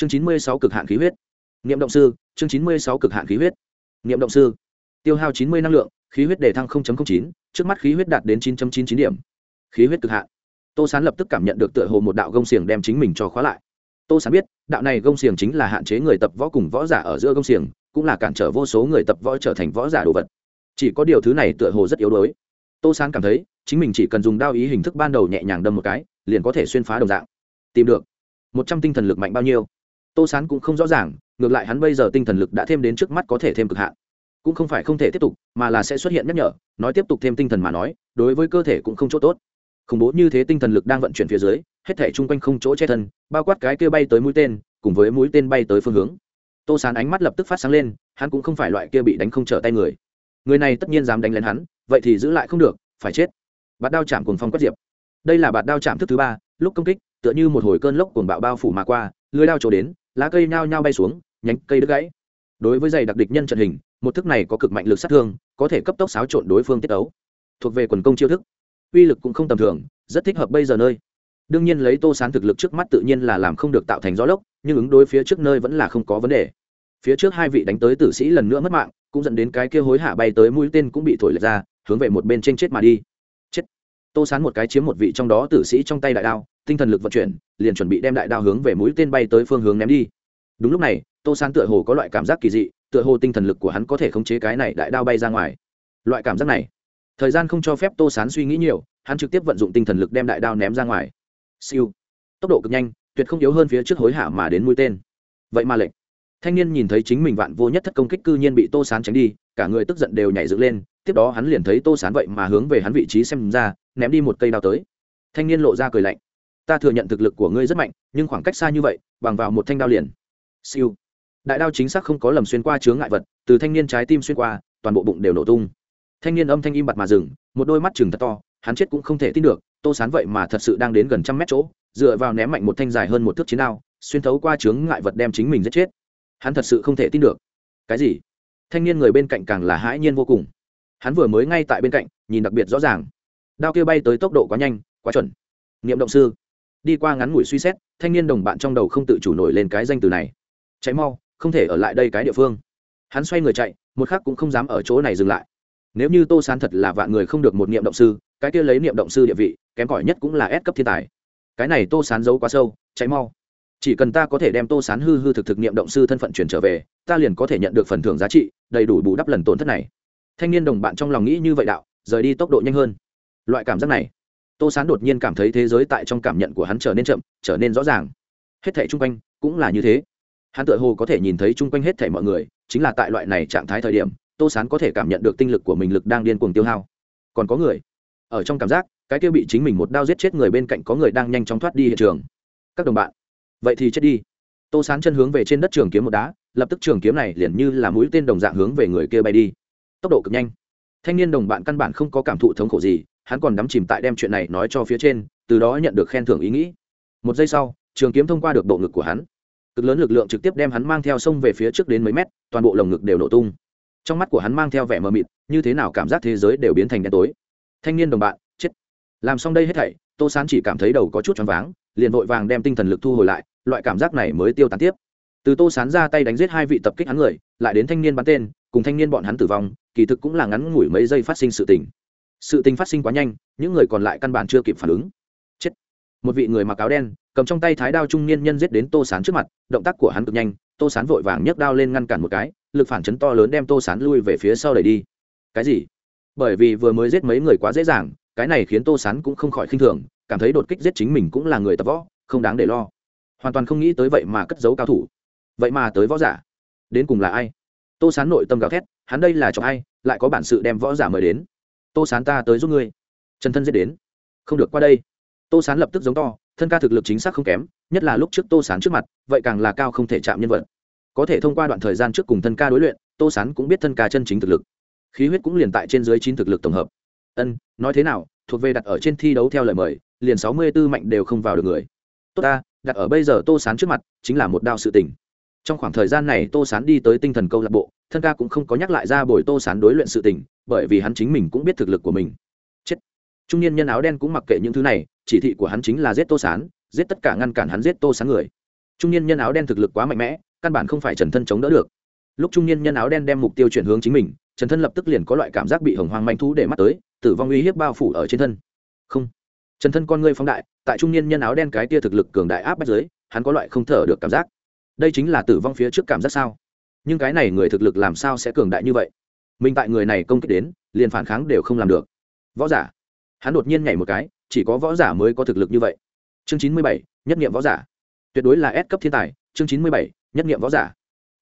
chương chín mươi sáu cực hạn khí huyết. Niệm động sư, chương chín mươi sáu cực hạn khí huyết. Niệm động sư. Tiêu hao chín mươi năng lượng, khí huyết đề thăng chín, trước mắt khí huyết đạt đến 9 chín chín điểm. Khí huyết cực hạn. Tô sán lập tức cảm nhận được tựa hồ một đạo gông xiềng đem chính mình cho khóa lại. Tô sán biết, đạo này gông xiềng chính là hạn chế người tập võ cùng võ giả ở giữa gông xiềng, cũng là cản trở vô số người tập võ trở thành võ giả đồ vật. Chỉ có điều thứ này tựa hồ rất yếu đuối. Tô sán cảm thấy, chính mình chỉ cần dùng đao ý hình thức ban đầu nhẹ nhàng đâm một cái, liền có thể xuyên phá đồng dạng. Tìm được. Một trăm tinh thần lực mạnh bao nhiêu? Tô sán cũng không rõ ràng, ngược lại hắn bây giờ tinh thần lực đã thêm đến trước mắt có thể thêm cực hạn. Cũng không phải không thể tiếp tục, mà là sẽ xuất hiện nhắc nhở, nói tiếp tục thêm tinh thần mà nói, đối với cơ thể cũng không chỗ tốt. Khủng bố như thế tinh thần lực đang vận chuyển phía dưới, hết thể chung quanh không chỗ che thân, bao quát cái kia bay tới mũi tên, cùng với mũi tên bay tới phương hướng. Tô sán ánh mắt lập tức phát sáng lên, hắn cũng không phải loại kia bị đánh không trở tay người. Người này tất nhiên dám đánh lên hắn, vậy thì giữ lại không được, phải chết. Bạt đao chạm cùng phong quất diệp. Đây là bạt đao chạm thức thứ ba, lúc công kích, tựa như một hồi cơn lốc cuồng bạo bao phủ mà qua, lưới đao trổ đến lá cây nhao nhao bay xuống, nhánh cây đứt gãy. Đối với giày đặc địch nhân trận hình, một thức này có cực mạnh lực sát thương, có thể cấp tốc xáo trộn đối phương tiết ấu. Thuộc về quần công chiêu thức. Uy lực cũng không tầm thường, rất thích hợp bây giờ nơi. Đương nhiên lấy tô sán thực lực trước mắt tự nhiên là làm không được tạo thành gió lốc, nhưng ứng đối phía trước nơi vẫn là không có vấn đề. Phía trước hai vị đánh tới tử sĩ lần nữa mất mạng, cũng dẫn đến cái kia hối hạ bay tới mũi tên cũng bị thổi lệch ra, hướng về một bên trên chết mà đi. Chết. Tô sán một cái chiếm một vị trong đó tử sĩ trong tay đại đao tinh thần lực vận chuyển, liền chuẩn bị đem đại đao hướng về mũi tên bay tới phương hướng ném đi. Đúng lúc này, tô sáng tựa hồ có loại cảm giác kỳ dị, tựa hồ tinh thần lực của hắn có thể khống chế cái này đại đao bay ra ngoài. Loại cảm giác này, thời gian không cho phép tô sán suy nghĩ nhiều, hắn trực tiếp vận dụng tinh thần lực đem đại đao ném ra ngoài. Siêu. Tốc độ cực nhanh, tuyệt không yếu hơn phía trước hối hả mà đến mũi tên. Vậy mà lệnh thanh niên nhìn thấy chính mình vạn vô nhất thất công kích cư nhiên bị tô sán tránh đi, cả người tức giận đều nhảy dựng lên, tiếp đó hắn liền thấy tô sán vậy mà hướng về hắn vị trí xem ra, ném đi một cây đao tới. Thanh niên lộ ra cười lạnh ta thừa nhận thực lực của ngươi rất mạnh, nhưng khoảng cách xa như vậy, bằng vào một thanh đao liền. Siêu. Đại đao chính xác không có lầm xuyên qua chướng ngại vật, từ thanh niên trái tim xuyên qua, toàn bộ bụng đều nổ tung. Thanh niên âm thanh im bặt mà dừng, một đôi mắt chừng thật to, hắn chết cũng không thể tin được, tô sán vậy mà thật sự đang đến gần trăm mét chỗ, dựa vào ném mạnh một thanh dài hơn một thước chiến đao, xuyên thấu qua chướng ngại vật đem chính mình giết chết. Hắn thật sự không thể tin được. Cái gì? Thanh niên người bên cạnh càng là hãi nhiên vô cùng. Hắn vừa mới ngay tại bên cạnh, nhìn đặc biệt rõ ràng. Đao kia bay tới tốc độ quá nhanh, quá chuẩn. Niệm động sư đi qua ngắn ngủi suy xét, thanh niên đồng bạn trong đầu không tự chủ nổi lên cái danh từ này. Cháy mau, không thể ở lại đây cái địa phương. Hắn xoay người chạy, một khắc cũng không dám ở chỗ này dừng lại. Nếu như tô sán thật là vạn người không được một niệm động sư, cái kia lấy niệm động sư địa vị, kém cỏi nhất cũng là ép cấp thiên tài. Cái này tô sán giấu quá sâu cháy mau. Chỉ cần ta có thể đem tô sán hư hư thực thực niệm động sư thân phận chuyển trở về, ta liền có thể nhận được phần thưởng giá trị, đầy đủ bù đắp lần tổn thất này. Thanh niên đồng bạn trong lòng nghĩ như vậy đạo, rời đi tốc độ nhanh hơn. Loại cảm giác này tô sán đột nhiên cảm thấy thế giới tại trong cảm nhận của hắn trở nên chậm, trở nên rõ ràng. Hết thảy chung quanh cũng là như thế. Hắn tự hồ có thể nhìn thấy chung quanh hết thảy mọi người, chính là tại loại này trạng thái thời điểm, tô sán có thể cảm nhận được tinh lực của mình lực đang điên cuồng tiêu hao. Còn có người. Ở trong cảm giác, cái kia bị chính mình một đao giết chết người bên cạnh có người đang nhanh chóng thoát đi hiện trường. Các đồng bạn, vậy thì chết đi. Tô sán chân hướng về trên đất trường kiếm một đá, lập tức trường kiếm này liền như là mũi tên đồng dạng hướng về người kia bay đi. Tốc độ cực nhanh. Thanh niên đồng bạn căn bản không có cảm thụ thống khổ gì hắn còn đắm chìm tại đem chuyện này nói cho phía trên, từ đó nhận được khen thưởng ý nghĩ. Một giây sau, trường kiếm thông qua được bộ ngực của hắn. Cực lớn lực lượng trực tiếp đem hắn mang theo sông về phía trước đến mấy mét, toàn bộ lồng ngực đều nổ tung. Trong mắt của hắn mang theo vẻ mờ mịt, như thế nào cảm giác thế giới đều biến thành đen tối. Thanh niên đồng bạn, chết. Làm xong đây hết thảy, tô sán chỉ cảm thấy đầu có chút choáng váng, liền vội vàng đem tinh thần lực thu hồi lại, loại cảm giác này mới tiêu tán tiếp. Từ tô sán ra tay đánh giết hai vị tập kích hắn người, lại đến thanh niên bắn tên, cùng thanh niên bọn hắn tử vong, kỳ thực cũng là ngắn ngủi mấy giây phát sinh sự tình sự tình phát sinh quá nhanh, những người còn lại căn bản chưa kịp phản ứng. Chết. Một vị người mặc áo đen, cầm trong tay thái đao trung niên nhân giết đến tô sán trước mặt, động tác của hắn cực nhanh, tô sán vội vàng nhấc đao lên ngăn cản một cái, lực phản chấn to lớn đem tô sán lui về phía sau đẩy đi. Cái gì? Bởi vì vừa mới giết mấy người quá dễ dàng, cái này khiến tô sán cũng không khỏi khinh thường, cảm thấy đột kích giết chính mình cũng là người tập võ, không đáng để lo. Hoàn toàn không nghĩ tới vậy mà cất giấu cao thủ. Vậy mà tới võ giả. Đến cùng là ai? Tô sán nội tâm gào thét, hắn đây là cho ai, lại có bản sự đem võ giả mời đến tô sán ta tới giúp ngươi. Trần thân dễ đến. Không được qua đây. Tô sán lập tức giống to, thân ca thực lực chính xác không kém, nhất là lúc trước tô sán trước mặt, vậy càng là cao không thể chạm nhân vật. Có thể thông qua đoạn thời gian trước cùng thân ca đối luyện, tô sán cũng biết thân ca chân chính thực lực. Khí huyết cũng liền tại trên dưới chín thực lực tổng hợp. Ân, nói thế nào, thuộc về đặt ở trên thi đấu theo lời mời, liền sáu mươi tư mạnh đều không vào được người. Tốt ta, đặt ở bây giờ tô sán trước mặt, chính là một đao sự tình trong khoảng thời gian này tô sán đi tới tinh thần câu lạc bộ, thân ca cũng không có nhắc lại ra bồi tô sán đối luyện sự tình, bởi vì hắn chính mình cũng biết thực lực của mình. Chết. Trung niên nhân áo đen cũng mặc kệ những thứ này, chỉ thị của hắn chính là giết tô sán, giết tất cả ngăn cản hắn giết tô sán người. Trung niên nhân áo đen thực lực quá mạnh mẽ, căn bản không phải trần thân chống đỡ được. Lúc trung niên nhân áo đen đem mục tiêu chuyển hướng chính mình, trần thân lập tức liền có loại cảm giác bị hồng hoang manh thú để mắt tới, tử vong uy hiếp bao phủ ở trên thân. Không. Trần thân con ngươi phóng đại, tại trung niên nhân áo đen cái tia thực lực cường đại áp bách giới hắn có loại không thở được cảm giác đây chính là tử vong phía trước cảm giác sao? Nhưng cái này người thực lực làm sao sẽ cường đại như vậy? Mình tại người này công kích đến, liền phản kháng đều không làm được. Võ giả. Hắn đột nhiên nhảy một cái, chỉ có võ giả mới có thực lực như vậy. Chương chín mươi bảy, nhất nghiệm võ giả. Tuyệt đối là S cấp thiên tài, chương chín mươi bảy, nhất nghiệm võ giả.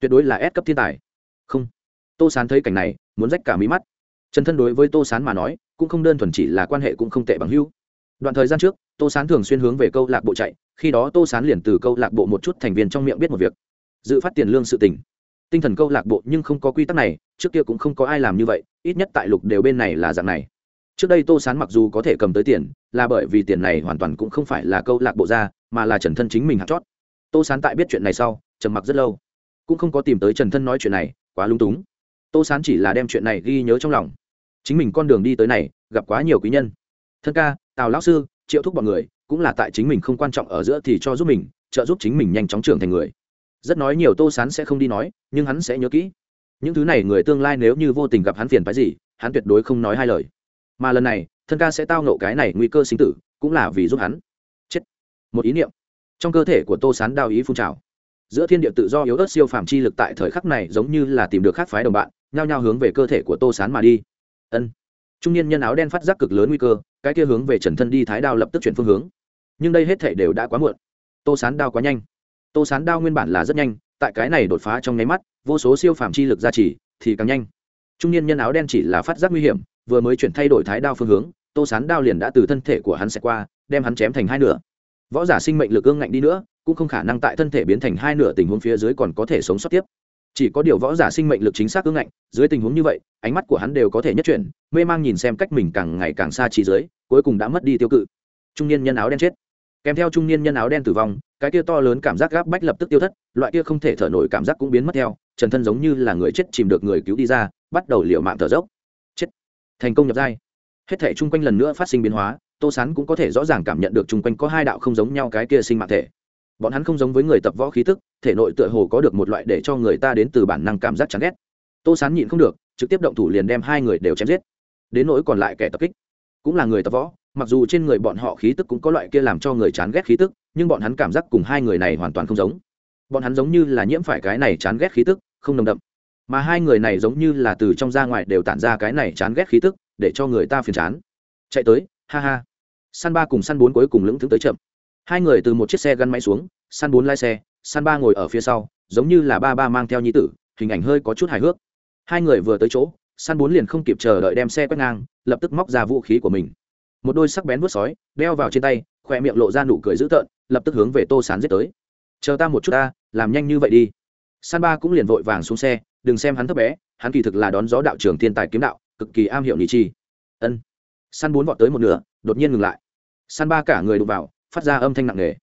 Tuyệt đối là S cấp thiên tài. Không. Tô sán thấy cảnh này, muốn rách cả mí mắt. Trần thân đối với tô sán mà nói, cũng không đơn thuần chỉ là quan hệ cũng không tệ bằng hưu. đoạn thời gian trước tô sán thường xuyên hướng về câu lạc bộ chạy, khi đó tô sán liền từ câu lạc bộ một chút thành viên trong miệng biết một việc. Dự phát tiền lương sự tình. Tinh thần câu lạc bộ nhưng không có quy tắc này, trước kia cũng không có ai làm như vậy, ít nhất tại lục đều bên này là dạng này. Trước đây tô sán mặc dù có thể cầm tới tiền, là bởi vì tiền này hoàn toàn cũng không phải là câu lạc bộ ra, mà là trần thân chính mình hạt chót. Tô sán tại biết chuyện này sau, trầm mặc rất lâu. Cũng không có tìm tới trần thân nói chuyện này, quá lung túng. Tô sán chỉ là đem chuyện này ghi nhớ trong lòng. Chính mình con đường đi tới này, gặp quá nhiều quý nhân. Thân ca, tào lão sư triệu thúc bọn người, cũng là tại chính mình không quan trọng ở giữa thì cho giúp mình, trợ giúp chính mình nhanh chóng trưởng thành người. Rất nói nhiều tô sán sẽ không đi nói, nhưng hắn sẽ nhớ kỹ. Những thứ này người tương lai nếu như vô tình gặp hắn phiền phái gì, hắn tuyệt đối không nói hai lời. Mà lần này, thân ca sẽ tao nộ cái này nguy cơ sinh tử, cũng là vì giúp hắn. Chết. Một ý niệm. Trong cơ thể của tô sán đao ý phun trào. Giữa thiên địa tự do yếu ớt siêu phàm chi lực tại thời khắc này giống như là tìm được khác phái đồng bạn, nhao nhao hướng về cơ thể của tô sán mà đi. Ân trung niên nhân áo đen phát giác cực lớn nguy cơ, cái kia hướng về trần thân đi thái đao lập tức chuyển phương hướng. Nhưng đây hết thể đều đã quá muộn. Tô sán đao quá nhanh. Tô sán đao nguyên bản là rất nhanh, tại cái này đột phá trong nháy mắt, vô số siêu phàm chi lực ra chỉ thì càng nhanh. Trung niên nhân áo đen chỉ là phát giác nguy hiểm, vừa mới chuyển thay đổi thái đao phương hướng, tô sán đao liền đã từ thân thể của hắn sẽ qua, đem hắn chém thành hai nửa. Võ giả sinh mệnh lực ương ngạnh đi nữa, cũng không khả năng tại thân thể biến thành hai nửa tình huống phía dưới còn có thể sống sót tiếp chỉ có điều võ giả sinh mệnh lực chính xác ưng ngạnh, dưới tình huống như vậy, ánh mắt của hắn đều có thể nhất chuyển, mê mang nhìn xem cách mình càng ngày càng xa trí dưới cuối cùng đã mất đi tiêu cự. Trung niên nhân áo đen chết. Kèm theo trung niên nhân áo đen tử vong, cái kia to lớn cảm giác gáp bách lập tức tiêu thất, loại kia không thể thở nổi cảm giác cũng biến mất theo, trần thân giống như là người chết chìm được người cứu đi ra, bắt đầu liệu mạng thở dốc. Chết. Thành công nhập giai. Hết thể chung quanh lần nữa phát sinh biến hóa, tô sán cũng có thể rõ ràng cảm nhận được chung quanh có hai đạo không giống nhau cái kia sinh mạng thể bọn hắn không giống với người tập võ khí tức, thể nội tựa hồ có được một loại để cho người ta đến từ bản năng cảm giác chán ghét. Tô sán nhịn không được, trực tiếp động thủ liền đem hai người đều chém giết. Đến nỗi còn lại kẻ tập kích, cũng là người tập võ, mặc dù trên người bọn họ khí tức cũng có loại kia làm cho người chán ghét khí tức, nhưng bọn hắn cảm giác cùng hai người này hoàn toàn không giống. Bọn hắn giống như là nhiễm phải cái này chán ghét khí tức, không nồng đậm. Mà hai người này giống như là từ trong ra ngoài đều tản ra cái này chán ghét khí tức, để cho người ta phiền chán. Chạy tới, ha ha. Săn ba cùng săn bốn cuối cùng lững thững tới chậm hai người từ một chiếc xe gắn máy xuống, săn bốn lái xe, săn ba ngồi ở phía sau, giống như là ba ba mang theo nhi tử, hình ảnh hơi có chút hài hước. Hai người vừa tới chỗ, săn bốn liền không kịp chờ đợi đem xe quét ngang, lập tức móc ra vũ khí của mình. Một đôi sắc bén vớt sói, đeo vào trên tay khoe miệng lộ ra nụ cười dữ tợn, lập tức hướng về tô sán giết tới. Chờ ta một chút ta, làm nhanh như vậy đi. San ba cũng liền vội vàng xuống xe, đừng xem hắn thấp bé, hắn kỳ thực là đón gió đạo trường thiên tài kiếm đạo, cực kỳ am hiểu nhị chi. Ân. San bốn vọt tới một nửa, đột nhiên ngừng lại. San ba cả người đụng vào phát ra âm thanh nặng nề.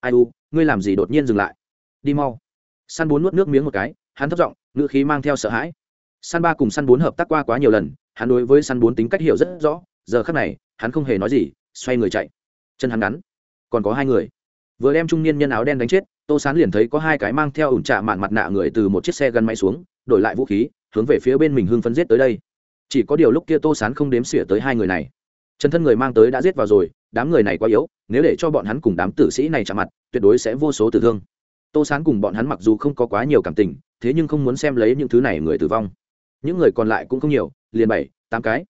Ai u, ngươi làm gì đột nhiên dừng lại? Đi mau. San bốn nuốt nước miếng một cái, hắn thất giọng, ngữ khí mang theo sợ hãi. San ba cùng san bốn hợp tác qua quá nhiều lần, hắn đối với san bốn tính cách hiểu rất rõ, giờ khắc này, hắn không hề nói gì, xoay người chạy. Chân hắn ngắn. Còn có hai người. Vừa đem trung niên nhân áo đen đánh chết, tô sán liền thấy có hai cái mang theo ủn trạ mạn mặt nạ người từ một chiếc xe gắn máy xuống, đổi lại vũ khí, hướng về phía bên mình hưng phấn giết tới đây. Chỉ có điều lúc kia tô sán không đếm xỉa tới hai người này chân thân người mang tới đã giết vào rồi, đám người này quá yếu, nếu để cho bọn hắn cùng đám tử sĩ này chạm mặt, tuyệt đối sẽ vô số tử thương. Tô sán cùng bọn hắn mặc dù không có quá nhiều cảm tình, thế nhưng không muốn xem lấy những thứ này người tử vong. Những người còn lại cũng không nhiều, liền bảy, tám cái.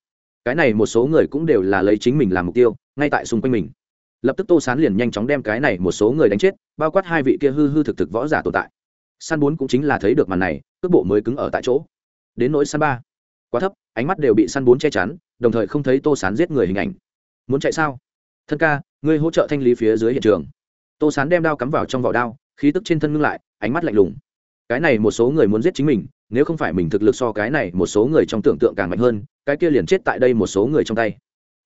Cái này một số người cũng đều là lấy chính mình làm mục tiêu, ngay tại xung quanh mình. Lập tức tô sán liền nhanh chóng đem cái này một số người đánh chết, bao quát hai vị kia hư hư thực thực võ giả tồn tại. San bốn cũng chính là thấy được màn này, cước bộ mới cứng ở tại chỗ. Đến nỗi san ba. Quá thấp, ánh mắt đều bị san bốn che chắn đồng thời không thấy tô sán giết người hình ảnh. Muốn chạy sao? Thân ca, ngươi hỗ trợ thanh lý phía dưới hiện trường. Tô sán đem đao cắm vào trong vỏ đao, khí tức trên thân ngưng lại, ánh mắt lạnh lùng. Cái này một số người muốn giết chính mình, nếu không phải mình thực lực so cái này một số người trong tưởng tượng càng mạnh hơn, cái kia liền chết tại đây một số người trong tay.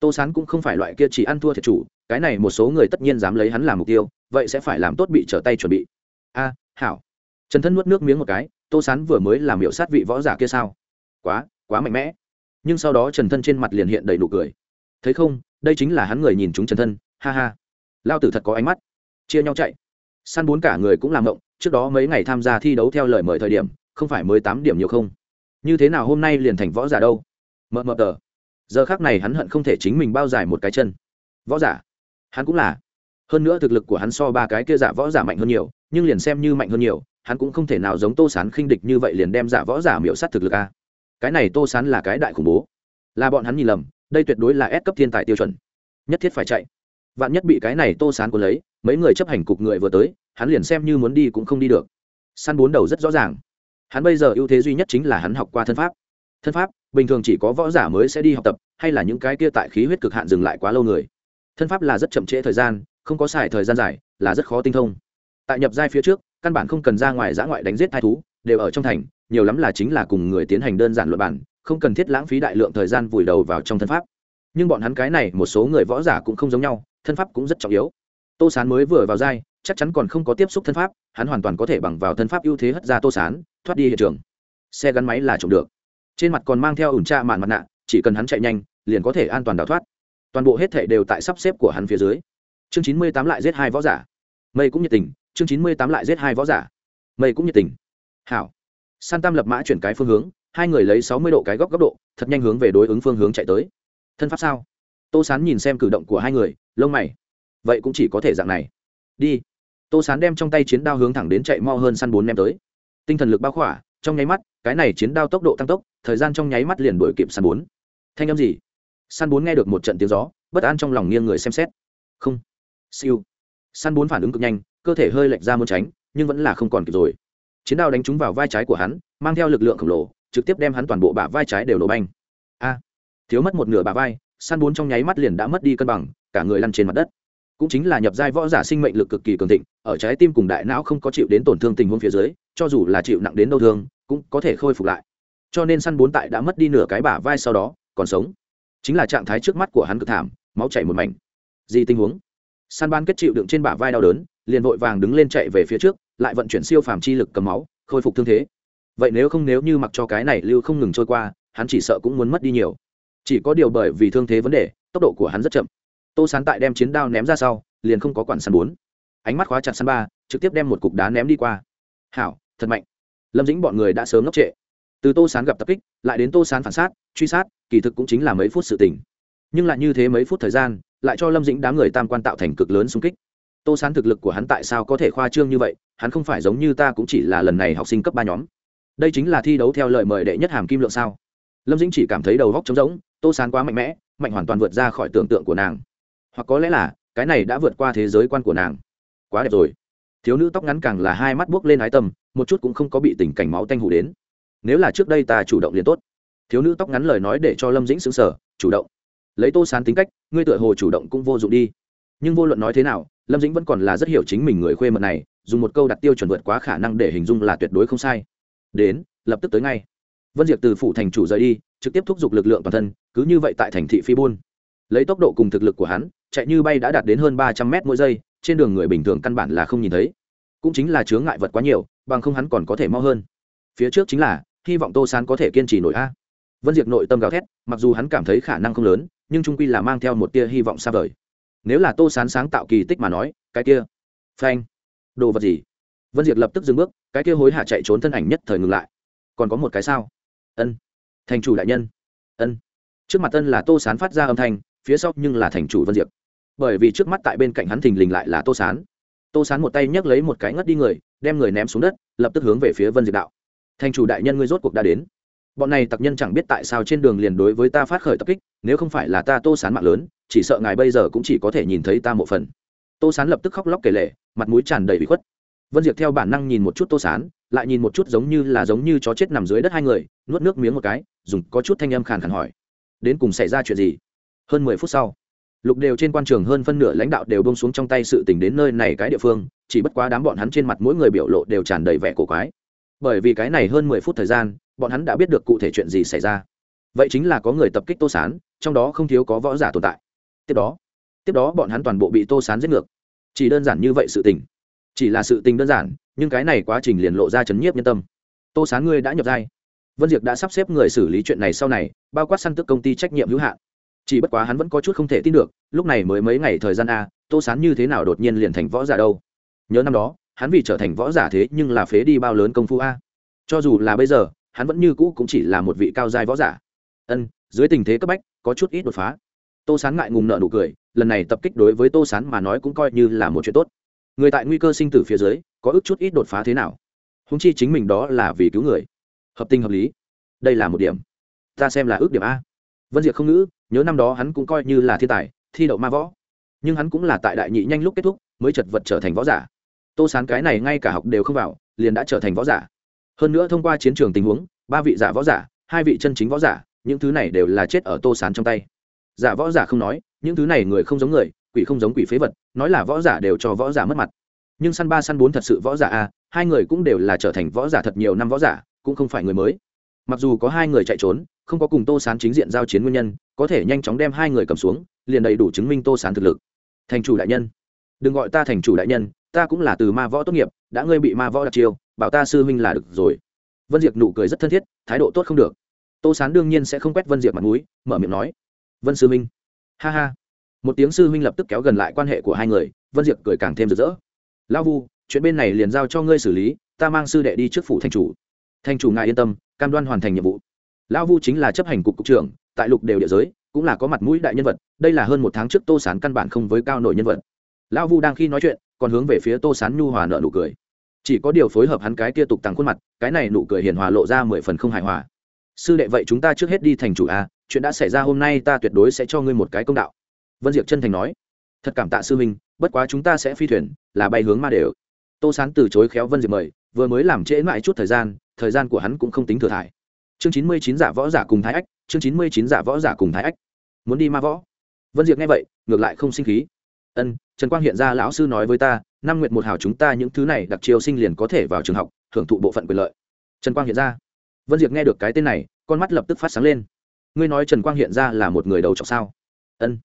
Tô sán cũng không phải loại kia chỉ ăn thua thiệt chủ, cái này một số người tất nhiên dám lấy hắn làm mục tiêu, vậy sẽ phải làm tốt bị trở tay chuẩn bị. A à, hảo. Trần thân nuốt nước miếng một cái, tô sán vừa mới làm hiệu sát vị võ giả kia sao? Quá quá mạnh mẽ nhưng sau đó trần thân trên mặt liền hiện đầy nụ cười. Thấy không, đây chính là hắn người nhìn chúng trần thân, ha ha. Lao tử thật có ánh mắt. Chia nhau chạy. Săn bốn cả người cũng làm ngộng, trước đó mấy ngày tham gia thi đấu theo lời mời thời điểm, không phải mới tám điểm nhiều không? Như thế nào hôm nay liền thành võ giả đâu? Mờ mờ tờ. Giờ khác này hắn hận không thể chính mình bao dài một cái chân. Võ giả. Hắn cũng là. Hơn nữa thực lực của hắn so ba cái kia giả võ giả mạnh hơn nhiều, nhưng liền xem như mạnh hơn nhiều, hắn cũng không thể nào giống tô sán khinh địch như vậy liền đem giả võ giả miễu sát thực lực a cái này tô sán là cái đại khủng bố. Là bọn hắn nhìn lầm, đây tuyệt đối là ép cấp thiên tài tiêu chuẩn. Nhất thiết phải chạy. Vạn nhất bị cái này tô sán cuốn lấy, mấy người chấp hành cục người vừa tới, hắn liền xem như muốn đi cũng không đi được. Săn bốn đầu rất rõ ràng. Hắn bây giờ ưu thế duy nhất chính là hắn học qua thân pháp. Thân pháp, bình thường chỉ có võ giả mới sẽ đi học tập, hay là những cái kia tại khí huyết cực hạn dừng lại quá lâu người. Thân pháp là rất chậm trễ thời gian, không có xài thời gian dài, là rất khó tinh thông. Tại nhập giai phía trước, căn bản không cần ra ngoài giã ngoại đánh giết thai thú, đều ở trong thành nhiều lắm là chính là cùng người tiến hành đơn giản luận bản không cần thiết lãng phí đại lượng thời gian vùi đầu vào trong thân pháp. Nhưng bọn hắn cái này, một số người võ giả cũng không giống nhau, thân pháp cũng rất trọng yếu. Tô sán mới vừa vào giai, chắc chắn còn không có tiếp xúc thân pháp, hắn hoàn toàn có thể bằng vào thân pháp ưu thế hất ra tô sán, thoát đi hiện trường. Xe gắn máy là trộm được. Trên mặt còn mang theo ủn tra mạn mặt nạ, chỉ cần hắn chạy nhanh, liền có thể an toàn đào thoát. Toàn bộ hết thể đều tại sắp xếp của hắn phía dưới. Chương chín mươi tám lại giết hai võ giả. Mây cũng nhiệt tình, chương chín mươi tám lại giết hai võ giả. Mây cũng nhiệt tình. Hảo san tam lập mã chuyển cái phương hướng, hai người lấy sáu mươi độ cái góc góc độ, thật nhanh hướng về đối ứng phương hướng chạy tới. Thân pháp sao? Tô sán nhìn xem cử động của hai người, lông mày. Vậy cũng chỉ có thể dạng này. Đi. Tô sán đem trong tay chiến đao hướng thẳng đến chạy mo hơn săn bốn em tới. Tinh thần lực bao khỏa, trong nháy mắt, cái này chiến đao tốc độ tăng tốc, thời gian trong nháy mắt liền đổi kịp săn bốn. Thanh âm gì? Săn bốn nghe được một trận tiếng gió, bất an trong lòng nghiêng người xem xét. Không. Siêu. Săn bốn phản ứng cực nhanh, cơ thể hơi lệch ra muốn tránh, nhưng vẫn là không còn kịp rồi chiến đao đánh trúng vào vai trái của hắn, mang theo lực lượng khổng lồ, trực tiếp đem hắn toàn bộ bả vai trái đều nổ banh. A! Thiếu mất một nửa bả vai, săn bốn trong nháy mắt liền đã mất đi cân bằng, cả người lăn trên mặt đất. Cũng chính là nhập giai võ giả sinh mệnh lực cực kỳ cường thịnh, ở trái tim cùng đại não không có chịu đến tổn thương tình huống phía dưới, cho dù là chịu nặng đến đâu thương, cũng có thể khôi phục lại. Cho nên săn bốn tại đã mất đi nửa cái bả vai sau đó, còn sống. Chính là trạng thái trước mắt của hắn cực thảm, máu chảy một mảnh. Gì tình huống? Săn ban kết chịu đựng trên bả vai đau đớn, liền vội vàng đứng lên chạy về phía trước lại vận chuyển siêu phàm chi lực cầm máu, khôi phục thương thế. Vậy nếu không nếu như mặc cho cái này lưu không ngừng trôi qua, hắn chỉ sợ cũng muốn mất đi nhiều. Chỉ có điều bởi vì thương thế vấn đề, tốc độ của hắn rất chậm. Tô sán tại đem chiến đao ném ra sau, liền không có quản săn bốn. Ánh mắt khóa chặt săn ba, trực tiếp đem một cục đá ném đi qua. Hảo, thật mạnh. Lâm dĩnh bọn người đã sớm ngốc trệ. Từ tô sán gặp tập kích, lại đến tô sán phản sát, truy sát, kỳ thực cũng chính là mấy phút sự tình. Nhưng lại như thế mấy phút thời gian, lại cho lâm dĩnh đám người tam quan tạo thành cực lớn xung kích tô sán thực lực của hắn tại sao có thể khoa trương như vậy, hắn không phải giống như ta cũng chỉ là lần này học sinh cấp ba nhóm. Đây chính là thi đấu theo lời mời đệ nhất hàm kim lượng sao? Lâm dĩnh chỉ cảm thấy đầu góc trống rỗng, tô sán quá mạnh mẽ, mạnh hoàn toàn vượt ra khỏi tưởng tượng của nàng. Hoặc có lẽ là, cái này đã vượt qua thế giới quan của nàng. Quá đẹp rồi. Thiếu nữ tóc ngắn càng là hai mắt buốc lên ái tâm, một chút cũng không có bị tình cảnh máu tanh hủ đến. Nếu là trước đây ta chủ động liền tốt. Thiếu nữ tóc ngắn lời nói để cho lâm dĩnh xứng sở chủ động. Lấy tô sán tính cách, ngươi tựa hồ chủ động cũng vô dụng đi. Nhưng vô luận nói thế nào lâm dĩnh vẫn còn là rất hiểu chính mình người khuê mật này, dùng một câu đặt tiêu chuẩn vượt quá khả năng để hình dung là tuyệt đối không sai. Đến, lập tức tới ngay. Vân diệp từ phủ thành chủ rời đi, trực tiếp thúc giục lực lượng toàn thân, cứ như vậy tại thành thị phi buôn. Lấy tốc độ cùng thực lực của hắn, chạy như bay đã đạt đến hơn ba trăm mét mỗi giây, trên đường người bình thường căn bản là không nhìn thấy. Cũng chính là chướng ngại vật quá nhiều, bằng không hắn còn có thể mau hơn. Phía trước chính là, hy vọng tô sán có thể kiên trì nổi a. Vân diệp nội tâm gào thét, mặc dù hắn cảm thấy khả năng không lớn, nhưng trung quy là mang theo một tia hy vọng xa vời nếu là tô sán sáng tạo kỳ tích mà nói, cái kia, phanh, đồ vật gì? Vân diệt lập tức dừng bước, cái kia hối hả chạy trốn thân ảnh nhất thời ngừng lại. Còn có một cái sao? Ân, thành chủ đại nhân. Ân. Trước mặt ân là tô sán phát ra âm thanh, phía sau nhưng là thành chủ vân diệp. Bởi vì trước mắt tại bên cạnh hắn thình lình lại là tô sán. Tô sán một tay nhấc lấy một cái ngất đi người, đem người ném xuống đất, lập tức hướng về phía vân diệp đạo. Thành chủ đại nhân, ngươi rốt cuộc đã đến bọn này tặc nhân chẳng biết tại sao trên đường liền đối với ta phát khởi tập kích, nếu không phải là ta tô sán mạng lớn, chỉ sợ ngài bây giờ cũng chỉ có thể nhìn thấy ta một phần. Tô sán lập tức khóc lóc kể lệ mặt mũi tràn đầy bị khuất. Vân diệp theo bản năng nhìn một chút tô sán, lại nhìn một chút giống như là giống như chó chết nằm dưới đất hai người, nuốt nước miếng một cái, dùng có chút thanh âm khàn khàn hỏi, đến cùng xảy ra chuyện gì? Hơn mười phút sau, lục đều trên quan trường hơn phân nửa lãnh đạo đều bông xuống trong tay sự tình đến nơi này cái địa phương, chỉ bất quá đám bọn hắn trên mặt mỗi người biểu lộ đều tràn đầy vẻ cổ quái bởi vì cái này hơn mười phút thời gian, bọn hắn đã biết được cụ thể chuyện gì xảy ra. Vậy chính là có người tập kích tô sán, trong đó không thiếu có võ giả tồn tại. Tiếp đó tiếp đó bọn hắn toàn bộ bị tô sán giết ngược. Chỉ đơn giản như vậy sự tình. Chỉ là sự tình đơn giản, nhưng cái này quá trình liền lộ ra chấn nhiếp nhân tâm. Tô sán ngươi đã nhập giai. Vân diệp đã sắp xếp người xử lý chuyện này sau này, bao quát săn tức công ty trách nhiệm hữu hạn. Chỉ bất quá hắn vẫn có chút không thể tin được, lúc này mới mấy ngày thời gian a, tô sán như thế nào đột nhiên liền thành võ giả đâu? Nhớ năm đó hắn vì trở thành võ giả thế nhưng là phế đi bao lớn công phu a. Cho dù là bây giờ, hắn vẫn như cũ cũng chỉ là một vị cao giai võ giả. Ân, dưới tình thế cấp bách, có chút ít đột phá. Tô sán ngại ngùng nợ nụ cười, lần này tập kích đối với tô sán mà nói cũng coi như là một chuyện tốt. Người tại nguy cơ sinh tử phía dưới, có ước chút ít đột phá thế nào? Húng chi chính mình đó là vì cứu người. Hợp tình hợp lý. Đây là một điểm. Ta xem là ước điểm a. Vân Diệc không ngữ, nhớ năm đó hắn cũng coi như là thiên tài, thi đậu ma võ. Nhưng hắn cũng là tại đại nhị nhanh lúc kết thúc, mới chật vật trở thành võ giả tô sán cái này ngay cả học đều không vào, liền đã trở thành võ giả. Hơn nữa thông qua chiến trường tình huống, ba vị giả võ giả, hai vị chân chính võ giả, những thứ này đều là chết ở tô sán trong tay. Giả võ giả không nói, những thứ này người không giống người, quỷ không giống quỷ phế vật, nói là võ giả đều cho võ giả mất mặt. Nhưng săn ba săn bốn thật sự võ giả a hai người cũng đều là trở thành võ giả thật nhiều năm võ giả, cũng không phải người mới. Mặc dù có hai người chạy trốn, không có cùng tô sán chính diện giao chiến nguyên nhân, có thể nhanh chóng đem hai người cầm xuống, liền đầy đủ chứng minh tô sán thực lực. Thành chủ đại nhân đừng gọi ta thành chủ đại nhân, ta cũng là từ ma võ tốt nghiệp, đã ngươi bị ma võ đặc chiêu, bảo ta sư huynh là được rồi. Vân diệp nụ cười rất thân thiết, thái độ tốt không được. Tô sán đương nhiên sẽ không quét vân diệp mặt m ũ i mở miệng nói. Vân sư huynh. Ha ha. Một tiếng sư huynh lập tức kéo gần lại quan hệ của hai người, vân diệp cười càng thêm rực rỡ. Lao vu, chuyện bên này liền giao cho ngươi xử lý, ta mang sư đệ đi trước phủ thành chủ. Thành chủ ngài yên tâm, cam đoan hoàn thành nhiệm vụ. Lão vu chính là chấp hành cục cục trưởng, tại lục đều địa giới, cũng là có mặt mũi đại nhân vật, đây là hơn một tháng trước tô sán căn bản không với cao nổi nhân vật lão vu đang khi nói chuyện, còn hướng về phía tô sán nhu hòa nợ nụ cười. Chỉ có điều phối hợp hắn cái kia tục tăng khuôn mặt, cái này nụ cười hiền hòa lộ ra mười phần không hài hòa. Sư đệ, vậy chúng ta trước hết đi thành chủ a, chuyện đã xảy ra hôm nay ta tuyệt đối sẽ cho ngươi một cái công đạo. Vân diệp chân thành nói. Thật cảm tạ sư minh bất quá chúng ta sẽ phi thuyền, là bay hướng ma đều. Tô sán từ chối khéo vân diệp mời, vừa mới làm trễ mãi chút thời gian thời gian của hắn cũng không tính thừa thải. Chương chín mươi chín giả võ giả cùng thái ách, chương chín mươi chín giả võ giả cùng thái ách. Muốn đi ma võ? Vân diệp nghe vậy, ngược lại không sinh khí. Ân trần quang hiện ra lão sư nói với ta, năm nguyện một hào chúng ta những thứ này đặc chiêu sinh liền có thể vào trường học hưởng thụ bộ phận quyền lợi. Trần quang hiện ra. Vân diệp nghe được cái tên này, con mắt lập tức phát sáng lên. Ngươi nói trần quang hiện ra là một người đầu trọc sao? Ân.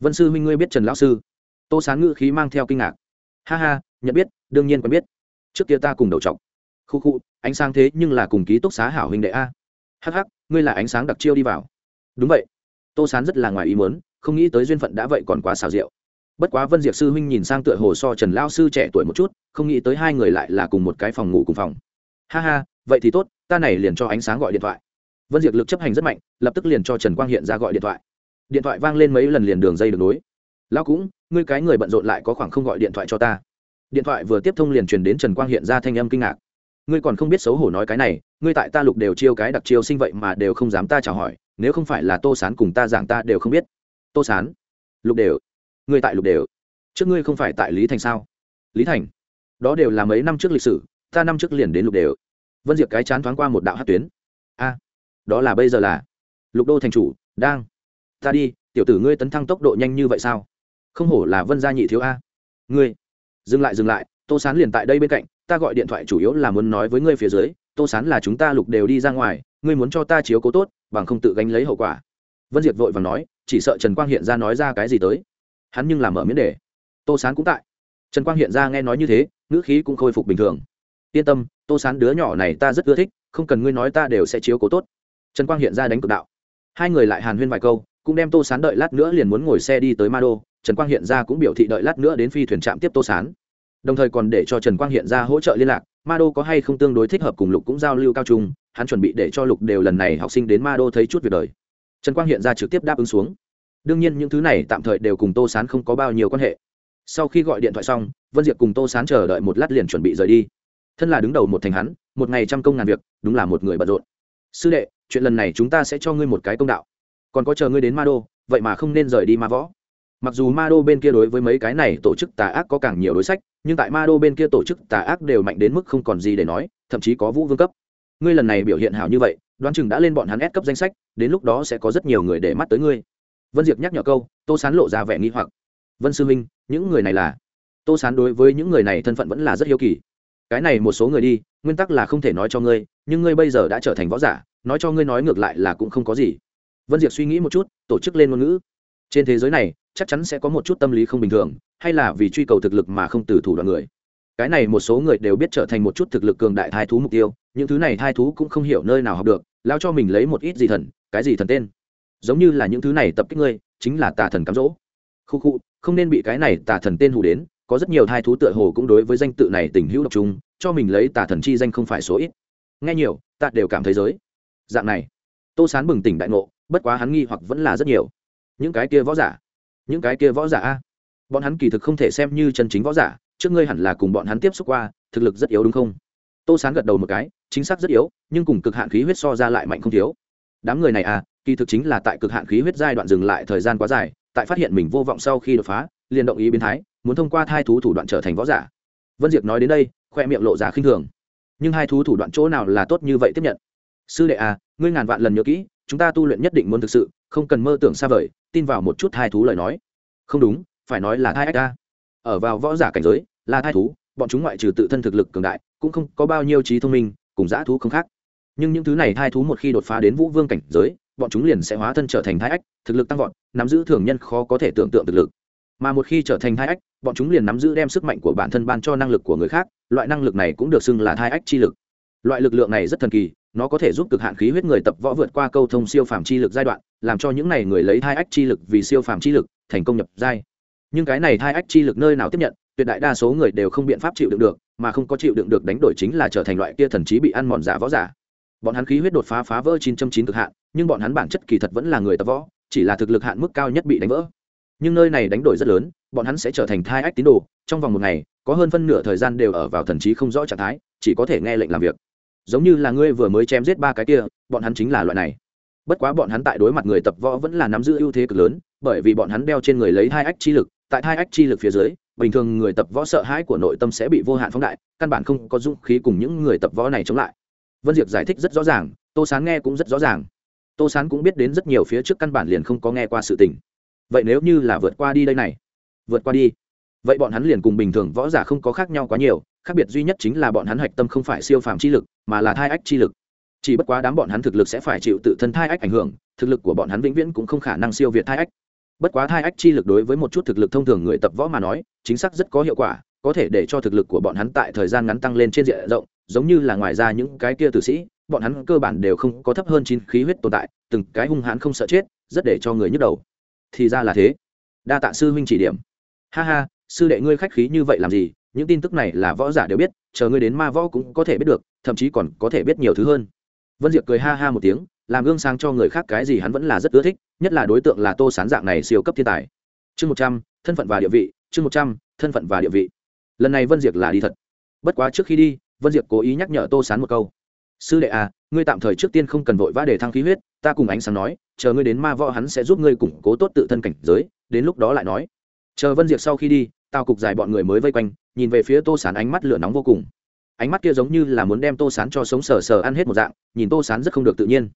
Vân sư huynh ngươi biết trần lão sư? Tô sán ngữ khí mang theo kinh ngạc. Ha ha, nhận biết, đương nhiên quen biết. Trước kia ta cùng đầu trọc khu khu, ánh sáng thế nhưng là cùng ký túc xá hảo huynh đệ a. Hh ngươi là ánh sáng đặc chiêu đi vào. Đúng vậy. Tô sán rất là ngoài ý muốn, không nghĩ tới duyên phận đã vậy còn quá xào rượu bất quá vân diệp sư huynh nhìn sang tựa hồ so trần lao sư trẻ tuổi một chút, không nghĩ tới hai người lại là cùng một cái phòng ngủ cùng phòng. Ha ha, vậy thì tốt, ta này liền cho ánh sáng gọi điện thoại. Vân diệp lực chấp hành rất mạnh, lập tức liền cho trần quang hiện ra gọi điện thoại. Điện thoại vang lên mấy lần liền đường dây được nối. Lao cũng, ngươi cái người bận rộn lại có khoảng không gọi điện thoại cho ta. Điện thoại vừa tiếp thông liền truyền đến trần quang hiện ra thanh âm kinh ngạc. Ngươi còn không biết xấu hổ nói cái này, ngươi tại ta lục đều chiêu cái đặc chiêu sinh vậy mà đều không dám ta chào hỏi, nếu không phải là tô sán cùng ta giảng ta đều không biết. Tô sán, lục đều ngươi tại lục đều. Trước ngươi không phải tại lý thành sao? Lý thành? Đó đều là mấy năm trước lịch sử, ta năm trước liền đến lục đều. Vân diệp cái chán thoáng qua một đạo hát tuyến. A, đó là bây giờ là lục đô thành chủ, đang. Ta đi, tiểu tử ngươi tấn thăng tốc độ nhanh như vậy sao? Không hổ là vân gia nhị thiếu a. Ngươi, dừng lại dừng lại, tô sán liền tại đây bên cạnh, ta gọi điện thoại chủ yếu là muốn nói với ngươi phía dưới, tô sán là chúng ta lục đều đi ra ngoài, ngươi muốn cho ta chiếu cố tốt, bằng không tự gánh lấy hậu quả. Vân Diệp vội và nói, chỉ sợ trần quang hiện ra nói ra cái gì tới hắn nhưng làm mở miễn đề. Tô sán cũng tại. Trần quang hiện ra nghe nói như thế, ngữ khí cũng khôi phục bình thường. Yên tâm, tô sán đứa nhỏ này ta rất ưa thích, không cần ngươi nói ta đều sẽ chiếu cố tốt. Trần quang hiện ra đánh cực đạo. Hai người lại hàn huyên vài câu, cũng đem tô sán đợi lát nữa liền muốn ngồi xe đi tới ma đô trần quang hiện ra cũng biểu thị đợi lát nữa đến phi thuyền trạm tiếp tô sán. Đồng thời còn để cho trần quang hiện ra hỗ trợ liên lạc. Ma đô có hay không tương đối thích hợp cùng lục cũng giao lưu cao trung, hắn chuẩn bị để cho lục đều lần này học sinh đến ma đô thấy chút việc đời. Trần quang hiện ra trực tiếp đáp ứng xuống đương nhiên những thứ này tạm thời đều cùng tô sán không có bao nhiêu quan hệ. Sau khi gọi điện thoại xong, vân diệp cùng tô sán chờ đợi một lát liền chuẩn bị rời đi. Thân là đứng đầu một thành hắn, một ngày trăm công ngàn việc, đúng là một người bận rộn. Sư đệ, chuyện lần này chúng ta sẽ cho ngươi một cái công đạo. Còn có chờ ngươi đến ma đô, vậy mà không nên rời đi ma võ. Mặc dù ma đô bên kia đối với mấy cái này tổ chức tà ác có càng nhiều đối sách, nhưng tại ma đô bên kia tổ chức tà ác đều mạnh đến mức không còn gì để nói, thậm chí có vũ vương cấp. Ngươi lần này biểu hiện hảo như vậy, đoán chừng đã lên bọn hắn ép cấp danh sách, đến lúc đó sẽ có rất nhiều người để mắt tới ngươi vân diệp nhắc nhở câu, tô sán lộ ra vẻ nghi hoặc. Vân sư minh, những người này là? Tô sán đối với những người này thân phận vẫn là rất hiếu kỳ. Cái này một số người đi, nguyên tắc là không thể nói cho ngươi, nhưng ngươi bây giờ đã trở thành võ giả, nói cho ngươi nói ngược lại là cũng không có gì. Vân diệp suy nghĩ một chút, tổ chức lên ngôn ngữ. Trên thế giới này, chắc chắn sẽ có một chút tâm lý không bình thường, hay là vì truy cầu thực lực mà không từ thủ đoạn người. Cái này một số người đều biết trở thành một chút thực lực cường đại thai thú mục tiêu, những thứ này thai thú cũng không hiểu nơi nào học được, lao cho mình lấy một ít gì thần, cái gì thần tên giống như là những thứ này tập kích ngươi, chính là tà thần cám dỗ. Khu khu, không nên bị cái này tà thần tên hù đến, có rất nhiều thai thú tựa hồ cũng đối với danh tự này tình hữu độc trung cho mình lấy tà thần chi danh không phải số ít. Nghe nhiều, ta đều cảm thấy giới. Dạng này, tô sán bừng tỉnh đại ngộ, bất quá hắn nghi hoặc vẫn là rất nhiều. Những cái kia võ giả? Những cái kia võ giả a? Bọn hắn kỳ thực không thể xem như chân chính võ giả, trước ngươi hẳn là cùng bọn hắn tiếp xúc qua, thực lực rất yếu đúng không? Tô sán gật đầu một cái, chính xác rất yếu, nhưng cùng cực hạn khí huyết so ra lại mạnh không thiếu. Đám người này à kỳ thực chính là tại cực hạn khí huyết giai đoạn dừng lại thời gian quá dài, tại phát hiện mình vô vọng sau khi đột phá, liền động ý biến thái, muốn thông qua thai thú thủ đoạn trở thành võ giả. Vân diệp nói đến đây, khoe miệng lộ ra khinh thường. Nhưng hai thú thủ đoạn chỗ nào là tốt như vậy tiếp nhận? Sư đệ à ngươi ngàn vạn lần nhớ kỹ, chúng ta tu luyện nhất định muốn thực sự, không cần mơ tưởng xa vời, tin vào một chút hai thú lời nói. Không đúng, phải nói là thai ách ta ở vào võ giả cảnh giới, là thai thú, bọn chúng ngoại trừ tự thân thực lực cường đại, cũng không có bao nhiêu trí thông minh, cùng dã thú không khác. Nhưng những thứ này thai thú một khi đột phá đến vũ vương cảnh giới bọn chúng liền sẽ hóa thân trở thành thái ách, thực lực tăng vọt, nắm giữ thường nhân khó có thể tưởng tượng thực lực. Mà một khi trở thành thái ách, bọn chúng liền nắm giữ đem sức mạnh của bản thân ban cho năng lực của người khác, loại năng lực này cũng được xưng là thái ách chi lực. Loại lực lượng này rất thần kỳ, nó có thể giúp cực hạn khí huyết người tập võ vượt qua câu thông siêu phàm chi lực giai đoạn, làm cho những này người lấy thai ách chi lực vì siêu phàm chi lực, thành công nhập giai. Nhưng cái này thai ách chi lực nơi nào tiếp nhận, tuyệt đại đa số người đều không biện pháp chịu đựng được, mà không có chịu đựng được đánh đổi chính là trở thành loại kia thần trí bị ăn mòn giả võ giả. Bọn hắn khí huyết đột phá phá vỡ chín trăm chín cực hạn nhưng bọn hắn bản chất kỳ thật vẫn là người tập võ, chỉ là thực lực hạn mức cao nhất bị đánh vỡ. Nhưng nơi này đánh đổi rất lớn, bọn hắn sẽ trở thành thai ách tín đồ, trong vòng một ngày, có hơn phân nửa thời gian đều ở vào thần trí không rõ trạng thái, chỉ có thể nghe lệnh làm việc. Giống như là ngươi vừa mới chém giết ba cái kia, bọn hắn chính là loại này. Bất quá bọn hắn tại đối mặt người tập võ vẫn là nắm giữ ưu thế cực lớn, bởi vì bọn hắn đeo trên người lấy hai ách chi lực, tại hai ách chi lực phía dưới, bình thường người tập võ sợ hãi của nội tâm sẽ bị vô hạn phóng đại, căn bản không có dũng khí cùng những người tập võ này chống lại. Vân diệp giải thích rất rõ ràng, tô sán nghe cũng rất rõ ràng tô sán cũng biết đến rất nhiều phía trước căn bản liền không có nghe qua sự tình. Vậy nếu như là vượt qua đi đây này? Vượt qua đi. Vậy bọn hắn liền cùng bình thường võ giả không có khác nhau quá nhiều, khác biệt duy nhất chính là bọn hắn hạch tâm không phải siêu phàm chi lực, mà là thai ách chi lực. Chỉ bất quá đám bọn hắn thực lực sẽ phải chịu tự thân thai ách ảnh hưởng, thực lực của bọn hắn vĩnh viễn cũng không khả năng siêu việt thai ách. Bất quá thai ách chi lực đối với một chút thực lực thông thường người tập võ mà nói, chính xác rất có hiệu quả, có thể để cho thực lực của bọn hắn tại thời gian ngắn tăng lên trên diện rộng, giống như là ngoài ra những cái kia tử sĩ bọn hắn cơ bản đều không có thấp hơn chín khí huyết tồn tại, từng cái hung hãn không sợ chết, rất để cho người nhức đầu. Thì ra là thế. Đa tạ sư huynh chỉ điểm. Ha ha, sư đệ ngươi khách khí như vậy làm gì? Những tin tức này là võ giả đều biết, chờ ngươi đến ma võ cũng có thể biết được, thậm chí còn có thể biết nhiều thứ hơn. Vân diệp cười ha ha một tiếng, làm gương sáng cho người khác cái gì hắn vẫn là rất ưa thích, nhất là đối tượng là tô sán dạng này siêu cấp thiên tài. Chương một trăm, thân phận và địa vị, chương một trăm, thân phận và địa vị. Lần này vân diệp là đi thật. Bất quá trước khi đi, vân diệp cố ý nhắc nhở tô sán một câu sư đệ à ngươi tạm thời trước tiên không cần vội vã để thăng khí huyết, ta cùng ánh sáng nói, chờ ngươi đến ma võ hắn sẽ giúp ngươi củng cố tốt tự thân cảnh giới, đến lúc đó lại nói. Chờ vân diệp sau khi đi tao cục dài bọn người mới vây quanh, nhìn về phía tô sán ánh mắt lửa nóng vô cùng. Ánh mắt kia giống như là muốn đem tô sán cho sống sờ sờ ăn hết một dạng, nhìn tô sán rất không được tự nhiên.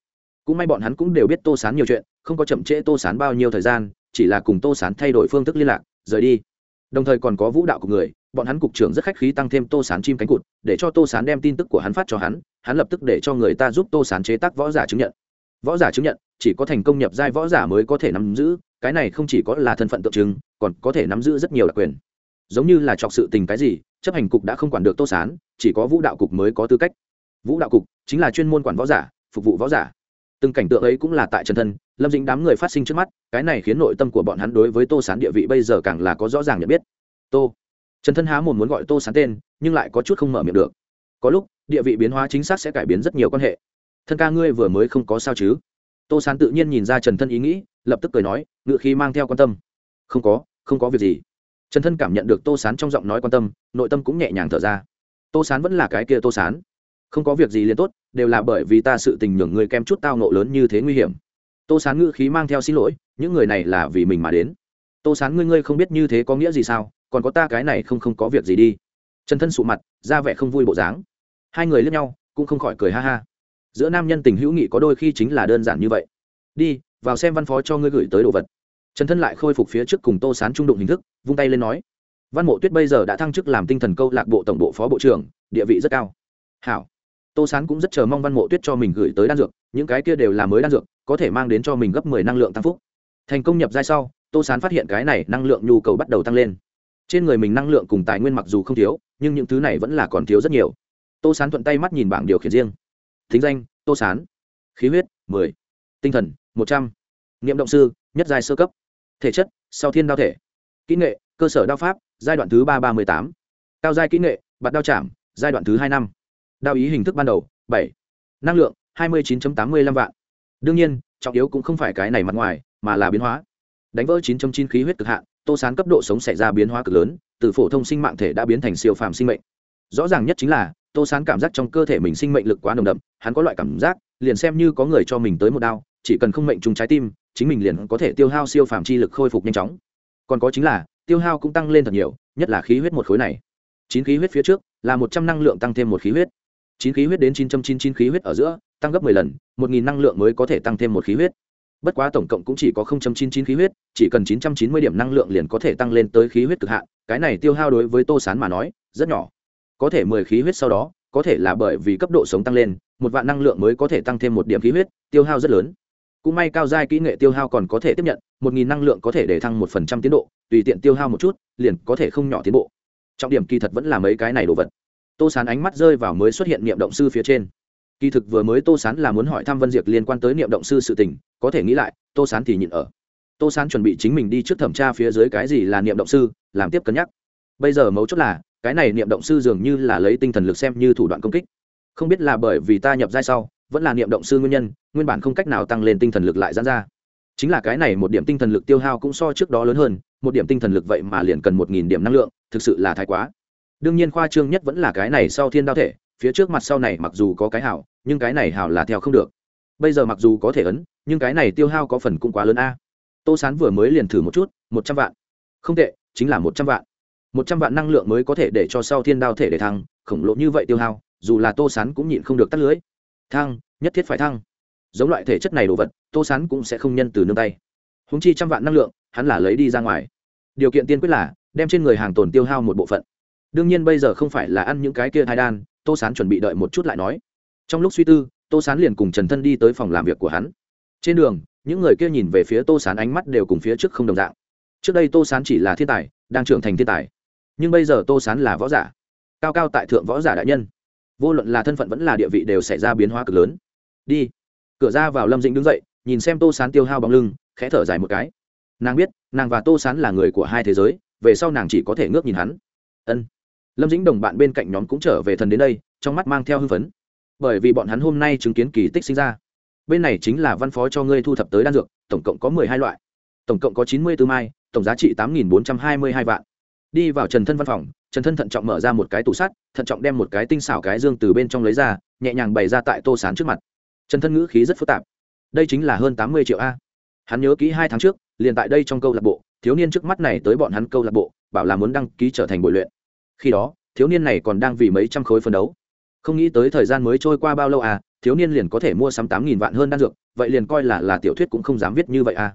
Cũng may bọn hắn cũng đều biết tô sán nhiều chuyện, không có chậm trễ tô sán bao nhiêu thời gian, chỉ là cùng tô sán thay đổi phương thức liên lạc, rời đi. Đồng thời còn có vũ đạo của người, bọn hắn cục trưởng rất khách khí tăng thêm tô sán chim cánh cụt, để cho tô sán đem tin tức của hắn phát cho hắn hắn lập tức để cho người ta giúp tô sán chế tác võ giả chứng nhận. Võ giả chứng nhận, chỉ có thành công nhập giai võ giả mới có thể nắm giữ, cái này không chỉ có là thân phận tượng trưng, còn có thể nắm giữ rất nhiều đặc quyền. Giống như là chọc sự tình cái gì, chấp hành cục đã không quản được tô sán, chỉ có vũ đạo cục mới có tư cách. Vũ đạo cục chính là chuyên môn quản võ giả, phục vụ võ giả. Từng cảnh tượng ấy cũng là tại trần thân, lâm dính đám người phát sinh trước mắt, cái này khiến nội tâm của bọn hắn đối với tô sán địa vị bây giờ càng là có rõ ràng nhận biết. Tô. Trần thân há mồm muốn gọi tô sán tên, nhưng lại có chút không mở miệng được. Có lúc địa vị biến hóa chính xác sẽ cải biến rất nhiều quan hệ. Thân ca ngươi vừa mới không có sao chứ? Tô sán tự nhiên nhìn ra trần thân ý nghĩ, lập tức cười nói, ngự khí mang theo quan tâm. Không có không có việc gì. Trần thân cảm nhận được tô sán trong giọng nói quan tâm, nội tâm cũng nhẹ nhàng thở ra. Tô sán vẫn là cái kia tô sán. Không có việc gì liền tốt, đều là bởi vì ta sự tình nhường người kem chút tao nộ lớn như thế nguy hiểm. Tô sán ngự khí mang theo xin lỗi, những người này là vì mình mà đến. Tô sán ngươi ngươi không biết như thế có nghĩa gì sao, còn có ta cái này không không có việc gì đi. Trần thân sụ mặt, ra vẻ không vui bộ dáng hai người lướt nhau, cũng không khỏi cười ha ha. Giữa nam nhân tình hữu nghị có đôi khi chính là đơn giản như vậy. Đi, vào xem văn phó cho ngươi gửi tới đồ vật. Trần thân lại khôi phục phía trước cùng tô sán trung đụng hình thức, vung tay lên nói. Văn mộ tuyết bây giờ đã thăng chức làm tinh thần câu lạc bộ tổng bộ phó bộ trưởng, địa vị rất cao. Hảo. Tô sán cũng rất chờ mong văn mộ tuyết cho mình gửi tới đan dược, những cái kia đều là mới đan dược, có thể mang đến cho mình gấp mười năng lượng tăng phúc. Thành công nhập giai sau, tô sán phát hiện cái này năng lượng nhu cầu bắt đầu tăng lên. Trên người mình năng lượng cùng tài nguyên mặc dù không thiếu, nhưng những thứ này vẫn là còn thiếu rất nhiều tô sán thuận tay mắt nhìn bảng điều khiển riêng. Thính danh, tô sán. Khí huyết, mười. Tinh thần, một trăm. N động sư, nhất giai sơ cấp. Thể chất, sau thiên đao thể. Kỹ nghệ, cơ sở đao pháp, giai đoạn thứ ba ba mươi tám. Cao giai kỹ nghệ, bạt đao chạm, giai đoạn thứ hai năm. Đao ý hình thức ban đầu, bảy. Năng lượng, hai mươi chín tám mươi lăm vạn. Đương nhiên, trọng yếu cũng không phải cái này mặt ngoài, mà là biến hóa. Đánh vỡ chín chín khí huyết cực hạn, tô sán cấp độ sống xảy ra biến hóa cực lớn, từ phổ thông sinh mạng thể đã biến thành siêu phàm sinh mệnh rõ ràng nhất chính là, tô sán cảm giác trong cơ thể mình sinh mệnh lực quá nồng đậm, hắn có loại cảm giác, liền xem như có người cho mình tới một đao, chỉ cần không mệnh trúng trái tim, chính mình liền có thể tiêu hao siêu phàm chi lực khôi phục nhanh chóng. Còn có chính là, tiêu hao cũng tăng lên thật nhiều, nhất là khí huyết một khối này. Chín khí huyết phía trước, là một trăm năng lượng tăng thêm một khí huyết. Chín khí huyết đến chín trăm chín chín khí huyết ở giữa, tăng gấp mười lần, một nghìn năng lượng mới có thể tăng thêm một khí huyết. Bất quá tổng cộng cũng chỉ có chín chín khí huyết, chỉ cần chín trăm chín mươi điểm năng lượng liền có thể tăng lên tới khí huyết cực hạn. Cái này tiêu hao đối với tô sán mà nói, rất nhỏ có thể mười khí huyết sau đó, có thể là bởi vì cấp độ sống tăng lên, một vạn năng lượng mới có thể tăng thêm một điểm khí huyết, tiêu hao rất lớn. Cũng may cao giai kỹ nghệ tiêu hao còn có thể tiếp nhận, một nghìn năng lượng có thể để thăng một phần trăm tiến độ, tùy tiện tiêu hao một chút, liền có thể không nhỏ tiến bộ. Trọng điểm kỳ thật vẫn là mấy cái này đồ vật. Tô sán ánh mắt rơi vào mới xuất hiện niệm động sư phía trên. Kỳ thực vừa mới tô sán là muốn hỏi thăm vân diệt liên quan tới niệm động sư sự tình, có thể nghĩ lại, tô sán thì nhịn ở. Tô sán chuẩn bị chính mình đi trước thẩm tra phía dưới cái gì là niệm động sư, làm tiếp cân nhắc. Bây giờ mấu chốt là cái này niệm động sư dường như là lấy tinh thần lực xem như thủ đoạn công kích. Không biết là bởi vì ta nhập giai sau, vẫn là niệm động sư nguyên nhân, nguyên bản không cách nào tăng lên tinh thần lực lại giãn ra. Chính là cái này một điểm tinh thần lực tiêu hao cũng so trước đó lớn hơn, một điểm tinh thần lực vậy mà liền cần một nghìn điểm năng lượng, thực sự là thái quá. Đương nhiên khoa trương nhất vẫn là cái này sau thiên đao thể, phía trước mặt sau này mặc dù có cái hảo, nhưng cái này hảo là theo không được. Bây giờ mặc dù có thể ấn, nhưng cái này tiêu hao có phần cũng quá lớn a. Tô sán vừa mới liền thử một chút, một trăm vạn. Không tệ, chính là một trăm vạn một trăm vạn năng lượng mới có thể để cho sau thiên đao thể để thăng, khổng lồ như vậy tiêu hao, dù là tô sán cũng nhịn không được tắt lưới. Thăng, nhất thiết phải thăng. Giống loại thể chất này đồ vật, tô sán cũng sẽ không nhân từ nương tay. Húng chi trăm vạn năng lượng, hắn là lấy đi ra ngoài. Điều kiện tiên quyết là, đem trên người hàng tồn tiêu hao một bộ phận. Đương nhiên bây giờ không phải là ăn những cái kia thai đan, tô sán chuẩn bị đợi một chút lại nói. Trong lúc suy tư, tô sán liền cùng trần thân đi tới phòng làm việc của hắn. Trên đường, những người kia nhìn về phía tô sán ánh mắt đều cùng phía trước không đồng dạng. Trước đây tô sán chỉ là thiên tài, đang trưởng thành thiên tài nhưng bây giờ tô sán là võ giả, cao cao tại thượng võ giả đại nhân. Vô luận là thân phận vẫn là địa vị đều xảy ra biến hóa cực lớn. Đi. Cửa ra vào lâm dĩnh đứng dậy, nhìn xem tô sán tiêu hao bóng lưng, khẽ thở dài một cái. Nàng biết, nàng và tô sán là người của hai thế giới, về sau nàng chỉ có thể ngước nhìn hắn. Ân. Lâm dĩnh đồng bạn bên cạnh nhóm cũng trở về thần đến đây, trong mắt mang theo hưng phấn. Bởi vì bọn hắn hôm nay chứng kiến kỳ tích sinh ra. Bên này chính là văn phó cho ngươi thu thập tới đan dược, tổng cộng có mười hai loại. Tổng cộng có chín mươi b ố mai, tổng giá trị tám nghìn bốn trăm hai mươi hai vạn đi vào trần thân văn phòng, trần thân thận trọng mở ra một cái tủ sắt, thận trọng đem một cái tinh xảo cái dương từ bên trong lấy ra, nhẹ nhàng bày ra tại tô sán trước mặt. Trần thân ngữ khí rất phức tạp. Đây chính là hơn tám mươi triệu a. Hắn nhớ kỹ hai tháng trước, liền tại đây trong câu lạc bộ, thiếu niên trước mắt này tới bọn hắn câu lạc bộ, bảo là muốn đăng ký trở thành bồi luyện. Khi đó, thiếu niên này còn đang vì mấy trăm khối phân đấu. Không nghĩ tới thời gian mới trôi qua bao lâu à thiếu niên liền có thể mua sắm tám nghìn vạn hơn đan dược, vậy liền coi là là tiểu thuyết cũng không dám viết như vậy à.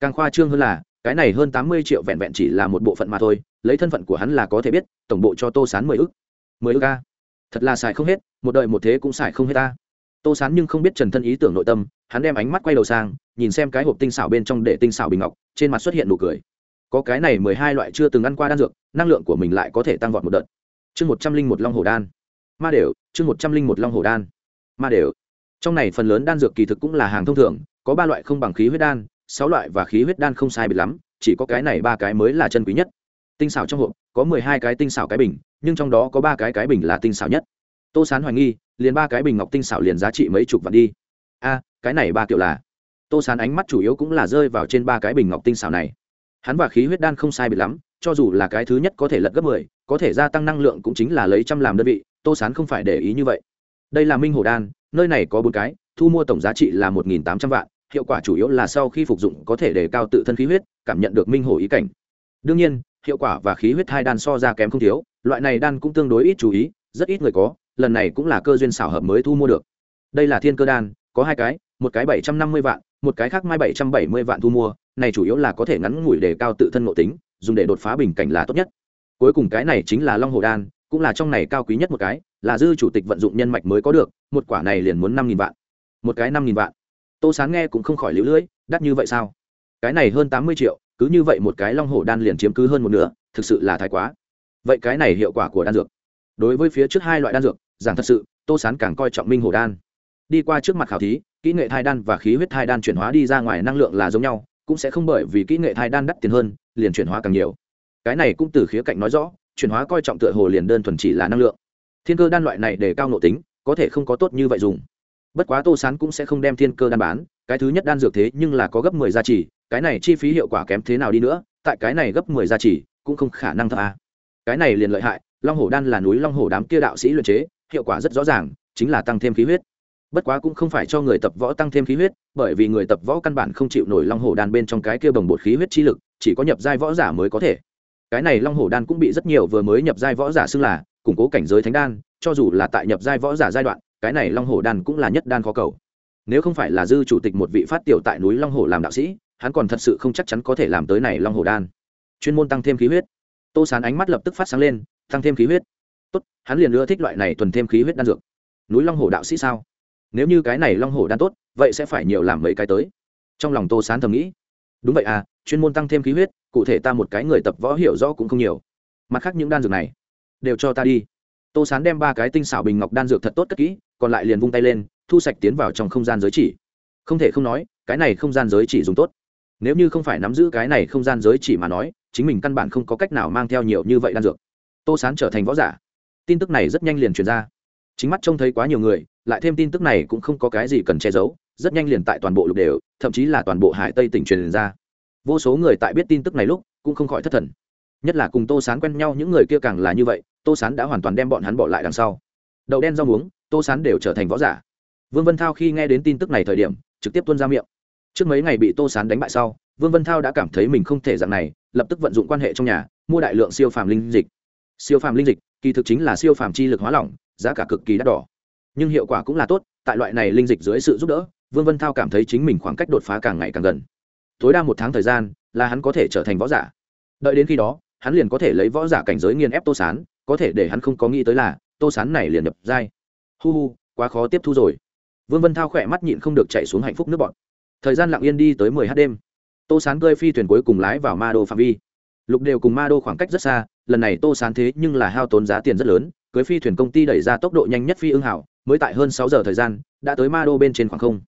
Càng khoa trương hơn là cái này hơn tám mươi triệu vẹn vẹn chỉ là một bộ phận mà thôi, lấy thân phận của hắn là có thể biết, tổng bộ cho tô sán mười ức. Mười ức a? Thật là xài không hết, một đời một thế cũng xài không hết ta tô sán nhưng không biết trần thân ý tưởng nội tâm, hắn đem ánh mắt quay đầu sang, nhìn xem cái hộp tinh xảo bên trong để tinh xảo bình ngọc, trên mặt xuất hiện nụ cười. Có cái này mười hai loại chưa từng ăn qua đan dược, năng lượng của mình lại có thể tăng vọt một đợt. Chương một trăm linh một long hồ đan. Ma đều, chương một trăm linh một long hồ đan. Ma đều. Trong này phần lớn đan dược kỳ thực cũng là hàng thông thường, có ba loại không bằng khí huyết đan sáu loại và khí huyết đan không sai biệt lắm, chỉ có cái này ba cái mới là chân quý nhất. Tinh xảo trong hộp, có mười hai cái tinh xảo cái bình, nhưng trong đó có ba cái cái bình là tinh xảo nhất. Tô sán hoài nghi, liền ba cái bình ngọc tinh xảo liền giá trị mấy chục vạn đi. A, cái này ba kiểu là? Tô sán ánh mắt chủ yếu cũng là rơi vào trên ba cái bình ngọc tinh xảo này. Hắn và khí huyết đan không sai biệt lắm, cho dù là cái thứ nhất có thể lật gấp mười, có thể gia tăng năng lượng cũng chính là lấy trăm làm đơn vị, tô sán không phải để ý như vậy. Đây là minh hồ đan, nơi này có bốn cái, thu mua tổng giá trị là một nghìn tám trăm vạn hiệu quả chủ yếu là sau khi phục dụng có thể đề cao tự thân khí huyết, cảm nhận được minh hồ ý cảnh. Đương nhiên, hiệu quả và khí huyết hai đan so ra kém không thiếu, loại này đan cũng tương đối ít chú ý, rất ít người có, lần này cũng là cơ duyên xảo hợp mới thu mua được. Đây là thiên cơ đan, có hai cái, một cái bảy trăm năm mươi vạn, một cái khác mai bảy trăm bảy mươi vạn thu mua, này chủ yếu là có thể ngắn ngủi đề cao tự thân ngộ tính, dùng để đột phá bình cảnh là tốt nhất. Cuối cùng cái này chính là long hồ đan, cũng là trong này cao quý nhất một cái, là dư chủ tịch vận dụng nhân mạch mới có được, một quả này liền muốn năm nghìn vạn. Một cái năm nghìn vạn tô Sán nghe cũng không khỏi lũ lưỡi, đắt như vậy sao? Cái này hơn tám mươi triệu, cứ như vậy một cái long hổ đan liền chiếm cứ hơn một nửa, thực sự là thái quá. Vậy cái này hiệu quả của đan dược? Đối với phía trước hai loại đan dược, giảng thật sự, tô sán càng coi trọng minh hổ đan. Đi qua trước mặt khảo thí, kỹ nghệ thai đan và khí huyết thai đan chuyển hóa đi ra ngoài năng lượng là giống nhau, cũng sẽ không bởi vì kỹ nghệ thai đan đắt tiền hơn, liền chuyển hóa càng nhiều. Cái này cũng từ khía cạnh nói rõ, chuyển hóa coi trọng tựa hồ liền đơn thuần chỉ là năng lượng. Thiên cơ đan loại này để cao nội tính, có thể không có tốt như vậy dùng bất quá tô sán cũng sẽ không đem thiên cơ đan bán, cái thứ nhất đan dược thế nhưng là có gấp mười gia trì, cái này chi phí hiệu quả kém thế nào đi nữa, tại cái này gấp mười gia trì cũng không khả năng thật à? cái này liền lợi hại, long hổ đan là núi long hổ đám kia đạo sĩ luyện chế, hiệu quả rất rõ ràng, chính là tăng thêm khí huyết bất quá cũng không phải cho người tập võ tăng thêm khí huyết, bởi vì người tập võ căn bản không chịu nổi long hổ đan bên trong cái kia bồng bột khí huyết chi lực, chỉ có nhập giai võ giả mới có thể cái này long hổ đan cũng bị rất nhiều vừa mới nhập giai võ giả xưng là củng cố cảnh giới thánh đan, cho dù là tại nhập giai võ giả giai đoạn cái này long hổ đan cũng là nhất đan khó cầu. Nếu không phải là dư chủ tịch một vị phát tiểu tại núi long hổ làm đạo sĩ, hắn còn thật sự không chắc chắn có thể làm tới này long hổ đan. Chuyên môn tăng thêm khí huyết. Tô sán ánh mắt lập tức phát sáng lên, tăng thêm khí huyết. Tốt, hắn liền ưa thích loại này tuần thêm khí huyết đan dược. Núi long hổ đạo sĩ sao? Nếu như cái này long hổ đan tốt, vậy sẽ phải nhiều làm mấy cái tới. Trong lòng tô sán thầm nghĩ. Đúng vậy à chuyên môn tăng thêm khí huyết, cụ thể ta một cái người tập võ hiểu rõ cũng không nhiều. Mặt khác những đan dược này, đều cho ta đi. Tô sán đem ba cái tinh xảo bình ngọc đan dược thật tốt cất kỹ còn lại liền vung tay lên, thu sạch tiến vào trong không gian giới chỉ. Không thể không nói, cái này không gian giới chỉ dùng tốt. Nếu như không phải nắm giữ cái này không gian giới chỉ mà nói, chính mình căn bản không có cách nào mang theo nhiều như vậy đan dược. Tô sán trở thành võ giả. Tin tức này rất nhanh liền truyền ra. Chính mắt trông thấy quá nhiều người, lại thêm tin tức này cũng không có cái gì cần che giấu, rất nhanh liền tại toàn bộ lục đều, thậm chí là toàn bộ hải tây tỉnh truyền ra. Vô số người tại biết tin tức này lúc, cũng không khỏi thất thần. Nhất là cùng tô sán quen nhau, những người kia càng là như vậy, tô sán đã hoàn toàn đem bọn hắn bỏ lại đằng sau. Đậu đen rau muống tô sán đều trở thành võ giả. Vương vân thao khi nghe đến tin tức này thời điểm, trực tiếp tuân ra miệng. Trước mấy ngày bị tô sán đánh bại sau, vương vân thao đã cảm thấy mình không thể dạng này, lập tức vận dụng quan hệ trong nhà, mua đại lượng siêu phàm linh dịch. Siêu phàm linh dịch, kỳ thực chính là siêu phàm chi lực hóa lỏng, giá cả cực kỳ đắt đỏ. Nhưng hiệu quả cũng là tốt, tại loại này linh dịch dưới sự giúp đỡ, vương vân thao cảm thấy chính mình khoảng cách đột phá càng ngày càng gần. Tối đa một tháng thời gian, là hắn có thể trở thành võ giả. Đợi đến khi đó, hắn liền có thể lấy võ giả cảnh giới nghiền ép tô sán, có thể để hắn không có nghĩ tới là, tô sán này liền nhập giai hu hu, quá khó tiếp thu rồi. Vương vân thao khỏe mắt nhịn không được chạy xuống hạnh phúc nước bọn thời gian lặng yên đi tới mười h đêm. Tô sán cơi phi thuyền cuối cùng lái vào ma đô phạm vi. Lục đều cùng ma đô khoảng cách rất xa, lần này tô sán thế nhưng là hao tốn giá tiền rất lớn, cưới phi thuyền công ty đẩy ra tốc độ nhanh nhất phi ưng hảo, mới tại hơn sáu giờ thời gian, đã tới ma đô bên trên khoảng không.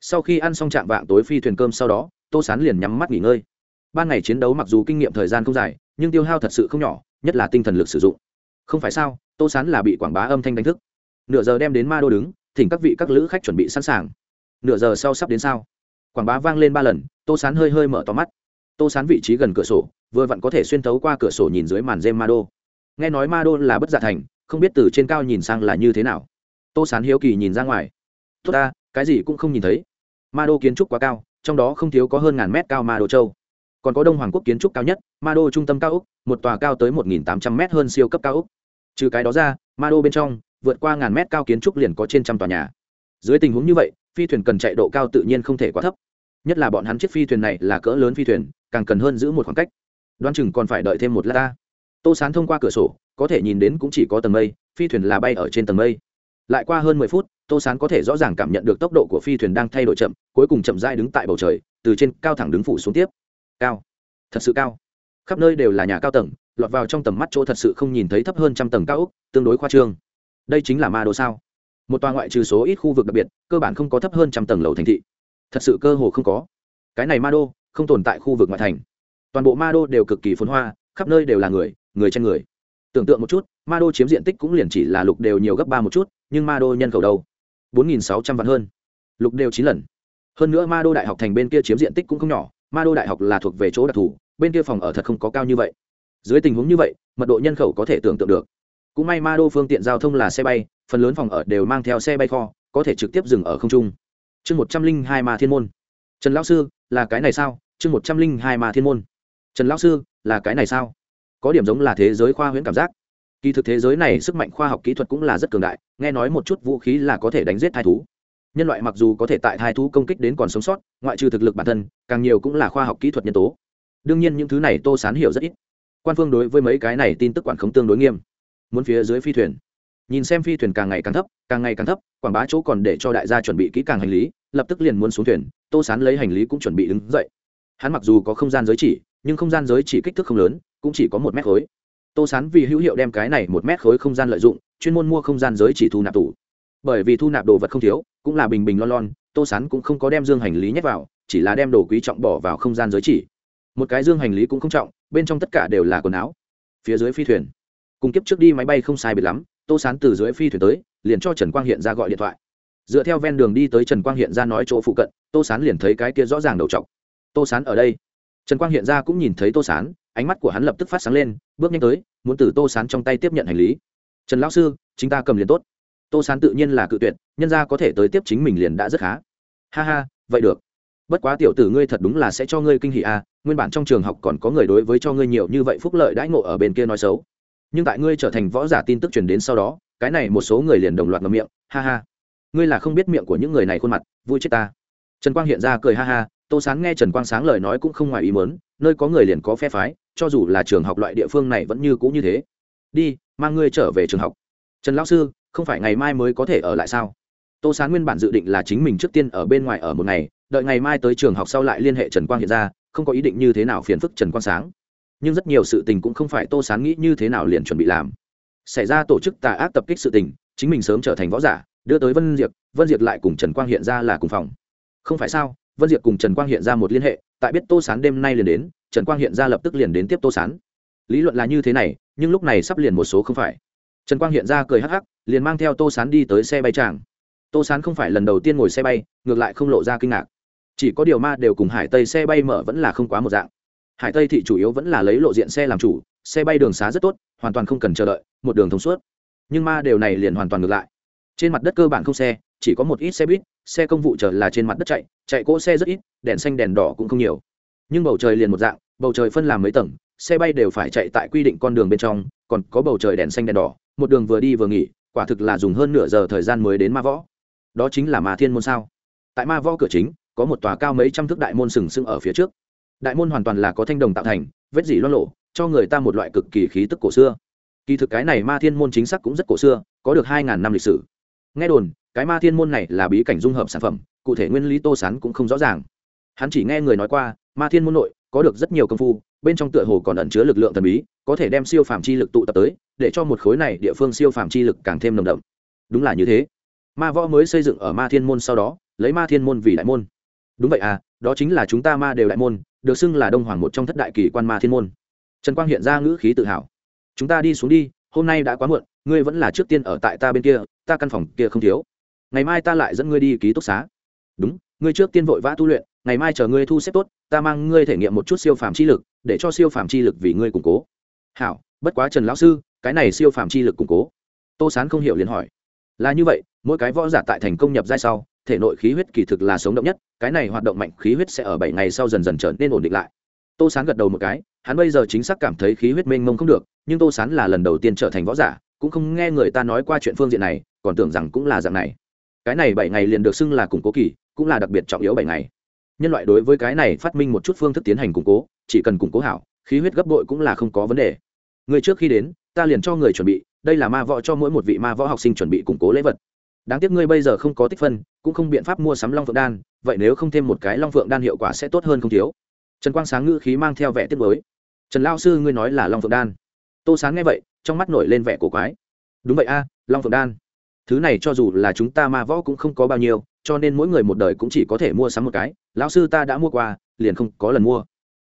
Sau khi ăn xong trạm vạng tối phi thuyền cơm sau đó, tô sán liền nhắm mắt nghỉ ngơi. Ban ngày chiến đấu mặc dù kinh nghiệm thời gian không dài, nhưng tiêu hao thật sự không nhỏ, nhất là tinh thần lực sử dụng. Không phải sao, tô sán là bị quảng bá âm thanh đánh thức nửa giờ đem đến ma đô đứng, thỉnh các vị các lữ khách chuẩn bị sẵn sàng. Nửa giờ sau sắp đến sao? Quảng bá vang lên ba lần, tô sán hơi hơi mở to mắt. Tô sán vị trí gần cửa sổ, vừa vặn có thể xuyên tấu qua cửa sổ nhìn dưới màn dêm ma đô. Nghe nói ma đô là bất dạ thành, không biết từ trên cao nhìn sang là như thế nào. Tô sán hiếu kỳ nhìn ra ngoài. Tốt ta, cái gì cũng không nhìn thấy. Ma đô kiến trúc quá cao, trong đó không thiếu có hơn ngàn mét cao ma đô châu. Còn có đông hoàng quốc kiến trúc cao nhất, ma đô trung tâm cao úc, một tòa cao tới một nghìn tám trăm m hơn siêu cấp cao úc. Trừ cái đó ra, ma đô bên trong vượt qua ngàn mét cao kiến trúc liền có trên trăm tòa nhà. Dưới tình huống như vậy, phi thuyền cần chạy độ cao tự nhiên không thể quá thấp. Nhất là bọn hắn chiếc phi thuyền này là cỡ lớn phi thuyền, càng cần hơn giữ một khoảng cách. Đoan chừng còn phải đợi thêm một lát ta. Tô sán thông qua cửa sổ, có thể nhìn đến cũng chỉ có tầng mây, phi thuyền là bay ở trên tầng mây. Lại qua hơn mười phút, tô sán có thể rõ ràng cảm nhận được tốc độ của phi thuyền đang thay đổi chậm, cuối cùng chậm dai đứng tại bầu trời, từ trên cao thẳng đứng phủ xuống tiếp. Cao. Thật sự cao. Khắp nơi đều là nhà cao tầng, lọt vào trong tầm mắt chỗ thật sự không nhìn thấy thấp hơn trăm tầng cao úc tương đối khoa trương đây chính là ma đô sao? Một tòa ngoại trừ số ít khu vực đặc biệt, cơ bản không có thấp hơn trăm tầng lầu thành thị. Thật sự cơ hồ không có. Cái này ma đô không tồn tại khu vực ngoại thành. Toàn bộ ma đô đều cực kỳ phồn hoa, khắp nơi đều là người người trên người. Tưởng tượng một chút, ma đô chiếm diện tích cũng liền chỉ là lục đều nhiều gấp ba một chút, nhưng ma đô nhân khẩu đâu? Bốn nghìn sáu trăm vạn hơn. Lục đều chín lần. Hơn nữa ma đô đại học thành bên kia chiếm diện tích cũng không nhỏ, ma đô đại học là thuộc về chỗ đặc thù, bên kia phòng ở thật không có cao như vậy. Dưới tình huống như vậy, mật độ nhân khẩu có thể tưởng tượng được cũng may ma đô phương tiện giao thông là xe bay, phần lớn phòng ở đều mang theo xe bay kho, có thể trực tiếp dừng ở không trung. Chương một trăm linh hai ma thiên môn. Trần lão sư, là cái này sao? Chương một trăm linh hai ma thiên môn. Trần lão sư, là cái này sao? Có điểm giống là thế giới khoa huyễn cảm giác. Kỳ thực thế giới này sức mạnh khoa học kỹ thuật cũng là rất cường đại, nghe nói một chút vũ khí là có thể đánh giết thai thú. Nhân loại mặc dù có thể tại thai thú công kích đến còn sống sót, ngoại trừ thực lực bản thân, càng nhiều cũng là khoa học kỹ thuật nhân tố. Đương nhiên những thứ này tô sán hiểu rất ít. Quan phương đối với mấy cái này tin tức quản khống tương đối nghiêm muốn phía dưới phi thuyền. Nhìn xem phi thuyền càng ngày càng thấp, càng ngày càng thấp, quảng bá chỗ còn để cho đại gia chuẩn bị kỹ càng hành lý, lập tức liền muốn xuống thuyền, tô sán lấy hành lý cũng chuẩn bị đứng dậy. Hắn mặc dù có không gian giới chỉ, nhưng không gian giới chỉ kích thước không lớn, cũng chỉ có một mét khối. Tô sán vì hữu hiệu đem cái này một mét khối không gian lợi dụng, chuyên môn mua không gian giới chỉ thu nạp tủ. Bởi vì thu nạp đồ vật không thiếu, cũng là bình bình lon lon, tô sán cũng không có đem dương hành lý nhét vào, chỉ là đem đồ quý trọng bỏ vào không gian giới chỉ. Một cái dương hành lý cũng không trọng, bên trong tất cả đều là quần áo. Phía dưới phi thuyền cùng kiếp trước đi máy bay không sai biệt lắm, tô sán từ dưới phi thuyền tới, liền cho trần quang hiện ra gọi điện thoại. Dựa theo ven đường đi tới trần quang hiện ra nói chỗ phụ cận, tô sán liền thấy cái kia rõ ràng đầu t tô sán ở đây. Trần quang hiện ra cũng nhìn thấy tô sán, ánh mắt của hắn lập tức phát sáng lên, bước nhanh tới, muốn từ tô sán trong tay tiếp nhận hành lý. Trần lão sư, chính ta cầm liền tốt. Tô sán tự nhiên là cự tuyệt, nhân ra có thể tới tiếp chính mình liền đã rất khá. Ha ha, vậy được. Bất quá tiểu tử ngươi thật đúng là sẽ cho ngươi kinh hỷ à nguyên bản trong trường học còn có người đối với cho ngươi nhiều như vậy phúc lợi đãi ngộ ở bên kia nói xấu nhưng tại ngươi trở thành võ giả tin tức truyền đến sau đó, cái này một số người liền đồng loạt ngậm miệng, ha ha. Ngươi là không biết miệng của những người này khuôn mặt, vui chết ta. Trần quang hiện ra cười ha ha, tô sán nghe trần quang sáng lời nói cũng không ngoài ý mớn nơi có người liền có phe phái, cho dù là trường học loại địa phương này vẫn như cũ như thế. Đi, mang ngươi trở về trường học. Trần lão sư, không phải ngày mai mới có thể ở lại sao? Tô sán nguyên bản dự định là chính mình trước tiên ở bên ngoài ở một ngày, đợi ngày mai tới trường học sau lại liên hệ trần quang hiện ra, không có ý định như thế nào phiền phức trần quang sáng nhưng rất nhiều sự tình cũng không phải tô sán nghĩ như thế nào liền chuẩn bị làm. Xảy ra tổ chức tà ác tập kích sự tình, chính mình sớm trở thành võ giả, đưa tới vân diệp vân diệp lại cùng trần quang hiện ra là cùng phòng. Không phải sao, vân diệp cùng trần quang hiện ra một liên hệ, tại biết tô sán đêm nay liền đến, trần quang hiện ra lập tức liền đến tiếp tô sán. Lý luận là như thế này, nhưng lúc này sắp liền một số không phải. Trần quang hiện ra cười hắc hắc, liền mang theo tô sán đi tới xe bay tràng. Tô sán không phải lần đầu tiên ngồi xe bay, ngược lại không lộ ra kinh ngạc. Chỉ có điều ma đều cùng hải tây xe bay mở vẫn là không quá một dạng hải tây thị chủ yếu vẫn là lấy lộ diện xe làm chủ, xe bay đường xá rất tốt, hoàn toàn không cần chờ đợi, một đường thông suốt. Nhưng ma đều này liền hoàn toàn ngược lại. Trên mặt đất cơ bản không xe, chỉ có một ít xe buýt, xe công vụ chờ là trên mặt đất chạy chạy cỗ xe rất ít, đèn xanh đèn đỏ cũng không nhiều. Nhưng bầu trời liền một dạng, bầu trời phân làm mấy tầng, xe bay đều phải chạy tại quy định con đường bên trong, còn có bầu trời đèn xanh đèn đỏ, một đường vừa đi vừa nghỉ, quả thực là dùng hơn nửa giờ thời gian mới đến ma võ. Đó chính là ma thiên môn sao? Tại ma võ cửa chính, có một tòa cao mấy trăm thước đại môn sừng sững ở phía trước đại môn hoàn toàn là có thanh đồng tạo thành, vết dỉ loan lộ cho người ta một loại cực kỳ khí tức cổ xưa. Kỳ thực cái này ma thiên môn chính xác cũng rất cổ xưa, có được hai ngàn năm lịch sử. Nghe đồn, cái ma thiên môn này là bí cảnh dung hợp sản phẩm, cụ thể nguyên lý tô sán cũng không rõ ràng. Hắn chỉ nghe người nói qua, ma thiên môn nội có được rất nhiều công phu, bên trong tựa hồ còn ẩn chứa lực lượng thần bí, có thể đem siêu phàm chi lực tụ tập tới, để cho một khối này địa phương siêu phàm chi lực càng thêm nồng đậm. Đúng là như thế. Ma võ mới xây dựng ở ma thiên môn sau đó, lấy ma thiên môn vì đại môn. Đúng vậy à đó chính là chúng ta ma đều đại môn được xưng là đông hoàng một trong thất đại kỳ quan ma thiên môn. Trần quang hiện ra ngữ khí tự hào. Chúng ta đi xuống đi, hôm nay đã quá muộn, ngươi vẫn là trước tiên ở tại ta bên kia, ta căn phòng kia không thiếu. Ngày mai ta lại dẫn ngươi đi ký túc xá. Đúng, ngươi trước tiên vội vã tu luyện, ngày mai chờ ngươi thu xếp tốt, ta mang ngươi thể nghiệm một chút siêu phàm chi lực, để cho siêu phàm chi lực vì ngươi củng cố. Hảo, bất quá trần lão sư, cái này siêu phàm chi lực củng cố. Tô sán không hiểu liền hỏi. Là như vậy, mỗi cái võ giả tại thành công nhập giai sau thể nội khí huyết kỳ thực là sống động nhất, cái này hoạt động mạnh, khí huyết sẽ ở bảy ngày sau dần dần trở nên ổn định lại. Tô sán gật đầu một cái, hắn bây giờ chính xác cảm thấy khí huyết mênh mông không được, nhưng tô sán là lần đầu tiên trở thành võ giả, cũng không nghe người ta nói qua chuyện phương diện này, còn tưởng rằng cũng là dạng này. Cái này bảy ngày liền được xưng là củng cố kỳ, cũng là đặc biệt trọng yếu bảy ngày. Nhân loại đối với cái này phát minh một chút phương thức tiến hành củng cố, chỉ cần củng cố hảo, khí huyết gấp bội cũng là không có vấn đề. Người trước khi đến, ta liền cho người chuẩn bị, đây là ma võ cho mỗi một vị ma võ học sinh chuẩn bị củng cố lễ vật đáng tiếc ngươi bây giờ không có tích phân, cũng không biện pháp mua sắm long phượng đan, vậy nếu không thêm một cái long phượng đan hiệu quả sẽ tốt hơn không thiếu. Trần quang sáng ngữ khí mang theo vẻ tiết mới trần lao sư ngươi nói là long phượng đan. Tô sáng nghe vậy, trong mắt nổi lên vẻ cổ quái. Đúng vậy a, long phượng đan. Thứ này cho dù là chúng ta ma võ cũng không có bao nhiêu, cho nên mỗi người một đời cũng chỉ có thể mua sắm một cái. Lão sư ta đã mua qua, liền không có lần mua.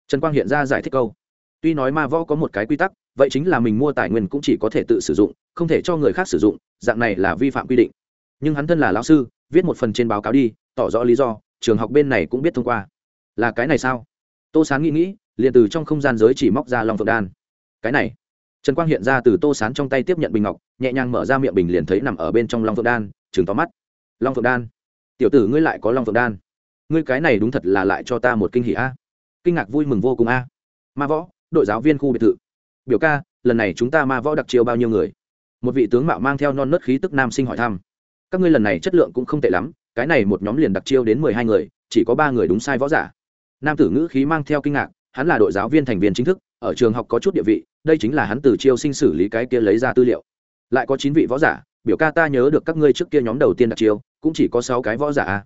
Trần quang hiện ra giải thích câu. Tuy nói ma võ có một cái quy tắc, vậy chính là mình mua tài nguyên cũng chỉ có thể tự sử dụng, không thể cho người khác sử dụng, dạng này là vi phạm quy định nhưng hắn thân là lão sư, viết một phần trên báo cáo đi, tỏ rõ lý do, trường học bên này cũng biết thông qua. Là cái này sao? Tô sán nghĩ nghĩ, liền từ trong không gian giới chỉ móc ra long phượng đan. Cái này. Trần quang hiện ra từ tô sán trong tay tiếp nhận bình ngọc, nhẹ nhàng mở ra miệng bình liền thấy nằm ở bên trong long phượng đan chừng tóm mắt. Long phượng đan. Tiểu tử ngươi lại có long phượng đan. Ngươi cái này đúng thật là lại cho ta một kinh hỷ a. À? Kinh ngạc vui mừng vô cùng a. À? Ma võ, đội giáo viên khu biệt thự. Biểu ca, lần này chúng ta ma võ đặc chiêu bao nhiêu người? Một vị tướng mạo mang theo non nớt khí tức nam sinh hỏi thăm các ngươi lần này chất lượng cũng không tệ lắm, cái này một nhóm liền đặc chiêu đến mười hai người, chỉ có ba người đúng sai võ giả. Nam tử ngữ khí mang theo kinh ngạc, hắn là đội giáo viên thành viên chính thức, ở trường học có chút địa vị, đây chính là hắn từ chiêu sinh xử lý cái kia lấy ra tư liệu. Lại có chín vị võ giả, biểu ca ta nhớ được các ngươi trước kia nhóm đầu tiên đặc chiêu, cũng chỉ có sáu cái võ giả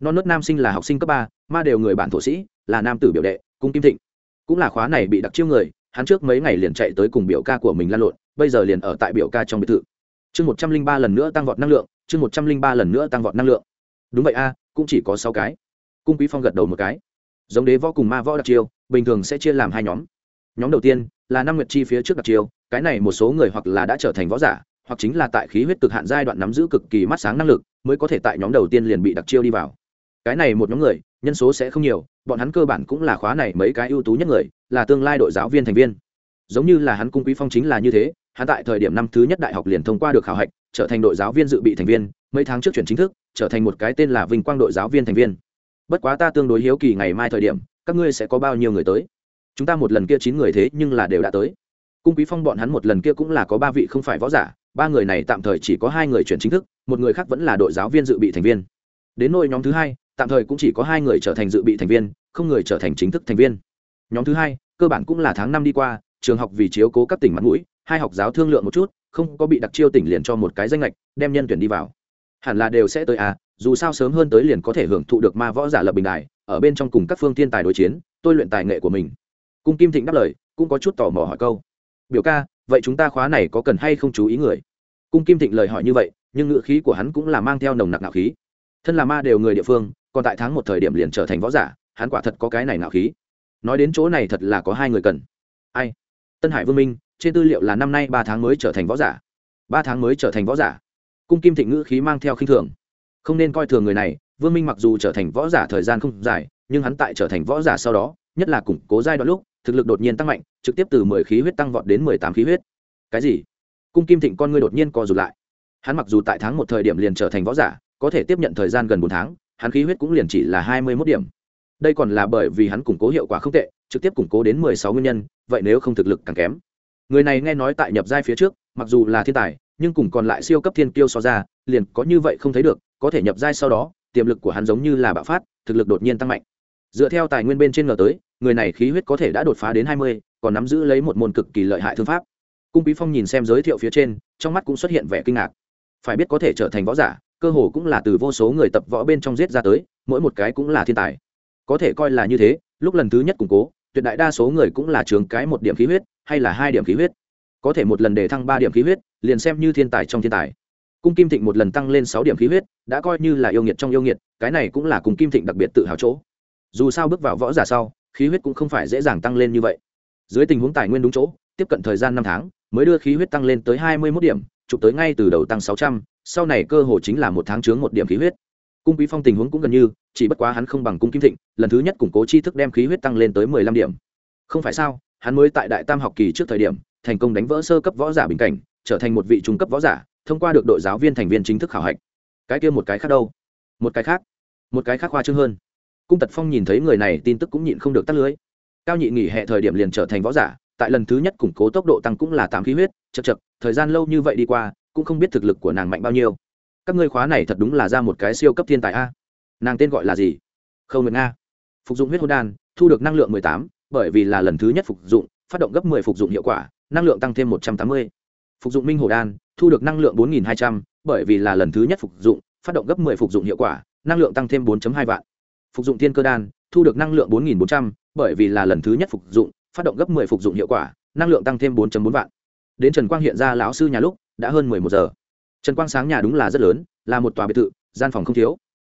non nớt nam sinh là học sinh cấp ba, ma đều người bản thổ sĩ, là nam tử biểu đệ, cung kim thịnh. Cũng là khóa này bị đặc chiêu người, hắn trước mấy ngày liền chạy tới cùng biểu ca của mình lan lộn, bây giờ liền ở tại biểu ca trong biệt thự. Chương một trăm linh ba lần nữa tăng vọt năng lượng chương một trăm linh ba lần nữa tăng vọt năng lượng. Đúng vậy a, cũng chỉ có sáu cái. Cung quý phong gật đầu một cái. Giống đế võ cùng ma võ đặc chiêu, bình thường sẽ chia làm hai nhóm. Nhóm đầu tiên là năm nguyệt chi phía trước đặc chiêu, cái này một số người hoặc là đã trở thành võ giả, hoặc chính là tại khí huyết cực hạn giai đoạn nắm giữ cực kỳ mắt sáng năng lực, mới có thể tại nhóm đầu tiên liền bị đặc chiêu đi vào. Cái này một nhóm người, nhân số sẽ không nhiều, bọn hắn cơ bản cũng là khóa này mấy cái ưu tú nhất người, là tương lai đội giáo viên thành viên. Giống như là hắn cung quý phong chính là như thế, hắn tại thời điểm năm thứ nhất đại học liền thông qua được khảo hạch trở thành đội giáo viên dự bị thành viên, mấy tháng trước chuyển chính thức, trở thành một cái tên là vinh quang đội giáo viên thành viên. Bất quá ta tương đối hiếu kỳ ngày mai thời điểm, các ngươi sẽ có bao nhiêu người tới? Chúng ta một lần kia chín người thế nhưng là đều đã tới. Cung quý phong bọn hắn một lần kia cũng là có ba vị không phải võ giả, ba người này tạm thời chỉ có hai người chuyển chính thức, một người khác vẫn là đội giáo viên dự bị thành viên. Đến nôi nhóm thứ hai, tạm thời cũng chỉ có hai người trở thành dự bị thành viên, không người trở thành chính thức thành viên. Nhóm thứ hai, cơ bản cũng là tháng năm đi qua, trường học vì chiếu cố các tỉnh mặt mũi, hai học giáo thương lượng một chút không có bị đặc chiêu tỉnh liền cho một cái danh lệch đem nhân tuyển đi vào. Hẳn là đều sẽ tới à dù sao sớm hơn tới liền có thể hưởng thụ được ma võ giả lập bình đài, ở bên trong cùng các phương thiên tài đối chiến, tôi luyện tài nghệ của mình. Cung kim thịnh đáp lời, cũng có chút tò mò hỏi câu. Biểu ca, vậy chúng ta khóa này có cần hay không chú ý người? Cung kim thịnh lời hỏi như vậy, nhưng ngữ khí của hắn cũng là mang theo nồng nặc nạo khí. Thân là ma đều người địa phương, còn tại tháng một thời điểm liền trở thành võ giả, hắn quả thật có cái này nạo khí. Nói đến chỗ này thật là có hai người cần. Ai? Tân hải vương minh trên tư liệu là năm nay ba tháng mới trở thành võ giả. Ba tháng mới trở thành võ giả. Cung kim thịnh ngữ khí mang theo khinh thường. Không nên coi thường người này, vương minh mặc dù trở thành võ giả thời gian không dài, nhưng hắn tại trở thành võ giả sau đó, nhất là củng cố giai đoạn lúc, thực lực đột nhiên tăng mạnh, trực tiếp từ mười khí huyết tăng vọt đến mười tám khí huyết. Cái gì? Cung kim thịnh con ngươi đột nhiên co rụt lại. Hắn mặc dù tại tháng một thời điểm liền trở thành võ giả, có thể tiếp nhận thời gian gần bốn tháng, hắn khí huyết cũng liền chỉ là hai mươi mốt điểm. Đây còn là bởi vì hắn củng cố hiệu quả không tệ, trực tiếp củng cố đến mười sáu nguyên nhân, vậy nếu không thực lực càng kém người này nghe nói tại nhập giai phía trước, mặc dù là thiên tài, nhưng cùng còn lại siêu cấp thiên kiêu so ra, liền có như vậy không thấy được, có thể nhập giai sau đó, tiềm lực của hắn giống như là bạo phát, thực lực đột nhiên tăng mạnh. Dựa theo tài nguyên bên trên ngờ tới, người này khí huyết có thể đã đột phá đến hai mươi, còn nắm giữ lấy một môn cực kỳ lợi hại thương pháp. Cung quý phong nhìn xem giới thiệu phía trên, trong mắt cũng xuất hiện vẻ kinh ngạc. Phải biết có thể trở thành võ giả, cơ hồ cũng là từ vô số người tập võ bên trong giết ra tới, mỗi một cái cũng là thiên tài. Có thể coi là như thế, lúc lần thứ nhất củng cố tuyệt đại đa số người cũng là trường cái một điểm khí huyết, hay là hai điểm khí huyết. Có thể một lần để thăng ba điểm khí huyết, liền xem như thiên tài trong thiên tài. Cung kim thịnh một lần tăng lên sáu điểm khí huyết, đã coi như là yêu nghiệt trong yêu nghiệt, cái này cũng là cùng kim thịnh đặc biệt tự hào chỗ. Dù sao bước vào võ giả sau, khí huyết cũng không phải dễ dàng tăng lên như vậy. Dưới tình huống tài nguyên đúng chỗ, tiếp cận thời gian năm tháng, mới đưa khí huyết tăng lên tới hai mươi mốt điểm, chụp tới ngay từ đầu tăng sáu trăm, sau này cơ hồ chính là một tháng chướng một điểm khí huyết cung quý phong tình huống cũng gần như, chỉ bất quá hắn không bằng cung kim thịnh, lần thứ nhất củng cố tri thức đem khí huyết tăng lên tới mười lăm điểm. Không phải sao, hắn mới tại đại tam học kỳ trước thời điểm, thành công đánh vỡ sơ cấp võ giả bình cảnh, trở thành một vị trung cấp võ giả, thông qua được đội giáo viên thành viên chính thức khảo hạch. Cái kia một cái khác đâu? Một cái khác. Một cái khác khoa trương hơn. Cung tật phong nhìn thấy người này, tin tức cũng nhịn không được tắt lưới. Cao nhị nghỉ hè thời điểm liền trở thành võ giả, tại lần thứ nhất củng cố tốc độ tăng cũng là tám khí huyết, chật chật, thời gian lâu như vậy đi qua, cũng không biết thực lực của nàng mạnh bao nhiêu các ngươi khóa này thật đúng là ra một cái siêu cấp thiên tài a. Nàng tên gọi là gì? Không nguyệt nga. Phục dụng huyết hô đan, thu được năng lượng mười tám, bởi vì là lần thứ nhất phục dụng, phát động gấp mười phục dụng hiệu quả, năng lượng tăng thêm một trăm tám mươi. Phục dụng minh hồ đan, thu được năng lượng bốn nghìn hai trăm, bởi vì là lần thứ nhất phục dụng, phát động gấp mười phục dụng hiệu quả, năng lượng tăng thêm 4 hai vạn. Phục dụng thiên cơ đan, thu được năng lượng bốn nghìn bốn trăm, bởi vì là lần thứ nhất phục dụng, phát động gấp mười phục dụng hiệu quả, năng lượng tăng thêm 4 bốn vạn. Đến trần quang hiện ra lão sư nhà lúc, đã hơn mười một giờ trần quang sáng nhà đúng là rất lớn, là một tòa biệt thự, gian phòng không thiếu.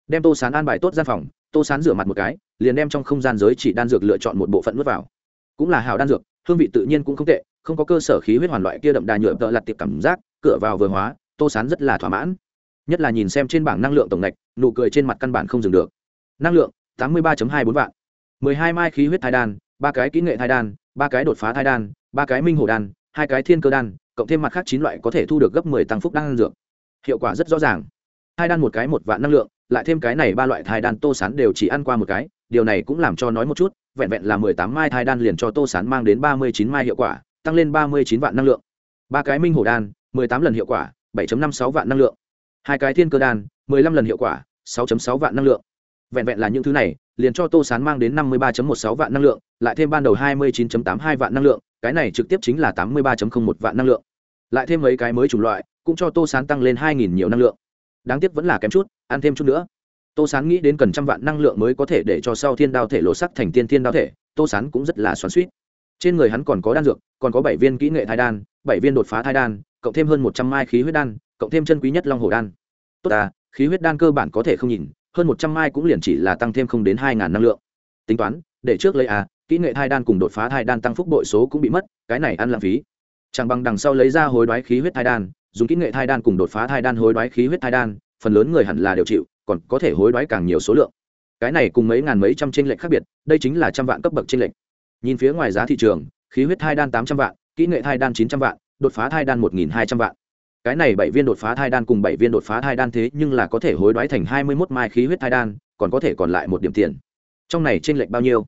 Đem tô sán an bài tốt gian phòng, tô sán rửa mặt một cái, liền đem trong không gian giới chỉ đan dược lựa chọn một bộ phận nuốt vào. Cũng là hào đan dược, hương vị tự nhiên cũng không tệ, không có cơ sở khí huyết hoàn loại kia đậm đà nhựa tợ lặt tiệp cảm giác, cửa vào vừa hóa, tô sán rất là thỏa mãn. Nhất là nhìn xem trên bảng năng lượng tổng ngạch nụ cười trên mặt căn bản không dừng được. Năng lượng, tám mươi ba hai bốn vạn. mười hai mai khí huyết thai đan, ba cái kỹ nghệ thai đan, ba cái đột phá thai đan, ba cái minh hồ đan, hai cái thiên cơ đan cộng thêm mặt khác chín loại có thể thu được gấp mười tăng phúc đan dược. Hiệu quả rất rõ ràng. Hai đan một cái một vạn năng lượng, lại thêm cái này ba loại thai đan tô sán đều chỉ ăn qua một cái, điều này cũng làm cho nói một chút, vẹn vẹn là mười tám mai thai đan liền cho tô sán mang đến ba mươi chín mai hiệu quả, tăng lên ba mươi chín vạn năng lượng. Ba cái minh hổ đan, mười tám lần hiệu quả, bảy năm sáu vạn năng lượng. Hai cái thiên cơ đan, mười lăm lần hiệu quả, sáu sáu vạn năng lượng. Vẹn vẹn là những thứ này, liền cho tô sán mang đến năm mươi ba một sáu vạn năng lượng, lại thêm ban đầu hai mươi chín tám hai vạn năng lượng cái này trực tiếp chính là tám mươi ba một vạn năng lượng. Lại thêm mấy cái mới chủng loại, cũng cho tô sán tăng lên hai nhiều năng lượng. Đáng tiếc vẫn là kém chút, ăn thêm chút nữa. Tô sán nghĩ đến cần trăm vạn năng lượng mới có thể để cho sau thiên đao thể lộ sắc thành tiên thiên đao thể, tô sán cũng rất là xoắn suýt trên người hắn còn có đan dược, còn có bảy viên kỹ nghệ thai đan, bảy viên đột phá thai đan, cộng thêm hơn một trăm mai khí huyết đan, cộng thêm chân quý nhất long hồ đan. Tốt à khí huyết đan cơ bản có thể không nhìn, hơn một trăm mai cũng liền chỉ là tăng thêm không đến hai ngàn năng lượng. Tính toán, để trước lấy à kỹ nghệ thai đan cùng đột phá thai đan tăng phúc bội số cũng bị mất, cái này ăn lãng phí. Chẳng bằng đằng sau lấy ra hối đoái khí huyết thai đan, dùng kỹ nghệ thai đan cùng đột phá thai đan hối đoái khí huyết thai đan, phần lớn người hẳn là đều chịu, còn có thể hối đoái càng nhiều số lượng. Cái này cùng mấy ngàn mấy trăm trên lệch khác biệt, đây chính là trăm vạn cấp bậc trên lệch. Nhìn phía ngoài giá thị trường, khí huyết thai đan tám trăm vạn, kỹ nghệ thai đan chín trăm vạn, đột phá thai đan một nghìn hai trăm vạn. Cái này bảy viên đột phá thai đan cùng bảy viên đột phá thai đan thế nhưng là có thể hối đoái thành hai mươi mốt mai khí huyết thai đan, còn có thể còn lại một điểm tiền. Trong này t r ê n lệch bao nhiêu?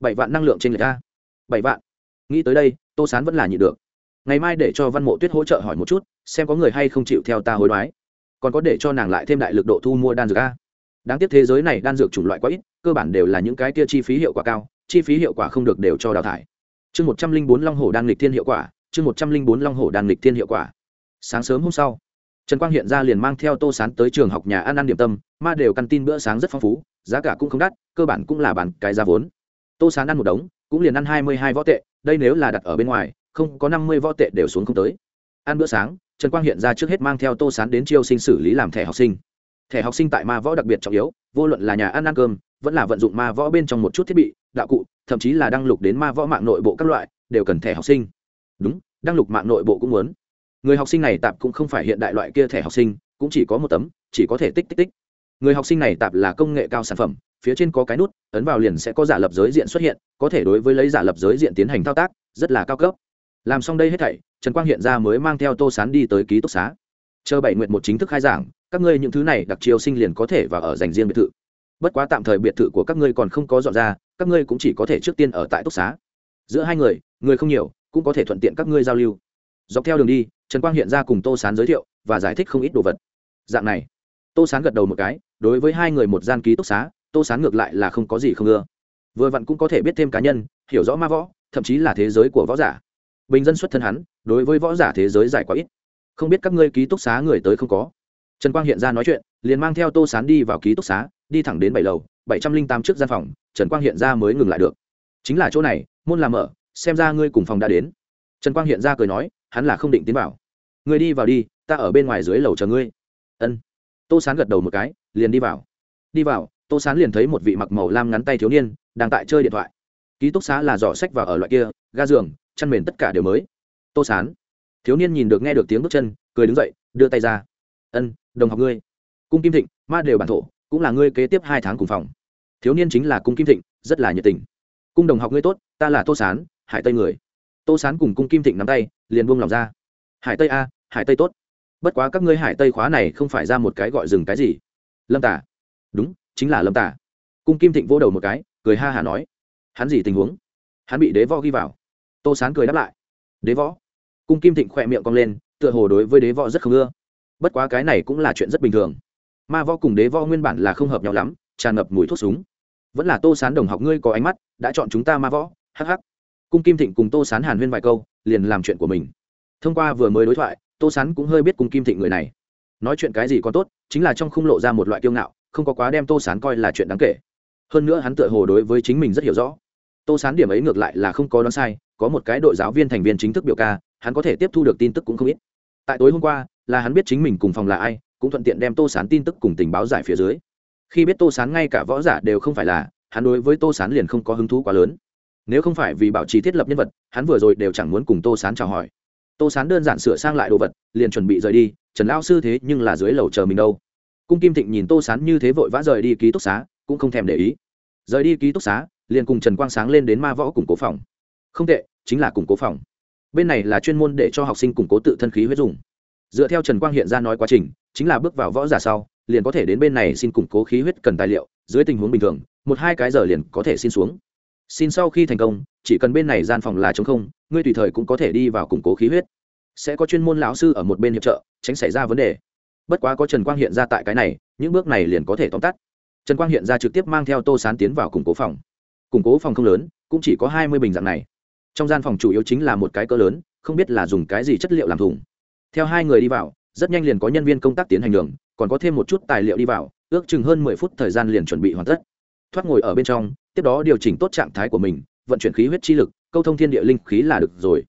Bảy vạn năng lượng trên người ta, bảy vạn. Nghĩ tới đây tô sán vẫn là nhịn được. Ngày mai để cho văn mộ tuyết hỗ trợ hỏi một chút xem có người hay không chịu theo ta hối đoái. Còn có để cho nàng lại thêm đại lực độ thu mua đan dược a. Đáng tiếc thế giới này đan dược chủng loại quá ít cơ bản đều là những cái kia chi phí hiệu quả cao chi phí hiệu quả không được đều cho đào thải. Chương một trăm linh bốn long hồ đan lịch thiên hiệu quả chương một trăm linh bốn long hồ đan lịch thiên hiệu quả. Sáng sớm hôm sau trần quang hiện ra liền mang theo tô sán tới trường học nhà ăn ăn điểm tâm ma đều căn tin bữa sáng rất phong phú giá cả cũng không đắt cơ bản cũng là bàn cái giá vốn tô sán ăn một đống, cũng liền ăn hai mươi hai võ tệ, đây nếu là đặt ở bên ngoài, không có năm mươi võ tệ đều xuống không tới. Ăn bữa sáng, trần quang hiện ra trước hết mang theo tô sán đến chiêu sinh xử lý làm thẻ học sinh. Thẻ học sinh tại ma võ đặc biệt trọng yếu, vô luận là nhà ăn ăn cơm, vẫn là vận dụng ma võ bên trong một chút thiết bị, đạo cụ, thậm chí là đăng lục đến ma võ mạng nội bộ các loại, đều cần thẻ học sinh. Đúng, đăng lục mạng nội bộ cũng muốn. Người học sinh này tạp cũng không phải hiện đại loại kia thẻ học sinh, cũng chỉ có một tấm, chỉ có thể tích tích tích. Người học sinh này tạp là công nghệ cao sản phẩm phía trên có cái nút, ấn vào liền sẽ có giả lập giới diện xuất hiện, có thể đối với lấy giả lập giới diện tiến hành thao tác, rất là cao cấp. Làm xong đây hết thảy, trần quang hiện ra mới mang theo tô sán đi tới ký túc xá. Chờ bảy nguyện một chính thức khai giảng, các ngươi những thứ này đặc chiêu sinh liền có thể và ở dành riêng biệt thự. Bất quá tạm thời biệt thự của các ngươi còn không có dọn ra, các ngươi cũng chỉ có thể trước tiên ở tại túc xá. Giữa hai người người không nhiều, cũng có thể thuận tiện các ngươi giao lưu. Dọc theo đường đi, trần quang hiện ra cùng tô sán giới thiệu và giải thích không ít đồ vật. Dạng này, tô sán gật đầu một cái, đối với hai người một gian ký túc xá tô sán ngược lại là không có gì không ưa. Vừa vặn cũng có thể biết thêm cá nhân, hiểu rõ ma võ, thậm chí là thế giới của võ giả. Bình dân xuất thân hắn, đối với võ giả thế giới dài quá ít. Không biết các ngươi ký túc xá người tới không có. Trần quang hiện ra nói chuyện, liền mang theo tô sán đi vào ký túc xá, đi thẳng đến bảy lầu, bảy trăm linh tám trước gian phòng, trần quang hiện ra mới ngừng lại được. Chính là chỗ này, môn làm mở, xem ra ngươi cùng phòng đã đến. Trần quang hiện ra cười nói, hắn là không định tiến vào. Ngươi đi vào đi, ta ở bên ngoài dưới lầu chờ ngươi. Ân. Tô sán gật đầu một cái, liền đi vào. Đi vào tô sán liền thấy một vị mặc màu lam ngắn tay thiếu niên đang tại chơi điện thoại ký túc xá là giỏ sách vào ở loại kia ga giường chăn mền tất cả đều mới tô sán thiếu niên nhìn được nghe được tiếng bước chân cười đứng dậy đưa tay ra ân đồng học ngươi cung kim thịnh ma đều bản thổ cũng là ngươi kế tiếp hai tháng cùng phòng thiếu niên chính là cung kim thịnh rất là nhiệt tình cung đồng học ngươi tốt ta là tô sán hải tây người tô sán cùng cung kim thịnh nắm tay liền buông lòng ra hải tây a hải tây tốt bất quá các ngươi hải tây khóa này không phải ra một cái gọi rừng cái gì lâm tả đúng chính là lâm tả cung kim thịnh vô đầu một cái cười ha hả nói hắn gì tình huống hắn bị đế võ ghi vào tô sán cười đáp lại đế võ cung kim thịnh khỏe miệng cong lên tựa hồ đối với đế võ rất không ưa bất quá cái này cũng là chuyện rất bình thường ma võ cùng đế võ nguyên bản là không hợp nhau lắm tràn ngập mùi thuốc súng vẫn là tô sán đồng học ngươi có ánh mắt đã chọn chúng ta ma võ hh cung kim thịnh cùng tô sán hàn huyên vài câu liền làm chuyện của mình thông qua vừa mới đối thoại tô sán cũng hơi biết cung kim thịnh người này nói chuyện cái gì có tốt chính là trong khung lộ ra một loại kiêu ngạo không có quá đem tô sán coi là chuyện đáng kể. Hơn nữa hắn tựa hồ đối với chính mình rất hiểu rõ. Tô sán điểm ấy ngược lại là không có đoán sai, có một cái đội giáo viên thành viên chính thức biểu ca, hắn có thể tiếp thu được tin tức cũng không ít. Tại tối hôm qua, là hắn biết chính mình cùng phòng là ai, cũng thuận tiện đem tô sán tin tức cùng tình báo giải phía dưới. Khi biết tô sán ngay cả võ giả đều không phải là, hắn đối với tô sán liền không có hứng thú quá lớn. Nếu không phải vì bảo trì thiết lập nhân vật, hắn vừa rồi đều chẳng muốn cùng tô sán chào hỏi. Tô sán đơn giản sửa sang lại đồ vật, liền chuẩn bị rời đi, trần lao sư thế nhưng là dưới lầu chờ mình đâu cung kim thịnh nhìn tô sán như thế vội vã rời đi ký túc xá, cũng không thèm để ý. Rời đi ký túc xá, liền cùng trần quang sáng lên đến ma võ củng cố phòng. Không tệ, chính là củng cố phòng. Bên này là chuyên môn để cho học sinh củng cố tự thân khí huyết dùng. Dựa theo trần quang hiện ra nói quá trình, chính là bước vào võ giả sau, liền có thể đến bên này xin củng cố khí huyết cần tài liệu, dưới tình huống bình thường, một hai cái giờ liền có thể xin xuống. Xin sau khi thành công, chỉ cần bên này gian phòng là chống không, ngươi tùy thời cũng có thể đi vào củng cố khí huyết. Sẽ có chuyên môn lão sư ở một bên hiệp trợ, tránh xảy ra vấn đề bất quá có trần quang hiện ra tại cái này, những bước này liền có thể tóm tắt. Trần quang hiện ra trực tiếp mang theo tô sán tiến vào củng cố phòng. Củng cố phòng không lớn, cũng chỉ có hai mươi bình dạng này. Trong gian phòng chủ yếu chính là một cái cỡ lớn, không biết là dùng cái gì chất liệu làm thùng. Theo hai người đi vào, rất nhanh liền có nhân viên công tác tiến hành đường, còn có thêm một chút tài liệu đi vào, ước chừng hơn mười phút thời gian liền chuẩn bị hoàn tất. Thoát ngồi ở bên trong, tiếp đó điều chỉnh tốt trạng thái của mình, vận chuyển khí huyết chi lực, câu thông thiên địa linh khí là được rồi.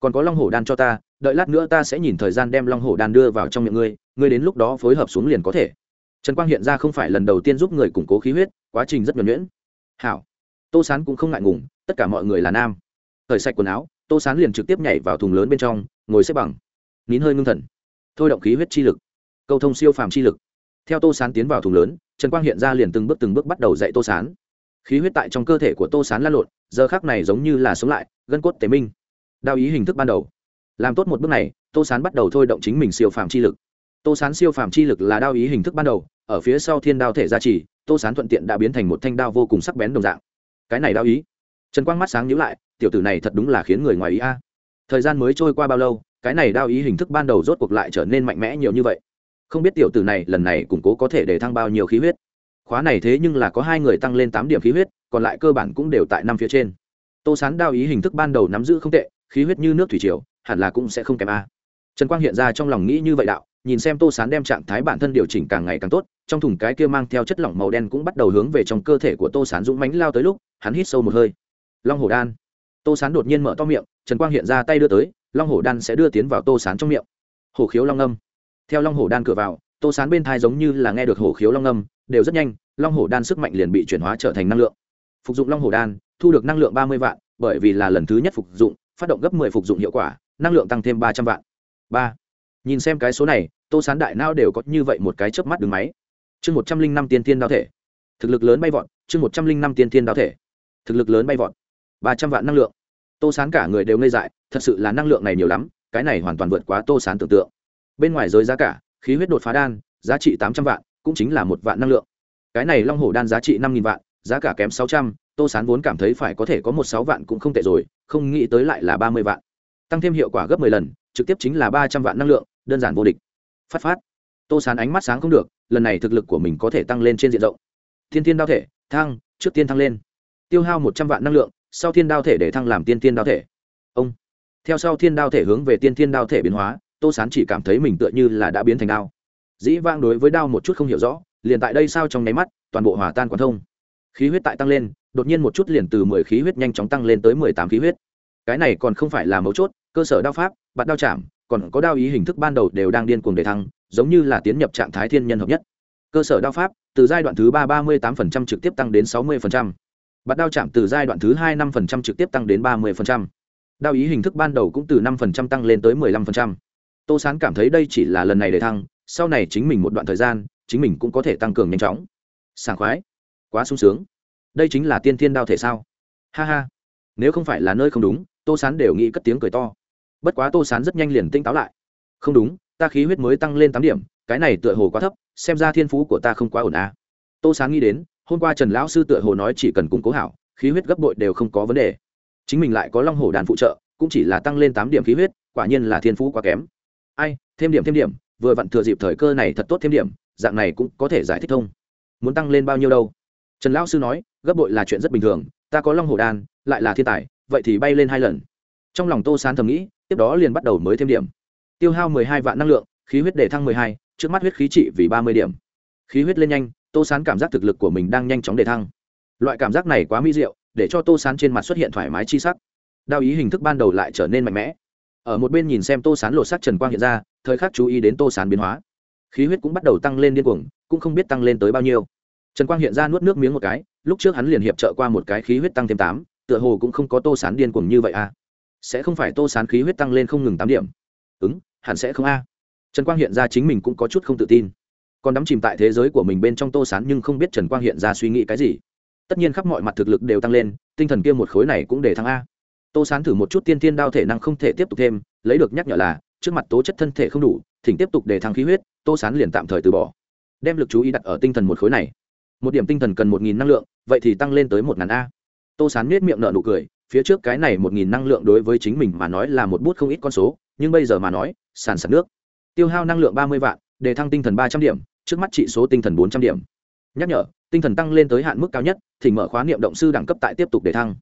Còn có long hổ đan cho ta, đợi lát nữa ta sẽ nhìn thời gian đem long hổ đan đưa vào trong miệng ngươi ngươi đến lúc đó phối hợp xuống liền có thể. Trần quang hiện ra không phải lần đầu tiên giúp người củng cố khí huyết, quá trình rất nhuẩn nhuyễn. Hảo. Tô sán cũng không ngại ngùng, tất cả mọi người là nam. Thời sạch quần áo, tô sán liền trực tiếp nhảy vào thùng lớn bên trong, ngồi xếp bằng. Nín hơi ngưng thần. Thôi động khí huyết chi lực. Câu thông siêu phàm chi lực. Theo tô sán tiến vào thùng lớn, trần quang hiện ra liền từng bước từng bước bắt đầu dạy tô sán. Khí huyết tại trong cơ thể của tô sán lan lộn, giờ khác này giống như là sống lại, gân cốt tế minh. Đao ý hình thức ban đầu. Làm tốt một bước này, tô sán bắt đầu thôi động chính mình siêu phàm chi lực tô sán siêu phàm chi lực là đao ý hình thức ban đầu, ở phía sau thiên đao thể gia trì, tô sán thuận tiện đã biến thành một thanh đao vô cùng sắc bén đồng dạng. Cái này đao ý. Trần quang mắt sáng nhíu lại, tiểu tử này thật đúng là khiến người ngoài ý a. Thời gian mới trôi qua bao lâu, cái này đao ý hình thức ban đầu rốt cuộc lại trở nên mạnh mẽ nhiều như vậy. Không biết tiểu tử này lần này củng cố có thể để thăng bao nhiêu khí huyết. Khóa này thế nhưng là có hai người tăng lên tám điểm khí huyết, còn lại cơ bản cũng đều tại năm phía trên. Tô sán đao ý hình thức ban đầu nắm giữ không tệ, khí huyết như nước thủy triều, hẳn là cũng sẽ không kém a trần quang hiện ra trong lòng nghĩ như vậy đạo, nhìn xem tô sán đem trạng thái bản thân điều chỉnh càng ngày càng tốt, trong thùng cái kia mang theo chất lỏng màu đen cũng bắt đầu hướng về trong cơ thể của tô sán dũng mánh lao tới lúc, hắn hít sâu một hơi. Long hổ đan. Tô sán đột nhiên mở to miệng, trần quang hiện ra tay đưa tới, long hổ đan sẽ đưa tiến vào tô sán trong miệng. Hổ khiếu long âm. Theo long hổ đan cửa vào, tô sán bên thai giống như là nghe được hổ khiếu long âm, đều rất nhanh, long hổ đan sức mạnh liền bị chuyển hóa trở thành năng lượng. Phục dụng long hổ đan, thu được năng lượng ba mươi vạn, bởi vì là lần thứ nhất phục dụng, phát động gấp mười phục dụng hiệu quả, năng lượng tăng thêm ba trăm vạn ba. Nhìn xem cái số này, tô sán đại nao đều có như vậy một cái chớp mắt đứng máy. Chương một trăm linh năm tiên tiên đao thể. Thực lực lớn bay vọt, chương một trăm linh năm tiên tiên đao thể. Thực lực lớn bay vọt. Ba trăm vạn năng lượng. Tô sán cả người đều ngây dại, thật sự là năng lượng này nhiều lắm, cái này hoàn toàn vượt quá tô sán tưởng tượng. Bên ngoài giới giá cả, khí huyết đột phá đan, giá trị tám trăm vạn, cũng chính là một vạn năng lượng. Cái này long hổ đan giá trị năm nghìn vạn, giá cả kém sáu trăm, tô sán vốn cảm thấy phải có thể có một sáu vạn cũng không tệ rồi, không nghĩ tới lại là ba mươi vạn. Tăng thêm hiệu quả gấp mười lần trực tiếp chính là ba trăm vạn năng lượng, đơn giản vô địch. Phát phát. Tô sán ánh mắt sáng không được, lần này thực lực của mình có thể tăng lên trên diện rộng. Thiên thiên đao thể, thăng, trước tiên thăng lên. Tiêu hao một trăm vạn năng lượng, sau thiên đao thể để thăng làm tiên thiên đao thể. Ông. Theo sau thiên đao thể hướng về tiên thiên đao thể biến hóa, tô sán chỉ cảm thấy mình tựa như là đã biến thành đao. Dĩ vang đối với đao một chút không hiểu rõ, liền tại đây sao trong nháy mắt, toàn bộ hòa tan quán thông. Khí huyết tại tăng lên, đột nhiên một chút liền từ mười khí huyết nhanh chóng tăng lên tới mười tám khí huyết. Cái này còn không phải là mấu chốt, cơ sở đao pháp bạt đao chạm, còn có đao ý hình thức ban đầu đều đang điên cuồng để thăng, giống như là tiến nhập trạng thái thiên nhân hợp nhất. Cơ sở đao pháp, từ giai đoạn thứ ba ba mươi tám trực tiếp tăng đến sáu mươi bạt đao chạm từ giai đoạn thứ hai năm trực tiếp tăng đến ba mươi đao ý hình thức ban đầu cũng từ năm tăng lên tới mười lăm tô sán cảm thấy đây chỉ là lần này để thăng, sau này chính mình một đoạn thời gian, chính mình cũng có thể tăng cường nhanh chóng. Sảng khoái, quá sung sướng. Đây chính là tiên thiên đao thể sao? Ha ha. Nếu không phải là nơi không đúng, tô sán đều nghĩ cất tiếng cười to bất quá tô sán rất nhanh liền tinh táo lại. Không đúng, ta khí huyết mới tăng lên tám điểm, cái này tựa hồ quá thấp, xem ra thiên phú của ta không quá ổn à. tô sán nghĩ đến, hôm qua trần lão sư tựa hồ nói chỉ cần củng cố hảo, khí huyết gấp bội đều không có vấn đề. Chính mình lại có long hổ đàn phụ trợ, cũng chỉ là tăng lên tám điểm khí huyết, quả nhiên là thiên phú quá kém. Ai, thêm điểm thêm điểm, vừa vặn thừa dịp thời cơ này thật tốt thêm điểm, dạng này cũng có thể giải thích thông. Muốn tăng lên bao nhiêu đâu? Trần lão sư nói, gấp bội là chuyện rất bình thường, ta có long hổ đan lại là thiên tài, vậy thì bay lên hai lần trong lòng tô sán thầm nghĩ, tiếp đó liền bắt đầu mới thêm điểm. Tiêu hao mười hai vạn năng lượng, khí huyết để thăng mười hai, trước mắt huyết khí trị vì ba mươi điểm. Khí huyết lên nhanh, tô sán cảm giác thực lực của mình đang nhanh chóng để thăng. Loại cảm giác này quá mỹ diệu, để cho tô sán trên mặt xuất hiện thoải mái chi sắc. Đao ý hình thức ban đầu lại trở nên mạnh mẽ. Ở một bên nhìn xem tô sán lột sắc trần quang hiện ra, thời khắc chú ý đến tô sán biến hóa. Khí huyết cũng bắt đầu tăng lên điên cuồng, cũng không biết tăng lên tới bao nhiêu. Trần quang hiện ra nuốt nước miếng một cái, lúc trước hắn liền hiệp trợ qua một cái khí huyết tăng thêm tám, tựa hồ cũng không có tô sán điên cuồng như vậy à sẽ không phải tô sán khí huyết tăng lên không ngừng tám điểm. Ứng, hẳn sẽ không a. Trần quang hiện ra chính mình cũng có chút không tự tin. Còn đắm chìm tại thế giới của mình bên trong tô sán nhưng không biết trần quang hiện ra suy nghĩ cái gì. Tất nhiên khắp mọi mặt thực lực đều tăng lên, tinh thần kia một khối này cũng để thăng a. Tô sán thử một chút tiên tiên đao thể năng không thể tiếp tục thêm, lấy được nhắc nhở là, trước mặt tố chất thân thể không đủ, thỉnh tiếp tục để thăng khí huyết, tô sán liền tạm thời từ bỏ. Đem lực chú ý đặt ở tinh thần một khối này. Một điểm tinh thần cần một nghìn năng lượng, vậy thì tăng lên tới một ngàn a. Tô sán miết miệng nợ nụ cười phía trước cái này một nghìn năng lượng đối với chính mình mà nói là một bút không ít con số, nhưng bây giờ mà nói, sàn sạt nước. Tiêu hao năng lượng ba mươi vạn để thăng tinh thần ba trăm điểm, trước mắt trị số tinh thần bốn trăm điểm. Nhắc nhở, tinh thần tăng lên tới hạn mức cao nhất, thì mở khóa niệm động sư đẳng cấp tại tiếp tục để thăng.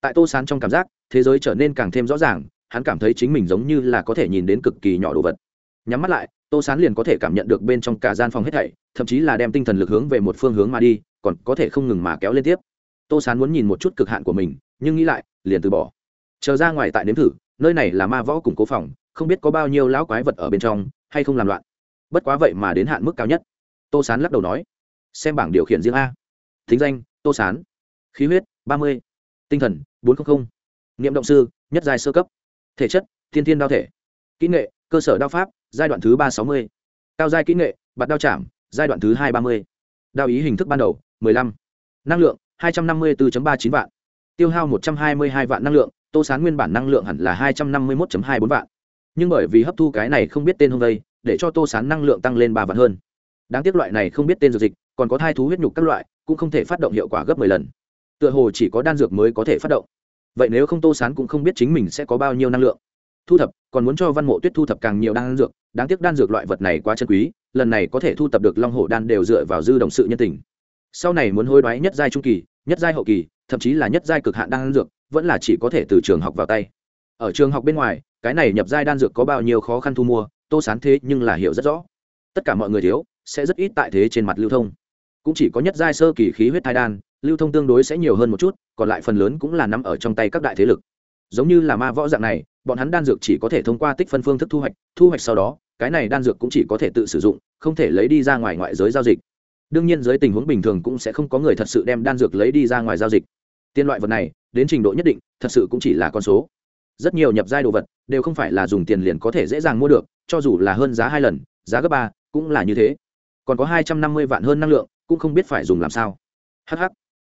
Tại tô sán trong cảm giác, thế giới trở nên càng thêm rõ ràng, hắn cảm thấy chính mình giống như là có thể nhìn đến cực kỳ nhỏ đồ vật. Nhắm mắt lại, tô sán liền có thể cảm nhận được bên trong cả gian phòng hết thảy, thậm chí là đem tinh thần lực hướng về một phương hướng mà đi, còn có thể không ngừng mà kéo lên tiếp. Tô sán muốn nhìn một chút cực hạn của mình nhưng nghĩ lại, liền từ bỏ. Chờ ra ngoài tại nếm thử, nơi này là ma võ củng cố phòng, không biết có bao nhiêu lão quái vật ở bên trong, hay không làm loạn. Bất quá vậy mà đến hạn mức cao nhất. Tô sán lắc đầu nói, xem bảng điều khiển riêng a. Thính danh, tô sán. Khí huyết, ba mươi. Tinh thần, bốn trăm linh niệm động sư, nhất giai sơ cấp. Thể chất, thiên thiên đao thể. Kỹ nghệ, cơ sở đao pháp, giai đoạn thứ ba sáu mươi. Cao giai kỹ nghệ, bạt đao chạm, giai đoạn thứ hai ba mươi. Đao ý hình thức ban đầu, mười lăm. Năng lượng, hai trăm năm mươi bốn ba chín vạn tiêu hao một trăm hai mươi hai vạn năng lượng tô sán nguyên bản năng lượng hẳn là hai trăm năm mươi một hai bốn vạn. Nhưng bởi vì hấp thu cái này không biết tên hôm đây, để cho tô sán năng lượng tăng lên ba vạn hơn. Đáng tiếc loại này không biết tên dược dịch còn có thai thú huyết nhục các loại cũng không thể phát động hiệu quả gấp mười lần. Tựa hồ chỉ có đan dược mới có thể phát động. Vậy nếu không tô sán cũng không biết chính mình sẽ có bao nhiêu năng lượng. Thu thập còn muốn cho văn mộ tuyết thu thập càng nhiều đan dược đáng tiếc đan dược loại vật này quá chân quý lần này có thể thu thập được long hổ đan đều dựa vào dư đồng sự nhân tình. Sau này muốn hối đoái nhất giai trung kỳ nhất giai hậu kỳ thậm chí là nhất giai cực hạn đan dược, vẫn là chỉ có thể từ trường học vào tay. Ở trường học bên ngoài, cái này nhập giai đan dược có bao nhiêu khó khăn thu mua, tô sán thế nhưng là hiểu rất rõ. Tất cả mọi người thiếu, sẽ rất ít tại thế trên mặt lưu thông. Cũng chỉ có nhất giai sơ kỳ khí huyết thai đan, lưu thông tương đối sẽ nhiều hơn một chút, còn lại phần lớn cũng là nằm ở trong tay các đại thế lực. Giống như là ma võ dạng này, bọn hắn đan dược chỉ có thể thông qua tích phân phương thức thu hoạch thu hoạch sau đó, cái này đan dược cũng chỉ có thể tự sử dụng, không thể lấy đi ra ngoài ngoại giới giao dịch. Đương nhiên, dưới tình huống bình thường cũng sẽ không có người thật sự đem đan dược lấy đi ra ngoài giao dịch tiên loại vật này, đến trình độ nhất định, thật sự cũng chỉ là con số. Rất nhiều nhập giai đồ vật đều không phải là dùng tiền liền có thể dễ dàng mua được, cho dù là hơn giá hai lần, giá gấp ba, cũng là như thế. Còn có hai trăm năm mươi vạn hơn năng lượng, cũng không biết phải dùng làm sao. Hh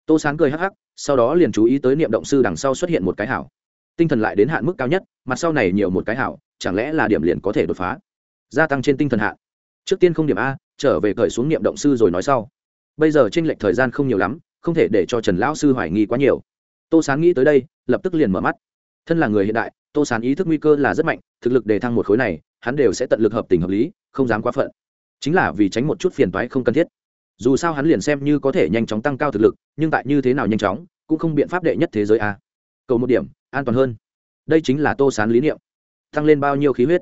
tô sán cười hh sau đó liền chú ý tới niệm động sư đằng sau xuất hiện một cái hảo. Tinh thần lại đến hạn mức cao nhất, mặt sau này nhiều một cái hảo, chẳng lẽ là điểm liền có thể đột phá? Gia tăng trên tinh thần hạn. Trước tiên không điểm a, trở về cởi xuống niệm động sư rồi nói sau. Bây giờ tranh lệch thời gian không nhiều lắm không thể để cho trần lão sư hoài nghi quá nhiều. Tô sán nghĩ tới đây, lập tức liền mở mắt. Thân là người hiện đại, tô sán ý thức nguy cơ là rất mạnh, thực lực để thăng một khối này, hắn đều sẽ tận lực hợp tình hợp lý, không dám quá phận. Chính là vì tránh một chút phiền toái không cần thiết. Dù sao hắn liền xem như có thể nhanh chóng tăng cao thực lực, nhưng tại như thế nào nhanh chóng, cũng không biện pháp đệ nhất thế giới a. Cầu một điểm, an toàn hơn. Đây chính là tô sán lý niệm. Tăng lên bao nhiêu khí huyết?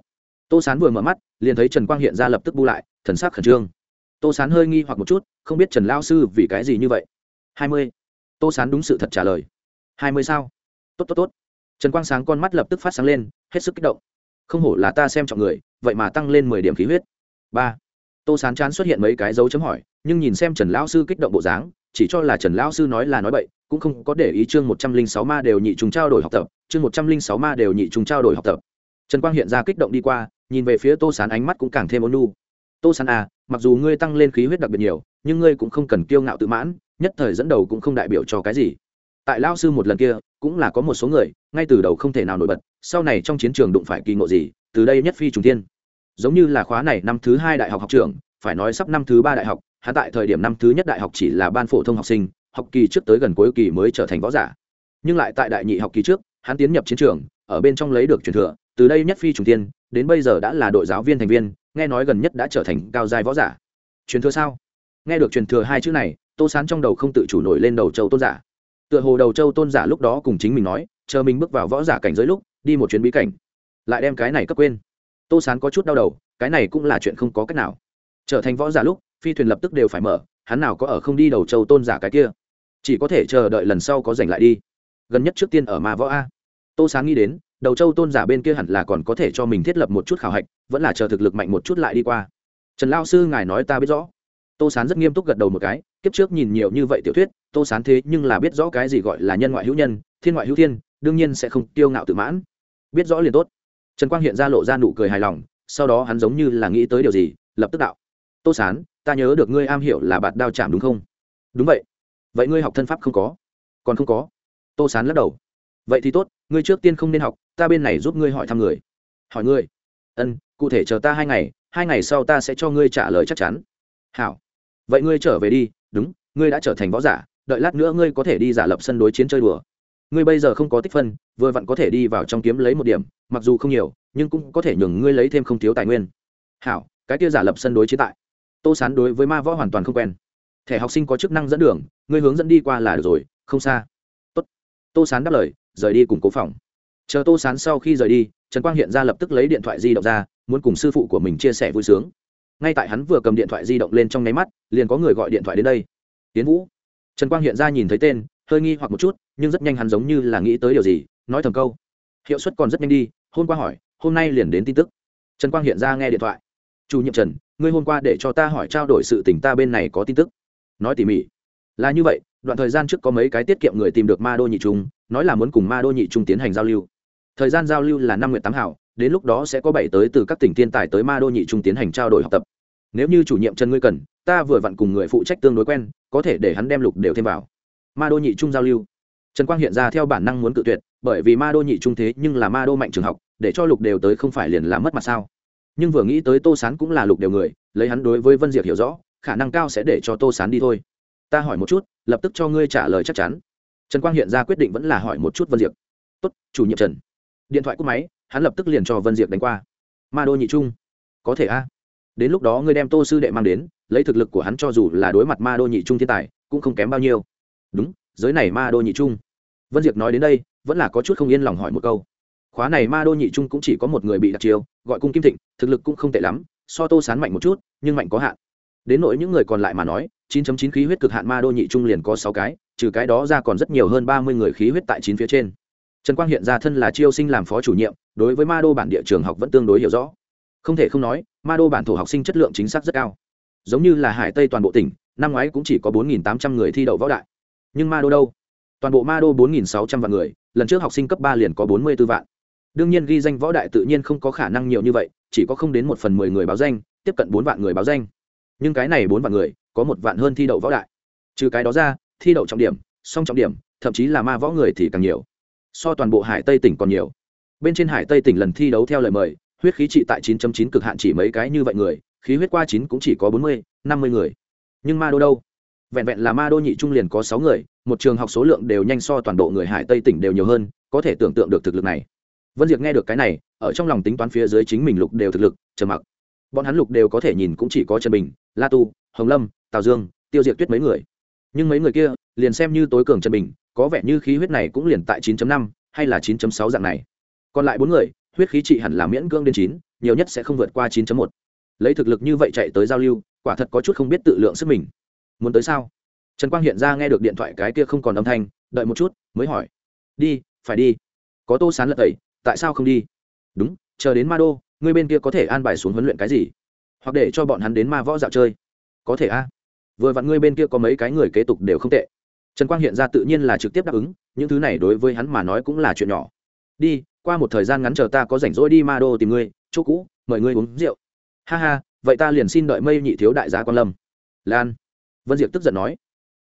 Tô sán vừa mở mắt, liền thấy trần quang hiện ra lập tức bu lại, thần sắc khẩn trương. Tô sán hơi nghi hoặc một chút, không biết trần lao sư vì cái gì như vậy hai mươi. Tô sán đúng sự thật trả lời. Hai mươi sao? Tốt tốt tốt. Trần quang sáng con mắt lập tức phát sáng lên, hết sức kích động. Không hổ là ta xem trọng người, vậy mà tăng lên mười điểm khí huyết. Ba. Tô sán chán xuất hiện mấy cái dấu chấm hỏi, nhưng nhìn xem trần lão sư kích động bộ dáng, chỉ cho là trần lão sư nói là nói bậy, cũng không có để ý chương một trăm linh sáu ma đều nhị trùng trao đổi học tập, chương một trăm linh sáu ma đều nhị trùng trao đổi học tập. Trần quang hiện ra kích động đi qua, nhìn về phía tô sán ánh mắt cũng càng thêm ôn nu tô sán à mặc dù ngươi tăng lên khí huyết đặc biệt nhiều, nhưng ngươi cũng không cần kiêu ngạo tự mãn nhất thời dẫn đầu cũng không đại biểu cho cái gì. Tại lao sư một lần kia cũng là có một số người ngay từ đầu không thể nào nổi bật sau này trong chiến trường đụng phải kỳ ngộ gì từ đây nhất phi trùng tiên giống như là khóa này năm thứ hai đại học học trưởng, phải nói sắp năm thứ ba đại học hắn tại thời điểm năm thứ nhất đại học chỉ là ban phổ thông học sinh học kỳ trước tới gần cuối kỳ mới trở thành võ giả. Nhưng lại tại đại nhị học kỳ trước hắn tiến nhập chiến trường ở bên trong lấy được truyền thừa từ đây nhất phi trùng tiên đến bây giờ đã là đội giáo viên thành viên nghe nói gần nhất đã trở thành cao giai võ giả. Truyền thừa sao? Nghe được truyền thừa hai chữ này tô sán trong đầu không tự chủ nổi lên đầu châu tôn giả. Tựa hồ đầu châu tôn giả lúc đó cùng chính mình nói, chờ mình bước vào võ giả cảnh giới lúc, đi một chuyến bí cảnh. Lại đem cái này cấp quên. Tô sán có chút đau đầu, cái này cũng là chuyện không có cách nào. Trở thành võ giả lúc, phi thuyền lập tức đều phải mở, hắn nào có ở không đi đầu châu tôn giả cái kia. Chỉ có thể chờ đợi lần sau có giành lại đi. Gần nhất trước tiên ở ma võ a. Tô sán nghĩ đến, đầu châu tôn giả bên kia hẳn là còn có thể cho mình thiết lập một chút khảo hạch, vẫn là chờ thực lực mạnh một chút lại đi qua. Trần lao sư ngài nói ta biết rõ. Tô sán rất nghiêm túc gật đầu một cái kiếp trước nhìn nhiều như vậy tiểu thuyết, tô sán thế nhưng là biết rõ cái gì gọi là nhân ngoại hữu nhân, thiên ngoại hữu thiên, đương nhiên sẽ không tiêu ngạo tự mãn. Biết rõ liền tốt. Trần quang hiện ra lộ ra nụ cười hài lòng, sau đó hắn giống như là nghĩ tới điều gì, lập tức đạo. Tô sán, ta nhớ được ngươi am hiểu là bạt đao chạm đúng không? Đúng vậy. Vậy ngươi học thân pháp không có? Còn không có. Tô sán lắc đầu. Vậy thì tốt, ngươi trước tiên không nên học, ta bên này giúp ngươi hỏi thăm người. Hỏi ngươi? Ân, cụ thể chờ ta hai ngày hai ngày sau ta sẽ cho ngươi trả lời chắc chắn. Hảo. Vậy ngươi trở về đi đúng, ngươi đã trở thành võ giả, đợi lát nữa ngươi có thể đi giả lập sân đối chiến chơi đùa. Ngươi bây giờ không có tích phân, vừa vặn có thể đi vào trong kiếm lấy một điểm, mặc dù không nhiều, nhưng cũng có thể nhường ngươi lấy thêm không thiếu tài nguyên. Hảo, cái kia giả lập sân đối chiến tại. Tô sán đối với ma võ hoàn toàn không quen. Thẻ học sinh có chức năng dẫn đường, ngươi hướng dẫn đi qua là được rồi, không xa. Tốt. tô sán đáp lời, rời đi cùng cố phòng. Chờ tô sán sau khi rời đi, trần quang hiện ra lập tức lấy điện thoại di động ra, muốn cùng sư phụ của mình chia sẻ vui sướng ngay tại hắn vừa cầm điện thoại di động lên trong nháy mắt, liền có người gọi điện thoại đến đây. Tiến vũ. Trần quang hiện ra nhìn thấy tên, hơi nghi hoặc một chút, nhưng rất nhanh hắn giống như là nghĩ tới điều gì, nói thầm câu. Hiệu suất còn rất nhanh đi, hôm qua hỏi, hôm nay liền đến tin tức. Trần quang hiện ra nghe điện thoại. Chủ nhiệm trần, ngươi hôm qua để cho ta hỏi trao đổi sự tình ta bên này có tin tức. Nói tỉ mỉ. Là như vậy, đoạn thời gian trước có mấy cái tiết kiệm người tìm được ma đô nhị trung, nói là muốn cùng ma đô nhị trung tiến hành giao lưu. Thời gian giao lưu là năm nguyện tám hảo đến lúc đó sẽ có bảy tới từ các tỉnh thiên tài tới ma đô nhị trung tiến hành trao đổi học tập. Nếu như chủ nhiệm trần ngươi cần, ta vừa vặn cùng người phụ trách tương đối quen, có thể để hắn đem lục đều thêm vào. Ma đô nhị trung giao lưu. Trần quang hiện ra theo bản năng muốn cự tuyệt, bởi vì ma đô nhị trung thế nhưng là ma đô mạnh trường học, để cho lục đều tới không phải liền là mất mặt sao? Nhưng vừa nghĩ tới tô sán cũng là lục đều người, lấy hắn đối với vân diệp hiểu rõ, khả năng cao sẽ để cho tô sán đi thôi. Ta hỏi một chút, lập tức cho ngươi trả lời chắc chắn. Trần quang hiện ra quyết định vẫn là hỏi một chút vân diệp. Tốt, chủ nhiệm trần. Điện thoại cúp máy hắn lập tức liền cho vân diệp đánh qua. Ma đô nhị trung, có thể a? Đến lúc đó ngươi đem tô sư đệ mang đến, lấy thực lực của hắn cho dù là đối mặt ma đô nhị trung thiên tài, cũng không kém bao nhiêu. Đúng, giới này ma đô nhị trung. Vân diệp nói đến đây, vẫn là có chút không yên lòng hỏi một câu. Khóa này ma đô nhị trung cũng chỉ có một người bị đặc chiêu, gọi cung kim thịnh, thực lực cũng không tệ lắm, so tô sán mạnh một chút, nhưng mạnh có hạn. Đến nỗi những người còn lại mà nói 9.9 khí huyết cực hạn ma đô nhị trung liền có sáu cái, trừ cái đó ra còn rất nhiều hơn ba mươi người khí huyết tại chín phía trên trần quang hiện ra thân là chiêu sinh làm phó chủ nhiệm, đối với ma đô bản địa trường học vẫn tương đối hiểu rõ. Không thể không nói, ma đô bản thổ học sinh chất lượng chính xác rất cao. Giống như là hải tây toàn bộ tỉnh, năm ngoái cũng chỉ có bốn tám trăm người thi đậu võ đại. Nhưng ma đô đâu? Toàn bộ ma đô bốn sáu trăm vạn người, lần trước học sinh cấp ba liền có bốn mươi b ố vạn. Đương nhiên ghi danh võ đại tự nhiên không có khả năng nhiều như vậy, chỉ có không đến một phần mười người báo danh, tiếp cận bốn vạn người báo danh. Nhưng cái này bốn vạn người, có một vạn hơn thi đậu võ đại. Trừ cái đó ra, thi đậu trọng điểm, song trọng điểm, thậm chí là ma võ người thì càng nhiều so toàn bộ hải tây tỉnh còn nhiều. Bên trên hải tây tỉnh lần thi đấu theo lời mời huyết khí trị tại 9.9 cực hạn chỉ mấy cái như vậy người khí huyết qua chín cũng chỉ có 40, 50 người. Nhưng ma đô đâu? Vẹn vẹn là ma đô nhị trung liền có sáu người một trường học số lượng đều nhanh so toàn bộ người hải tây tỉnh đều nhiều hơn có thể tưởng tượng được thực lực này. Vân diệp nghe được cái này ở trong lòng tính toán phía dưới chính mình lục đều thực lực trầm mặc. Bọn hắn lục đều có thể nhìn cũng chỉ có trần bình la tu hồng lâm tào dương tiêu diệt tuyết mấy người. Nhưng mấy người kia liền xem như tối cường trần bình có vẻ như khí huyết này cũng liền tại 9.5 hay là 9.6 dạng này. Còn lại bốn người huyết khí trị hẳn là miễn cưỡng đến 9, nhiều nhất sẽ không vượt qua 9.1. lấy thực lực như vậy chạy tới giao lưu quả thật có chút không biết tự lượng sức mình. Muốn tới sao? Trần quang hiện ra nghe được điện thoại cái kia không còn âm thanh đợi một chút mới hỏi. Đi phải đi. Có tô sán lật tẩy tại sao không đi? Đúng chờ đến ma đô người bên kia có thể an bài xuống huấn luyện cái gì? Hoặc để cho bọn hắn đến ma võ dạo chơi. Có thể a. Vừa vặn ngươi bên kia có mấy cái người kế tục đều không tệ trần quang hiện ra tự nhiên là trực tiếp đáp ứng, những thứ này đối với hắn mà nói cũng là chuyện nhỏ. Đi, qua một thời gian ngắn chờ ta có rảnh rỗi đi ma đô tìm ngươi, chỗ cũ, mời ngươi uống rượu. Ha ha, vậy ta liền xin đợi mây nhị thiếu đại giá quan lâm. Lan. Vân diệp tức giận nói.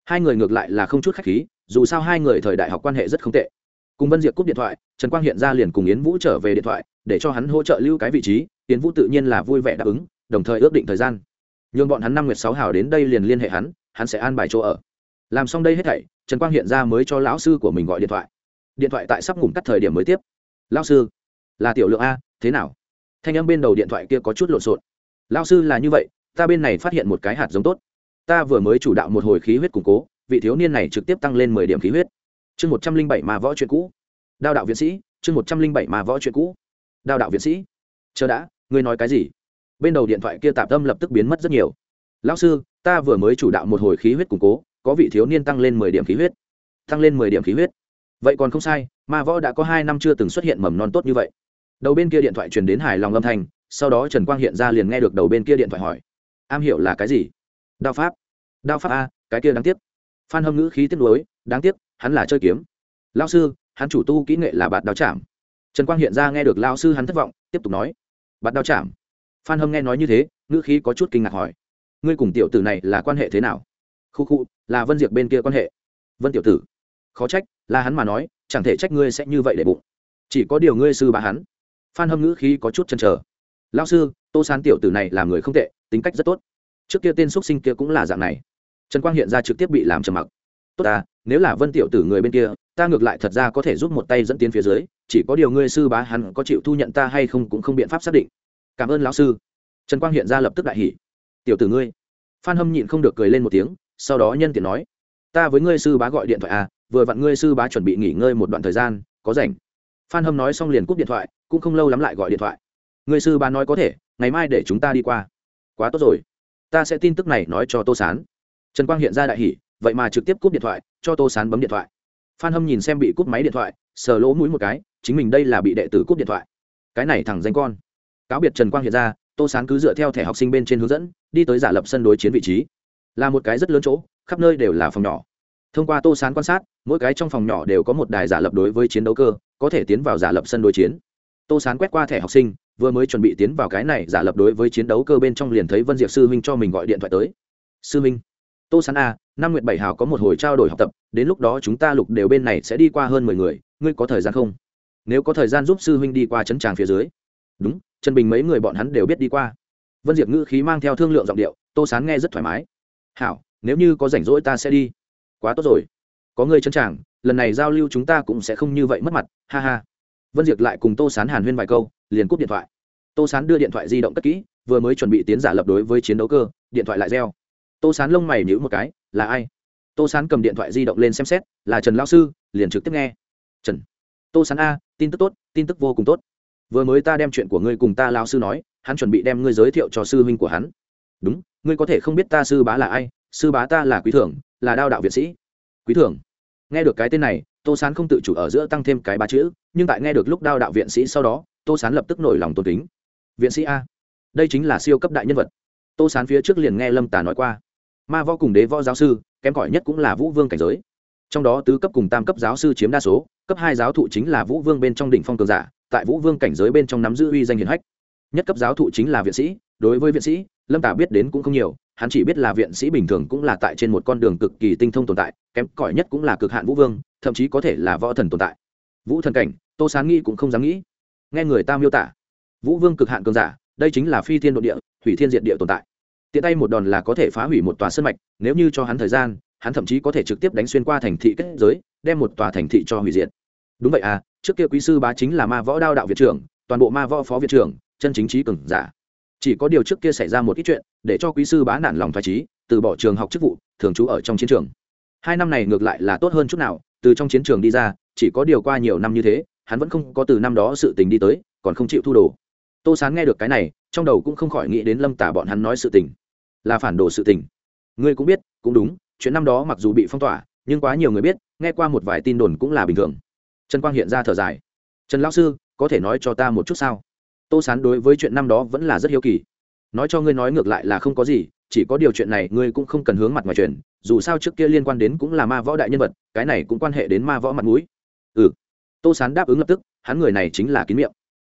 Hai người ngược lại là không chút khách khí, dù sao hai người thời đại học quan hệ rất không tệ. Cùng vân diệp cúp điện thoại, trần quang hiện ra liền cùng yến vũ trở về điện thoại, để cho hắn hỗ trợ lưu cái vị trí, yến vũ tự nhiên là vui vẻ đáp ứng, đồng thời ước định thời gian. Nhưng bọn hắn năm nguyệt sáu hào đến đây liền liên hệ hắn hắn sẽ an bài chỗ ở làm xong đây hết thảy, trần quang hiện ra mới cho lão sư của mình gọi điện thoại. Điện thoại tại sắp ngủm cắt thời điểm mới tiếp. Lão sư, là tiểu lượng a, thế nào? Thanh âm bên đầu điện thoại kia có chút lộn xộn. Lão sư là như vậy, ta bên này phát hiện một cái hạt giống tốt. Ta vừa mới chủ đạo một hồi khí huyết củng cố, vị thiếu niên này trực tiếp tăng lên mười điểm khí huyết. Chương một trăm linh bảy mà võ chuyện cũ. Đao đạo viện sĩ, chương một trăm linh bảy mà võ chuyện cũ. Đao đạo viện sĩ, chờ đã, ngươi nói cái gì? Bên đầu điện thoại kia tạm tâm lập tức biến mất rất nhiều. Lão sư, ta vừa mới chủ đạo một hồi khí huyết củng cố có vị thiếu niên tăng lên mười điểm khí huyết. Tăng lên mười điểm khí huyết. Vậy còn không sai, ma võ đã có hai năm chưa từng xuất hiện mầm non tốt như vậy. Đầu bên kia điện thoại truyền đến hài lòng âm thanh, sau đó trần quang hiện ra liền nghe được đầu bên kia điện thoại hỏi. Am hiểu là cái gì? Đao pháp. Đao pháp a, cái kia đáng tiếc. Phan hâm ngữ khí tiếc nuối, đáng tiếc, hắn là chơi kiếm. Lao sư, hắn chủ tu kỹ nghệ là bạt đao chạm. Trần quang hiện ra nghe được lao sư hắn thất vọng, tiếp tục nói. Bạt đao chạm. Phan hâm nghe nói như thế, ngữ khí có chút kinh ngạc hỏi. Ngươi cùng tiểu tử này là quan hệ thế nào? Khu khu, là vân diệp bên kia quan hệ. Vân tiểu tử, khó trách, là hắn mà nói, chẳng thể trách ngươi sẽ như vậy để bụng. Chỉ có điều ngươi sư bà hắn. Phan hâm ngữ khí có chút chăn trở lao sư, tô sán tiểu tử này là người không tệ, tính cách rất tốt. Trước kia tên x sinh kia cũng là dạng này. Trần quang hiện ra trực tiếp bị làm trầm mặc. Tốt ta, nếu là vân tiểu tử người bên kia, ta ngược lại thật ra có thể giúp một tay dẫn tiến phía dưới, chỉ có điều ngươi sư bá hắn có chịu thu nhận ta hay không cũng không biện pháp xác định. Cảm ơn lão sư. Trần quang hiện ra lập tức đại hỉ. Tiểu tử ngươi. Phan hâm nhịn không được cười lên một tiếng sau đó nhân tiện nói, ta với ngươi sư bá gọi điện thoại à vừa vặn ngươi sư bá chuẩn bị nghỉ ngơi một đoạn thời gian, có rảnh. Phan hâm nói xong liền cúp điện thoại, cũng không lâu lắm lại gọi điện thoại. Ngươi sư bá nói có thể, ngày mai để chúng ta đi qua. Quá tốt rồi, ta sẽ tin tức này nói cho tô sán. Trần quang hiện ra đại hỷ vậy mà trực tiếp cúp điện thoại, cho tô sán bấm điện thoại. Phan hâm nhìn xem bị cúp máy điện thoại, sờ lỗ mũi một cái, chính mình đây là bị đệ tử cúp điện thoại. Cái này thẳng danh con. Cáo biệt trần quang hiện ra, tô sán cứ dựa theo thẻ học sinh bên trên hướng dẫn, đi tới giả lập sân đối chiến vị trí là một cái rất lớn chỗ, khắp nơi đều là phòng nhỏ. Thông qua tô sán quan sát, mỗi cái trong phòng nhỏ đều có một đài giả lập đối với chiến đấu cơ, có thể tiến vào giả lập sân đối chiến. Tô sán quét qua thẻ học sinh, vừa mới chuẩn bị tiến vào cái này giả lập đối với chiến đấu cơ bên trong liền thấy vân diệp sư huynh cho mình gọi điện thoại tới. Sư huynh. Tô sán a năm nguyện bảy hào có một hồi trao đổi học tập, đến lúc đó chúng ta lục đều bên này sẽ đi qua hơn mười người, ngươi có thời gian không? Nếu có thời gian giúp sư huynh đi qua chấn tràng phía dưới. Đúng, trần bình mấy người bọn hắn đều biết đi qua. Vân diệp ngữ khí mang theo thương lượng giọng điệu, tô sán nghe rất thoải mái hảo, nếu như có rảnh rỗi ta sẽ đi. Quá tốt rồi. Có người chân tràng lần này giao lưu chúng ta cũng sẽ không như vậy mất mặt, ha ha. Vân Diệt lại cùng tô sán hàn huyên vài câu, liền cúp điện thoại. Tô sán đưa điện thoại di động cất kỹ, vừa mới chuẩn bị tiến giả lập đối với chiến đấu cơ, điện thoại lại reo. Tô sán lông mày nhữ một cái, là ai? Tô sán cầm điện thoại di động lên xem xét, là trần lao sư, liền trực tiếp nghe. Trần. Tô sán a, tin tức tốt, tin tức vô cùng tốt. Vừa mới ta đem chuyện của ngươi cùng ta lao sư nói, hắn chuẩn bị đem ngươi giới thiệu cho sư huynh của hắn. Đúng ngươi có thể không biết ta sư bá là ai, sư bá ta là quý thưởng, là đao đạo viện sĩ. Quý thưởng. Nghe được cái tên này, tô sán không tự chủ ở giữa tăng thêm cái ba chữ, nhưng tại nghe được lúc đao đạo viện sĩ sau đó, tô sán lập tức nổi lòng tôn kính. Viện sĩ a. Đây chính là siêu cấp đại nhân vật. Tô sán phía trước liền nghe lâm tà nói qua. Ma võ cùng đế võ giáo sư, kém cỏi nhất cũng là vũ vương cảnh giới. Trong đó tứ cấp cùng tam cấp giáo sư chiếm đa số, cấp hai giáo thụ chính là vũ vương bên trong đỉnh phong cường giả, tại vũ vương cảnh giới bên trong nắm giữ uy danh hiển hách. Nhất cấp giáo thụ chính là viện sĩ đối với viện sĩ, lâm tả biết đến cũng không nhiều, hắn chỉ biết là viện sĩ bình thường cũng là tại trên một con đường cực kỳ tinh thông tồn tại, kém cỏi nhất cũng là cực hạn vũ vương, thậm chí có thể là võ thần tồn tại. Vũ thần cảnh, tô sáng nghĩ cũng không dám nghĩ. Nghe người ta miêu tả, vũ vương cực hạn cường giả, đây chính là phi thiên nội địa, hủy thiên diện địa tồn tại. Tiện tay một đòn là có thể phá hủy một tòa sân mạch, nếu như cho hắn thời gian, hắn thậm chí có thể trực tiếp đánh xuyên qua thành thị kết giới, đem một tòa thành thị cho hủy diệt. Đúng vậy à trước kia quý sư bá chính là ma võ đao đạo viện trưởng, toàn bộ ma võ phó viện trưởng, chân chính trí cường giả chỉ có điều trước kia xảy ra một ít chuyện, để cho quý sư bá nản lòng thoải trí, từ bỏ trường học chức vụ, thường trú ở trong chiến trường. Hai năm này ngược lại là tốt hơn chút nào, từ trong chiến trường đi ra, chỉ có điều qua nhiều năm như thế, hắn vẫn không có từ năm đó sự tình đi tới, còn không chịu thu đồ. Tô sán nghe được cái này, trong đầu cũng không khỏi nghĩ đến lâm tả bọn hắn nói sự tình. Là phản đồ sự tình. Ngươi cũng biết, cũng đúng, chuyện năm đó mặc dù bị phong tỏa, nhưng quá nhiều người biết, nghe qua một vài tin đồn cũng là bình thường. Trần quang hiện ra thở dài. Trần lão sư, có thể nói cho ta một chút sao? Tô sán đối với chuyện năm đó vẫn là rất hiếu kỳ. Nói cho ngươi nói ngược lại là không có gì, chỉ có điều chuyện này ngươi cũng không cần hướng mặt ngoài truyền, dù sao trước kia liên quan đến cũng là ma võ đại nhân vật, cái này cũng quan hệ đến ma võ mặt mũi. Ừ. Tô sán đáp ứng lập tức, hắn người này chính là kín miệng.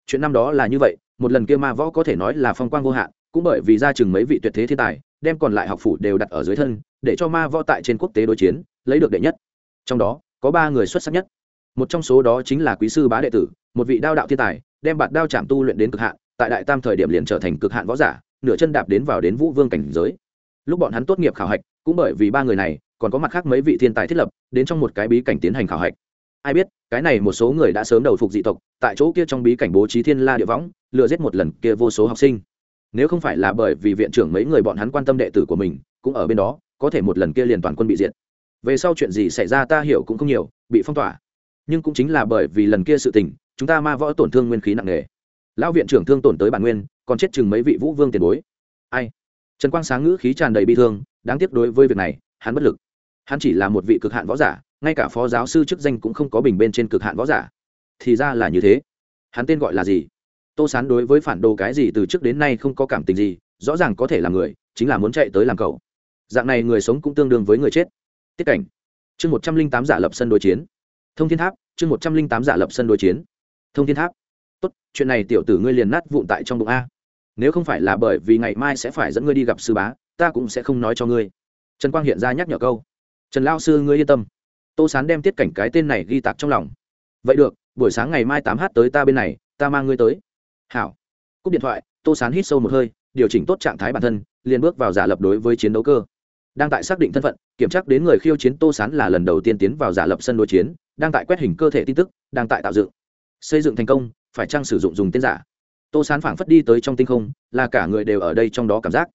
Chuyện năm đó là như vậy, một lần kia ma võ có thể nói là phong quang vô hạn, cũng bởi vì ra chừng mấy vị tuyệt thế thiên tài, đem còn lại học phủ đều đặt ở dưới thân, để cho ma võ tại trên quốc tế đối chiến, lấy được đệ nhất. Trong đó, có ba người xuất sắc nhất. Một trong số đó chính là quý sư bá đệ tử, một vị đao đạo thiên tài đem bạt đao chạm tu luyện đến cực hạn, tại đại tam thời điểm liền trở thành cực hạn võ giả, nửa chân đạp đến vào đến vũ vương cảnh giới. Lúc bọn hắn tốt nghiệp khảo hạch, cũng bởi vì ba người này, còn có mặt khác mấy vị thiên tài thiết lập, đến trong một cái bí cảnh tiến hành khảo hạch. Ai biết, cái này một số người đã sớm đầu phục dị tộc, tại chỗ kia trong bí cảnh bố trí thiên la địa võng, lừa giết một lần kia vô số học sinh. Nếu không phải là bởi vì viện trưởng mấy người bọn hắn quan tâm đệ tử của mình, cũng ở bên đó, có thể một lần kia liền toàn quân bị diệt. Về sau chuyện gì xảy ra ta hiểu cũng không nhiều, bị phong tỏa. Nhưng cũng chính là bởi vì lần kia sự tình chúng ta ma võ tổn thương nguyên khí nặng nề. Lão viện trưởng thương tổn tới bản nguyên, còn chết chừng mấy vị vũ vương tiền bối. Ai? Trần quang sáng ngữ khí tràn đầy bi thương, đáng tiếc đối với việc này, hắn bất lực. Hắn chỉ là một vị cực hạn võ giả, ngay cả phó giáo sư chức danh cũng không có bình bên trên cực hạn võ giả. Thì ra là như thế. Hắn tên gọi là gì? Tô sán đối với phản đồ cái gì từ trước đến nay không có cảm tình gì, rõ ràng có thể là người, chính là muốn chạy tới làm cậu. Dạng này người sống cũng tương đương với người chết. Tiết cảnh. Chương một trăm linh tám giả lập sân đối chiến. Thông thiên tháp, chương một trăm linh tám giả lập sân đối chiến thông thiên tháp. Tốt, chuyện này tiểu tử ngươi liền nát vụn tại trong bụng a. Nếu không phải là bởi vì ngày mai sẽ phải dẫn ngươi đi gặp sư bá, ta cũng sẽ không nói cho ngươi. Trần quang hiện ra nhắc nhở câu. Trần lao sư ngươi yên tâm. Tô sán đem tiết cảnh cái tên này ghi tạc trong lòng. Vậy được, buổi sáng ngày mai tám h tới ta bên này, ta mang ngươi tới. Hảo. Cúp điện thoại, tô sán hít sâu một hơi, điều chỉnh tốt trạng thái bản thân, liền bước vào giả lập đối với chiến đấu cơ. Đang tại xác định thân phận, kiểm tra đến người khiêu chiến tô sán là lần đầu tiên tiến vào giả lập sân đối chiến, đang tại quét hình cơ thể tin tức, đang tại tạo dựng xây dựng thành công, phải chăng sử dụng dùng tên giả? Tô sán phảng phất đi tới trong tinh không, là cả người đều ở đây trong đó cảm giác.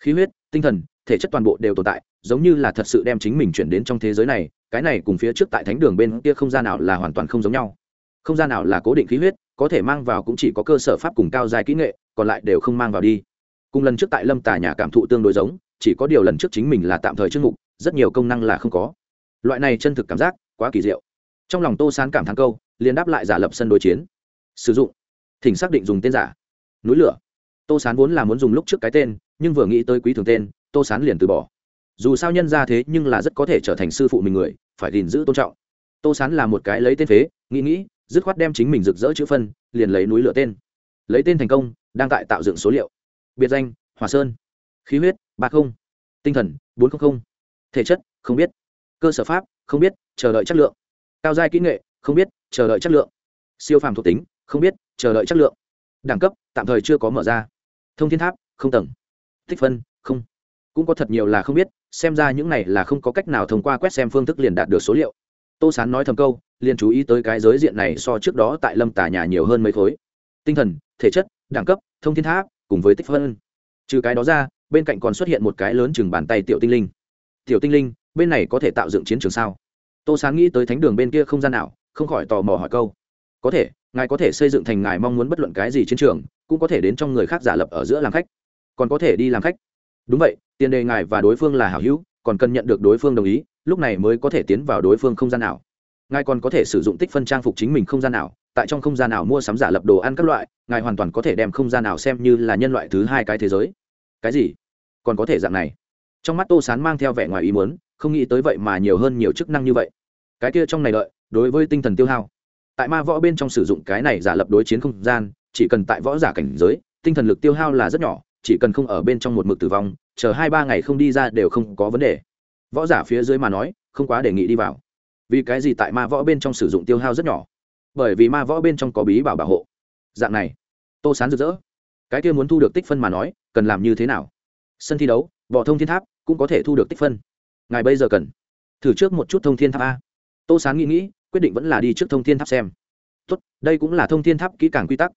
Khí huyết, tinh thần, thể chất toàn bộ đều tồn tại, giống như là thật sự đem chính mình chuyển đến trong thế giới này, cái này cùng phía trước tại thánh đường bên kia không gian nào là hoàn toàn không giống nhau. Không gian nào là cố định khí huyết, có thể mang vào cũng chỉ có cơ sở pháp cùng cao dài kỹ nghệ, còn lại đều không mang vào đi. Cùng lần trước tại lâm tà nhà cảm thụ tương đối giống, chỉ có điều lần trước chính mình là tạm thời chức mục, rất nhiều công năng là không có. Loại này chân thực cảm giác, quá kỳ diệu. Trong lòng tô sán cảm thắng câu liền đáp lại giả lập sân đối chiến. Sử dụng. Thỉnh xác định dùng tên giả. Núi lửa. Tô sán vốn là muốn dùng lúc trước cái tên, nhưng vừa nghĩ tới quý thường tên, tô sán liền từ bỏ. Dù sao nhân ra thế nhưng là rất có thể trở thành sư phụ mình người, phải gìn giữ tôn trọng. Tô sán là một cái lấy tên phế, nghĩ nghĩ, dứt khoát đem chính mình rực rỡ chữ phân, liền lấy núi lửa tên. Lấy tên thành công, đang tại tạo dựng số liệu. Biệt danh, hòa sơn. Khí huyết, ba không. Tinh thần, bốn trăm linh thể chất, không biết. Cơ sở pháp, không biết, chờ đợi chất lượng. Cao giai kỹ nghệ, không biết chờ đợi chất lượng. Siêu phàm thuộc tính, không biết, chờ đợi chất lượng. Đẳng cấp, tạm thời chưa có mở ra. Thông thiên tháp, không tầng. Tích phân, không. Cũng có thật nhiều là không biết, xem ra những này là không có cách nào thông qua quét xem phương thức liền đạt được số liệu. Tô sán nói thầm câu, liền chú ý tới cái giới diện này so trước đó tại lâm tà nhà nhiều hơn mấy khối. Tinh thần, thể chất, đẳng cấp, thông thiên tháp, cùng với tích phân. Trừ cái đó ra, bên cạnh còn xuất hiện một cái lớn chừng bàn tay tiểu tinh linh. Tiểu tinh linh, bên này có thể tạo dựng chiến trường sao? Tô sán nghĩ tới thánh đường bên kia không gian nào không khỏi tò mò hỏi câu. Có thể, ngài có thể xây dựng thành ngài mong muốn bất luận cái gì chiến trường, cũng có thể đến trong người khác giả lập ở giữa làm khách. Còn có thể đi làm khách. Đúng vậy, tiền đề ngài và đối phương là hảo hữu, còn cần nhận được đối phương đồng ý, lúc này mới có thể tiến vào đối phương không gian nào. Ngài còn có thể sử dụng tích phân trang phục chính mình không gian nào, tại trong không gian nào mua sắm giả lập đồ ăn các loại, ngài hoàn toàn có thể đem không gian nào xem như là nhân loại thứ hai cái thế giới. Cái gì? Còn có thể dạng này. Trong mắt tô sán mang theo vẻ ngoài ý muốn, không nghĩ tới vậy mà nhiều hơn nhiều chức năng như vậy. Cái kia trong này đợi đối với tinh thần tiêu hao. Tại ma võ bên trong sử dụng cái này giả lập đối chiến không gian, chỉ cần tại võ giả cảnh giới, tinh thần lực tiêu hao là rất nhỏ, chỉ cần không ở bên trong một mực tử vong, chờ hai ba ngày không đi ra đều không có vấn đề. Võ giả phía dưới mà nói, không quá đề nghị đi vào. Vì cái gì tại ma võ bên trong sử dụng tiêu hao rất nhỏ? Bởi vì ma võ bên trong có bí bảo bảo hộ. Dạng này, tô sán rực rỡ. Cái kia muốn thu được tích phân mà nói, cần làm như thế nào? Sân thi đấu, võ thông thiên tháp, cũng có thể thu được tích phân. Ngài bây giờ cần thử trước một chút thông thiên tháp a tô sán nghĩ nghĩ, quyết định vẫn là đi trước thông thiên tháp xem. Tốt, đây cũng là thông thiên tháp kỹ càng quy tắc.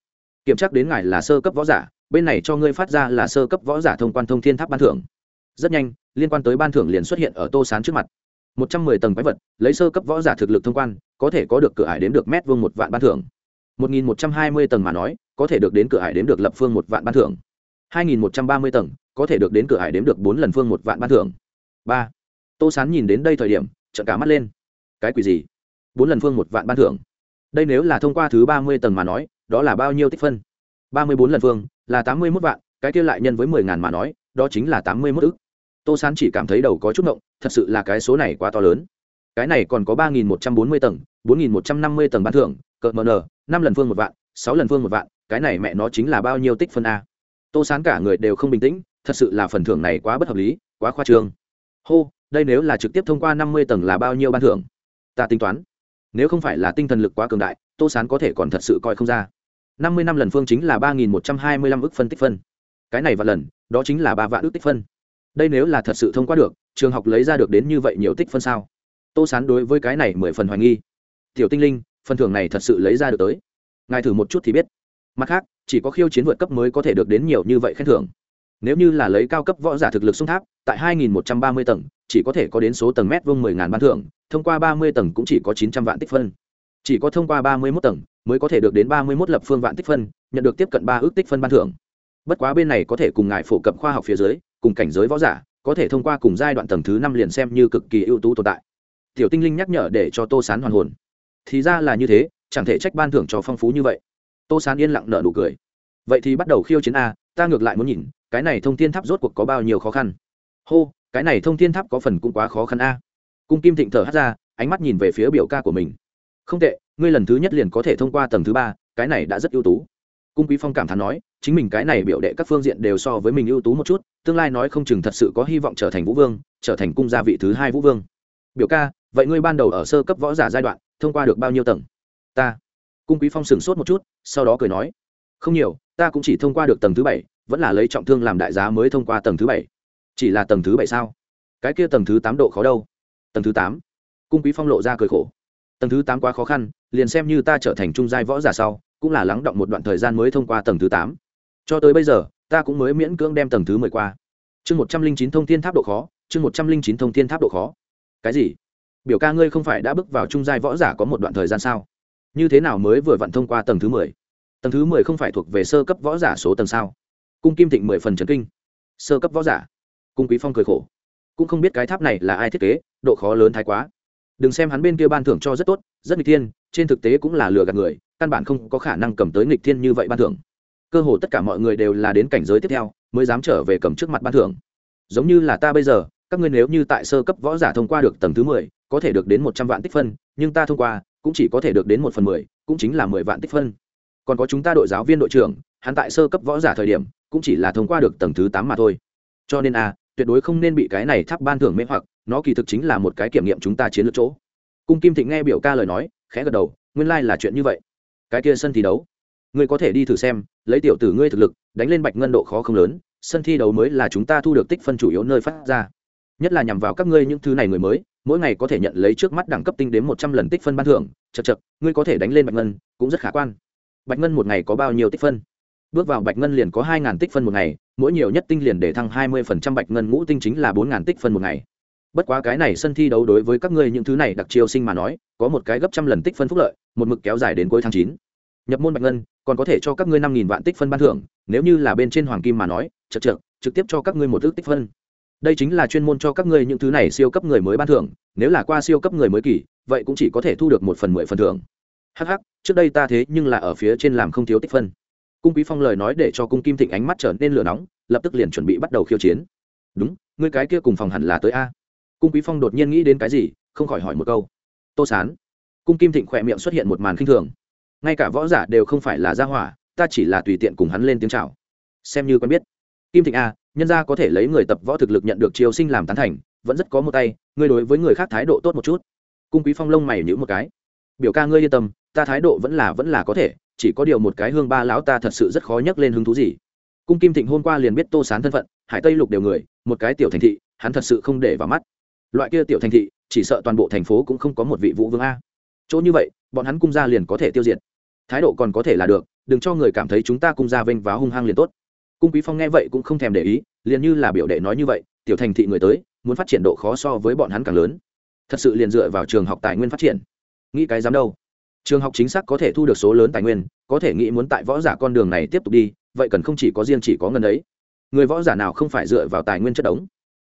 Kiểm tra đến ngài là sơ cấp võ giả, bên này cho ngươi phát ra là sơ cấp võ giả thông quan thông thiên tháp ban thưởng. Rất nhanh, liên quan tới ban thưởng liền xuất hiện ở tô sán trước mặt. Một trăm mười tầng quái vật, lấy sơ cấp võ giả thực lực thông quan, có thể có được cửa ải đến được mét vuông một vạn ban thưởng. Một nghìn một trăm hai mươi tầng mà nói, có thể được đến cửa ải đến được lập phương một vạn ban thưởng. Hai nghìn một trăm ba mươi tầng, có thể được đến cửa ải đến được bốn lần phương một vạn ban thưởng. Ba. Tô sán nhìn đến đây thời điểm trận cả mắt lên cái quỷ gì? Bốn lần phương một vạn ban thưởng. Đây nếu là thông qua thứ ba mươi tầng mà nói, đó là bao nhiêu tích phân? Ba mươi bốn lần phương là tám mươi mốt vạn, cái kia lại nhân với mười ngàn mà nói, đó chính là tám mươi mốt ức. Tô sán chỉ cảm thấy đầu có chút ngộng, thật sự là cái số này quá to lớn. Cái này còn có ba nghìn một trăm bốn mươi tầng, bốn nghìn một trăm năm mươi tầng ban thưởng cợt mờ nờ, năm lần phương một vạn, sáu lần phương một vạn, cái này mẹ nó chính là bao nhiêu tích phân a? Tô sán cả người đều không bình tĩnh, thật sự là phần thưởng này quá bất hợp lý, quá khoa trương. Hô, đây nếu là trực tiếp thông qua năm mươi tầng là bao nhiêu ban thưởng? Ta tính toán. Nếu không phải là tinh thần lực quá cường đại, tô sán có thể còn thật sự coi không ra. Năm mươi năm lần phương chính là ba nghìn một trăm hai mươi lăm ước phân tích phân. Cái này và lần, đó chính là ba vạn ước tích phân. Đây nếu là thật sự thông qua được, trường học lấy ra được đến như vậy nhiều tích phân sao? Tô sán đối với cái này mười phần hoài nghi. Tiểu tinh linh, phần thưởng này thật sự lấy ra được tới. Ngài thử một chút thì biết. Mặt khác, chỉ có khiêu chiến vượt cấp mới có thể được đến nhiều như vậy khen thưởng. Nếu như là lấy cao cấp võ giả thực lực sung tháp, tại 2130 tầng chỉ có thể có đến số tầng mét vuông 10.000 ban thưởng, thông qua 30 tầng cũng chỉ có 900 vạn tích phân. Chỉ có thông qua 31 tầng mới có thể được đến 31 lập phương vạn tích phân, nhận được tiếp cận ba ước tích phân ban thưởng. Bất quá bên này có thể cùng ngài phổ cập khoa học phía dưới, cùng cảnh giới võ giả, có thể thông qua cùng giai đoạn tầng thứ năm liền xem như cực kỳ ưu tú tồn tại. Tiểu tinh linh nhắc nhở để cho tô sán hoàn hồn. Thì ra là như thế, chẳng thể trách ban thưởng cho phong phú như vậy. Tô sán yên lặng nở nụ cười. Vậy thì bắt đầu khiêu chiến a, ta ngược lại muốn nhìn, cái này thông thiên tháp rốt cuộc có bao nhiêu khó khăn hô, cái này thông thiên tháp có phần cũng quá khó khăn a. Cung kim thịnh thở hát ra, ánh mắt nhìn về phía biểu ca của mình. Không tệ, ngươi lần thứ nhất liền có thể thông qua tầng thứ ba, cái này đã rất ưu tú. Cung quý phong cảm thán nói, chính mình cái này biểu đệ các phương diện đều so với mình ưu tú một chút, tương lai nói không chừng thật sự có hy vọng trở thành vũ vương, trở thành cung gia vị thứ hai vũ vương. Biểu ca, vậy ngươi ban đầu ở sơ cấp võ giả giai đoạn, thông qua được bao nhiêu tầng? Ta. Cung quý phong sửng sốt một chút, sau đó cười nói, không nhiều, ta cũng chỉ thông qua được tầng thứ bảy, vẫn là lấy trọng thương làm đại giá mới thông qua tầng thứ bảy chỉ là tầng thứ bảy sao? Cái kia tầng thứ tám độ khó đâu. Tầng thứ tám? Cung quý phong lộ ra cười khổ. Tầng thứ tám quá khó khăn, liền xem như ta trở thành trung giai võ giả sau, cũng là lắng động một đoạn thời gian mới thông qua tầng thứ tám. Cho tới bây giờ, ta cũng mới miễn cưỡng đem tầng thứ mười qua. Chương một trăm linh chín thông thiên tháp độ khó, chương một trăm linh chín thông thiên tháp độ khó. Cái gì? Biểu ca ngươi không phải đã bước vào trung giai võ giả có một đoạn thời gian sao? Như thế nào mới vừa vặn thông qua tầng thứ mười? Tầng thứ mười không phải thuộc về sơ cấp võ giả số tầng sao? Cung kim thịnh mười phần trần kinh. Sơ cấp võ giả? Cung quý phong cười khổ. Cũng không biết cái tháp này là ai thiết kế, độ khó lớn thái quá. Đừng xem hắn bên kia ban thưởng cho rất tốt, rất nghịch thiên, trên thực tế cũng là lừa gạt người, căn bản không có khả năng cầm tới nghịch thiên như vậy ban thưởng. Cơ hồ tất cả mọi người đều là đến cảnh giới tiếp theo, mới dám trở về cầm trước mặt ban thưởng. Giống như là ta bây giờ, các ngươi nếu như tại sơ cấp võ giả thông qua được tầng thứ mười, có thể được đến một trăm vạn tích phân, nhưng ta thông qua, cũng chỉ có thể được đến một phần mười, cũng chính là mười vạn tích phân. Còn có chúng ta đội giáo viên đội trưởng, hắn tại sơ cấp võ giả thời điểm, cũng chỉ là thông qua được tầng thứ tám mà thôi cho nên a tuyệt đối không nên bị cái này tháp ban thưởng mê hoặc, nó kỳ thực chính là một cái kiểm nghiệm chúng ta chiến lược chỗ. Cung kim thịnh nghe biểu ca lời nói, khẽ gật đầu, nguyên lai、like、là chuyện như vậy. Cái kia sân thi đấu, ngươi có thể đi thử xem, lấy tiểu tử ngươi thực lực, đánh lên bạch ngân độ khó không lớn, sân thi đấu mới là chúng ta thu được tích phân chủ yếu nơi phát ra. Nhất là nhằm vào các ngươi những thứ này người mới, mỗi ngày có thể nhận lấy trước mắt đẳng cấp tinh đến một trăm lần tích phân ban thưởng, chật chật, ngươi có thể đánh lên bạch ngân, cũng rất khả quan. Bạch ngân một ngày có bao nhiêu tích phân? Bước vào bạch ngân liền có hai ngàn tích phân một ngày, mỗi nhiều nhất tinh liền để thăng hai mươi phần trăm bạch ngân ngũ tinh chính là bốn ngàn tích phân một ngày. Bất quá cái này sân thi đấu đối với các ngươi những thứ này đặc chiêu sinh mà nói, có một cái gấp trăm lần tích phân phúc lợi, một mực kéo dài đến cuối tháng chín. Nhập môn bạch ngân, còn có thể cho các ngươi năm nghìn vạn tích phân ban thưởng, nếu như là bên trên hoàng kim mà nói, chật chật trực tiếp cho các ngươi một ước tích phân. Đây chính là chuyên môn cho các ngươi những thứ này siêu cấp người mới ban thưởng, nếu là qua siêu cấp người mới kỳ, vậy cũng chỉ có thể thu được một phần mười phần thưởng. Hh trước đây ta thế nhưng là ở phía trên làm không thiếu tích phân cung quý phong lời nói để cho cung kim thịnh ánh mắt trở nên lửa nóng, lập tức liền chuẩn bị bắt đầu khiêu chiến. Đúng, ngươi cái kia cùng phòng hẳn là tới a. Cung quý phong đột nhiên nghĩ đến cái gì, không khỏi hỏi một câu. Tô sán. Cung kim thịnh khỏe miệng xuất hiện một màn khinh thường. Ngay cả võ giả đều không phải là gia hỏa, ta chỉ là tùy tiện cùng hắn lên tiếng chào. Xem như quen biết. Kim thịnh a nhân gia có thể lấy người tập võ thực lực nhận được triều sinh làm tán thành, vẫn rất có một tay, ngươi đối với người khác thái độ tốt một chút. Cung quý phong lông mày nhíu một cái. Biểu ca ngươi yên tâm, ta thái độ vẫn là vẫn là có thể chỉ có điều một cái hương ba lão ta thật sự rất khó nhắc lên hứng thú gì. Cung kim thịnh hôm qua liền biết tô sán thân phận, hải tây lục đều người, một cái tiểu thành thị, hắn thật sự không để vào mắt. Loại kia tiểu thành thị, chỉ sợ toàn bộ thành phố cũng không có một vị vũ vương a. Chỗ như vậy, bọn hắn cung gia liền có thể tiêu diệt. Thái độ còn có thể là được, đừng cho người cảm thấy chúng ta cung gia vênh váo hung hăng liền tốt. Cung quý phong nghe vậy cũng không thèm để ý, liền như là biểu đệ nói như vậy, tiểu thành thị người tới, muốn phát triển độ khó so với bọn hắn càng lớn. Thật sự liền dựa vào trường học tài nguyên phát triển. Nghĩ cái dám đâu trường học chính xác có thể thu được số lớn tài nguyên, có thể nghĩ muốn tại võ giả con đường này tiếp tục đi, vậy cần không chỉ có riêng chỉ có ngân ấy. Người võ giả nào không phải dựa vào tài nguyên chất đống?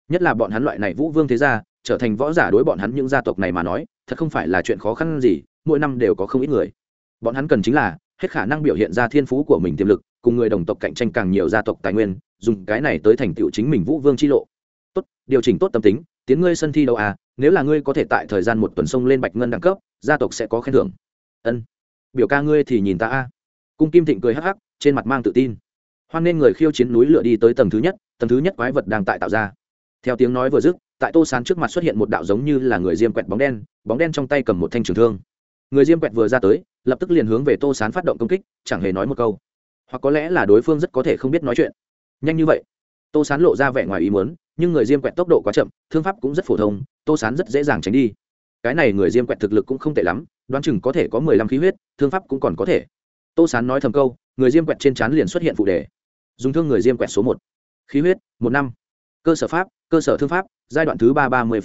Nhất là bọn hắn loại này vũ vương thế gia, trở thành võ giả đối bọn hắn những gia tộc này mà nói, thật không phải là chuyện khó khăn gì, mỗi năm đều có không ít người. Bọn hắn cần chính là hết khả năng biểu hiện ra thiên phú của mình tiềm lực, cùng người đồng tộc cạnh tranh càng nhiều gia tộc tài nguyên, dùng cái này tới thành tựu chính mình vũ vương chi lộ. Tốt, điều chỉnh tốt tâm tính, tiến ngươi sân thi đâu à nếu là ngươi có thể tại thời gian một tuần sông lên bạch ngân đẳng cấp, gia tộc sẽ có khen thưởng ân. Biểu ca ngươi thì nhìn ta a. Cung kim thịnh cười hắc hắc, trên mặt mang tự tin. Hoan nên người khiêu chiến núi lửa đi tới tầng thứ nhất, tầng thứ nhất quái vật đang tại tạo ra. Theo tiếng nói vừa dứt, tại tô sán trước mặt xuất hiện một đạo giống như là người diêm quẹt bóng đen bóng đen trong tay cầm một thanh trường thương. Người diêm quẹt vừa ra tới, lập tức liền hướng về tô sán phát động công kích, chẳng hề nói một câu. Hoặc có lẽ là đối phương rất có thể không biết nói chuyện. Nhanh như vậy, tô sán lộ ra vẻ ngoài ý muốn, nhưng người diêm quẹt tốc độ quá chậm, thương pháp cũng rất phổ thông, tô sán rất dễ dàng tránh đi cái này người diêm quẹt thực lực cũng không tệ lắm, đoán chừng có thể có mười lăm khí huyết, thương pháp cũng còn có thể. Tô sán nói thầm câu, người diêm quẹt trên trán liền xuất hiện phụ đề. Dùng thương người diêm quẹt số một. Khí huyết, một năm. Cơ sở pháp, cơ sở thương pháp, giai đoạn thứ ba ba mươi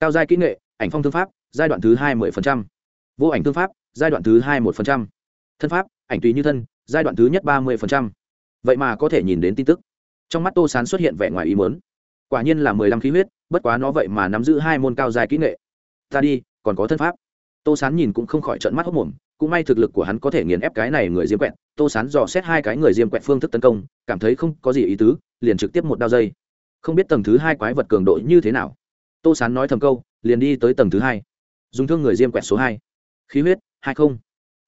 cao giai kỹ nghệ, ảnh phong thương pháp, giai đoạn thứ hai mươi vô ảnh thương pháp, giai đoạn thứ hai một thân pháp, ảnh tùy như thân, giai đoạn thứ nhất ba mươi vậy mà có thể nhìn đến tin tức. Trong mắt tô sán xuất hiện vẻ ngoài ý muốn. Quả nhiên là mười lăm khí huyết, bất quá nó vậy mà nắm giữ hai môn cao dài kỹ nghệ ta đi, còn có thân pháp. Tô sán nhìn cũng không khỏi trận mắt hốc mồm, cũng may thực lực của hắn có thể nghiền ép cái này người diêm quẹt. Tô sán dò xét hai cái người diêm quẹt phương thức tấn công, cảm thấy không có gì ý tứ, liền trực tiếp một đao dây. Không biết tầng thứ hai quái vật cường độ như thế nào. Tô sán nói thầm câu, liền đi tới tầng thứ hai. Dùng thương người diêm quẹt số hai. Khí huyết, hai không.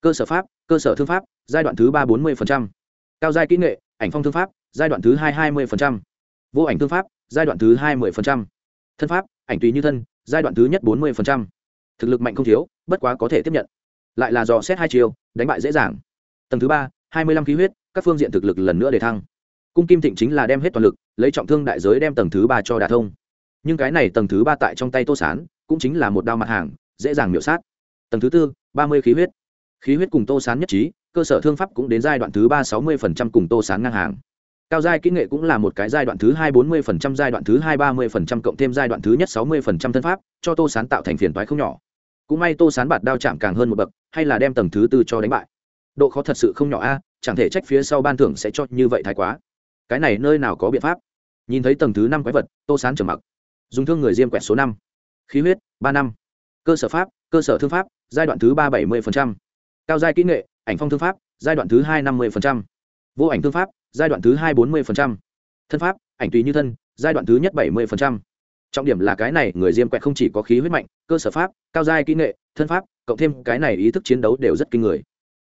Cơ sở pháp, cơ sở thương pháp, giai đoạn thứ ba bốn mươi cao giai kỹ nghệ, ảnh phong thương pháp, giai đoạn thứ hai hai mươi vô ảnh thương pháp, giai đoạn thứ hai mươi thân pháp ảnh tùy như thân, giai đoạn thứ nhất bốn mươi thực lực mạnh không thiếu, bất quá có thể tiếp nhận. Lại là dò xét hai chiều đánh bại dễ dàng. Tầng thứ ba, hai mươi lăm khí huyết, các phương diện thực lực lần nữa để thăng. Cung kim thịnh chính là đem hết toàn lực, lấy trọng thương đại giới đem tầng thứ ba cho đà thông. Nhưng cái này tầng thứ ba tại trong tay tô sán, cũng chính là một đao mặt hàng, dễ dàng miểu sát. Tầng thứ tư, ba mươi khí huyết. Khí huyết cùng tô sán nhất trí, cơ sở thương pháp cũng đến giai đoạn thứ ba sáu mươi cùng tô sán ngang hàng cao giai kỹ nghệ cũng là một cái giai đoạn thứ hai bốn mươi phần trăm, giai đoạn thứ hai ba mươi phần trăm cộng thêm giai đoạn thứ nhất sáu mươi phần trăm thân pháp cho tô sán tạo thành phiền toái không nhỏ. Cũng may tô sán bạt đao chạm càng hơn một bậc hay là đem tầng thứ tư cho đánh bại. Độ khó thật sự không nhỏ a chẳng thể trách phía sau ban thưởng sẽ cho như vậy thái quá. Cái này nơi nào có biện pháp? Nhìn thấy tầng thứ năm quái vật tô sán trầm mặc. Dùng thương người diêm quẹt số năm. Khí huyết ba năm. Cơ sở pháp cơ sở thương pháp giai đoạn thứ ba bảy mươi cao giai kỹ nghệ ảnh phong thương pháp giai đoạn thứ hai năm mươi vô ảnh thương pháp giai đoạn thứ hai bốn mươi thân pháp, ảnh tùy như thân, giai đoạn thứ nhất bảy mươi trọng điểm là cái này, người diêm quẹt không chỉ có khí huyết mạnh, cơ sở pháp, cao giai kỹ nghệ, thân pháp, cộng thêm cái này ý thức chiến đấu đều rất kinh người.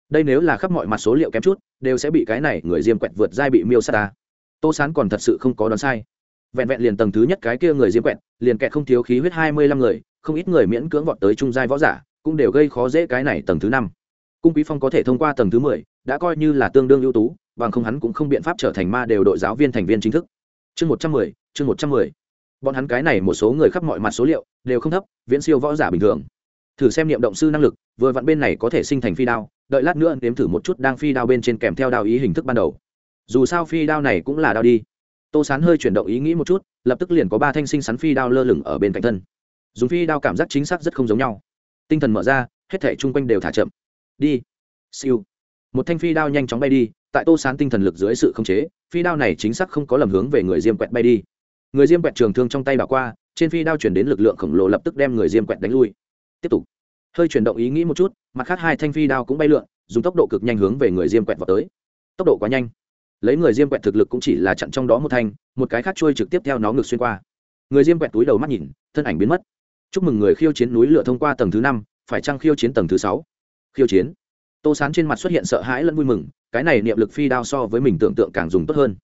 Đây nếu là khắp mọi mặt số liệu kém chút, đều sẽ bị cái này, người diêm quẹt vượt giai bị miêu sát ta. Tô sán còn thật sự không có đoán sai. Vẹn vẹn liền tầng thứ nhất cái kia người diêm quẹt, liền kẹt không thiếu khí huyết hai mươi lăm người, không ít người miễn cưỡng vọt tới trung giai võ giả, cũng đều gây khó dễ cái này tầng thứ năm. Cung quý phong có thể thông qua tầng thứ mười, đã coi như là tương đương ưu tú bằng không hắn cũng không biện pháp trở thành ma đều đội giáo viên thành viên chính thức. Chương một trăm mười, chương một trăm mười. Bọn hắn cái này một số người khắp mọi mặt số liệu đều không thấp, viễn siêu võ giả bình thường. Thử xem niệm động sư năng lực, vừa vặn bên này có thể sinh thành phi đao, đợi lát nữa nếm thử một chút đang phi đao bên trên kèm theo đao ý hình thức ban đầu. Dù sao phi đao này cũng là đao đi. Tô sán hơi chuyển động ý nghĩ một chút, lập tức liền có ba thanh sinh sắn phi đao lơ lửng ở bên cạnh thân. Dùng phi đao cảm giác chính xác rất không giống nhau. Tinh thần mở ra, hết thể chung quanh đều thả chậm. Đi. Siêu. Một thanh phi đao nhanh chóng bay đi tại tô sán tinh thần lực dưới sự khống chế, phi đao này chính xác không có lầm hướng về người diêm quẹt bay đi. Người diêm quẹt trường thương trong tay bà qua, trên phi đao chuyển đến lực lượng khổng lồ lập tức đem người diêm quẹt đánh lui. Tiếp tục. Hơi chuyển động ý nghĩ một chút, mặt khác hai thanh phi đao cũng bay lượn, dùng tốc độ cực nhanh hướng về người diêm quẹt vào tới. Tốc độ quá nhanh. Lấy người diêm quẹt thực lực cũng chỉ là chặn trong đó một thanh, một cái khác trôi trực tiếp theo nó ngược xuyên qua. Người diêm quẹt túi đầu mắt nhìn, thân ảnh biến mất. Chúc mừng người khiêu chiến núi lửa thông qua tầng thứ năm, phải chăng khiêu chiến tầng thứ sáu? Khiêu chiến tô sán trên mặt xuất hiện sợ hãi lẫn vui mừng, cái này niệm lực phi đao so với mình tưởng tượng càng dùng tốt hơn.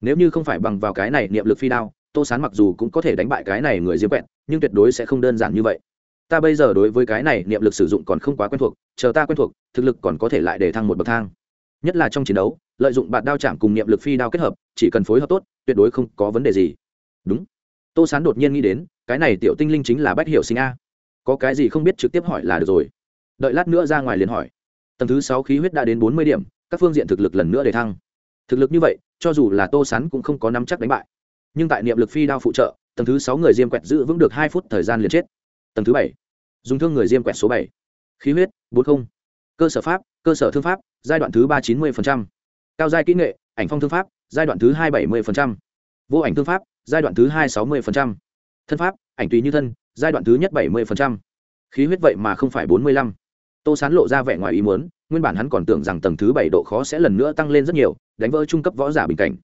Nếu như không phải bằng vào cái này niệm lực phi đao, tô sán mặc dù cũng có thể đánh bại cái này người diêm quẹt, nhưng tuyệt đối sẽ không đơn giản như vậy. Ta bây giờ đối với cái này niệm lực sử dụng còn không quá quen thuộc, chờ ta quen thuộc, thực lực còn có thể lại để thăng một bậc thang. Nhất là trong chiến đấu, lợi dụng bạt đao chạm cùng niệm lực phi đao kết hợp, chỉ cần phối hợp tốt, tuyệt đối không có vấn đề gì. Đúng. Tô sán đột nhiên nghĩ đến, cái này tiểu tinh linh chính là bách hiểu sinh a. Có cái gì không biết trực tiếp hỏi là được rồi. Đợi lát nữa ra ngoài liền hỏi tầng thứ sáu khí huyết đã đến bốn mươi điểm, các phương diện thực lực lần nữa để thăng. Thực lực như vậy, cho dù là tô sán cũng không có nắm chắc đánh bại. Nhưng tại niệm lực phi đao phụ trợ, tầng thứ sáu người diêm quẹt giữ vững được hai phút thời gian liền chết. Tầng thứ bảy, dùng thương người diêm quẹt số bảy. Khí huyết, bốn không. Cơ sở pháp, cơ sở thương pháp, giai đoạn thứ ba chín mươi cao giai kỹ nghệ, ảnh phong thương pháp, giai đoạn thứ hai bảy mươi vô ảnh thương pháp, giai đoạn thứ hai sáu mươi thân pháp, ảnh tùy như thân, giai đoạn thứ nhất bảy mươi khí huyết vậy mà không phải bốn mươi lăm tô sán lộ ra vẻ ngoài ý muốn, nguyên bản hắn còn tưởng rằng tầng thứ bảy độ khó sẽ lần nữa tăng lên rất nhiều, đánh vỡ trung cấp võ giả bình cảnh.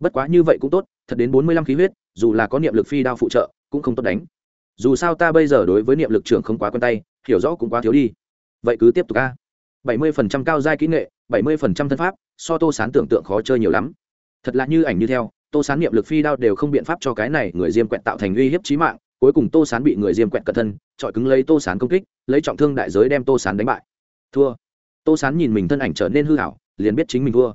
Bất quá như vậy cũng tốt, thật đến bốn mươi lăm khí huyết, dù là có niệm lực phi đao phụ trợ, cũng không tốt đánh. Dù sao ta bây giờ đối với niệm lực trưởng không quá quen tay, hiểu rõ cũng quá thiếu đi. Vậy cứ tiếp tục ca bảy mươi phần trăm cao giai kỹ nghệ, bảy mươi phần trăm thân pháp, so tô sán tưởng tượng khó chơi nhiều lắm. Thật là như ảnh như theo, tô sán niệm lực phi đao đều không biện pháp cho cái này người diêm quẹt tạo thành uy hiếp trí mạng cuối cùng tô sán bị người diêm quẹt cận thân trọi cứng lấy tô sán công kích, lấy trọng thương đại giới đem tô sán đánh bại. Thua. Tô sán nhìn mình thân ảnh trở nên hư hảo liền biết chính mình thua.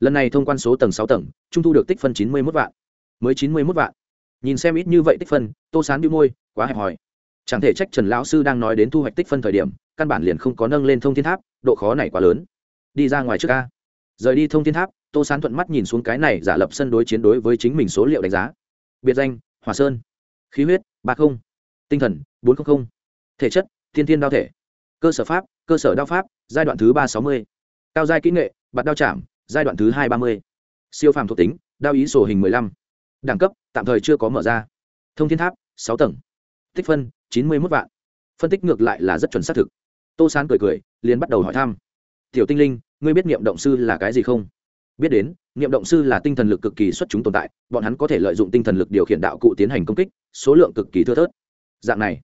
Lần này thông quan số tầng sáu tầng, trung thu được tích phân chín mươi mốt vạn. Mới chín mươi mốt vạn. Nhìn xem ít như vậy tích phân, tô sán bị môi, quá hẹp hòi. Chẳng thể trách trần lão sư đang nói đến thu hoạch tích phân thời điểm, căn bản liền không có nâng lên thông thiên tháp, độ khó này quá lớn. Đi ra ngoài trước ca rời đi thông thiên tháp, tô sán thuận mắt nhìn xuống cái này giả lập sân đối chiến đối với chính mình số liệu đánh giá. Biệt danh, hòa sơn. Khí huyết ba không tinh thần bốn không không, thể chất thiên thiên đao thể cơ sở pháp cơ sở đao pháp giai đoạn thứ ba sáu mươi cao giai kỹ nghệ bạt đao chạm giai đoạn thứ hai ba mươi siêu phàm thuộc tính đao ý sổ hình mười lăm đẳng cấp tạm thời chưa có mở ra thông thiên tháp sáu tầng tích phân chín mươi mốt vạn phân tích ngược lại là rất chuẩn xác thực. Tô sán cười cười liền bắt đầu hỏi thăm. Tiểu tinh linh ngươi biết niệm động sư là cái gì không? Biết đến, niệm động sư là tinh thần lực cực kỳ xuất chúng tồn tại, bọn hắn có thể lợi dụng tinh thần lực điều khiển đạo cụ tiến hành công kích, số lượng cực kỳ thưa thớt. Dạng này,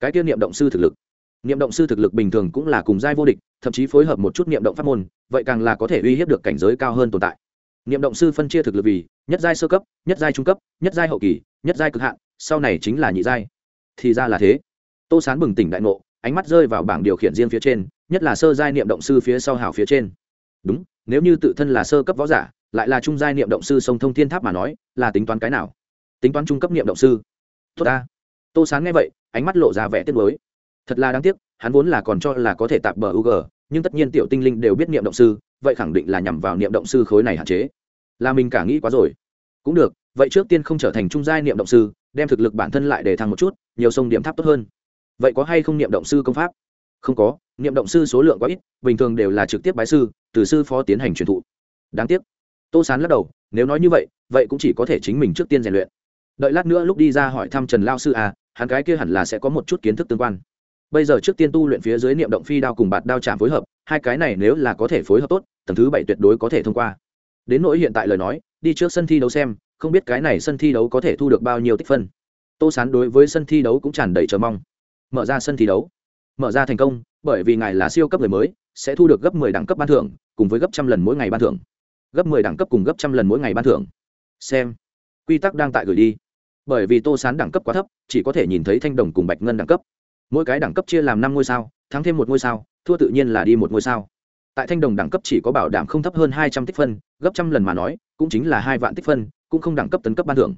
cái kia niệm động sư thực lực. Niệm động sư thực lực bình thường cũng là cùng giai vô địch, thậm chí phối hợp một chút niệm động pháp môn, vậy càng là có thể uy hiếp được cảnh giới cao hơn tồn tại. Niệm động sư phân chia thực lực vì, nhất giai sơ cấp, nhất giai trung cấp, nhất giai hậu kỳ, nhất giai cực hạn, sau này chính là nhị giai. Thì ra là thế. Tô sán bừng tỉnh đại ngộ, ánh mắt rơi vào bảng điều khiển riêng phía trên, nhất là sơ giai niệm động sư phía sau hào phía trên. Đúng nếu như tự thân là sơ cấp võ giả, lại là trung giai niệm động sư sông thông thiên tháp mà nói, là tính toán cái nào? Tính toán trung cấp niệm động sư? Tốt ta. Tô sán nghe vậy, ánh mắt lộ ra vẻ tiếc mới thật là đáng tiếc, hắn vốn là còn cho là có thể tạp bờ u nhưng tất nhiên tiểu tinh linh đều biết niệm động sư, vậy khẳng định là nhằm vào niệm động sư khối này hạn chế. Là mình cả nghĩ quá rồi. Cũng được, vậy trước tiên không trở thành trung giai niệm động sư, đem thực lực bản thân lại để thăng một chút, nhiều sông điểm tháp tốt hơn. Vậy có hay không niệm động sư công pháp? Không có, niệm động sư số lượng quá ít, bình thường đều là trực tiếp bái sư, từ sư phó tiến hành truyền thụ. Đáng tiếc. Tô sán lắc đầu, nếu nói như vậy vậy cũng chỉ có thể chính mình trước tiên rèn luyện. Đợi lát nữa lúc đi ra hỏi thăm trần lao sư à hắn cái kia hẳn là sẽ có một chút kiến thức tương quan. Bây giờ trước tiên tu luyện phía dưới niệm động phi đao cùng bạt đao chạm phối hợp, hai cái này nếu là có thể phối hợp tốt, tầng thứ bảy tuyệt đối có thể thông qua. Đến nỗi hiện tại lời nói, đi trước sân thi đấu xem, không biết cái này sân thi đấu có thể thu được bao nhiêu tích phân. Tô sán đối với sân thi đấu cũng tràn đầy chờ mong. Mở ra sân thi đấu mở ra thành công, bởi vì ngài là siêu cấp người mới, sẽ thu được gấp 10 đẳng cấp ban thưởng, cùng với gấp trăm lần mỗi ngày ban thưởng. Gấp 10 đẳng cấp cùng gấp trăm lần mỗi ngày ban thưởng. Xem. Quy tắc đang tại gửi đi. Bởi vì tô sán đẳng cấp quá thấp, chỉ có thể nhìn thấy thanh đồng cùng bạch ngân đẳng cấp. Mỗi cái đẳng cấp chia làm năm ngôi sao, thắng thêm một ngôi sao, thua tự nhiên là đi một ngôi sao. Tại thanh đồng đẳng cấp chỉ có bảo đảm không thấp hơn hai trăm tích phân, gấp trăm lần mà nói, cũng chính là hai vạn tích phân, cũng không đẳng cấp tấn cấp ban thưởng.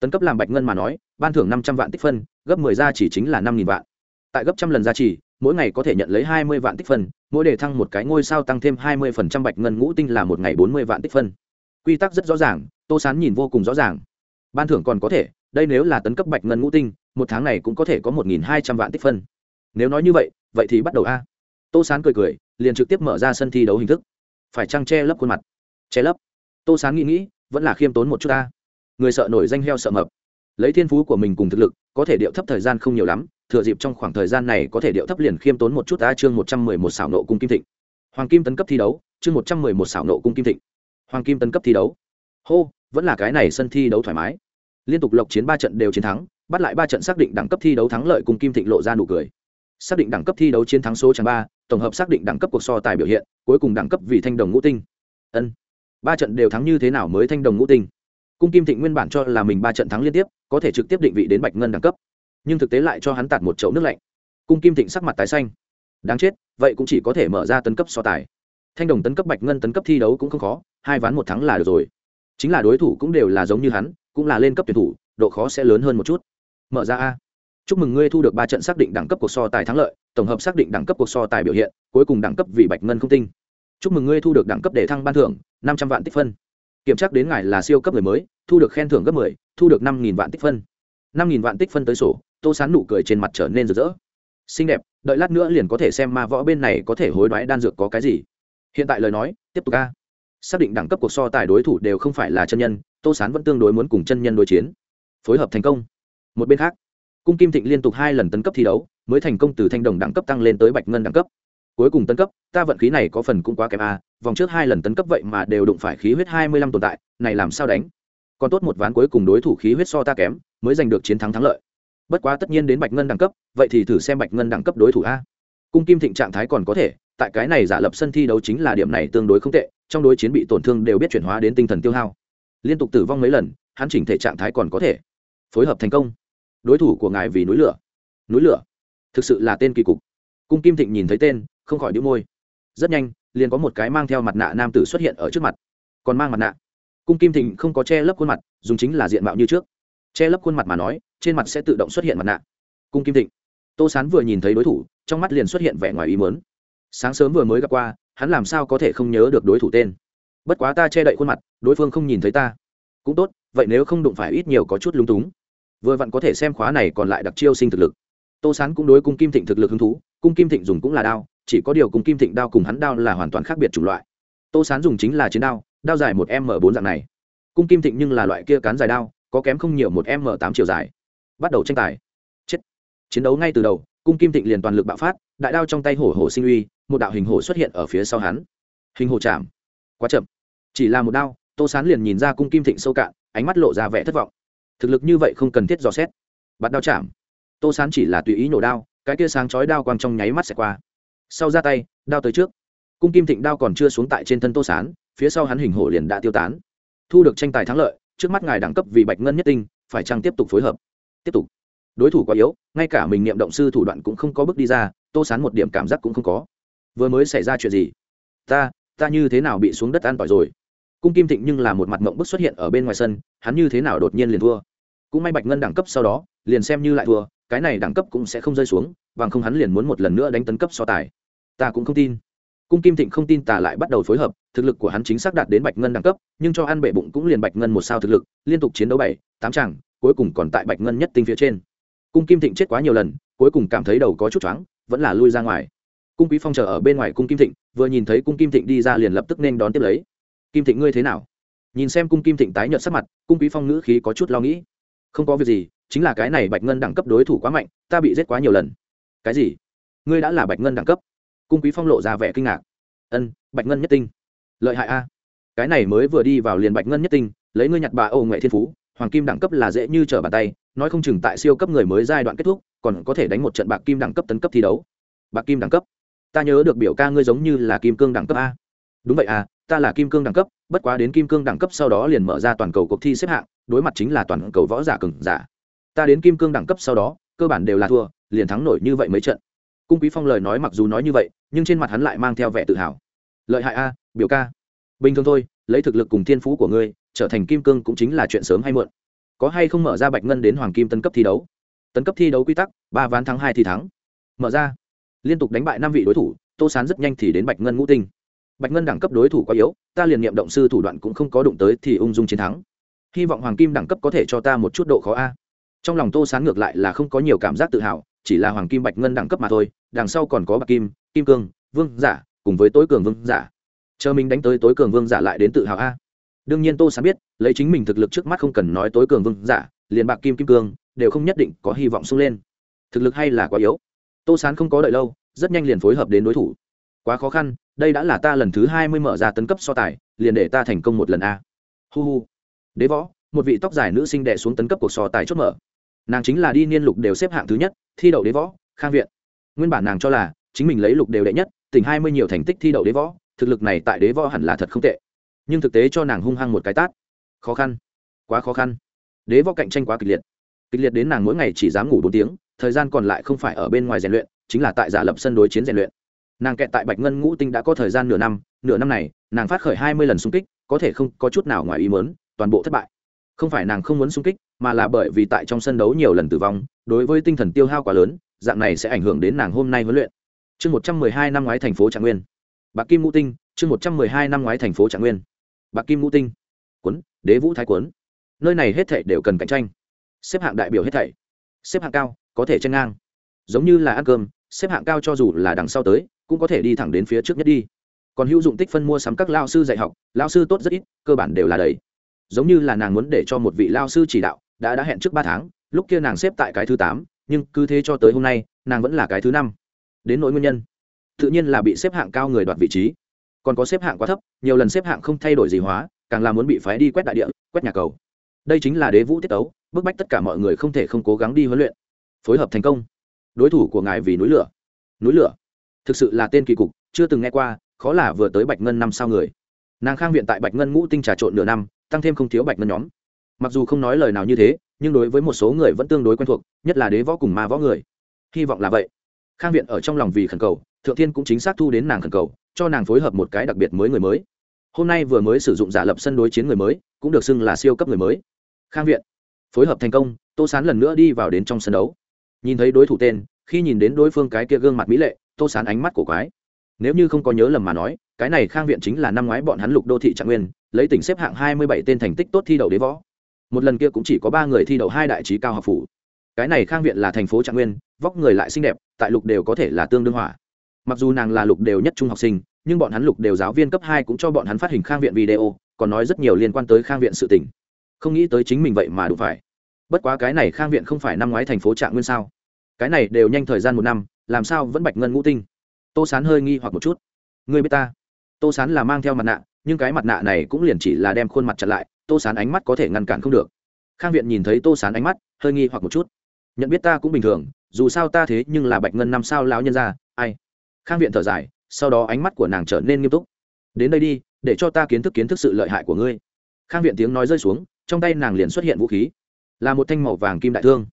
Tấn cấp làm bạch ngân mà nói, ban thưởng năm trăm vạn tích phân, gấp mười ra chỉ chính là năm nghìn vạn tại gấp trăm lần gia trị, mỗi ngày có thể nhận lấy hai mươi vạn tích phân mỗi đề thăng một cái ngôi sao tăng thêm hai mươi phần trăm bạch ngân ngũ tinh là một ngày bốn mươi vạn tích phân. Quy tắc rất rõ ràng tô sán nhìn vô cùng rõ ràng. Ban thưởng còn có thể đây nếu là tấn cấp bạch ngân ngũ tinh một tháng này cũng có thể có một nghìn hai trăm vạn tích phân. Nếu nói như vậy vậy thì bắt đầu a. Tô sán cười cười liền trực tiếp mở ra sân thi đấu hình thức. Phải trăng che lấp khuôn mặt? Che lấp. Tô sán nghĩ nghĩ vẫn là khiêm tốn một chút ta. Người sợ nổi danh heo sợ mập. Lấy thiên phú của mình cùng thực lực có thể điệu thấp thời gian không nhiều lắm thừa dịp trong khoảng thời gian này có thể điệu thấp liền khiêm tốn một chút ta chương một trăm mười một xảo nộ cung kim thịnh. Hoàng kim tấn cấp thi đấu, chương một trăm mười một xảo nộ cung kim thịnh. Hoàng kim tấn cấp thi đấu. Hô, vẫn là cái này sân thi đấu thoải mái. Liên tục lộc chiến ba trận đều chiến thắng, bắt lại ba trận xác định đẳng cấp thi đấu thắng lợi cùng kim thịnh lộ ra nụ cười. Xác định đẳng cấp thi đấu chiến thắng số trang ba, tổng hợp xác định đẳng cấp cuộc so tài biểu hiện, cuối cùng đẳng cấp vì thanh đồng ngũ tinh. Ân, ba trận đều thắng như thế nào mới thanh đồng ngũ tinh? Cung kim thịnh nguyên bản cho là mình ba trận thắng liên tiếp, có thể trực tiếp định vị đến bạch ngân đẳng cấp nhưng thực tế lại cho hắn tạt một chậu nước lạnh. Cung kim thịnh sắc mặt tái xanh. Đáng chết, vậy cũng chỉ có thể mở ra tấn cấp so tài. Thanh đồng tấn cấp, bạch ngân tấn cấp thi đấu cũng không khó, hai ván một thắng là được rồi. Chính là đối thủ cũng đều là giống như hắn, cũng là lên cấp tuyển thủ, độ khó sẽ lớn hơn một chút. Mở ra a. Chúc mừng ngươi thu được ba trận xác định đẳng cấp cuộc so tài thắng lợi, tổng hợp xác định đẳng cấp cuộc so tài biểu hiện, cuối cùng đẳng cấp vì bạch ngân không tinh. Chúc mừng ngươi thu được đẳng cấp để thăng ban thưởng, năm trăm vạn tích phân. Kiểm tra đến ngài là siêu cấp người mới, thu được khen thưởng gấp mười, thu được năm nghìn vạn tích phân năm nghìn vạn tích phân tới sổ, tô sán nụ cười trên mặt trở nên rực rỡ. Xinh đẹp, đợi lát nữa liền có thể xem ma võ bên này có thể hối đoái đan dược có cái gì. Hiện tại lời nói, tiếp tục ca xác định đẳng cấp cuộc so tài đối thủ đều không phải là chân nhân, tô sán vẫn tương đối muốn cùng chân nhân đối chiến. Phối hợp thành công. Một bên khác, cung kim thịnh liên tục hai lần tấn cấp thi đấu, mới thành công từ thanh đồng đẳng cấp tăng lên tới bạch ngân đẳng cấp. Cuối cùng tấn cấp, ta vận khí này có phần cũng quá kém a, vòng trước hai lần tấn cấp vậy mà đều đụng phải khí huyết hai mươi lăm tồn tại, này làm sao đánh? Còn tốt một ván cuối cùng đối thủ khí huyết so ta kém, mới giành được chiến thắng thắng lợi. Bất quá tất nhiên đến bạch ngân đẳng cấp, vậy thì thử xem bạch ngân đẳng cấp đối thủ a. Cung kim thịnh trạng thái còn có thể, tại cái này giả lập sân thi đấu chính là điểm này tương đối không tệ, trong đối chiến bị tổn thương đều biết chuyển hóa đến tinh thần tiêu hao. Liên tục tử vong mấy lần, hắn chỉnh thể trạng thái còn có thể phối hợp thành công. Đối thủ của ngài vì núi lửa. Núi lửa? Thực sự là tên kỳ cục. Cung kim thịnh nhìn thấy tên, không khỏi đĩu môi. Rất nhanh, liền có một cái mang theo mặt nạ nam tử xuất hiện ở trước mặt. Còn mang mặt nạ? Cung kim thịnh không có che lấp khuôn mặt, dùng chính là diện mạo như trước. Che lấp khuôn mặt mà nói, trên mặt sẽ tự động xuất hiện mặt nạ. Cung kim thịnh. Tô sán vừa nhìn thấy đối thủ, trong mắt liền xuất hiện vẻ ngoài ý mớn sáng sớm vừa mới gặp qua, hắn làm sao có thể không nhớ được đối thủ tên? Bất quá ta che đậy khuôn mặt, đối phương không nhìn thấy ta. Cũng tốt, vậy nếu không đụng phải ít nhiều có chút lúng túng. Vừa vặn có thể xem khóa này còn lại đặc chiêu sinh thực lực. Tô sán cũng đối cung kim thịnh thực lực hứng thú, cung kim thịnh dùng cũng là đao, chỉ có điều cung kim thịnh đao cùng hắn đao là hoàn toàn khác biệt chủng loại. Tô sán dùng chính là chiến đao đao dài một m bốn dạng này. Cung kim thịnh nhưng là loại kia cán dài đao, có kém không nhiều một m tám chiều dài. Bắt đầu tranh tài. Chết. Chiến đấu ngay từ đầu, cung kim thịnh liền toàn lực bạo phát, đại đao trong tay hổ hổ sinh uy, một đạo hình hổ xuất hiện ở phía sau hắn. Hình hổ chạm. Quá chậm. Chỉ là một đao, tô sán liền nhìn ra cung kim thịnh sâu cạn, ánh mắt lộ ra vẻ thất vọng. Thực lực như vậy không cần thiết dò xét. Bắt đao chạm. Tô sán chỉ là tùy ý nổ đao, cái kia sáng chói đao quang trong nháy mắt sẽ qua. Sau ra tay, đao tới trước. Cung kim thịnh đao còn chưa xuống tại trên thân tô sán phía sau hắn hình hổ liền đã tiêu tán. Thu được tranh tài thắng lợi, trước mắt ngài đẳng cấp vì bạch ngân nhất tinh, phải chăng tiếp tục phối hợp? Tiếp tục. Đối thủ quá yếu, ngay cả mình niệm động sư thủ đoạn cũng không có bước đi ra, tô sán một điểm cảm giác cũng không có. Vừa mới xảy ra chuyện gì? Ta ta như thế nào bị xuống đất an tỏi rồi? Cung kim thịnh nhưng là một mặt mộng bức xuất hiện ở bên ngoài sân, hắn như thế nào đột nhiên liền thua? Cũng may bạch ngân đẳng cấp sau đó, liền xem như lại thua, cái này đẳng cấp cũng sẽ không rơi xuống, bằng không hắn liền muốn một lần nữa đánh tấn cấp so tài. Ta cũng không tin cung kim thịnh không tin tà lại bắt đầu phối hợp, thực lực của hắn chính xác đạt đến bạch ngân đẳng cấp, nhưng cho ăn bệ bụng cũng liền bạch ngân một sao thực lực, liên tục chiến đấu bảy, tám chẳng cuối cùng còn tại bạch ngân nhất tinh phía trên. Cung kim thịnh chết quá nhiều lần, cuối cùng cảm thấy đầu có chút choáng, vẫn là lui ra ngoài. Cung quý phong chờ ở bên ngoài cung kim thịnh, vừa nhìn thấy cung kim thịnh đi ra liền lập tức nên đón tiếp lấy. Kim thịnh ngươi thế nào? Nhìn xem cung kim thịnh tái nhợt sắc mặt, cung quý phong ngữ khí có chút lo nghĩ. Không có việc gì, chính là cái này bạch ngân đẳng cấp đối thủ quá mạnh, ta bị giết quá nhiều lần. Cái gì? Ngươi đã là bạch ngân đẳng cấp? Cung quý phong lộ ra vẻ kinh ngạc. Ân, bạch ngân nhất tinh. Lợi hại a. Cái này mới vừa đi vào liền bạch ngân nhất tinh, lấy ngươi nhặt bà âu nghệ thiên phú, hoàng kim đẳng cấp là dễ như trở bàn tay, nói không chừng tại siêu cấp người mới giai đoạn kết thúc, còn có thể đánh một trận bạc kim đẳng cấp tấn cấp thi đấu. Bạc kim đẳng cấp? Ta nhớ được biểu ca ngươi giống như là kim cương đẳng cấp a. Đúng vậy à ta là kim cương đẳng cấp, bất quá đến kim cương đẳng cấp sau đó liền mở ra toàn cầu cuộc thi xếp hạng, đối mặt chính là toàn cầu võ giả cường giả. Ta đến kim cương đẳng cấp sau đó, cơ bản đều là thua, liền thắng nổi như vậy mấy trận cung quý phong lời nói mặc dù nói như vậy, nhưng trên mặt hắn lại mang theo vẻ tự hào. Lợi hại a, biểu ca. Bình thường thôi, lấy thực lực cùng thiên phú của ngươi, trở thành kim cương cũng chính là chuyện sớm hay muộn. Có hay không mở ra bạch ngân đến hoàng kim tân cấp thi đấu? Tấn cấp thi đấu quy tắc, ba ván thắng hai thì thắng. Mở ra. Liên tục đánh bại năm vị đối thủ, tô sán rất nhanh thì đến bạch ngân ngũ tinh. Bạch ngân đẳng cấp đối thủ quá yếu, ta liền niệm động sư thủ đoạn cũng không có đụng tới thì ung dung chiến thắng. Hy vọng hoàng kim đẳng cấp có thể cho ta một chút độ khó a. Trong lòng tô sán ngược lại là không có nhiều cảm giác tự hào chỉ là hoàng kim bạch ngân đẳng cấp mà thôi, đằng sau còn có bạc kim kim cương, vương giả, cùng với tối cường vương giả. Chờ mình đánh tới tối cường vương giả lại đến tự hào a. Đương nhiên tô sán biết, lấy chính mình thực lực trước mắt không cần nói tối cường vương giả, liền bạc kim kim cương, đều không nhất định có hy vọng sung lên. Thực lực hay là quá yếu. Tô sán không có đợi lâu, rất nhanh liền phối hợp đến đối thủ. Quá khó khăn, đây đã là ta lần thứ hai mươi mở ra tấn cấp so tài, liền để ta thành công một lần a. Hu hu. Đế võ, một vị tóc dài nữ sinh đệ xuống tấn cấp cuộc so tài chốt mở nàng chính là đi niên lục đều xếp hạng thứ nhất, thi đậu đế võ, khang viện. Nguyên bản nàng cho là chính mình lấy lục đều đệ nhất, tỉnh hai mươi nhiều thành tích thi đậu đế võ, thực lực này tại đế võ hẳn là thật không tệ. Nhưng thực tế cho nàng hung hăng một cái tát. Khó khăn. Quá khó khăn. Đế võ cạnh tranh quá kịch liệt. Kịch liệt đến nàng mỗi ngày chỉ dám ngủ bốn tiếng, thời gian còn lại không phải ở bên ngoài rèn luyện, chính là tại giả lập sân đối chiến rèn luyện. Nàng kẹt tại bạch ngân ngũ tinh đã có thời gian nửa năm nửa năm này, nàng phát khởi hai mươi lần xung kích, có thể không có chút nào ngoài ý mớn toàn bộ thất bại. Không phải nàng không muốn xung kích mà là bởi vì tại trong sân đấu nhiều lần tử vong, đối với tinh thần tiêu hao quá lớn, dạng này sẽ ảnh hưởng đến nàng hôm nay huấn luyện. Chương một trăm mười hai năm ngoái thành phố trạng nguyên. Bạc kim ngũ tinh, chương một trăm mười hai năm ngoái thành phố trạng nguyên. Bạc kim ngũ tinh. Quấn đế vũ thái quấn nơi này hết thảy đều cần cạnh tranh. Xếp hạng đại biểu hết thảy. Xếp hạng cao, có thể tranh ngang. Giống như là ăn cơm, xếp hạng cao cho dù là đằng sau tới, cũng có thể đi thẳng đến phía trước nhất đi. Còn hữu dụng tích phân mua sắm các lao sư dạy học, lao sư tốt rất ít, cơ bản đều là đầy. Giống như là nàng muốn để cho một vị lao sư chỉ đạo đã đã hẹn trước ba tháng, lúc kia nàng xếp tại cái thứ tám, nhưng cứ thế cho tới hôm nay, nàng vẫn là cái thứ năm. Đến nỗi nguyên nhân, tự nhiên là bị xếp hạng cao người đoạt vị trí. Còn có xếp hạng quá thấp, nhiều lần xếp hạng không thay đổi gì hóa, càng là muốn bị phái đi quét đại địa, quét nhà cầu. Đây chính là đế vũ tiết tấu, bức bách tất cả mọi người không thể không cố gắng đi huấn luyện. Phối hợp thành công. Đối thủ của ngài vì núi lửa. Núi lửa? Thực sự là tên kỳ cục, chưa từng nghe qua, khó là vừa tới bạch ngân năm sao người. Nàng khang viện tại bạch ngân ngũ tinh trà trộn nửa năm, tăng thêm không thiếu bạch ngân nhóm mặc dù không nói lời nào như thế, nhưng đối với một số người vẫn tương đối quen thuộc, nhất là đế võ cùng ma võ người. Hy vọng là vậy. Khang viện ở trong lòng vì khẩn cầu, thượng thiên cũng chính xác thu đến nàng khẩn cầu, cho nàng phối hợp một cái đặc biệt mới người mới. Hôm nay vừa mới sử dụng giả lập sân đối chiến người mới, cũng được xưng là siêu cấp người mới. Khang viện, phối hợp thành công, tô sán lần nữa đi vào đến trong sân đấu. Nhìn thấy đối thủ tên, khi nhìn đến đối phương cái kia gương mặt mỹ lệ, tô sán ánh mắt của quái. Nếu như không có nhớ lầm mà nói, cái này khang viện chính là năm ngoái bọn hắn lục đô thị trạng nguyên, lấy tỉnh xếp hạng hai mươi bảy tên thành tích tốt thi đậu đế võ một lần kia cũng chỉ có ba người thi đậu hai đại trí cao học phủ. Cái này khang viện là thành phố trạng nguyên, vóc người lại xinh đẹp, tại lục đều có thể là tương đương hỏa mặc dù nàng là lục đều nhất trung học sinh, nhưng bọn hắn lục đều giáo viên cấp hai cũng cho bọn hắn phát hình khang viện video, còn nói rất nhiều liên quan tới khang viện sự tình. Không nghĩ tới chính mình vậy mà đủ phải. Bất quá cái này khang viện không phải năm ngoái thành phố trạng nguyên sao? Cái này đều nhanh thời gian một năm, làm sao vẫn bạch ngân ngũ tinh? Tô sán hơi nghi hoặc một chút. Người biết ta? Tô sán là mang theo mặt nạ nhưng cái mặt nạ này cũng liền chỉ là đem khuôn mặt chặt lại, tô sán ánh mắt có thể ngăn cản không được. Khang viện nhìn thấy tô sán ánh mắt, hơi nghi hoặc một chút. Nhận biết ta cũng bình thường, dù sao ta thế nhưng là bạch ngân năm sao lão nhân ra ai? Khang viện thở dài, sau đó ánh mắt của nàng trở nên nghiêm túc. Đến đây đi, để cho ta kiến thức kiến thức sự lợi hại của ngươi. Khang viện tiếng nói rơi xuống, trong tay nàng liền xuất hiện vũ khí. Là một thanh màu vàng kim đại thương.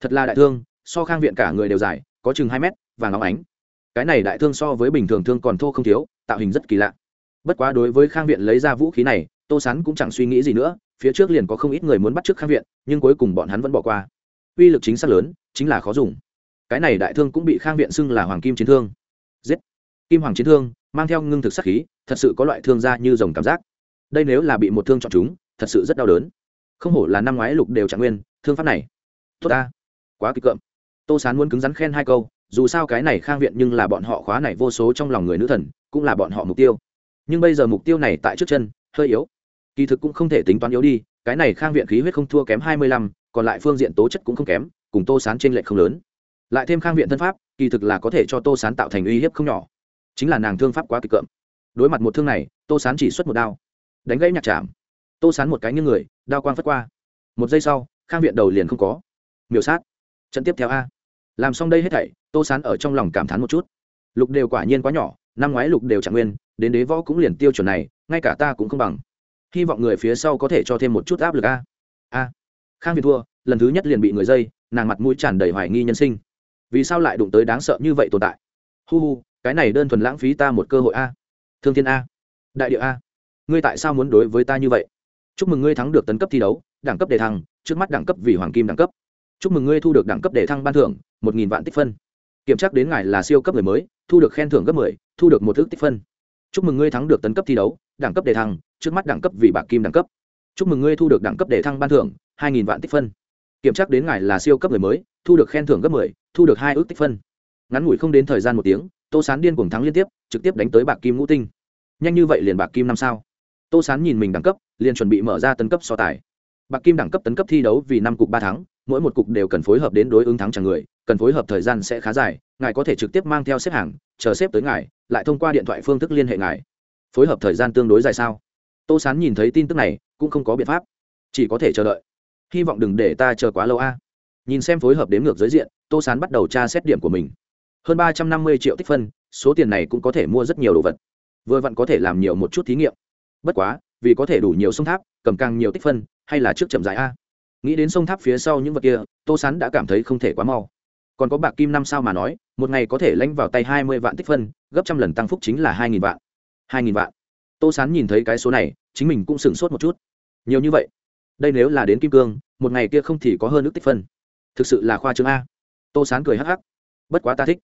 Thật là đại thương, so khang viện cả người đều dài, có chừng hai mét, vàng óng ánh. Cái này đại thương so với bình thường thương còn thô không thiếu, tạo hình rất kỳ lạ bất quá đối với khang viện lấy ra vũ khí này, tô sán cũng chẳng suy nghĩ gì nữa, phía trước liền có không ít người muốn bắt trước khang viện, nhưng cuối cùng bọn hắn vẫn bỏ qua. Uy lực chính xác lớn, chính là khó dùng. Cái này đại thương cũng bị khang viện xưng là hoàng kim chiến thương. Giết! Kim hoàng chiến thương, mang theo ngưng thực sắc khí, thật sự có loại thương ra như dòng cảm giác. Đây nếu là bị một thương chọn chúng, thật sự rất đau đớn. Không hổ là năm ngoái lục đều trạng nguyên, thương pháp này. Tốt ta. Quá kịch cợm. Tô sán muốn cứng rắn khen hai câu, dù sao cái này khang viện nhưng là bọn họ khóa này vô số trong lòng người nữ thần, cũng là bọn họ mục tiêu nhưng bây giờ mục tiêu này tại trước chân, hơi yếu. Kỳ thực cũng không thể tính toán yếu đi, cái này khang viện khí huyết không thua kém hai mươi lăm, còn lại phương diện tố chất cũng không kém, cùng tô sán trên lệch không lớn. Lại thêm khang viện thân pháp, kỳ thực là có thể cho tô sán tạo thành uy hiếp không nhỏ. Chính là nàng thương pháp quá kịch cợm. Đối mặt một thương này, tô sán chỉ xuất một đao. Đánh gãy nhạc chạm tô sán một cái như người, đao quang phất qua. Một giây sau, khang viện đầu liền không có. Miểu sát. Trận tiếp theo a. Làm xong đây hết thảy, tô sán ở trong lòng cảm thán một chút. Lục đều quả nhiên quá nhỏ năm ngoái lục đều trạng nguyên, đến đế võ cũng liền tiêu chuẩn này, ngay cả ta cũng không bằng. Hy vọng người phía sau có thể cho thêm một chút áp lực a. A. Khang việt thua, lần thứ nhất liền bị người dây, nàng mặt mũi tràn đầy hoài nghi nhân sinh. Vì sao lại đụng tới đáng sợ như vậy tồn tại? Hu hu, cái này đơn thuần lãng phí ta một cơ hội a. Thương thiên a. Đại địa a. Ngươi tại sao muốn đối với ta như vậy? Chúc mừng ngươi thắng được tấn cấp thi đấu, đẳng cấp đề thăng, trước mắt đẳng cấp vì hoàng kim đẳng cấp. Chúc mừng ngươi thu được đẳng cấp đề thăng ban thưởng, một nghìn vạn tích phân. Kiểm tra đến ngài là siêu cấp người mới thu được khen thưởng gấp mười, thu được một thứ tích phân. Chúc mừng ngươi thắng được tấn cấp thi đấu, đẳng cấp đề thăng, trước mắt đẳng cấp vì bạc kim đẳng cấp. Chúc mừng ngươi thu được đẳng cấp đề thăng ban thưởng, hai nghìn vạn tích phân. Kiểm tra đến ngài là siêu cấp người mới, thu được khen thưởng gấp mười, thu được hai ước tích phân. Ngắn ngủi không đến thời gian một tiếng, tô sán điên cuồng thắng liên tiếp, trực tiếp đánh tới bạc kim ngũ tinh. Nhanh như vậy liền bạc kim năm sao? Tô sán nhìn mình đẳng cấp, liền chuẩn bị mở ra tấn cấp so tài. Bạc kim đẳng cấp tấn cấp thi đấu vì năm cục ba tháng, mỗi một cục đều cần phối hợp đến đối ứng thắng chẳng người, cần phối hợp thời gian sẽ khá dài ngài có thể trực tiếp mang theo xếp hàng, chờ xếp tới ngài, lại thông qua điện thoại phương thức liên hệ ngài. Phối hợp thời gian tương đối dài sao? Tô sán nhìn thấy tin tức này, cũng không có biện pháp, chỉ có thể chờ đợi. Hy vọng đừng để ta chờ quá lâu a. Nhìn xem phối hợp đến ngược giới diện, tô sán bắt đầu tra xét điểm của mình. Hơn ba trăm năm mươi triệu tích phân, số tiền này cũng có thể mua rất nhiều đồ vật. Vừa vặn có thể làm nhiều một chút thí nghiệm. Bất quá, vì có thể đủ nhiều sông tháp, cầm càng nhiều tích phân, hay là trước chậm dài a? Nghĩ đến sông tháp phía sau những vật kia, tô sán đã cảm thấy không thể quá mau còn có bạc kim năm sao mà nói, một ngày có thể lãnh vào tay hai mươi vạn tích phân, gấp trăm lần tăng phúc chính là hai nghìn vạn. Hai nghìn vạn. Tô sán nhìn thấy cái số này, chính mình cũng sửng sốt một chút. Nhiều như vậy? Đây nếu là đến kim cương, một ngày kia không thì có hơn ước tích phân. Thực sự là khoa trương a. Tô sán cười hắc hắc. Bất quá ta thích.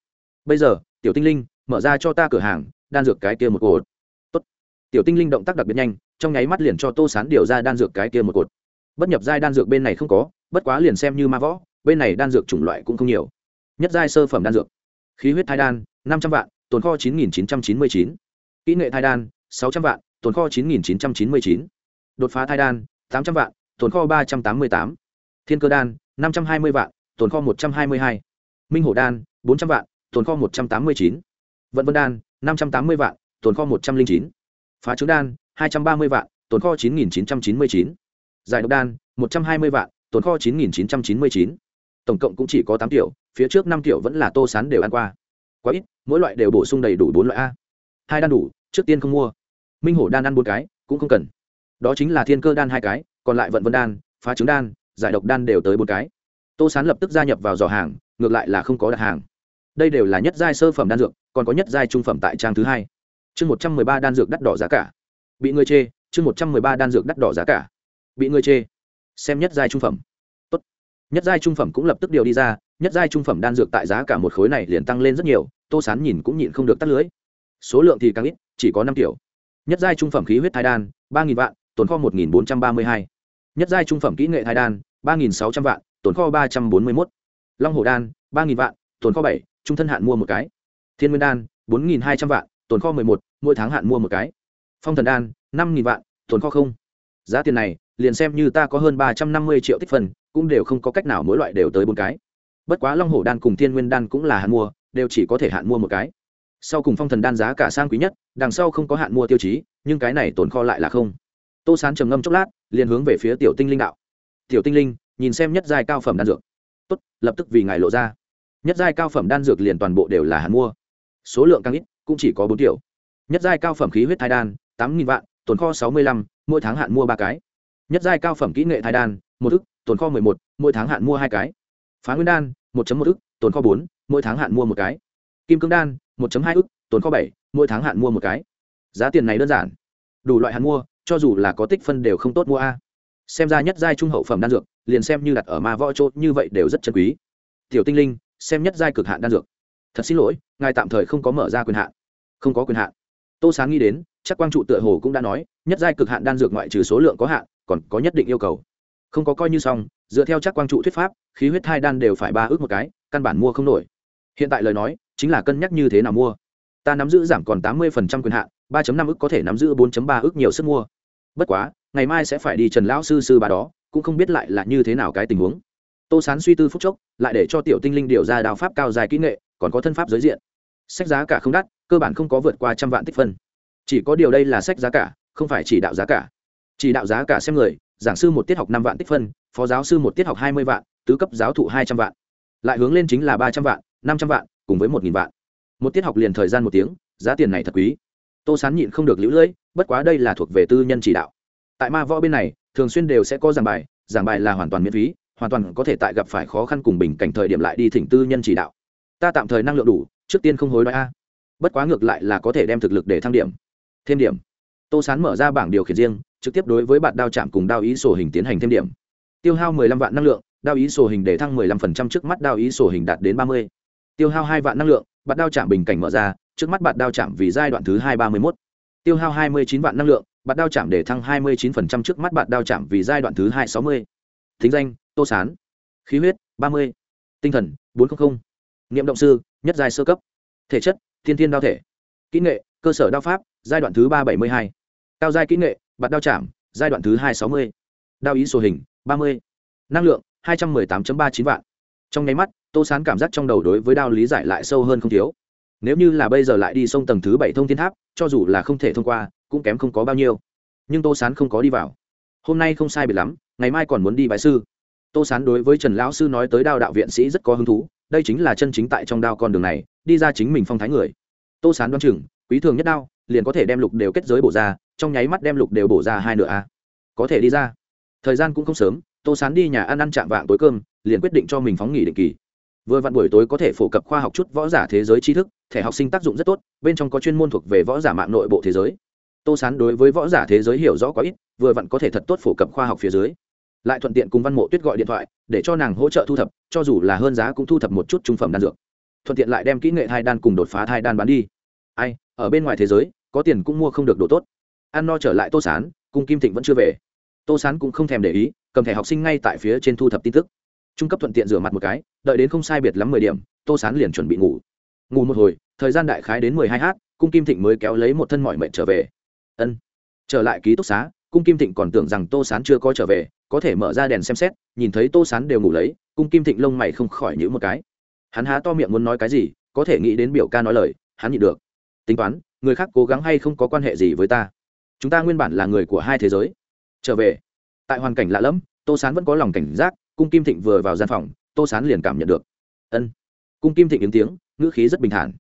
Bây giờ, tiểu tinh linh, mở ra cho ta cửa hàng, đan dược cái kia một cột. Tốt. tiểu tinh linh động tác đặc biệt nhanh, trong nháy mắt liền cho tô sán điều ra đan dược cái kia một cột. Bất nhập giai đan dược bên này không có, bất quá liền xem như ma võ, bên này đan dược chủng loại cũng không nhiều nhất giai sơ phẩm đan dược. Khí huyết thai đan, năm trăm vạn, tồn kho chín nghìn chín trăm chín mươi chín. Kỹ nghệ thai đan, sáu trăm vạn, tồn kho chín nghìn chín trăm chín mươi chín. Đột phá thai đan, tám trăm vạn, tồn kho ba trăm tám mươi tám. Thiên cơ đan, năm trăm hai mươi vạn, tồn kho một trăm hai mươi hai. Minh hổ đan, bốn trăm vạn, tồn kho một trăm tám mươi chín. Vận vân đan, năm trăm tám mươi vạn, tồn kho một trăm linh chín. Phá trứng đan, hai trăm ba mươi vạn, tồn kho chín nghìn chín trăm chín mươi chín. Giải độc đan, một trăm hai mươi vạn, tồn kho chín nghìn chín trăm chín mươi chín. Tổng cộng cũng chỉ có tám tiểu phía trước năm kiểu vẫn là tô sán đều ăn qua. Quá ít, mỗi loại đều bổ sung đầy đủ bốn loại a. Hai đan đủ, trước tiên không mua. Minh hổ đan ăn bốn cái, cũng không cần. Đó chính là thiên cơ đan hai cái, còn lại vận vân đan, phá trứng đan, giải độc đan đều tới bốn cái. Tô sán lập tức gia nhập vào giỏ hàng, ngược lại là không có đặt hàng. Đây đều là nhất giai sơ phẩm đan dược, còn có nhất giai trung phẩm tại trang thứ hai. Chương một trăm mười ba đan dược đắt đỏ giá cả. Bị người chê, chương một trăm mười ba đan dược đắt đỏ giá cả. Bị người chê. Xem nhất giai trung phẩm. Tốt. nhất giai trung phẩm cũng lập tức điều đi ra nhất giai trung phẩm đan dược tại giá cả một khối này liền tăng lên rất nhiều, tô sán nhìn cũng nhịn không được tắt lưới. Số lượng thì càng ít, chỉ có năm kiểu. Nhất giai trung phẩm khí huyết thai đan, ba nghìn vạn, tồn kho một nghìn bốn trăm ba mươi hai. Nhất giai trung phẩm kỹ nghệ thai đan, ba nghìn sáu trăm vạn, tồn kho ba trăm bốn mươi mốt. Long hồ đan, ba nghìn vạn, tồn kho bảy, trung thân hạn mua một cái. Thiên nguyên đan, bốn nghìn hai trăm vạn, tồn kho mười một, mỗi tháng hạn mua một cái. Phong thần đan, năm nghìn vạn, tồn kho không. Giá tiền này, liền xem như ta có hơn ba trăm năm mươi triệu tích phần, cũng đều không có cách nào mỗi loại đều tới bốn cái bất quá long hổ đan cùng thiên nguyên đan cũng là hạn mua, đều chỉ có thể hạn mua một cái. Sau cùng phong thần đan giá cả sang quý nhất, đằng sau không có hạn mua tiêu chí, nhưng cái này tồn kho lại là không. Tô sán trầm ngâm chốc lát, liền hướng về phía tiểu tinh linh đạo. Tiểu tinh linh, nhìn xem nhất giai cao phẩm đan dược. Tốt, lập tức vì ngài lộ ra. Nhất giai cao phẩm đan dược liền toàn bộ đều là hạn mua. Số lượng càng ít, cũng chỉ có bốn tiểu. nhất giai cao phẩm khí huyết thai đan, tám nghìn vạn, tồn kho sáu mươi lăm, mỗi tháng hạn mua ba cái. Nhất giai cao phẩm kỹ nghệ thai đan, một ức, tồn kho mười một, mỗi tháng hạn mua hai cái phá nguyên đan, một một ức, tồn kho bốn, mỗi tháng hạn mua một cái. Kim cương đan, một hai ức, tồn kho bảy, mỗi tháng hạn mua một cái. Giá tiền này đơn giản. Đủ loại hạn mua, cho dù là có tích phân đều không tốt mua a. Xem ra nhất giai trung hậu phẩm đan dược, liền xem như đặt ở ma võ chốt như vậy đều rất chân quý. Tiểu tinh linh, xem nhất giai cực hạn đan dược. Thật xin lỗi, ngài tạm thời không có mở ra quyền hạn. Không có quyền hạn. Tô sáng nghĩ đến, chắc quang trụ tựa hồ cũng đã nói, nhất giai cực hạn đan dược ngoại trừ số lượng có hạn, còn có nhất định yêu cầu không có coi như xong, dựa theo chắc quang trụ thuyết pháp, khí huyết thai đan đều phải ba ước một cái, căn bản mua không nổi. Hiện tại lời nói, chính là cân nhắc như thế nào mua. Ta nắm giữ giảm còn tám mươi phần trăm quyền hạn, ba năm ước có thể nắm giữ bốn ba ước nhiều sức mua. Bất quá, ngày mai sẽ phải đi trần lão sư sư bà đó, cũng không biết lại là như thế nào cái tình huống. Tô sán suy tư phúc chốc, lại để cho tiểu tinh linh điều ra đào pháp cao dài kỹ nghệ, còn có thân pháp giới diện. Sách giá cả không đắt, cơ bản không có vượt qua trăm vạn tích phân. Chỉ có điều đây là sách giá cả, không phải chỉ đạo giá cả. Chỉ đạo giá cả xem người giảng sư một tiết học năm vạn tích phân, phó giáo sư một tiết học hai mươi vạn, tứ cấp giáo thụ hai trăm vạn. Lại hướng lên chính là ba trăm vạn, năm trăm vạn, cùng với một nghìn vạn. Một tiết học liền thời gian một tiếng, giá tiền này thật quý. Tô sán nhịn không được lũ lưỡi, bất quá đây là thuộc về tư nhân chỉ đạo. Tại ma võ bên này, thường xuyên đều sẽ có giảng bài giảng bài là hoàn toàn miễn phí, hoàn toàn có thể tại gặp phải khó khăn cùng bình cảnh thời điểm lại đi thỉnh tư nhân chỉ đạo. Ta tạm thời năng lượng đủ, trước tiên không hối đoái a. Bất quá ngược lại là có thể đem thực lực để thăng điểm. Thêm điểm. Tô sán mở ra bảng điều khiển riêng trực tiếp đối với bạn đao chạm cùng đao ý sổ hình tiến hành thêm điểm. Tiêu hao 15 vạn năng lượng, đao ý sổ hình để thăng 15% trước mắt đao ý sổ hình đạt đến 30. tiêu hao hai vạn năng lượng, bạn đao chạm bình cảnh mở ra, trước mắt bạn đao chạm vì giai đoạn thứ hai ba mươi mốt. Tiêu hao 29 vạn năng lượng, bạn đao chạm để thăng 29% trước mắt bạn đao chạm vì giai đoạn thứ hai sáu mươi. Thính danh, tô sán. Khí huyết 30. tinh thần 400. niệm động sư, nhất giai sơ cấp. Thể chất, thiên thiên đao thể. Kỹ nghệ, cơ sở đao pháp, giai đoạn thứ ba bảy mươi hai. Cao giai kỹ nghệ bạt đao chạm, giai đoạn thứ hai sáu mươi, đao ý sổ hình, ba mươi, năng lượng, hai trăm mười tám chấm tám ba chín vạn. Trong nháy mắt, tô sán cảm giác trong đầu đối với đao lý giải lại sâu hơn không thiếu. Nếu như là bây giờ lại đi sông tầng thứ bảy thông thiên tháp, cho dù là không thể thông qua, cũng kém không có bao nhiêu. Nhưng tô sán không có đi vào. Hôm nay không sai biệt lắm, ngày mai còn muốn đi bài sư. Tô sán đối với trần lão sư nói tới đao đạo viện sĩ rất có hứng thú, đây chính là chân chính tại trong đao con đường này, đi ra chính mình phong thái người. Tô sán đoan chừng, quý thường nhất đao, liền có thể đem lục đều kết giới bổ ra trong nháy mắt đem lục đều bổ ra hai nửa a. Có thể đi ra. Thời gian cũng không sớm, tô sán đi nhà ăn ăn chạm vạng tối cơm, liền quyết định cho mình phóng nghỉ định kỳ. Vừa vặn buổi tối có thể phổ cập khoa học chút võ giả thế giới tri thức, thẻ học sinh tác dụng rất tốt, bên trong có chuyên môn thuộc về võ giả mạng nội bộ thế giới. Tô sán đối với võ giả thế giới hiểu rõ quá ít, vừa vặn có thể thật tốt phổ cập khoa học phía dưới. Lại thuận tiện cùng văn mộ tuyết gọi điện thoại, để cho nàng hỗ trợ thu thập, cho dù là hơn giá cũng thu thập một chút trung phẩm đan dược. Thuận tiện lại đem kỹ nghệ thai đan cùng đột phá thai đan bán đi. Ai, ở bên ngoài thế giới, có tiền cũng mua không được đồ tốt ăn no trở lại tô sán cung kim thịnh vẫn chưa về. Tô sán cũng không thèm để ý, cầm thẻ học sinh ngay tại phía trên thu thập tin tức. Trung cấp thuận tiện rửa mặt một cái, đợi đến không sai biệt lắm mười điểm, tô sán liền chuẩn bị ngủ. Ngủ một hồi, thời gian đại khái đến mười hai h, cung kim thịnh mới kéo lấy một thân mọi mệnh trở về. Ân. Trở lại ký túc xá, cung kim thịnh còn tưởng rằng tô sán chưa có trở về, có thể mở ra đèn xem xét, nhìn thấy tô sán đều ngủ lấy, cung kim thịnh lông mày không khỏi nhữ một cái. Hắn há to miệng muốn nói cái gì, có thể nghĩ đến biểu ca nói lời, hắn nhịn được. Tính toán, người khác cố gắng hay không có quan hệ gì với ta? Chúng ta nguyên bản là người của hai thế giới. Trở về. Tại hoàn cảnh lạ lẫm, tô sán vẫn có lòng cảnh giác, cung kim thịnh vừa vào gian phòng, tô sán liền cảm nhận được. Ân. Cung kim thịnh ứng tiếng, ngữ khí rất bình thản.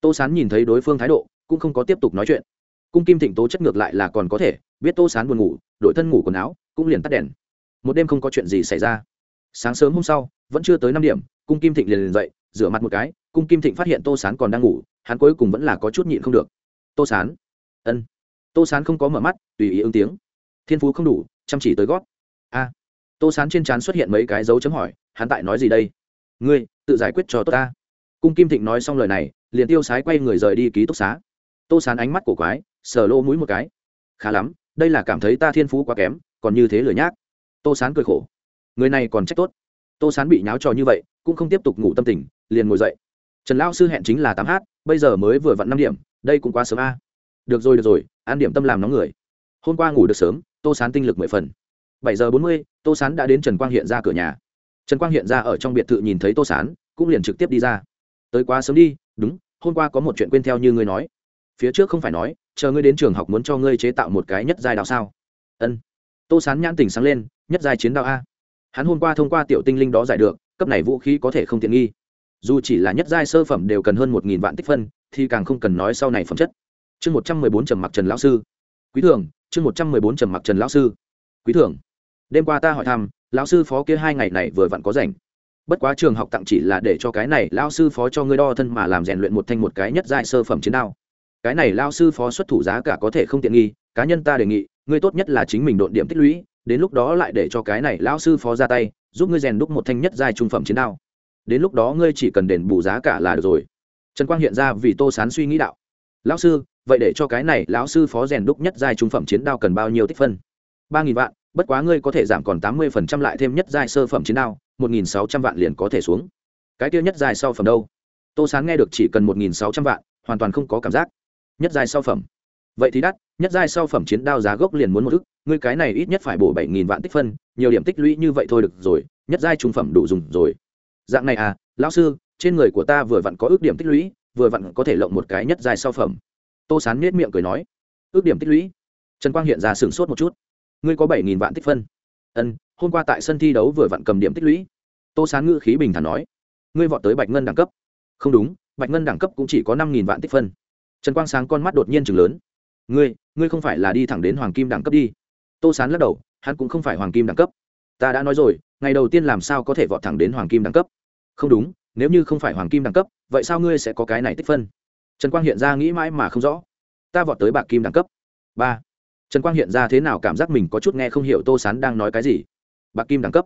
Tô sán nhìn thấy đối phương thái độ, cũng không có tiếp tục nói chuyện. Cung kim thịnh tố chất ngược lại là còn có thể, biết tô sán buồn ngủ đội thân ngủ quần áo, cũng liền tắt đèn. Một đêm không có chuyện gì xảy ra. Sáng sớm hôm sau, vẫn chưa tới năm điểm, cung kim thịnh liền liền dậy, rửa mặt một cái, cung kim thịnh phát hiện tô sán còn đang ngủ, hắn cuối cùng vẫn là có chút nhịn không được. Tô sán. Ân tô sán không có mở mắt, tùy ý ứng tiếng. Thiên phú không đủ, chăm chỉ tới gót. A. Tô sán trên trán xuất hiện mấy cái dấu chấm hỏi, hắn tại nói gì đây? Ngươi, tự giải quyết cho tốt ta. Cung kim thịnh nói xong lời này, liền tiêu sái quay người rời đi ký túc xá. Tô sán ánh mắt của quái, sờ lô mũi một cái. Khá lắm, đây là cảm thấy ta thiên phú quá kém, còn như thế lười nhác. Tô sán cười khổ. Người này còn trách tốt. Tô sán bị nháo trò như vậy, cũng không tiếp tục ngủ tâm tình, liền ngồi dậy. Trần lão sư hẹn chính là tám h bây giờ mới vừa vặn năm điểm, đây cũng quá sớm a được rồi được rồi an điểm tâm làm nóng người. Hôm qua ngủ được sớm, tô sán tinh lực mười phần. Bảy giờ bốn mươi, tô sán đã đến trần quang hiện ra cửa nhà. Trần quang hiện ra ở trong biệt thự nhìn thấy tô sán, cũng liền trực tiếp đi ra. Tới quá sớm đi, đúng, hôm qua có một chuyện quên theo như ngươi nói. Phía trước không phải nói, chờ ngươi đến trường học muốn cho ngươi chế tạo một cái nhất giai đạo sao? Ân. Tô sán nhãn tình sáng lên, nhất giai chiến đạo a. Hắn hôm qua thông qua tiểu tinh linh đó giải được, cấp này vũ khí có thể không tiện nghi. Dù chỉ là nhất giai sơ phẩm đều cần hơn một nghìn vạn tích phân, thì càng không cần nói sau này phẩm chất chương một trăm mười bốn trầm mặc trần lão sư. Quý thường, chương một trăm mười bốn trầm mặc trần lão sư. Quý thường, đêm qua ta hỏi thăm, lão sư phó kia hai ngày này vừa vặn có rảnh. Bất quá trường học tặng chỉ là để cho cái này lão sư phó cho ngươi đo thân mà làm rèn luyện một thanh một cái nhất giai sơ phẩm chiến đao. Cái này lão sư phó xuất thủ giá cả có thể không tiện nghi, cá nhân ta đề nghị, ngươi tốt nhất là chính mình độn điểm tích lũy, đến lúc đó lại để cho cái này lão sư phó ra tay, giúp ngươi rèn đúc một thanh nhất giai trung phẩm chiến đao. Đến lúc đó ngươi chỉ cần đền bù giá cả là được rồi. Trần quang hiện ra vì tô sán suy nghĩ đạo. Lão sư vậy để cho cái này lão sư phó rèn đúc nhất giai trung phẩm chiến đao cần bao nhiêu tích phân? Ba nghìn vạn, bất quá ngươi có thể giảm còn tám mươi phần trăm lại thêm nhất giai sơ phẩm chiến đao, một nghìn sáu trăm vạn liền có thể xuống. Cái tiêu nhất giai sau phẩm đâu? Tô sán nghe được chỉ cần một nghìn sáu trăm vạn, hoàn toàn không có cảm giác. Nhất giai sau phẩm. Vậy thì đắt, nhất giai sau phẩm chiến đao giá gốc liền muốn một ức, ngươi cái này ít nhất phải bổ bảy nghìn vạn tích phân, nhiều điểm tích lũy như vậy thôi được rồi, nhất giai trung phẩm đủ dùng rồi. Dạng này à lão sư, trên người của ta vừa vặn có ước điểm tích lũy, vừa vặn có thể lộng một cái nhất giai sau phẩm tô sán nết miệng cười nói, ước điểm tích lũy. Trần quang hiện ra sửng sốt một chút. Ngươi có bảy nghìn vạn tích phân. Ân, hôm qua tại sân thi đấu vừa vặn cầm điểm tích lũy. Tô sán ngữ khí bình thản nói, ngươi vọt tới bạch ngân đẳng cấp. Không đúng, bạch ngân đẳng cấp cũng chỉ có năm nghìn vạn tích phân. Trần quang sáng con mắt đột nhiên chừng lớn, ngươi ngươi không phải là đi thẳng đến hoàng kim đẳng cấp đi. Tô sán lắc đầu, hắn cũng không phải hoàng kim đẳng cấp. Ta đã nói rồi, ngày đầu tiên làm sao có thể vọt thẳng đến hoàng kim đẳng cấp? Không đúng, nếu như không phải hoàng kim đẳng cấp, vậy sao ngươi sẽ có cái này tích phân? Trần quang hiện ra nghĩ mãi mà không rõ. Ta vọt tới bạc kim đẳng cấp. Ba. Trần quang hiện ra thế nào cảm giác mình có chút nghe không hiểu tô sán đang nói cái gì. Bạc kim đẳng cấp.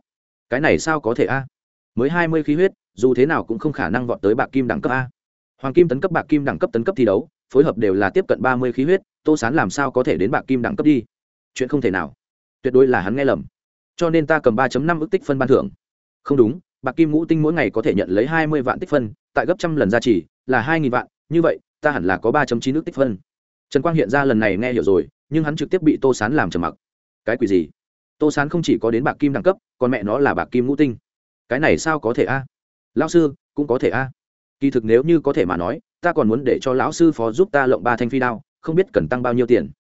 Cái này sao có thể a? Mới hai mươi khí huyết, dù thế nào cũng không khả năng vọt tới bạc kim đẳng cấp a. Hoàng kim tấn cấp, bạc kim đẳng cấp tấn cấp thi đấu, phối hợp đều là tiếp cận ba mươi khí huyết, tô sán làm sao có thể đến bạc kim đẳng cấp đi? Chuyện không thể nào. Tuyệt đối là hắn nghe lầm. Cho nên ta cầm ba năm ước tích phân ban thưởng. Không đúng, bạc kim ngũ tinh mỗi ngày có thể nhận lấy hai mươi vạn tích phân, tại gấp trăm lần gia trì, là hai nghìn vạn như vậy, ta hẳn là có ba chín nước tích phân. Trần quang hiện ra lần này nghe hiểu rồi, nhưng hắn trực tiếp bị tô sán làm trầm mặc. Cái quỷ gì? Tô sán không chỉ có đến bạc kim đẳng cấp, còn mẹ nó là bạc kim ngũ tinh. Cái này sao có thể a? À? lão sư, cũng có thể a. Kỳ thực nếu như có thể mà nói, ta còn muốn để cho lão sư phó giúp ta lộng ba thanh phi đao, không biết cần tăng bao nhiêu tiền.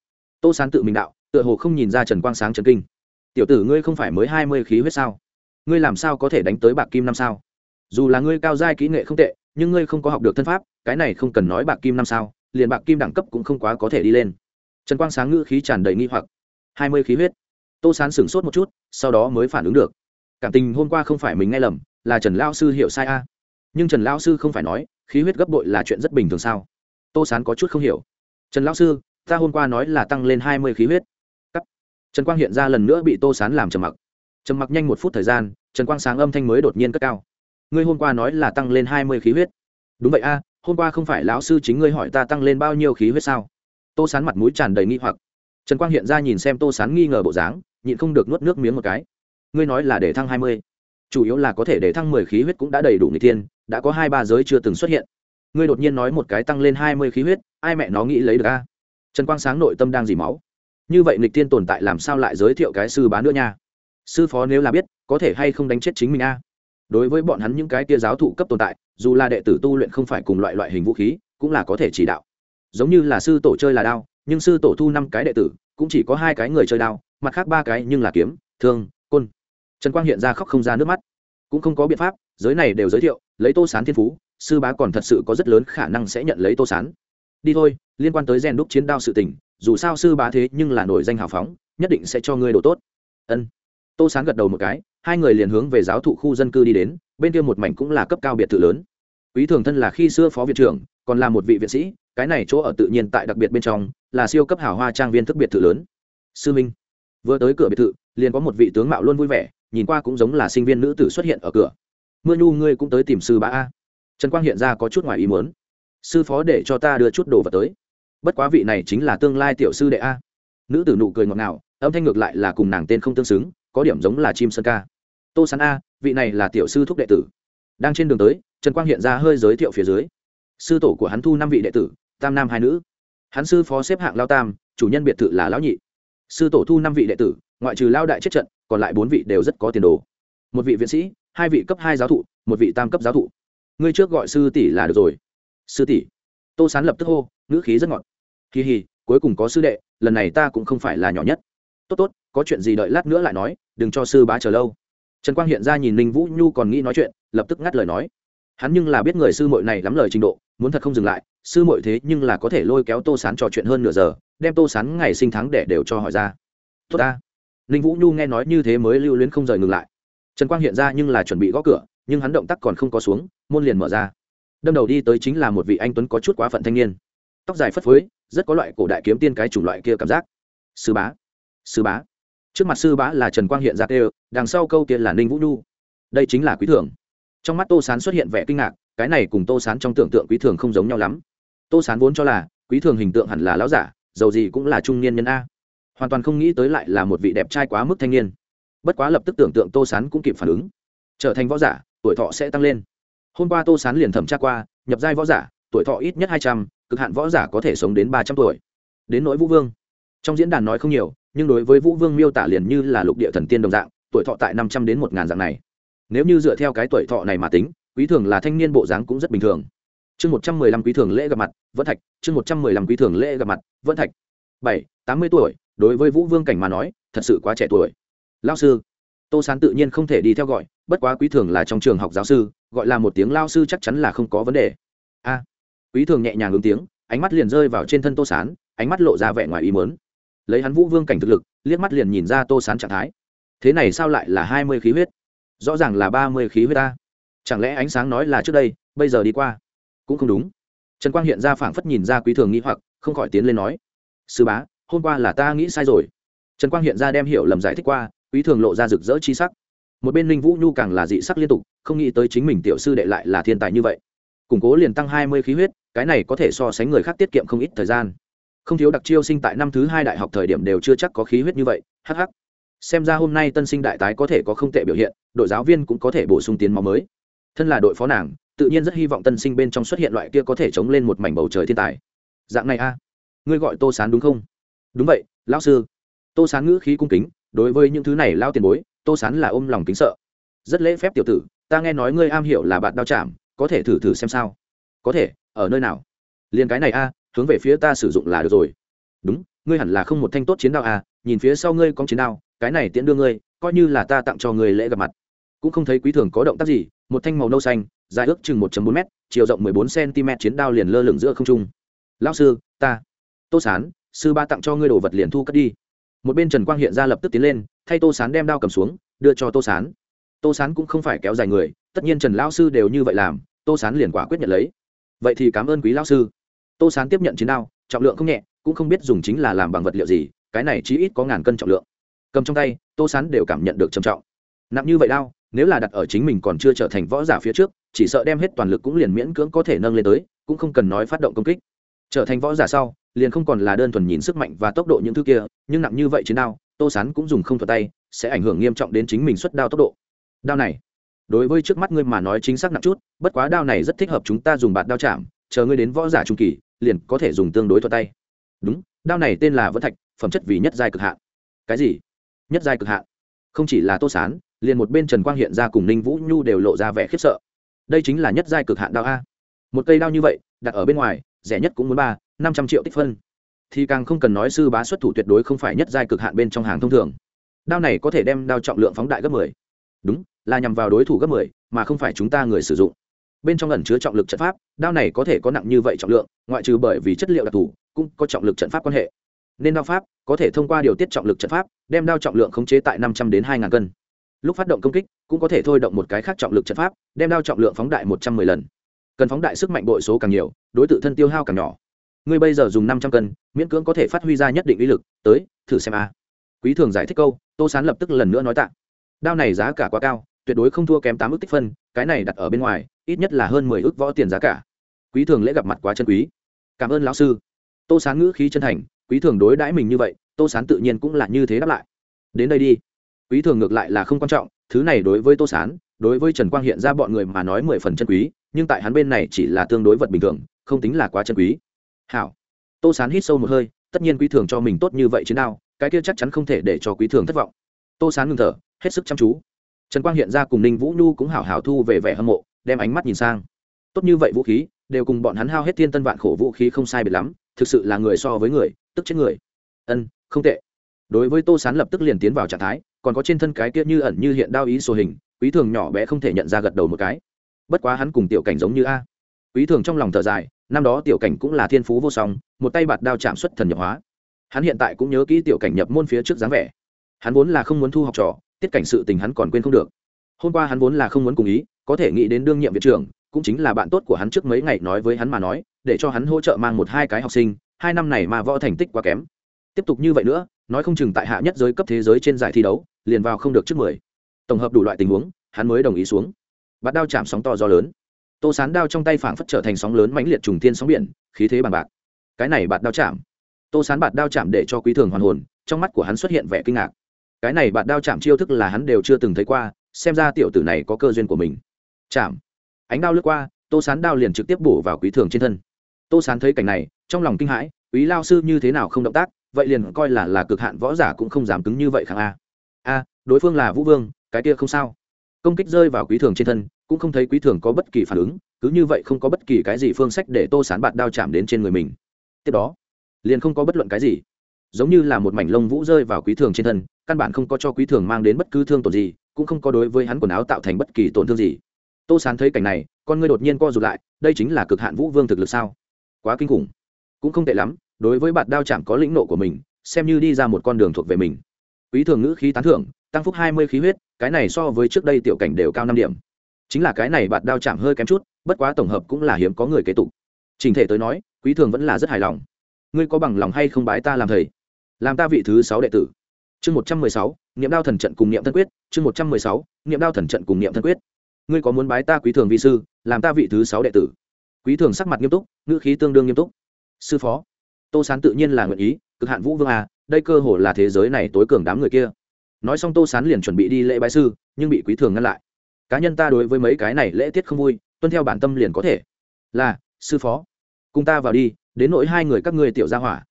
Tô sán tự mình đạo, tựa hồ không nhìn ra trần quang sáng trần kinh. Tiểu tử ngươi không phải mới hai mươi khí huyết sao? Ngươi làm sao có thể đánh tới bạc kim năm sao? Dù là ngươi cao giai kỹ nghệ không tệ nhưng ngươi không có học được thân pháp, cái này không cần nói bạc kim năm sao, liền bạc kim đẳng cấp cũng không quá có thể đi lên. Trần quang sáng ngữ khí tràn đầy nghi hoặc. Hai mươi khí huyết. Tô sán sửng sốt một chút, sau đó mới phản ứng được. Cảm tình hôm qua không phải mình nghe lầm, là trần lao sư hiểu sai a. Nhưng trần lao sư không phải nói, khí huyết gấp bội là chuyện rất bình thường sao? Tô sán có chút không hiểu. Trần lao sư, ta hôm qua nói là tăng lên hai mươi khí huyết. Cắt. trần quang hiện ra lần nữa bị tô sán làm trầm mặc. Trầm mặc nhanh một phút thời gian, trần quang sáng âm thanh mới đột nhiên cất cao ngươi hôm qua nói là tăng lên hai mươi khí huyết. Đúng vậy a, hôm qua không phải lão sư chính ngươi hỏi ta tăng lên bao nhiêu khí huyết sao? Tô sán mặt mũi tràn đầy nghi hoặc. Trần quang hiện ra nhìn xem tô sán nghi ngờ bộ dáng, nhịn không được nuốt nước miếng một cái. Ngươi nói là để thăng hai mươi. Chủ yếu là có thể để thăng mười khí huyết cũng đã đầy đủ người tiên đã có hai ba giới chưa từng xuất hiện. Ngươi đột nhiên nói một cái tăng lên hai mươi khí huyết, ai mẹ nó nghĩ lấy được a? Trần quang sáng nội tâm đang dì máu. Như vậy nghịch tiên tồn tại làm sao lại giới thiệu cái sư bá nữa nha? Sư phó nếu là biết, có thể hay không đánh chết chính mình a? Đối với bọn hắn những cái tia giáo thụ cấp tồn tại, dù là đệ tử tu luyện không phải cùng loại loại hình vũ khí, cũng là có thể chỉ đạo. Giống như là sư tổ chơi là đao, nhưng sư tổ thu năm cái đệ tử, cũng chỉ có hai cái người chơi đao, mặt khác ba cái nhưng là kiếm, thương, côn. Trần quang hiện ra khóc không ra nước mắt. Cũng không có biện pháp, giới này đều giới thiệu, lấy tô sán thiên phú, sư bá còn thật sự có rất lớn khả năng sẽ nhận lấy tô sán. Đi thôi, liên quan tới rèn đúc chiến đao sự tình, dù sao sư bá thế nhưng là nổi danh hào phóng, nhất định sẽ cho ngươi đồ tốt. Ân tô sán gật đầu một cái, hai người liền hướng về giáo thụ khu dân cư đi đến, bên kia một mảnh cũng là cấp cao biệt thự lớn. Quý thường thân là khi xưa phó viện trưởng, còn là một vị viện sĩ, cái này chỗ ở tự nhiên tại đặc biệt bên trong, là siêu cấp hào hoa trang viên thức biệt thự lớn. Sư minh, vừa tới cửa biệt thự, liền có một vị tướng mạo luôn vui vẻ, nhìn qua cũng giống là sinh viên nữ tử xuất hiện ở cửa. Mưa nhu, ngươi cũng tới tìm sư bá a. Trần quang hiện ra có chút ngoài ý muốn. Sư phó để cho ta đưa chút đồ vật tới. Bất quá vị này chính là tương lai tiểu sư đệ a. Nữ tử nụ cười ngọt ngào, âm thanh ngược lại là cùng nàng tên không tương xứng có điểm giống là chim sơn ca. Tô sán a, vị này là tiểu sư thúc đệ tử. Đang trên đường tới, trần quang hiện ra hơi giới thiệu phía dưới. Sư tổ của hắn thu năm vị đệ tử, tam nam hai nữ. Hắn sư phó xếp hạng lao tam, chủ nhân biệt thự là lão nhị. Sư tổ thu năm vị đệ tử, ngoại trừ lao đại chết trận, còn lại bốn vị đều rất có tiền đồ. Một vị viện sĩ, hai vị cấp hai giáo thụ, một vị tam cấp giáo thụ. Ngươi trước gọi sư tỷ là được rồi. Sư tỷ. Tô sán lập tức hô, ngữ khí rất ngọt. Kỳ hì cuối cùng có sư đệ, lần này ta cũng không phải là nhỏ nhất. Tốt tốt, có chuyện gì đợi lát nữa lại nói đừng cho sư bá chờ lâu. Trần quang hiện ra nhìn ninh vũ nhu còn nghĩ nói chuyện, lập tức ngắt lời nói. Hắn nhưng là biết người sư muội này lắm lời trình độ, muốn thật không dừng lại, sư muội thế nhưng là có thể lôi kéo tô sán trò chuyện hơn nửa giờ, đem tô sán ngày sinh tháng để đều cho hỏi ra. Tốt ta. Ninh vũ nhu nghe nói như thế mới lưu luyến không rời ngừng lại. Trần quang hiện ra nhưng là chuẩn bị gõ cửa, nhưng hắn động tác còn không có xuống, môn liền mở ra. Đâm đầu đi tới chính là một vị anh tuấn có chút quá phận thanh niên. Tóc dài phất phới, rất có loại cổ đại kiếm tiên cái chủng loại kia cảm giác. Sư bá. Sư bá trước mặt sư bá là trần quang hiện ra tê đằng sau câu kia là ninh vũ nhu. Đây chính là quý thưởng. Trong mắt tô sán xuất hiện vẻ kinh ngạc, cái này cùng tô sán trong tưởng tượng quý thường không giống nhau lắm. Tô sán vốn cho là, quý thường hình tượng hẳn là lão giả dầu gì cũng là trung niên nhân a. Hoàn toàn không nghĩ tới lại là một vị đẹp trai quá mức thanh niên. Bất quá lập tức tưởng tượng tô sán cũng kịp phản ứng. Trở thành võ giả, tuổi thọ sẽ tăng lên. Hôm qua tô sán liền thẩm tra qua, nhập giai võ giả, tuổi thọ ít nhất hai trăm, cực hạn võ giả có thể sống đến ba trăm tuổi. Đến nỗi vũ vương. Trong diễn đàn nói không nhiều nhưng đối với vũ vương miêu tả liền như là lục địa thần tiên đồng dạng, tuổi thọ tại năm trăm đến một ngàn dạng này. Nếu như dựa theo cái tuổi thọ này mà tính, quý thường là thanh niên bộ dáng cũng rất bình thường. Chương một trăm mười lăm quý thường lễ gặp mặt vẫn thạch, chương một trăm mười lăm quý thường lễ gặp mặt vẫn thạch. Bảy, tám mươi tuổi, đối với vũ vương cảnh mà nói, thật sự quá trẻ tuổi. Lao sư. Tô sán tự nhiên không thể đi theo gọi, bất quá quý thường là trong trường học giáo sư, gọi là một tiếng lao sư chắc chắn là không có vấn đề. A. Quý thường nhẹ nhàng ứng tiếng, ánh mắt liền rơi vào trên thân tô sán, ánh mắt lộ ra vẻ ngoài ý mớn lấy hắn vũ vương cảnh thực lực, liếc mắt liền nhìn ra tô sán trạng thái. Thế này sao lại là hai mươi khí huyết? Rõ ràng là ba mươi khí huyết ta. Chẳng lẽ ánh sáng nói là trước đây, bây giờ đi qua? Cũng không đúng. Trần quang hiện ra phảng phất nhìn ra quý thường nghĩ hoặc, không khỏi tiến lên nói, sư bá, hôm qua là ta nghĩ sai rồi. Trần quang hiện ra đem hiểu lầm giải thích qua, quý thường lộ ra rực rỡ chi sắc. Một bên ninh vũ nhu càng là dị sắc liên tục, không nghĩ tới chính mình tiểu sư đệ lại là thiên tài như vậy. Củng cố liền tăng hai mươi khí huyết, cái này có thể so sánh người khác tiết kiệm không ít thời gian không thiếu đặc chiêu sinh tại năm thứ hai đại học thời điểm đều chưa chắc có khí huyết như vậy hh xem ra hôm nay tân sinh đại tái có thể có không tệ biểu hiện, đội giáo viên cũng có thể bổ sung tiến máu mới. Thân là đội phó nàng, tự nhiên rất hy vọng tân sinh bên trong xuất hiện loại kia có thể chống lên một mảnh bầu trời thiên tài. Dạng này a. Ngươi gọi tô sán đúng không? Đúng vậy, lão sư. Tô sán ngữ khí cung kính, đối với những thứ này lao tiền bối, tô sán là ôm lòng kính sợ. Rất lễ phép tiểu tử, ta nghe nói ngươi am hiểu là bạn đao chạm, có thể thử thử xem sao. Có thể, ở nơi nào? Liền cái này a hướng về phía ta sử dụng là được rồi. Đúng, ngươi hẳn là không một thanh tốt chiến đao à? nhìn phía sau ngươi có chiến đao, cái này tiễn đưa ngươi, coi như là ta tặng cho ngươi lễ gặp mặt. Cũng không thấy quý thường có động tác gì, một thanh màu nâu xanh, dài ước chừng 1 bốn m chiều rộng 14 cm chiến đao liền lơ lửng giữa không trung. Lão sư, ta. Tô sán, sư ba tặng cho ngươi đồ vật liền thu cất đi. Một bên trần quang hiện ra lập tức tiến lên, thay tô sán đem đao cầm xuống, đưa cho tô sán. Tô sán cũng không phải kéo dài người, tất nhiên trần lão sư đều như vậy làm, tô sán liền quả quyết nhận lấy. Vậy thì cảm ơn quý lão sư tô sán tiếp nhận chiến đao, trọng lượng không nhẹ, cũng không biết dùng chính là làm bằng vật liệu gì, cái này chí ít có ngàn cân trọng lượng. Cầm trong tay, tô sán đều cảm nhận được trầm trọng. Nặng như vậy đao, nếu là đặt ở chính mình còn chưa trở thành võ giả phía trước, chỉ sợ đem hết toàn lực cũng liền miễn cưỡng có thể nâng lên tới, cũng không cần nói phát động công kích. Trở thành võ giả sau, liền không còn là đơn thuần nhìn sức mạnh và tốc độ những thứ kia, nhưng nặng như vậy chiến đao, tô sán cũng dùng không thuật tay, sẽ ảnh hưởng nghiêm trọng đến chính mình xuất đao tốc độ. Đao này, đối với trước mắt ngươi mà nói chính xác nặng chút, bất quá đao này rất thích hợp chúng ta dùng bạt đao chạm, chờ ngươi đến võ giả trung kỳ liền có thể dùng tương đối thuận tay. Đúng, đao này tên là vẫn thạch, phẩm chất vì nhất giai cực hạn. Cái gì? Nhất giai cực hạn? Không chỉ là tô sán, liền một bên trần quang hiện ra cùng ninh vũ nhu đều lộ ra vẻ khiếp sợ. Đây chính là nhất giai cực hạn đao a. Một cây đao như vậy, đặt ở bên ngoài, rẻ nhất cũng muốn ba, năm trăm triệu tích phân. Thì càng không cần nói sư bá xuất thủ tuyệt đối không phải nhất giai cực hạn bên trong hàng thông thường. Đao này có thể đem đao trọng lượng phóng đại gấp mười. Đúng, là nhằm vào đối thủ gấp mười, mà không phải chúng ta người sử dụng bên trong ẩn chứa trọng lực trận pháp, đao này có thể có nặng như vậy trọng lượng, ngoại trừ bởi vì chất liệu đặc thù, cũng có trọng lực trận pháp quan hệ. Nên đao pháp có thể thông qua điều tiết trọng lực trận pháp, đem đao trọng lượng khống chế tại năm trăm đến hai ngàn cân. Lúc phát động công kích, cũng có thể thôi động một cái khác trọng lực trận pháp, đem đao trọng lượng phóng đại một trăm mười lần. Cần phóng đại sức mạnh bội số càng nhiều, đối tượng thân tiêu hao càng nhỏ. Ngươi bây giờ dùng năm trăm cân, miễn cưỡng có thể phát huy ra nhất định uy lực, tới, thử xem a. Quý thường giải thích câu, tô sán lập tức lần nữa nói tạ. Đao này giá cả quá cao, tuyệt đối không thua kém tám ước tích phân, cái này đặt ở bên ngoài ít nhất là hơn mười ước võ tiền giá cả. Quý thường lễ gặp mặt quá chân quý. Cảm ơn lão sư. Tô sán ngữ khí chân thành, quý thường đối đãi mình như vậy, tô sán tự nhiên cũng là như thế đáp lại. Đến đây đi. Quý thường ngược lại là không quan trọng, thứ này đối với tô sán, đối với trần quang hiện ra bọn người mà nói mười phần chân quý, nhưng tại hắn bên này chỉ là tương đối vật bình thường, không tính là quá chân quý. Hảo. Tô sán hít sâu một hơi, tất nhiên quý thường cho mình tốt như vậy chứ nào, cái kia chắc chắn không thể để cho quý thường thất vọng. Tô sán ngừng thở, hết sức chăm chú. Trần quang hiện ra cùng ninh vũ nhu cũng hảo hảo thu về vẻ hâm mộ đem ánh mắt nhìn sang. Tốt như vậy vũ khí, đều cùng bọn hắn hao hết thiên tân vạn khổ vũ khí không sai biệt lắm, thực sự là người so với người, tức chết người. Ân, không tệ. Đối với tô sán lập tức liền tiến vào trạng thái, còn có trên thân cái kia như ẩn như hiện đao ý sổ hình, quý thường nhỏ bé không thể nhận ra gật đầu một cái. Bất quá hắn cùng tiểu cảnh giống như a. Quý thường trong lòng thở dài, năm đó tiểu cảnh cũng là thiên phú vô song, một tay bạt đao chạm xuất thần nhập hóa. Hắn hiện tại cũng nhớ kỹ tiểu cảnh nhập môn phía trước dáng vẻ. Hắn vốn là không muốn thu học trò, tiết cảnh sự tình hắn còn quên không được. Hôm qua hắn vốn là không muốn cùng ý có thể nghĩ đến đương nhiệm viện trưởng, cũng chính là bạn tốt của hắn trước mấy ngày nói với hắn mà nói, để cho hắn hỗ trợ mang một hai cái học sinh, hai năm này mà võ thành tích quá kém. Tiếp tục như vậy nữa, nói không chừng tại hạ nhất giới cấp thế giới trên giải thi đấu, liền vào không được trước mười. Tổng hợp đủ loại tình huống, hắn mới đồng ý xuống. Bắt đao chạm sóng to gió lớn. Tô sán đao trong tay phảng phất trở thành sóng lớn mãnh liệt trùng thiên sóng biển, khí thế bằng bạc. Cái này bạt đao chạm. Tô sán bạt đao chạm để cho quý thường hoàn hồn, trong mắt của hắn xuất hiện vẻ kinh ngạc. Cái này bạt đao chạm chiêu thức là hắn đều chưa từng thấy qua, xem ra tiểu tử này có cơ duyên của mình chạm. Ánh đao lướt qua, tô sán đao liền trực tiếp bổ vào quý thường trên thân. Tô sán thấy cảnh này, trong lòng kinh hãi, quý lao sư như thế nào không động tác, vậy liền coi là là cực hạn võ giả cũng không dám cứng như vậy kháng a. A, đối phương là vũ vương, cái kia không sao. Công kích rơi vào quý thường trên thân, cũng không thấy quý thường có bất kỳ phản ứng, cứ như vậy không có bất kỳ cái gì phương sách để tô sán bạt đao chạm đến trên người mình. Tiếp đó, liền không có bất luận cái gì. Giống như là một mảnh lông vũ rơi vào quý thường trên thân, căn bản không có cho quý thường mang đến bất cứ thương tổn gì, cũng không có đối với hắn quần áo tạo thành bất kỳ tổn thương gì tô sán thấy cảnh này, con ngươi đột nhiên co rụt lại, đây chính là cực hạn vũ vương thực lực sao? Quá kinh khủng. Cũng không tệ lắm, đối với bạn đao chạm có lĩnh nộ của mình, xem như đi ra một con đường thuộc về mình. Quý thường ngữ khí tán thưởng, tăng phúc hai mươi khí huyết, cái này so với trước đây tiểu cảnh đều cao năm điểm. Chính là cái này bạn đao chạm hơi kém chút, bất quá tổng hợp cũng là hiếm có người kế tục. Trình thể tới nói, quý thường vẫn là rất hài lòng. Ngươi có bằng lòng hay không bái ta làm thầy? Làm ta vị thứ sáu đệ tử. Chương một trăm mười sáu, niệm đao thần trận cùng niệm thân quyết, chương một trăm mười sáu, niệm đao thần trận cùng niệm thân quyết ngươi có muốn bái ta quý thường vi sư, làm ta vị thứ sáu đệ tử? Quý thường sắc mặt nghiêm túc, ngữ khí tương đương nghiêm túc. Sư phó, tô sán tự nhiên là nguyện ý, cực hạn vũ vương à đây cơ hồ là thế giới này tối cường đám người kia. Nói xong tô sán liền chuẩn bị đi lễ bái sư, nhưng bị quý thường ngăn lại. Cá nhân ta đối với mấy cái này lễ tiết không vui, tuân theo bản tâm liền có thể. Là, sư phó, cùng ta vào đi, đến nỗi hai người các ngươi tiểu gia hỏa.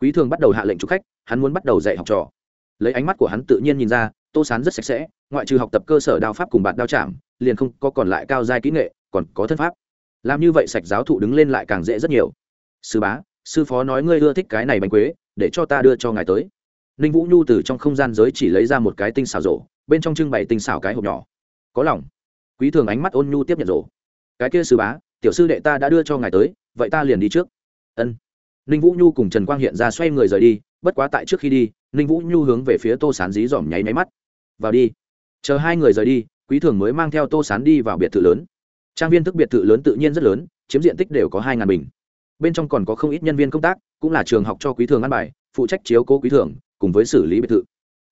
Quý thường bắt đầu hạ lệnh chụp khách, hắn muốn bắt đầu dạy học trò. Lấy ánh mắt của hắn tự nhiên nhìn ra, tô sán rất sạch sẽ, ngoại trừ học tập cơ sở đao pháp cùng bạn đao chạm liền không có còn lại cao giai kỹ nghệ, còn có thân pháp. Làm như vậy sạch giáo thụ đứng lên lại càng dễ rất nhiều. Sư bá, sư phó nói ngươi ưa thích cái này bánh quế, để cho ta đưa cho ngài tới. Ninh vũ nhu từ trong không gian giới chỉ lấy ra một cái tinh xảo rổ, bên trong trưng bày tinh xảo cái hộp nhỏ. Có lòng. Quý thường ánh mắt ôn nhu tiếp nhận rổ. Cái kia sư bá, tiểu sư đệ ta đã đưa cho ngài tới, vậy ta liền đi trước. Ân. Ninh vũ nhu cùng trần quang hiện ra xoay người rời đi, bất quá tại trước khi đi, ninh vũ nhu hướng về phía tô sán dí dỏm nháy máy mắt. Vào đi. Chờ hai người rời đi quý thường mới mang theo tô sán đi vào biệt thự lớn. Trang viên thức biệt thự lớn tự nhiên rất lớn, chiếm diện tích đều có hai ngàn bình. Bên trong còn có không ít nhân viên công tác, cũng là trường học cho quý thường ăn bài, phụ trách chiếu cố quý thường, cùng với xử lý biệt thự.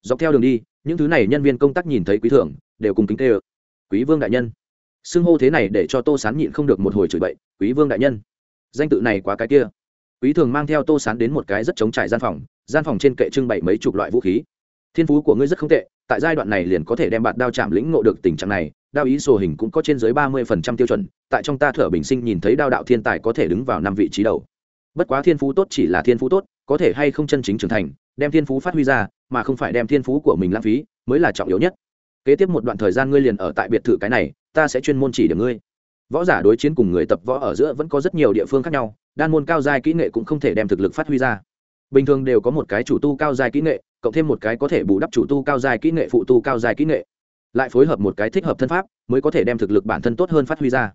Dọc theo đường đi, những thứ này nhân viên công tác nhìn thấy quý thường, đều cùng kính tê ơ. Quý vương đại nhân. Xưng hô thế này để cho tô sán nhịn không được một hồi chửi bậy, quý vương đại nhân. Danh tự này quá cái kia. Quý thường mang theo tô sán đến một cái rất chống trải gian phòng gian phòng trên kệ trưng bày mấy chục loại vũ khí thiên phú của ngươi rất không tệ, tại giai đoạn này liền có thể đem bạn đao chạm lĩnh ngộ được tình trạng này, đao ý sổ hình cũng có trên dưới ba mươi phần trăm tiêu chuẩn, tại trong ta thở bình sinh nhìn thấy đao đạo thiên tài có thể đứng vào năm vị trí đầu. Bất quá thiên phú tốt chỉ là thiên phú tốt, có thể hay không chân chính trưởng thành, đem thiên phú phát huy ra, mà không phải đem thiên phú của mình lãng phí, mới là trọng yếu nhất. Kế tiếp một đoạn thời gian ngươi liền ở tại biệt thự cái này, ta sẽ chuyên môn chỉ điểm ngươi. Võ giả đối chiến cùng người tập võ ở giữa vẫn có rất nhiều địa phương khác nhau, đan môn cao giai kỹ nghệ cũng không thể đem thực lực phát huy ra. Bình thường đều có một cái chủ tu cao giai kỹ nghệ cộng thêm một cái có thể bù đắp chủ tu cao dài kỹ nghệ, phụ tu cao dài kỹ nghệ. Lại phối hợp một cái thích hợp thân pháp, mới có thể đem thực lực bản thân tốt hơn phát huy ra.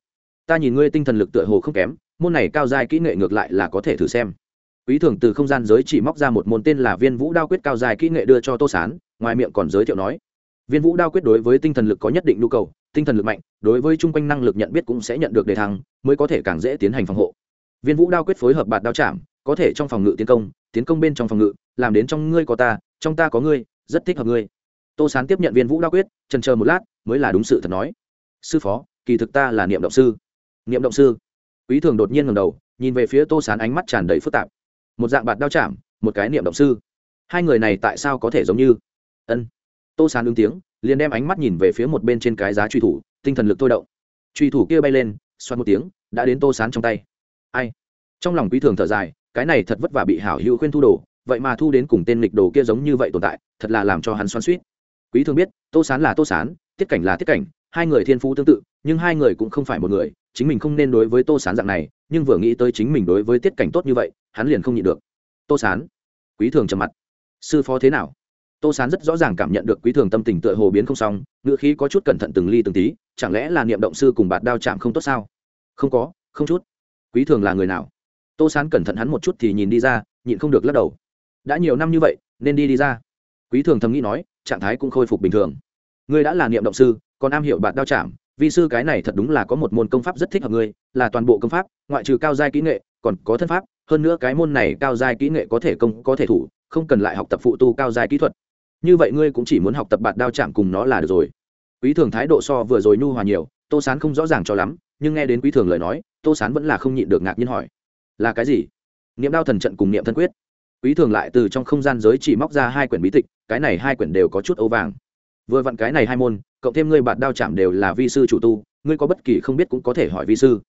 Ta nhìn ngươi tinh thần lực tựa hồ không kém, môn này cao dài kỹ nghệ ngược lại là có thể thử xem. Quý thường từ không gian giới chỉ móc ra một môn tên là viên vũ đao quyết cao dài kỹ nghệ đưa cho tô sán, ngoài miệng còn giới thiệu nói, viên vũ đao quyết đối với tinh thần lực có nhất định nhu cầu, tinh thần lực mạnh, đối với chung quanh năng lực nhận biết cũng sẽ nhận được đề thăng, mới có thể càng dễ tiến hành phòng hộ. Viên vũ đao quyết phối hợp bạt đao chạm, có thể trong phòng ngự tiến công tiến công bên trong phòng ngự, làm đến trong ngươi có ta trong ta có ngươi, rất thích hợp ngươi. Tô sán tiếp nhận viên vũ đao quyết trần chờ một lát, mới là đúng sự thật nói. Sư phó, kỳ thực ta là niệm động sư. Niệm động sư. Quý thường đột nhiên ngầm đầu, nhìn về phía tô sán ánh mắt tràn đầy phức tạp. Một dạng bạt đao chạm, một cái niệm động sư. Hai người này tại sao có thể giống như? Ân. Tô sán ứng tiếng, liền đem ánh mắt nhìn về phía một bên trên cái giá truy thủ, tinh thần lực thôi động. Truy thủ kia bay lên xoắn một tiếng, đã đến tô sán trong tay. Ai? Trong lòng quý thường thở dài, cái này thật vất vả bị hảo hữu khuyên thu đồ vậy mà thu đến cùng tên lịch đồ kia giống như vậy tồn tại, thật là làm cho hắn xoan suýt quý thường biết, tô sán là tô sán, tiết cảnh là tiết cảnh, hai người thiên phú tương tự, nhưng hai người cũng không phải một người, chính mình không nên đối với tô sán dạng này, nhưng vừa nghĩ tới chính mình đối với tiết cảnh tốt như vậy, hắn liền không nhịn được. Tô sán, quý thường trầm mặt. Sư phó thế nào? Tô sán rất rõ ràng cảm nhận được quý thường tâm tình tựa hồ biến không xong ngựa khí có chút cẩn thận từng ly từng tí, chẳng lẽ là niệm động sư cùng bạt đao chạm không tốt sao? Không có, không chút. Quý thường là người nào? Tô sán cẩn thận hắn một chút thì nhìn đi ra, nhịn không được lắc đầu đã nhiều năm như vậy, nên đi đi ra. Quý thường thầm nghĩ nói, trạng thái cũng khôi phục bình thường. Ngươi đã là niệm động sư, còn am hiểu bạt đao chạm vì sư cái này thật đúng là có một môn công pháp rất thích hợp ngươi, là toàn bộ công pháp, ngoại trừ cao giai kỹ nghệ, còn có thân pháp, hơn nữa cái môn này cao giai kỹ nghệ có thể công, có thể thủ, không cần lại học tập phụ tu cao giai kỹ thuật. Như vậy ngươi cũng chỉ muốn học tập bạt đao chạm cùng nó là được rồi. Quý thường thái độ so vừa rồi nhu hòa nhiều, tô sán không rõ ràng cho lắm, nhưng nghe đến quý thường lời nói, tô sán vẫn là không nhịn được ngạc nhiên hỏi, là cái gì? Niệm đao thần trận cùng niệm thân quyết quý thường lại từ trong không gian giới chỉ móc ra hai quyển bí tịch, cái này hai quyển đều có chút ấu vàng. Vừa vặn cái này hai môn, cộng thêm ngươi bạn đao chạm đều là vi sư chủ tu, ngươi có bất kỳ không biết cũng có thể hỏi vi sư.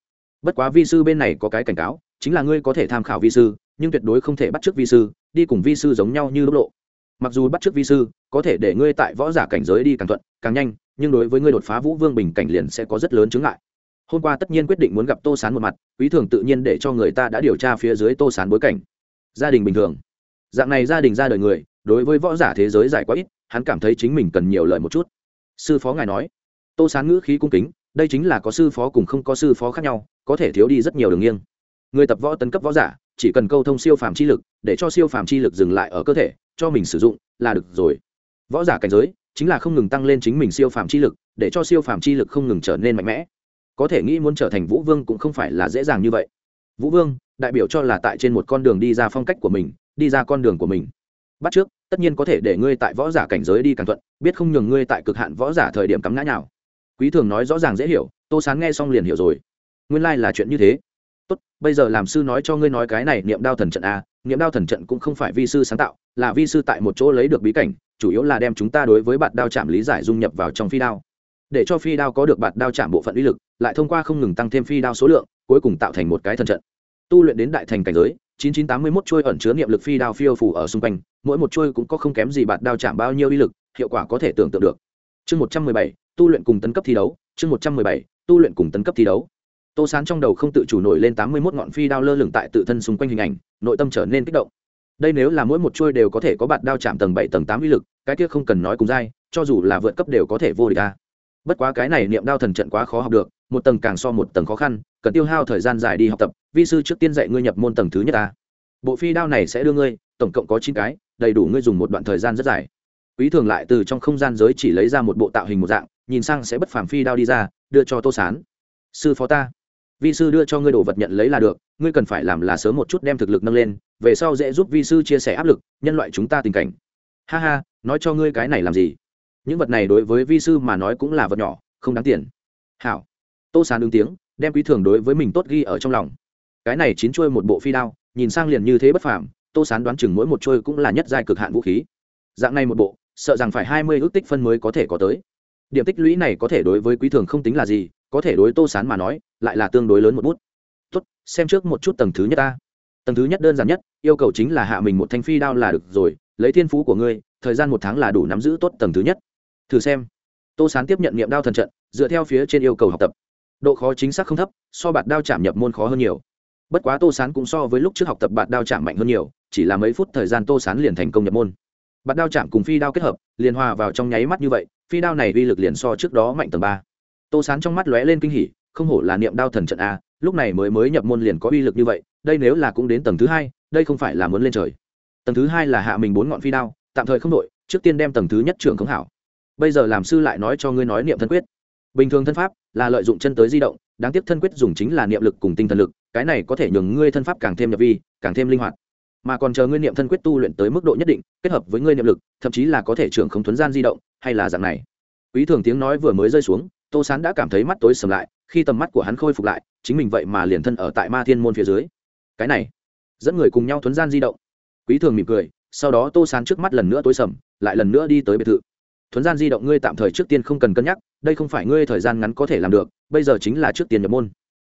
Bất quá vi sư bên này có cái cảnh cáo, chính là ngươi có thể tham khảo vi sư, nhưng tuyệt đối không thể bắt chước vi sư, đi cùng vi sư giống nhau như lúc lộ. Mặc dù bắt chước vi sư, có thể để ngươi tại võ giả cảnh giới đi càng thuận, càng nhanh, nhưng đối với ngươi đột phá vũ vương bình cảnh liền sẽ có rất lớn chứng ngại. Hôm qua tất nhiên quyết định muốn gặp tô sán một mặt, quý thường tự nhiên để cho người ta đã điều tra phía dưới tô sán bối cảnh gia đình bình thường. Dạng này gia đình ra đời người, đối với võ giả thế giới dài quá ít, hắn cảm thấy chính mình cần nhiều lời một chút. Sư phó ngài nói, tô sán ngữ khí cung kính, đây chính là có sư phó cùng không có sư phó khác nhau, có thể thiếu đi rất nhiều đường nghiêng. Người tập võ tấn cấp võ giả, chỉ cần câu thông siêu phàm chi lực, để cho siêu phàm chi lực dừng lại ở cơ thể, cho mình sử dụng là được rồi. Võ giả cảnh giới, chính là không ngừng tăng lên chính mình siêu phàm chi lực, để cho siêu phàm chi lực không ngừng trở nên mạnh mẽ. Có thể nghĩ muốn trở thành vũ vương cũng không phải là dễ dàng như vậy vũ vương, đại biểu cho là tại trên một con đường đi ra phong cách của mình, đi ra con đường của mình. Bắt trước, tất nhiên có thể để ngươi tại võ giả cảnh giới đi càng thuận, biết không nhường ngươi tại cực hạn võ giả thời điểm cắm ngã nào quý thường nói rõ ràng dễ hiểu, tô sán nghe xong liền hiểu rồi. Nguyên lai、like、là chuyện như thế. Tốt, bây giờ làm sư nói cho ngươi nói cái này, niệm đao thần trận a niệm đao thần trận cũng không phải vi sư sáng tạo, là vi sư tại một chỗ lấy được bí cảnh, chủ yếu là đem chúng ta đối với bạt đao chạm lý giải dung nhập vào trong phi đao. Để cho phi đao có được bạt đao chạm bộ phận uy lực, lại thông qua không ngừng tăng thêm phi đao số lượng, cuối cùng tạo thành một cái thần trận tu luyện đến đại thành cảnh giới 9981 chuôi ẩn chứa niệm lực phi đao phiêu phủ ở xung quanh, mỗi một chuôi cũng có không kém gì bạt đao chạm bao nhiêu uy lực, hiệu quả có thể tưởng tượng được. Chương 117, tu luyện cùng tấn cấp thi đấu, chương 117, tu luyện cùng tấn cấp thi đấu. Tô Sán trong đầu không tự chủ nổi lên 81 ngọn phi đao lơ lửng tại tự thân xung quanh hình ảnh, nội tâm trở nên kích động. Đây nếu là mỗi một chuôi đều có thể có bạt đao chạm tầng 7 tầng 8 uy lực, cái kia không cần nói cùng dai, cho dù là vượt cấp đều có thể vô địch a. Bất quá cái này niệm đao thần trận quá khó học được, một tầng càng so một tầng khó khăn, cần tiêu hao thời gian dài đi học tập, vi sư trước tiên dạy ngươi nhập môn tầng thứ nhất ta. Bộ phi đao này sẽ đưa ngươi, tổng cộng có chín cái, đầy đủ ngươi dùng một đoạn thời gian rất dài. Quý thường lại từ trong không gian giới chỉ lấy ra một bộ tạo hình một dạng, nhìn sang sẽ bất phàm phi đao đi ra, đưa cho tô sán. Sư phó ta. Vi sư đưa cho ngươi đồ vật nhận lấy là được, ngươi cần phải làm là sớm một chút đem thực lực nâng lên, về sau dễ giúp vi sư chia sẻ áp lực, nhân loại chúng ta tình cảnh. Ha ha, nói cho ngươi cái này làm gì? Những vật này đối với vi sư mà nói cũng là vật nhỏ, không đáng tiền. Hảo. Tô sán ứng tiếng, đem quý thường đối với mình tốt ghi ở trong lòng cái này chín chuôi một bộ phi đao, nhìn sang liền như thế bất phàm, tô sán đoán chừng mỗi một chuôi cũng là nhất giai cực hạn vũ khí. Dạng này một bộ, sợ rằng phải hai mươi ước tích phân mới có thể có tới. Điểm tích lũy này có thể đối với quý thường không tính là gì, có thể đối tô sán mà nói, lại là tương đối lớn một bút. Tốt, xem trước một chút tầng thứ nhất ta. Tầng thứ nhất đơn giản nhất, yêu cầu chính là hạ mình một thanh phi đao là được rồi, lấy thiên phú của ngươi, thời gian một tháng là đủ nắm giữ tốt tầng thứ nhất. Thử xem. Tô sán tiếp nhận nghiệm đao thần trận, dựa theo phía trên yêu cầu học tập. Độ khó chính xác không thấp, so bạt đao chạm nhập môn khó hơn nhiều bất quá tô sán cũng so với lúc trước học tập bạt đao chạm mạnh hơn nhiều, chỉ là mấy phút thời gian tô sán liền thành công nhập môn. Bạt đao chạm cùng phi đao kết hợp, liền hòa vào trong nháy mắt như vậy, phi đao này uy lực liền so trước đó mạnh tầng ba. Tô sán trong mắt lóe lên kinh hỉ, không hổ là niệm đao thần trận a, lúc này mới mới nhập môn liền có uy lực như vậy, đây nếu là cũng đến tầng thứ hai, đây không phải là muốn lên trời. Tầng thứ hai là hạ mình bốn ngọn phi đao, tạm thời không đội trước tiên đem tầng thứ nhất trưởng không hảo. Bây giờ làm sư lại nói cho ngươi nói niệm thân quyết. Bình thường thân pháp là lợi dụng chân tới di động đáng tiếc thân quyết dùng chính là niệm lực cùng tinh thần lực, cái này có thể nhường ngươi thân pháp càng thêm nhập vi, càng thêm linh hoạt. Mà còn chờ ngươi niệm thân quyết tu luyện tới mức độ nhất định, kết hợp với ngươi niệm lực, thậm chí là có thể trưởng không thuấn gian di động, hay là dạng này. Quý thường tiếng nói vừa mới rơi xuống, tô sán đã cảm thấy mắt tối sầm lại, khi tầm mắt của hắn khôi phục lại, chính mình vậy mà liền thân ở tại ma thiên môn phía dưới. Cái này, dẫn người cùng nhau thuấn gian di động. Quý thường mỉm cười, sau đó tô sán trước mắt lần nữa tối sầm, lại lần nữa đi tới biệt thự thuấn gian di động ngươi tạm thời trước tiên không cần cân nhắc, đây không phải ngươi thời gian ngắn có thể làm được, bây giờ chính là trước tiên nhập môn.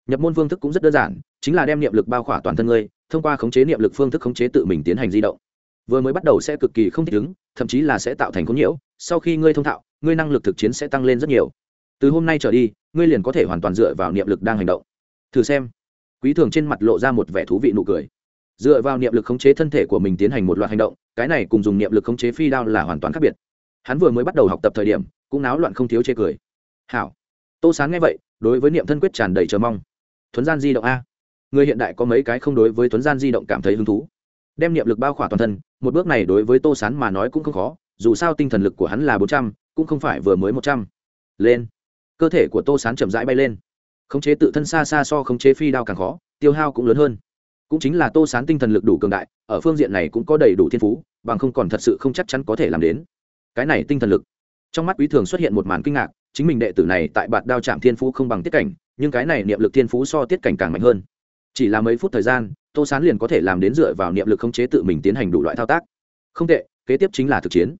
Nhập môn phương thức cũng rất đơn giản, chính là đem niệm lực bao khỏa toàn thân ngươi, thông qua khống chế niệm lực phương thức khống chế tự mình tiến hành di động. Vừa mới bắt đầu sẽ cực kỳ không thích ứng, thậm chí là sẽ tạo thành khốn nhiễu, sau khi ngươi thông thạo, ngươi năng lực thực chiến sẽ tăng lên rất nhiều. Từ hôm nay trở đi, ngươi liền có thể hoàn toàn dựa vào niệm lực đang hành động. Thử xem. Quý thường trên mặt lộ ra một vẻ thú vị nụ cười. Dựa vào niệm lực khống chế thân thể của mình tiến hành một loạt hành động, cái này cùng dùng niệm lực khống chế phi đao là hoàn toàn khác biệt hắn vừa mới bắt đầu học tập thời điểm, cũng náo loạn không thiếu chê cười. Hảo. Tô Sán nghe vậy, đối với niệm thân quyết tràn đầy chờ mong. Thuấn gian di động a. Người hiện đại có mấy cái không đối với thuấn gian di động cảm thấy hứng thú. Đem niệm lực bao khỏa toàn thân, một bước này đối với tô sán mà nói cũng không khó, dù sao tinh thần lực của hắn là bốn trăm, cũng không phải vừa mới một trăm. Lên. Cơ thể của tô sán chậm rãi bay lên. Khống chế tự thân xa xa so khống chế phi đao càng khó, tiêu hao cũng lớn hơn. Cũng chính là tô sán tinh thần lực đủ cường đại, ở phương diện này cũng có đầy đủ thiên phú, bằng không còn thật sự không chắc chắn có thể làm đến cái này tinh thần lực. Trong mắt quý thường xuất hiện một màn kinh ngạc, chính mình đệ tử này tại bạt đao trạm thiên phú không bằng tiết cảnh, nhưng cái này niệm lực thiên phú so tiết cảnh càng mạnh hơn. Chỉ là mấy phút thời gian, tô sán liền có thể làm đến dựa vào niệm lực khống chế tự mình tiến hành đủ loại thao tác. Không tệ, kế tiếp chính là thực chiến.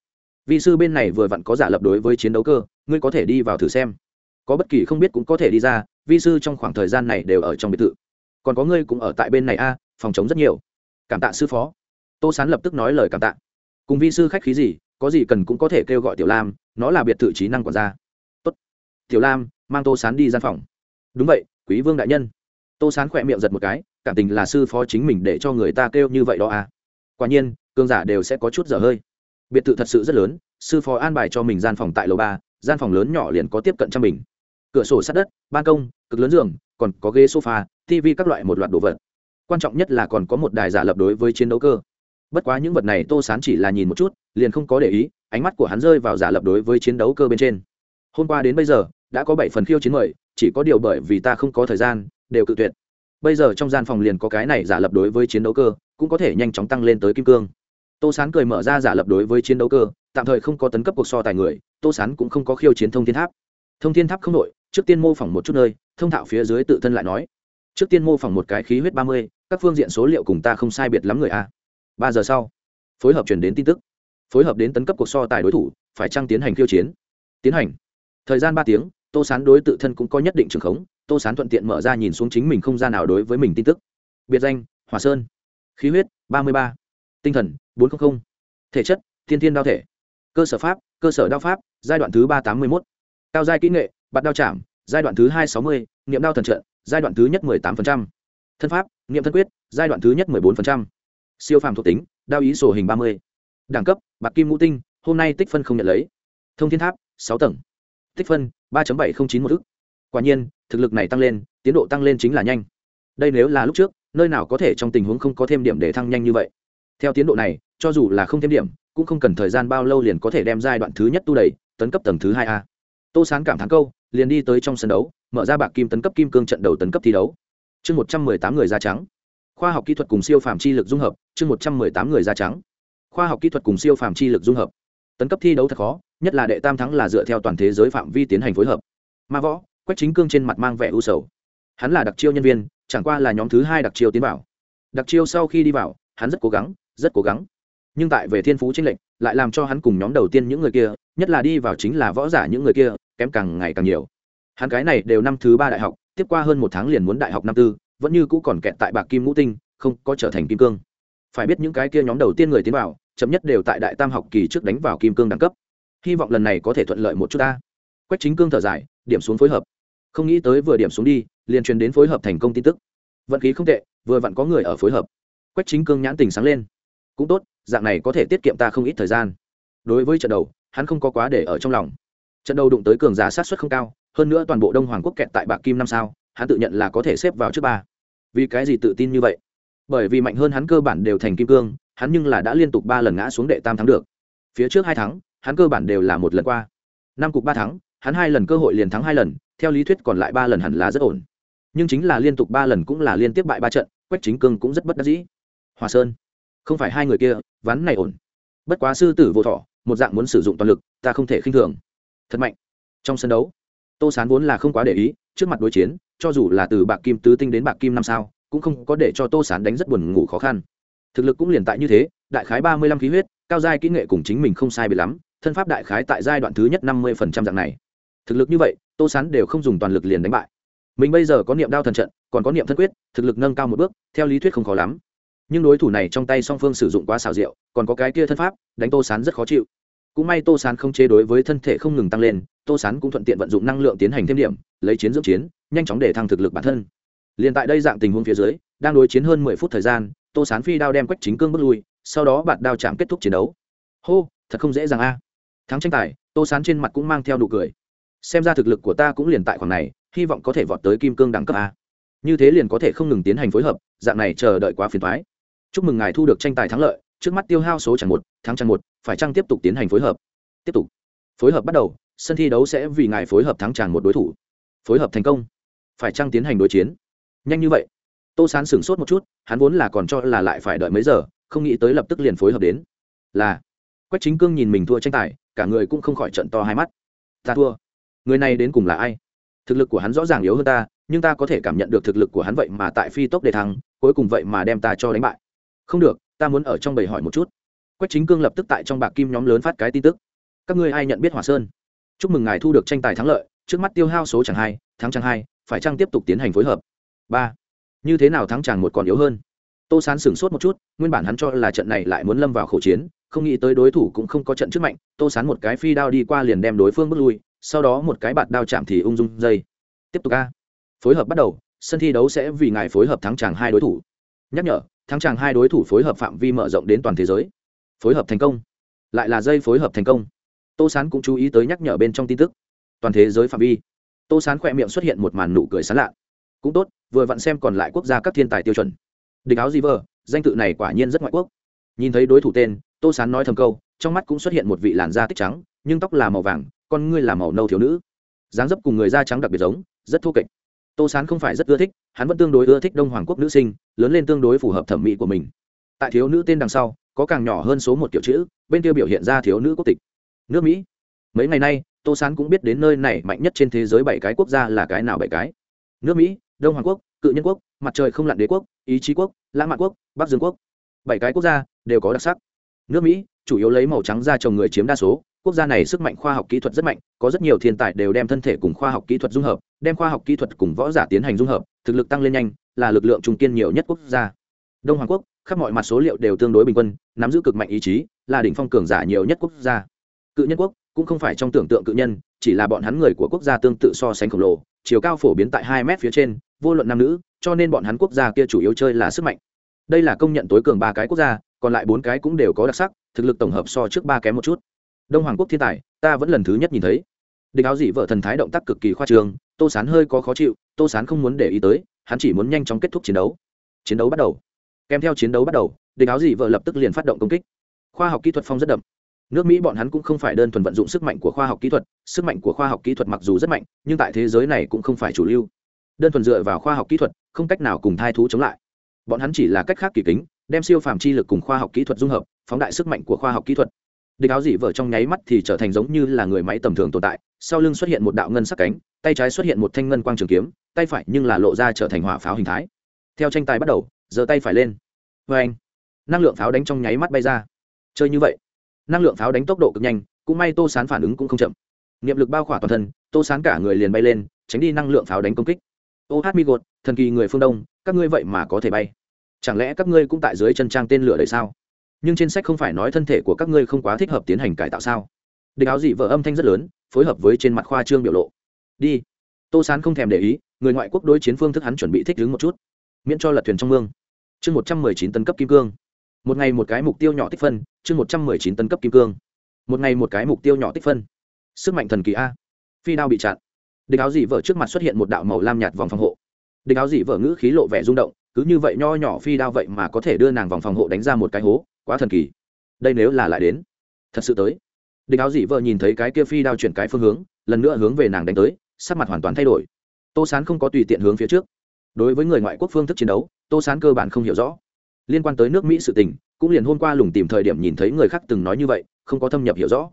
Vị sư bên này vừa vặn có giả lập đối với chiến đấu cơ, ngươi có thể đi vào thử xem. Có bất kỳ không biết cũng có thể đi ra, vi sư trong khoảng thời gian này đều ở trong biệt thự. Còn có ngươi cũng ở tại bên này a, phòng chống rất nhiều. Cảm tạ sư phó. Tô sán lập tức nói lời cảm tạ. Cùng vi sư khách khí gì có gì cần cũng có thể kêu gọi tiểu lam, nó là biệt thự trí năng quản gia. Tốt. Tiểu lam, mang tô sán đi gian phòng. Đúng vậy, quý vương đại nhân. Tô sán khỏe miệng giật một cái, cảm tình là sư phó chính mình để cho người ta kêu như vậy đó à. Quả nhiên cương giả đều sẽ có chút dở hơi. Biệt thự thật sự rất lớn, sư phó an bài cho mình gian phòng tại lầu ba, gian phòng lớn nhỏ liền có tiếp cận trăm mình. cửa sổ sát đất, ban công, cực lớn giường, còn có ghế sofa tv các loại một loạt đồ vật. Quan trọng nhất là còn có một đài giả lập đối với chiến đấu cơ bất quá những vật này tô sán chỉ là nhìn một chút, liền không có để ý, ánh mắt của hắn rơi vào giả lập đối với chiến đấu cơ bên trên. Hôm qua đến bây giờ, đã có bảy phần khiêu chiến mời, chỉ có điều bởi vì ta không có thời gian, đều cự tuyệt. Bây giờ trong gian phòng liền có cái này giả lập đối với chiến đấu cơ, cũng có thể nhanh chóng tăng lên tới kim cương. Tô sán cười mở ra giả lập đối với chiến đấu cơ, tạm thời không có tấn cấp cuộc so tài người, tô sán cũng không có khiêu chiến thông thiên tháp. Thông thiên tháp không nội trước tiên mô phỏng một chút nơi, thông thạo phía dưới tự thân lại nói. Trước tiên mô phỏng một cái khí huyết ba mươi, các phương diện số liệu cùng ta không sai biệt lắm người a ba giờ sau, phối hợp chuyển đến tin tức. Phối hợp đến tấn cấp cuộc so tài đối thủ, phải trăng tiến hành khiêu chiến? Tiến hành. Thời gian ba tiếng, tô sán đối tự thân cũng có nhất định trường khống, tô sán thuận tiện mở ra nhìn xuống chính mình không gian nào đối với mình tin tức. Biệt danh hòa sơn. Khí huyết, ba mươi ba. Tinh thần, bốn trăm linh thể chất, thiên thiên đao thể. Cơ sở pháp, cơ sở đao pháp, giai đoạn thứ ba tám mươi một cao giai kỹ nghệ, bạt đao chạm, giai đoạn thứ hai sáu mươi. Niệm đao thần trận, giai đoạn thứ nhất mười tám thân pháp, niệm thân quyết, giai đoạn thứ nhất mười bốn siêu phàm thuộc tính, đao ý sổ hình ba mươi. Đẳng cấp, bạc kim ngũ tinh, hôm nay tích phân không nhận lấy. Thông thiên tháp, sáu tầng. Tích phân, ba bảy trăm linh chín một ức. Quả nhiên, thực lực này tăng lên, tiến độ tăng lên chính là nhanh. Đây nếu là lúc trước, nơi nào có thể trong tình huống không có thêm điểm để thăng nhanh như vậy. Theo tiến độ này, cho dù là không thêm điểm, cũng không cần thời gian bao lâu liền có thể đem giai đoạn thứ nhất tu đầy, tấn cấp tầng thứ hai a. Tô sán cảm thắng câu, liền đi tới trong sân đấu, mở ra bạc kim tấn cấp kim cương trận đầu tấn cấp thi đấu. Chương một trăm mười tám người da trắng khoa học kỹ thuật cùng siêu phàm chi lực dung hợp, chương một trăm mười tám người da trắng. Khoa học kỹ thuật cùng siêu phàm chi lực dung hợp. Tấn cấp thi đấu thật khó, nhất là đệ tam thắng là dựa theo toàn thế giới phạm vi tiến hành phối hợp. Ma võ, quách chính cương trên mặt mang vẻ u sầu. Hắn là đặc chiêu nhân viên, chẳng qua là nhóm thứ hai đặc chiêu tiến vào. Đặc chiêu sau khi đi vào, hắn rất cố gắng, rất cố gắng. Nhưng tại về thiên phú tranh lệch, lại làm cho hắn cùng nhóm đầu tiên những người kia, nhất là đi vào chính là võ giả những người kia, kém càng ngày càng nhiều. Hắn cái này đều năm thứ ba đại học, tiếp qua hơn một tháng liền muốn đại học năm tư vẫn như cũ còn kẹt tại bạc kim ngũ tinh, không có trở thành kim cương. Phải biết những cái kia nhóm đầu tiên người tiến vào, chậm nhất đều tại đại tam học kỳ trước đánh vào kim cương đẳng cấp. Hy vọng lần này có thể thuận lợi một chút ta. Quách chính cương thở dài, điểm xuống phối hợp. Không nghĩ tới vừa điểm xuống đi, liền truyền đến phối hợp thành công tin tức. Vận khí không tệ, vừa vặn có người ở phối hợp. Quách chính cương nhãn tình sáng lên. Cũng tốt, dạng này có thể tiết kiệm ta không ít thời gian. Đối với trận đầu, hắn không có quá để ở trong lòng. Trận đầu đụng tới cường giả sát xuất không cao, hơn nữa toàn bộ đông hoàng quốc kẹt tại bạc kim năm sao hắn tự nhận là có thể xếp vào trước ba. Vì cái gì tự tin như vậy? Bởi vì mạnh hơn hắn cơ bản đều thành kim cương, hắn nhưng là đã liên tục ba lần ngã xuống đệ tam thắng được. Phía trước hai tháng hắn cơ bản đều là một lần qua. Năm cục ba tháng hắn hai lần cơ hội liền thắng hai lần, theo lý thuyết còn lại ba lần hẳn là rất ổn. Nhưng chính là liên tục ba lần cũng là liên tiếp bại ba trận, quách chính cương cũng rất bất đắc dĩ. Hòa sơn, không phải hai người kia, ván này ổn. Bất quá sư tử vô thọ, một dạng muốn sử dụng toàn lực, ta không thể khinh thường. Thật mạnh. Trong sân đấu, tô sán vốn là không quá để ý, trước mặt đối chiến cho dù là từ bạc kim tứ tinh đến bạc kim năm sao, cũng không có để cho tô sán đánh rất buồn ngủ khó khăn. Thực lực cũng liền tại như thế, đại khái ba mươi lăm khí huyết, cao giai kỹ nghệ cùng chính mình không sai bị lắm, thân pháp đại khái tại giai đoạn thứ nhất năm mươi phần trăm dạng này. Thực lực như vậy, tô sán đều không dùng toàn lực liền đánh bại. Mình bây giờ có niệm đao thần trận, còn có niệm thân quyết, thực lực nâng cao một bước, theo lý thuyết không khó lắm. Nhưng đối thủ này trong tay song phương sử dụng quá xào rượu còn có cái kia thân pháp, đánh tô sán rất khó chịu cũng may tô sán không chế đối với thân thể không ngừng tăng lên, tô sán cũng thuận tiện vận dụng năng lượng tiến hành thêm điểm, lấy chiến dưỡng chiến, nhanh chóng để thăng thực lực bản thân. Liền tại đây dạng tình huống phía dưới, đang đối chiến hơn mười phút thời gian, tô sán phi đao đem quách chính cương bước lui, sau đó bạn đao chạm kết thúc chiến đấu. Hô, thật không dễ dàng a. Thắng tranh tài, tô sán trên mặt cũng mang theo nụ cười. Xem ra thực lực của ta cũng liền tại khoảng này, hy vọng có thể vọt tới kim cương đẳng cấp a. Như thế liền có thể không ngừng tiến hành phối hợp, dạng này chờ đợi quá phiền thoái chúc mừng ngài thu được tranh tài thắng lợi trước mắt tiêu hao số chẳng một tháng chẳng một, phải chăng tiếp tục tiến hành phối hợp? Tiếp tục. Phối hợp bắt đầu, sân thi đấu sẽ vì ngài phối hợp thắng tràn một đối thủ. Phối hợp thành công. Phải chăng tiến hành đối chiến? Nhanh như vậy. Tô sán sửng sốt một chút, hắn vốn là còn cho là lại phải đợi mấy giờ, không nghĩ tới lập tức liền phối hợp đến. Là. Quách chính cương nhìn mình thua tranh tài, cả người cũng không khỏi trận to hai mắt. Ta thua. Người này đến cùng là ai? Thực lực của hắn rõ ràng yếu hơn ta, nhưng ta có thể cảm nhận được thực lực của hắn vậy mà tại phi tốc đề thăng cuối cùng vậy mà đem ta cho đánh bại. Không được ta muốn ở trong bầy hỏi một chút. Quách chính cương lập tức tại trong bạc kim nhóm lớn phát cái tin tức. Các ngươi ai nhận biết hỏa sơn? Chúc mừng ngài thu được tranh tài thắng lợi, trước mắt tiêu hao số chẳng hai, thắng chẳng hai, phải chăng tiếp tục tiến hành phối hợp? Ba. Như thế nào thắng chàng một còn yếu hơn? Tô sán sửng sốt một chút, nguyên bản hắn cho là trận này lại muốn lâm vào khẩu chiến, không nghĩ tới đối thủ cũng không có trận trước mạnh, tô sán một cái phi đao đi qua liền đem đối phương bước lui, sau đó một cái bạt đao chạm thì ung dung dây. Tiếp tục a. Phối hợp bắt đầu, sân thi đấu sẽ vì ngài phối hợp thắng chàng hai đối thủ. Nhắc nhở thắng chàng hai đối thủ phối hợp phạm vi mở rộng đến toàn thế giới. Phối hợp thành công. Lại là dây phối hợp thành công. Tô sán cũng chú ý tới nhắc nhở bên trong tin tức. Toàn thế giới phạm vi. Tô sán khỏe miệng xuất hiện một màn nụ cười sán lạ. Cũng tốt, vừa vặn xem còn lại quốc gia các thiên tài tiêu chuẩn. Địch áo di vơ danh tự này quả nhiên rất ngoại quốc. Nhìn thấy đối thủ tên, tô sán nói thầm câu, trong mắt cũng xuất hiện một vị làn da tích trắng, nhưng tóc là màu vàng, con ngươi là màu nâu thiếu nữ. Dáng dấp cùng người da trắng đặc biệt giống, rất thô kệch tô sán không phải rất ưa thích, hắn vẫn tương đối ưa thích đông hoàng quốc nữ sinh, lớn lên tương đối phù hợp thẩm mỹ của mình. Tại thiếu nữ tên đằng sau, có càng nhỏ hơn số một kiểu chữ, bên kia biểu hiện ra thiếu nữ quốc tịch. Nước mỹ. Mấy ngày nay, tô sán cũng biết đến nơi này mạnh nhất trên thế giới bảy cái quốc gia là cái nào bảy cái. Nước mỹ, đông hoàng quốc, cự nhân quốc, mặt trời không lặn đế quốc, ý chí quốc lãng mạn quốc, bắc dương quốc. Bảy cái quốc gia đều có đặc sắc. Nước mỹ, chủ yếu lấy màu trắng ra trồng người chiếm đa số quốc gia này sức mạnh khoa học kỹ thuật rất mạnh, có rất nhiều thiên tài đều đem thân thể cùng khoa học kỹ thuật dung hợp, đem khoa học kỹ thuật cùng võ giả tiến hành dung hợp, thực lực tăng lên nhanh, là lực lượng trung kiên nhiều nhất quốc gia. Đông hoàng quốc, khắp mọi mặt số liệu đều tương đối bình quân, nắm giữ cực mạnh ý chí, là đỉnh phong cường giả nhiều nhất quốc gia. Cự nhân quốc cũng không phải trong tưởng tượng cự nhân, chỉ là bọn hắn người của quốc gia tương tự so sánh khổng lồ, chiều cao phổ biến tại hai mét phía trên, vô luận nam nữ, cho nên bọn hắn quốc gia kia chủ yếu chơi là sức mạnh. Đây là công nhận tối cường ba cái quốc gia, còn lại bốn cái cũng đều có đặc sắc, thực lực tổng hợp so trước ba kém một chút đông hoàng quốc thiên tài, ta vẫn lần thứ nhất nhìn thấy. Địch áo dị vợ thần thái động tác cực kỳ khoa trường tô sán hơi có khó chịu, tô sán không muốn để ý tới, hắn chỉ muốn nhanh chóng kết thúc chiến đấu. Chiến đấu bắt đầu. Kèm theo chiến đấu bắt đầu, địch áo dị vợ lập tức liền phát động công kích. Khoa học kỹ thuật phong rất đậm. Nước mỹ bọn hắn cũng không phải đơn thuần vận dụng sức mạnh của khoa học kỹ thuật, sức mạnh của khoa học kỹ thuật mặc dù rất mạnh, nhưng tại thế giới này cũng không phải chủ lưu. Đơn thuần dựa vào khoa học kỹ thuật, không cách nào cùng thai thú chống lại. Bọn hắn chỉ là cách khác kỳ kính, đem siêu phàm chi lực cùng khoa học kỹ thuật dung hợp, phóng đại sức mạnh của khoa học kỹ thuật địch áo dị vợ trong nháy mắt thì trở thành giống như là người máy tầm thường tồn tại, sau lưng xuất hiện một đạo ngân sắc cánh, tay trái xuất hiện một thanh ngân quang trường kiếm, tay phải nhưng là lộ ra trở thành hỏa pháo hình thái. Theo tranh tài bắt đầu, giơ tay phải lên. Vê anh, năng lượng pháo đánh trong nháy mắt bay ra. Chơi như vậy, năng lượng pháo đánh tốc độ cực nhanh, cũng may tô sán phản ứng cũng không chậm. Niệm lực bao khỏa toàn thân, tô sán cả người liền bay lên, tránh đi năng lượng pháo đánh công kích. Ô hát mi gột, thần kỳ người phương đông, các ngươi vậy mà có thể bay. Chẳng lẽ các ngươi cũng tại dưới chân trang tên lửa đấy sao? Nhưng trên sách không phải nói thân thể của các ngươi không quá thích hợp tiến hành cải tạo sao? Địch áo dị vợ âm thanh rất lớn, phối hợp với trên mặt khoa trương biểu lộ. Đi. Tô sán không thèm để ý, người ngoại quốc đối chiến phương thức hắn chuẩn bị thích ứng một chút. Miễn cho lật thuyền trong mương. Chương một trăm mười chín tấn cấp kim cương. Một ngày một cái mục tiêu nhỏ tích phân, chương một trăm mười chín tấn cấp kim cương. Một ngày một cái mục tiêu nhỏ tích phân. Sức mạnh thần kỳ a. Phi đao bị chặn. Địch áo dị vợ trước mặt xuất hiện một đạo màu lam nhạt vòng phòng hộ. Địch áo dị vợ ngữ khí lộ vẻ rung động cứ như vậy nho nhỏ phi đao vậy mà có thể đưa nàng vòng phòng hộ đánh ra một cái hố, quá thần kỳ. Đây nếu là lại đến, thật sự tới. Địch áo dị vợ nhìn thấy cái kia phi đao chuyển cái phương hướng, lần nữa hướng về nàng đánh tới, sắc mặt hoàn toàn thay đổi. Tô sán không có tùy tiện hướng phía trước. Đối với người ngoại quốc phương thức chiến đấu, tô sán cơ bản không hiểu rõ. Liên quan tới nước mỹ sự tình, cũng liền hôm qua lùng tìm thời điểm nhìn thấy người khác từng nói như vậy, không có thâm nhập hiểu rõ.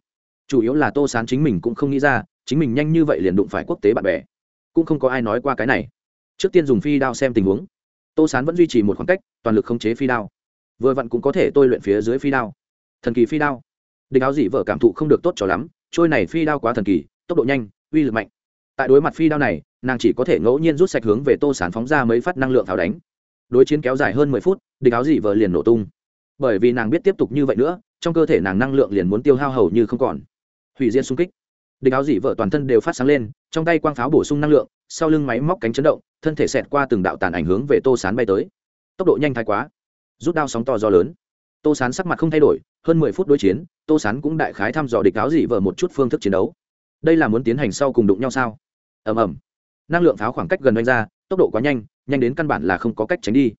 Chủ yếu là tô sán chính mình cũng không nghĩ ra, chính mình nhanh như vậy liền đụng phải quốc tế bạn bè. Cũng không có ai nói qua cái này. Trước tiên dùng phi đao xem tình huống tô sán vẫn duy trì một khoảng cách, toàn lực khống chế phi đao. Vừa vặn cũng có thể tôi luyện phía dưới phi đao. Thần kỳ phi đao. Địch áo dị vợ cảm thụ không được tốt cho lắm, trôi này phi đao quá thần kỳ, tốc độ nhanh, uy lực mạnh. Tại đối mặt phi đao này, nàng chỉ có thể ngẫu nhiên rút sạch hướng về tô sán phóng ra mấy phát năng lượng pháo đánh. Đối chiến kéo dài hơn mười phút, địch áo dị vợ liền nổ tung. Bởi vì nàng biết tiếp tục như vậy nữa, trong cơ thể nàng năng lượng liền muốn tiêu hao hầu như không còn. Hủy diệt xung kích. Địch áo dị vợ toàn thân đều phát sáng lên, trong tay quang pháo bổ sung năng lượng sau lưng máy móc cánh chấn động, thân thể xẹt qua từng đạo tàn ảnh hướng về tô sán bay tới. Tốc độ nhanh thái quá, rút đao sóng to do lớn. Tô sán sắc mặt không thay đổi, hơn mười phút đối chiến, tô sán cũng đại khái thăm dò địch áo dị vợ một chút phương thức chiến đấu. Đây là muốn tiến hành sau cùng đụng nhau sao? Ầm ầm. Năng lượng pháo khoảng cách gần đánh ra, tốc độ quá nhanh nhanh đến căn bản là không có cách tránh đi.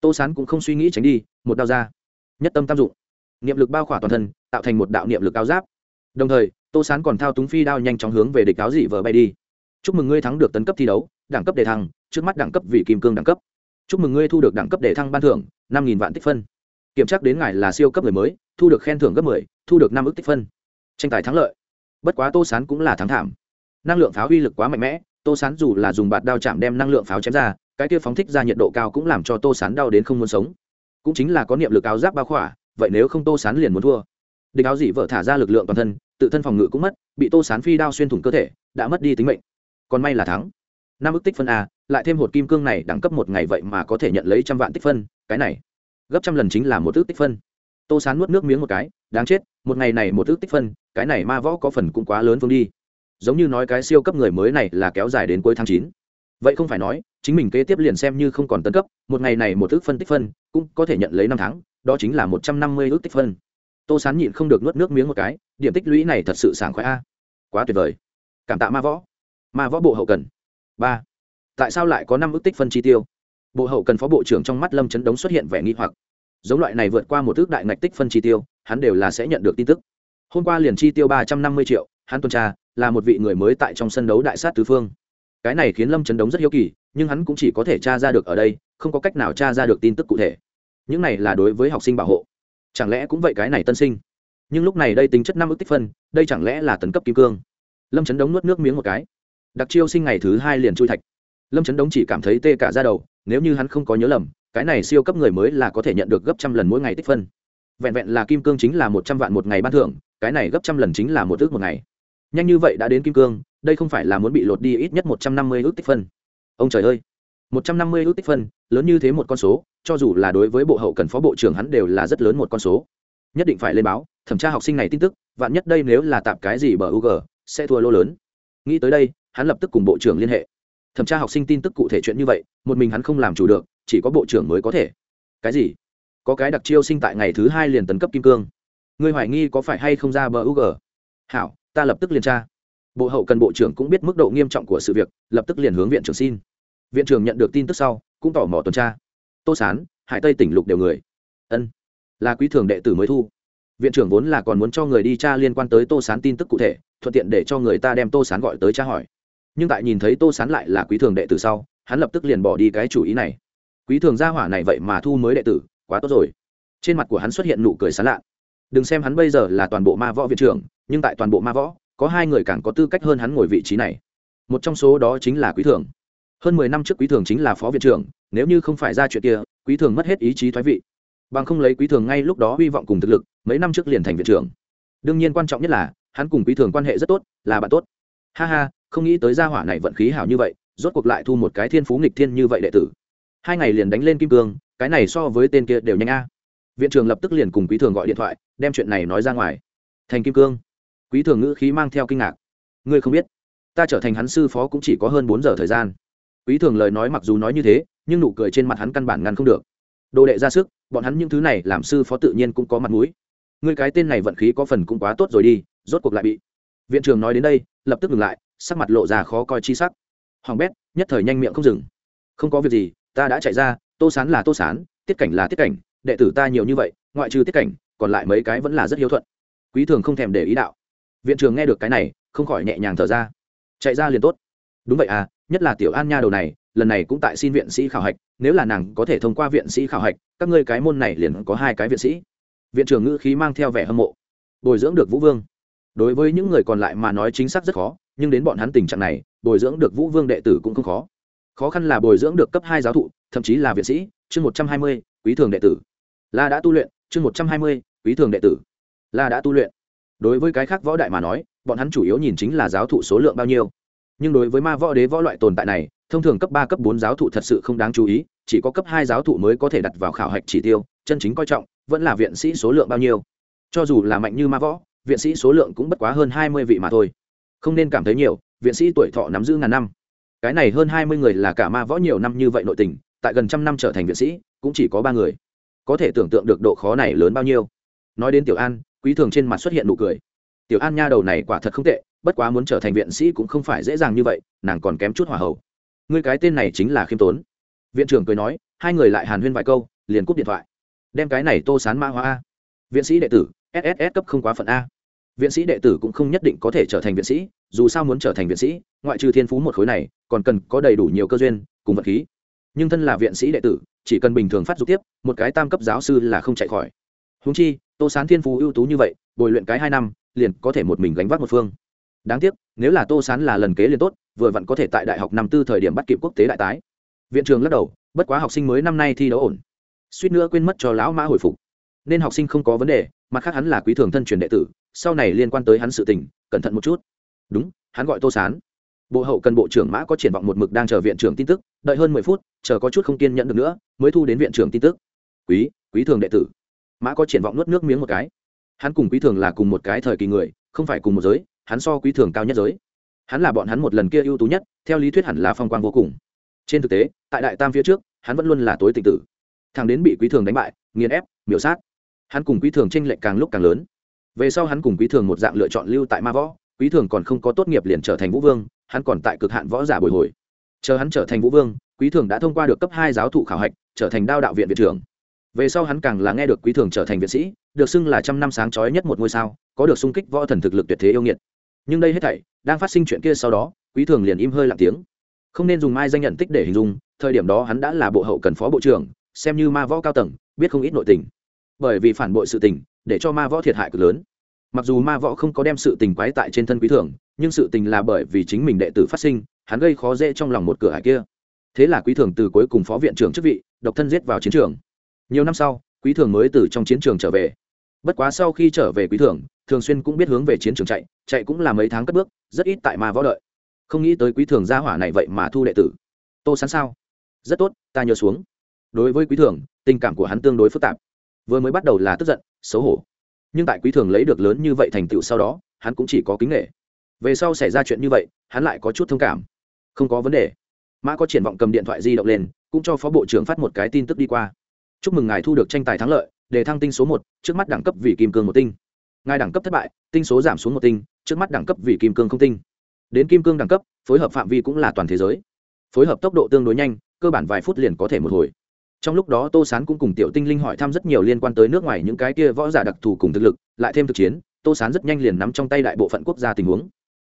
Tô sán cũng không suy nghĩ tránh đi, một đao ra. Nhất tâm tam dụng. Niệm lực bao khỏa toàn thân, tạo thành một đạo niệm lực áo giáp. Đồng thời, tô sán còn thao túng phi đao nhanh chóng hướng về địch áo dị vợ bay đi chúc mừng ngươi thắng được tấn cấp thi đấu, đẳng cấp đề thăng, trước mắt đẳng cấp vị kim cương đẳng cấp. Chúc mừng ngươi thu được đẳng cấp đề thăng ban thưởng, năm nghìn vạn tích phân. Kiểm tra đến ngài là siêu cấp người mới, thu được khen thưởng gấp mười, thu được năm ước tích phân. Tranh tài thắng lợi. Bất quá tô sán cũng là thắng thảm. Năng lượng pháo uy lực quá mạnh mẽ, tô sán dù là dùng bạt đao chạm đem năng lượng pháo chém ra, cái kia phóng thích ra nhiệt độ cao cũng làm cho tô sán đau đến không muốn sống. Cũng chính là có niệm lực áo giáp bao khỏa, vậy nếu không tô sán liền muốn thua. Địch áo dị vợ thả ra lực lượng toàn thân, tự thân phòng ngự cũng mất, bị tô sán phi đao xuyên thủng cơ thể, đã mất đi tính mệnh còn may là thắng. Năm ước tích phân a, lại thêm hột kim cương này đẳng cấp một ngày vậy mà có thể nhận lấy trăm vạn tích phân, cái này, gấp trăm lần chính là một ước tích phân. Tô sán nuốt nước miếng một cái, đáng chết, một ngày này một ước tích phân, cái này ma võ có phần cũng quá lớn phương đi. Giống như nói cái siêu cấp người mới này là kéo dài đến cuối tháng chín. Vậy không phải nói, chính mình kế tiếp liền xem như không còn tấn cấp, một ngày này một ước phân tích phân, cũng có thể nhận lấy năm tháng, đó chính là một trăm năm mươi ước tích phân. Tô sán nhịn không được nuốt nước miếng một cái, điểm tích lũy này thật sự sảng khoái a. Quá tuyệt vời. Cảm tạ ma võ mà võ bộ hậu cần. Ba. Tại sao lại có năm ước tích phân chi tiêu? Bộ hậu cần phó bộ trưởng trong mắt lâm chấn đống xuất hiện vẻ nghi hoặc. Giống loại này vượt qua một ước đại ngạch tích phân chi tiêu, hắn đều là sẽ nhận được tin tức. Hôm qua liền chi tiêu ba trăm năm mươi triệu, hắn tuần tra, là một vị người mới tại trong sân đấu đại sát tứ phương. Cái này khiến lâm chấn đống rất hiếu kỳ, nhưng hắn cũng chỉ có thể tra ra được ở đây, không có cách nào tra ra được tin tức cụ thể. Những này là đối với học sinh bảo hộ. Chẳng lẽ cũng vậy cái này tân sinh? Nhưng lúc này đây tính chất năm ước tích phân, đây chẳng lẽ là tấn cấp kim cương? Lâm chấn đống nuốt nước miếng một cái đặc chiêu sinh ngày thứ hai liền chui thạch. Lâm chấn đống chỉ cảm thấy tê cả ra đầu, nếu như hắn không có nhớ lầm, cái này siêu cấp người mới là có thể nhận được gấp trăm lần mỗi ngày tích phân. Vẹn vẹn là kim cương chính là một trăm vạn một ngày ban thưởng, cái này gấp trăm lần chính là một ước một ngày. Nhanh như vậy đã đến kim cương, đây không phải là muốn bị lột đi ít nhất một trăm năm mươi ước tích phân. Ông trời ơi! một trăm năm mươi ước tích phân, lớn như thế một con số, cho dù là đối với bộ hậu cần phó bộ trưởng hắn đều là rất lớn một con số. Nhất định phải lên báo, thẩm tra học sinh này tin tức, vạn nhất đây nếu là tạp cái gì bờ g sẽ thua lô lớn. Nghĩ tới đây hắn lập tức cùng bộ trưởng liên hệ. Thẩm tra học sinh tin tức cụ thể chuyện như vậy, một mình hắn không làm chủ được, chỉ có bộ trưởng mới có thể. Cái gì? Có cái đặc chiêu sinh tại ngày thứ hai liền tấn cấp kim cương. Ngươi hoài nghi có phải hay không ra bờ u g hảo, ta lập tức liên tra. Bộ hậu cần bộ trưởng cũng biết mức độ nghiêm trọng của sự việc, lập tức liền hướng viện trưởng xin. Viện trưởng nhận được tin tức sau, cũng tỏ mò tuần tra. Tô sán, hải tây tỉnh lục đều người. Ân. Là quý thường đệ tử mới thu. Viện trưởng vốn là còn muốn cho người đi tra liên quan tới tô sán tin tức cụ thể, thuận tiện để cho người ta đem tô sán gọi tới tra hỏi nhưng tại nhìn thấy tô sán lại là quý thường đệ tử sau, hắn lập tức liền bỏ đi cái chủ ý này. Quý thường gia hỏa này vậy mà thu mới đệ tử, quá tốt rồi. Trên mặt của hắn xuất hiện nụ cười sán lạ. Đừng xem hắn bây giờ là toàn bộ ma võ viện trưởng, nhưng tại toàn bộ ma võ, có hai người càng có tư cách hơn hắn ngồi vị trí này. Một trong số đó chính là quý thường. Hơn mười năm trước quý thường chính là phó viện trưởng, nếu như không phải ra chuyện kia, quý thường mất hết ý chí thoái vị. Bằng không lấy quý thường ngay lúc đó hy vọng cùng thực lực, mấy năm trước liền thành viện trưởng. Đương nhiên quan trọng nhất là, hắn cùng quý thường quan hệ rất tốt, là bạn tốt. Ha ha không nghĩ tới gia hỏa này vận khí hảo như vậy, rốt cuộc lại thu một cái thiên phú nghịch thiên như vậy đệ tử. Hai ngày liền đánh lên kim cương, cái này so với tên kia đều nhanh a. Viện trưởng lập tức liền cùng quý thường gọi điện thoại, đem chuyện này nói ra ngoài. Thành kim cương. Quý thường ngữ khí mang theo kinh ngạc. Ngươi không biết, ta trở thành hắn sư phó cũng chỉ có hơn bốn giờ thời gian. Quý thường lời nói mặc dù nói như thế, nhưng nụ cười trên mặt hắn căn bản ngăn không được. Đồ đệ ra sức, bọn hắn những thứ này làm sư phó tự nhiên cũng có mặt mũi. Ngươi cái tên này vận khí có phần cũng quá tốt rồi đi, rốt cuộc lại bị. Viện trưởng nói đến đây, lập tức ngừng lại sắc mặt lộ ra khó coi chi sắc. Hoàng bét, nhất thời nhanh miệng không dừng. Không có việc gì, ta đã chạy ra, tô sán là tô sán, tiết cảnh là tiết cảnh, đệ tử ta nhiều như vậy, ngoại trừ tiết cảnh, còn lại mấy cái vẫn là rất hiếu thuận. Quý thường không thèm để ý đạo. Viện trưởng nghe được cái này, không khỏi nhẹ nhàng thở ra. Chạy ra liền tốt. Đúng vậy à nhất là tiểu an nha đầu này, lần này cũng tại xin viện sĩ khảo hạch, nếu là nàng có thể thông qua viện sĩ khảo hạch, các ngươi cái môn này liền có hai cái viện sĩ. Viện trưởng ngữ khí mang theo vẻ hâm mộ. Bồi dưỡng được vũ vương. Đối với những người còn lại mà nói chính xác rất khó nhưng đến bọn hắn tình trạng này, bồi dưỡng được vũ vương đệ tử cũng không khó. Khó khăn là bồi dưỡng được cấp hai giáo thụ, thậm chí là viện sĩ, chương một trăm hai mươi, quý thường đệ tử. La đã tu luyện, chương một trăm hai mươi, quý thường đệ tử. La đã tu luyện. Đối với cái khác võ đại mà nói, bọn hắn chủ yếu nhìn chính là giáo thụ số lượng bao nhiêu. Nhưng đối với ma võ đế võ loại tồn tại này, thông thường cấp ba, cấp bốn giáo thụ thật sự không đáng chú ý, chỉ có cấp hai giáo thụ mới có thể đặt vào khảo hạch chỉ tiêu, chân chính coi trọng, vẫn là viện sĩ số lượng bao nhiêu. Cho dù là mạnh như ma võ, viện sĩ số lượng cũng bất quá hơn hai mươi vị mà thôi không nên cảm thấy nhiều, viện sĩ tuổi thọ nắm giữ ngàn năm. Cái này hơn hai mươi người là cả ma võ nhiều năm như vậy nội tình, tại gần trăm năm trở thành viện sĩ, cũng chỉ có ba người. Có thể tưởng tượng được độ khó này lớn bao nhiêu. Nói đến tiểu an, quý thường trên mặt xuất hiện nụ cười. Tiểu an nha đầu này quả thật không tệ, bất quá muốn trở thành viện sĩ cũng không phải dễ dàng như vậy, nàng còn kém chút hỏa hậu ngươi cái tên này chính là khiêm tốn. Viện trưởng cười nói, hai người lại hàn huyên vài câu, liền cúp điện thoại. Đem cái này tô sán ma hóa a. Viện sĩ đệ tử sss cấp không quá phận a viện sĩ đệ tử cũng không nhất định có thể trở thành viện sĩ, dù sao muốn trở thành viện sĩ, ngoại trừ thiên phú một khối này, còn cần có đầy đủ nhiều cơ duyên, cùng vật khí. Nhưng thân là viện sĩ đệ tử, chỉ cần bình thường phát dục tiếp, một cái tam cấp giáo sư là không chạy khỏi. Húng chi, tô sán thiên phú ưu tú như vậy, bồi luyện cái hai năm, liền có thể một mình gánh vác một phương. Đáng tiếc, nếu là tô sán là lần kế liền tốt, vừa vặn có thể tại đại học năm tư thời điểm bắt kịp quốc tế đại tái. Viện trường lắc đầu, bất quá học sinh mới năm nay thi đấu ổn. Suýt nữa quên mất cho lão mã hồi phục. Nên học sinh không có vấn đề mặt khác hắn là quý thường thân truyền đệ tử, sau này liên quan tới hắn sự tình, cẩn thận một chút. Đúng, hắn gọi tô sán. Bộ hậu cần bộ trưởng mã có triển vọng một mực đang chờ viện trưởng tin tức, đợi hơn mười phút, chờ có chút không kiên nhẫn được nữa, mới thu đến viện trưởng tin tức. Quý quý thường đệ tử. Mã có triển vọng nuốt nước miếng một cái. Hắn cùng quý thường là cùng một cái thời kỳ người, không phải cùng một giới, hắn so quý thường cao nhất giới. Hắn là bọn hắn một lần kia ưu tú nhất, theo lý thuyết hẳn là phong quang vô cùng. Trên thực tế, tại đại tam phía trước, hắn vẫn luôn là tối tịch tử. Thằng đến bị quý thường đánh bại, nghiền ép, miểu sát hắn cùng quý thường tranh lệch càng lúc càng lớn. Về sau hắn cùng quý thường một dạng lựa chọn lưu tại ma võ, quý thường còn không có tốt nghiệp liền trở thành vũ vương, hắn còn tại cực hạn võ giả bồi hồi. Chờ hắn trở thành vũ vương, quý thường đã thông qua được cấp hai giáo thụ khảo hạch, trở thành đao đạo viện viện trưởng. Về sau hắn càng là nghe được quý thường trở thành viện sĩ, được xưng là trăm năm sáng trói nhất một ngôi sao, có được sung kích võ thần thực lực tuyệt thế yêu nghiệt. Nhưng đây hết thảy, đang phát sinh chuyện kia sau đó, quý thường liền im hơi lặng tiếng. Không nên dùng mai danh nhận tích để hình dung, thời điểm đó hắn đã là bộ hậu cần phó bộ trưởng, xem như ma võ cao tầng, biết không ít nội tình bởi vì phản bội sự tình, để cho ma võ thiệt hại cực lớn. Mặc dù ma võ không có đem sự tình quái tại trên thân quý thường nhưng sự tình là bởi vì chính mình đệ tử phát sinh, hắn gây khó dễ trong lòng một cửa hải kia. Thế là quý thường từ cuối cùng phó viện trưởng chức vị, độc thân giết vào chiến trường. Nhiều năm sau, quý thường mới từ trong chiến trường trở về. Bất quá sau khi trở về quý thường thường xuyên cũng biết hướng về chiến trường chạy chạy cũng là mấy tháng cất bước, rất ít tại ma võ đợi. Không nghĩ tới quý thường gia hỏa này vậy mà thu đệ tử. Tô sán sao? Rất tốt, ta nhớ xuống. Đối với quý thường tình cảm của hắn tương đối phức tạp vừa mới bắt đầu là tức giận, xấu hổ. Nhưng tại quý thường lấy được lớn như vậy thành tựu sau đó, hắn cũng chỉ có kính nghệ về sau xảy ra chuyện như vậy, hắn lại có chút thông cảm. Không có vấn đề. Mã có triển vọng cầm điện thoại di động lên, cũng cho phó bộ trưởng phát một cái tin tức đi qua. Chúc mừng ngài thu được tranh tài thắng lợi để thăng tinh số một, trước mắt đẳng cấp vì kim cương một tinh. Ngài đẳng cấp thất bại, tinh số giảm xuống một tinh, trước mắt đẳng cấp vì kim cương không tinh. Đến kim cương đẳng cấp, phối hợp phạm vi cũng là toàn thế giới. Phối hợp tốc độ tương đối nhanh, cơ bản vài phút liền có thể một hồi trong lúc đó tô sán cũng cùng tiểu tinh linh hỏi thăm rất nhiều liên quan tới nước ngoài những cái kia võ giả đặc thù cùng thực lực, lại thêm thực chiến, tô sán rất nhanh liền nắm trong tay đại bộ phận quốc gia tình huống.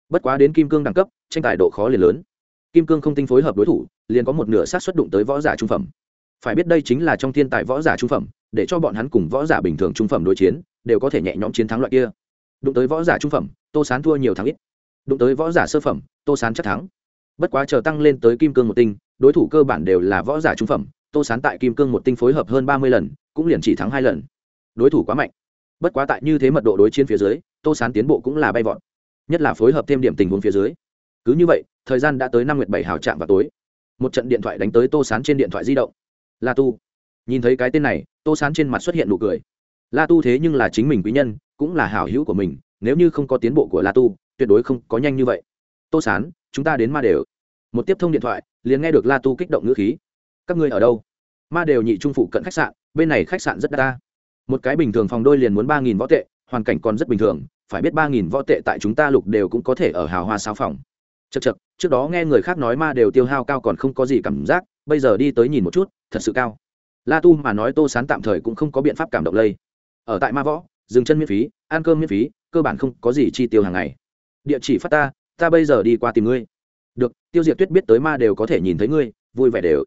Bất quá đến kim cương đẳng cấp, tranh tài độ khó liền lớn. Kim cương không tinh phối hợp đối thủ, liền có một nửa sát xuất đụng tới võ giả trung phẩm. Phải biết đây chính là trong thiên tài võ giả trung phẩm, để cho bọn hắn cùng võ giả bình thường trung phẩm đối chiến, đều có thể nhẹ nhõm chiến thắng loại kia. Đụng tới võ giả trung phẩm, tô sán thua nhiều thắng ít. Đụng tới võ giả sơ phẩm, tô sán chắc thắng. Bất quá chờ tăng lên tới kim cương một tinh, đối thủ cơ bản đều là võ giả trung phẩm tô sán tại kim cương một tinh phối hợp hơn ba mươi lần, cũng liền chỉ thắng hai lần. Đối thủ quá mạnh. Bất quá tại như thế mật độ đối chiến phía dưới, tô sán tiến bộ cũng là bay vọt. Nhất là phối hợp thêm điểm tình huống phía dưới. Cứ như vậy, thời gian đã tới năm nguyệt bảy hào trạm vào tối. Một trận điện thoại đánh tới tô sán trên điện thoại di động. La tu. Nhìn thấy cái tên này, tô sán trên mặt xuất hiện nụ cười. La tu thế nhưng là chính mình quý nhân, cũng là hảo hữu của mình, nếu như không có tiến bộ của la tu, tuyệt đối không có nhanh như vậy. Tô sán, chúng ta đến ma đều. Một tiếp thông điện thoại, liền nghe được la tu kích động ngữ khí các ngươi ở đâu? Ma đều nhị trung phụ cận khách sạn, bên này khách sạn rất đa. Một cái bình thường phòng đôi liền muốn ba nghìn võ tệ, hoàn cảnh còn rất bình thường, phải biết ba nghìn võ tệ tại chúng ta lục đều cũng có thể ở hào hoa sao phòng. Chật chật trước đó nghe người khác nói ma đều tiêu hao cao còn không có gì cảm giác, bây giờ đi tới nhìn một chút, thật sự cao. La tu mà nói tô sán tạm thời cũng không có biện pháp cảm động lây. Ở tại ma võ, dừng chân miễn phí, ăn cơm miễn phí, cơ bản không có gì chi tiêu hàng ngày. Địa chỉ phát ta ta bây giờ đi qua tìm ngươi. Được, tiêu diệt tuyết biết tới ma đều có thể nhìn thấy ngươi, vui vẻ đều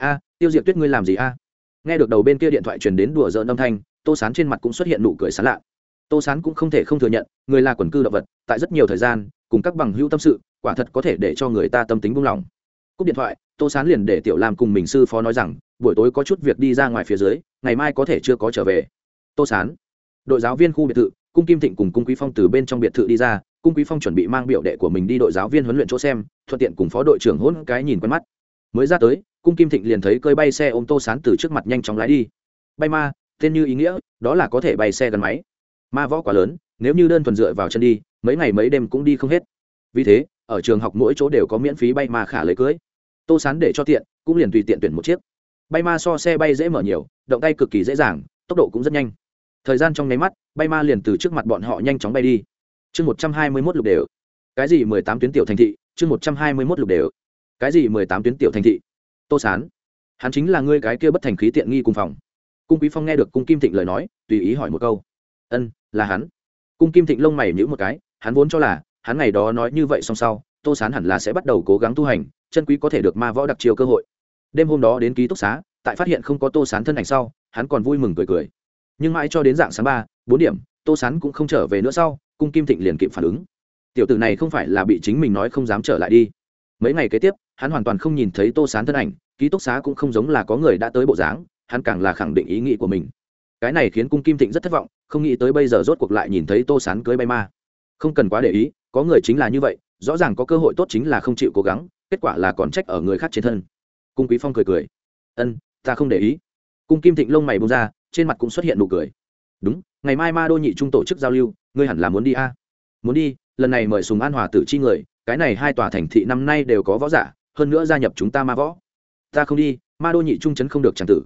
a, tiêu diệt tuyết ngươi làm gì a? Nghe được đầu bên kia điện thoại truyền đến đùa dợn âm thanh, tô sán trên mặt cũng xuất hiện nụ cười sán lạ. Tô sán cũng không thể không thừa nhận, người là quần cư động vật, tại rất nhiều thời gian, cùng các bằng hữu tâm sự, quả thật có thể để cho người ta tâm tính buông lỏng. Cúp điện thoại, tô sán liền để tiểu lam cùng mình sư phó nói rằng, buổi tối có chút việc đi ra ngoài phía dưới, ngày mai có thể chưa có trở về. Tô sán, đội giáo viên khu biệt thự, cung kim thịnh cùng cung quý phong từ bên trong biệt thự đi ra, cung quý phong chuẩn bị mang biểu đệ của mình đi đội giáo viên huấn luyện chỗ xem, thuận tiện cùng phó đội trưởng hôn cái nhìn quen mắt. Mới ra tới cung kim thịnh liền thấy cơi bay xe ôm tô sán từ trước mặt nhanh chóng lái đi. Bay ma, tên như ý nghĩa, đó là có thể bay xe gắn máy. Ma võ quá lớn, nếu như đơn thuần dựa vào chân đi, mấy ngày mấy đêm cũng đi không hết. Vì thế, ở trường học mỗi chỗ đều có miễn phí bay ma khả lấy cưới. Tô sán để cho tiện, cũng liền tùy tiện tuyển một chiếc. Bay ma so xe bay dễ mở nhiều, động tay cực kỳ dễ dàng, tốc độ cũng rất nhanh. Thời gian trong nháy mắt, bay ma liền từ trước mặt bọn họ nhanh chóng bay đi. Chương một trăm hai mươi mốt lục đều. Cái gì mười tám tuyến tiểu thành thị? Chương một trăm hai mươi mốt lục đều. Cái gì mười tám tuyến tiểu thành thị? Tô sán. Hắn chính là ngươi cái kia bất thành khí tiện nghi cùng phòng. Cung quý phong nghe được cung kim thịnh lời nói, tùy ý hỏi một câu. Ân, là hắn. Cung kim thịnh lông mày nhữ một cái, hắn vốn cho là, hắn ngày đó nói như vậy song sau, tô sán hẳn là sẽ bắt đầu cố gắng tu hành, chân quý có thể được ma võ đặc chiều cơ hội. Đêm hôm đó đến ký túc xá, tại phát hiện không có tô sán thân ảnh sau, hắn còn vui mừng cười cười. Nhưng mãi cho đến dạng sáng ba, bốn điểm, tô sán cũng không trở về nữa sau, cung kim thịnh liền kịp phản ứng. Tiểu tử này không phải là bị chính mình nói không dám trở lại đi. Mấy ngày kế tiếp hắn hoàn toàn không nhìn thấy tô sán thân ảnh, ký túc xá cũng không giống là có người đã tới bộ dáng, hắn càng là khẳng định ý nghĩ của mình. Cái này khiến cung kim thịnh rất thất vọng, không nghĩ tới bây giờ rốt cuộc lại nhìn thấy tô sán cưới bay ma. Không cần quá để ý, có người chính là như vậy, rõ ràng có cơ hội tốt chính là không chịu cố gắng, kết quả là còn trách ở người khác trên thân. Cung quý phong cười cười. Ân, ta không để ý. Cung kim thịnh lông mày bông ra, trên mặt cũng xuất hiện nụ cười. Đúng, ngày mai ma đô nhị trung tổ chức giao lưu, ngươi hẳn là muốn đi a? À? muốn đi, lần này mời sùng an hòa tử chi người, cái này hai tòa thành thị năm nay đều có võ giả hơn nữa gia nhập chúng ta ma võ. Ta không đi, ma đô nhị trung chấn không được tràng tử.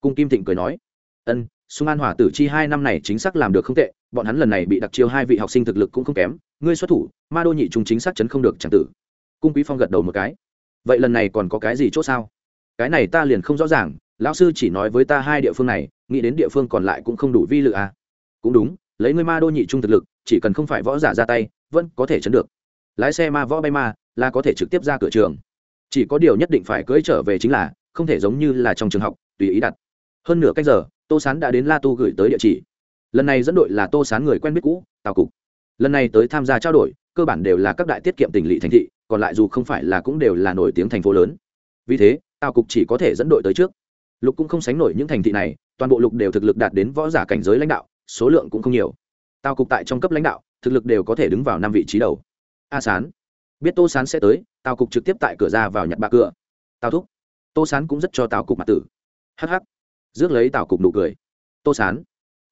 Cung kim thịnh cười nói. Ân, sung an hòa tử chi hai năm này chính xác làm được không tệ, bọn hắn lần này bị đặc chiêu hai vị học sinh thực lực cũng không kém, ngươi xuất thủ, ma đô nhị trung chính xác chấn không được chẳng tử. Cung quý phong gật đầu một cái. Vậy lần này còn có cái gì c h ỗ sao? Cái này ta liền không rõ ràng, lão sư chỉ nói với ta hai địa phương này, nghĩ đến địa phương còn lại cũng không đủ vi lự à. cũng đúng, lấy ngươi ma đô nhị trung thực lực, chỉ cần không phải võ giả ra tay, vẫn có thể chấn được. Lái xe ma võ bay ma, là có thể trực tiếp ra cửa trường chỉ có điều nhất định phải cưỡi trở về chính là, không thể giống như là trong trường học, tùy ý đặt. Hơn nửa cách giờ, tô sán đã đến la tu gửi tới địa chỉ. Lần này dẫn đội là tô sán người quen biết cũ, tào cục. Lần này tới tham gia trao đổi, cơ bản đều là các đại tiết kiệm tỉnh lỵ thành thị, còn lại dù không phải là cũng đều là nổi tiếng thành phố lớn. Vì thế, tào cục chỉ có thể dẫn đội tới trước. Lục cũng không sánh nổi những thành thị này, toàn bộ lục đều thực lực đạt đến võ giả cảnh giới lãnh đạo, số lượng cũng không nhiều. Tào cục tại trong cấp lãnh đạo, thực lực đều có thể đứng vào năm vị trí đầu. A sán biết tô sán sẽ tới, tào cục trực tiếp tại cửa ra vào nhặt ba cửa. Tào thúc, tô sán cũng rất cho tào cục mặt tử. Hh rước lấy tào cục nụ cười. Tô sán,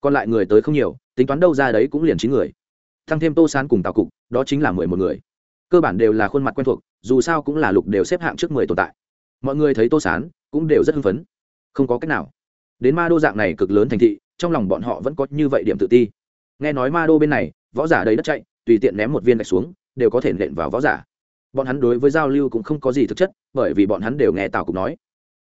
còn lại người tới không nhiều, tính toán đâu ra đấy cũng liền chín người. Thăng thêm tô sán cùng tào cục, đó chính là mười một người. Cơ bản đều là khuôn mặt quen thuộc, dù sao cũng là lục đều xếp hạng trước mười tồn tại. Mọi người thấy tô sán, cũng đều rất hưng phấn. Không có cách nào. Đến ma đô dạng này cực lớn thành thị, trong lòng bọn họ vẫn có như vậy điểm tự ti. Nghe nói ma đô bên này, võ giả đầy đất chạy, tùy tiện ném một viên gạch xuống đều có thể nện vào võ giả. Bọn hắn đối với giao lưu cũng không có gì thực chất, bởi vì bọn hắn đều nghe tào cục nói.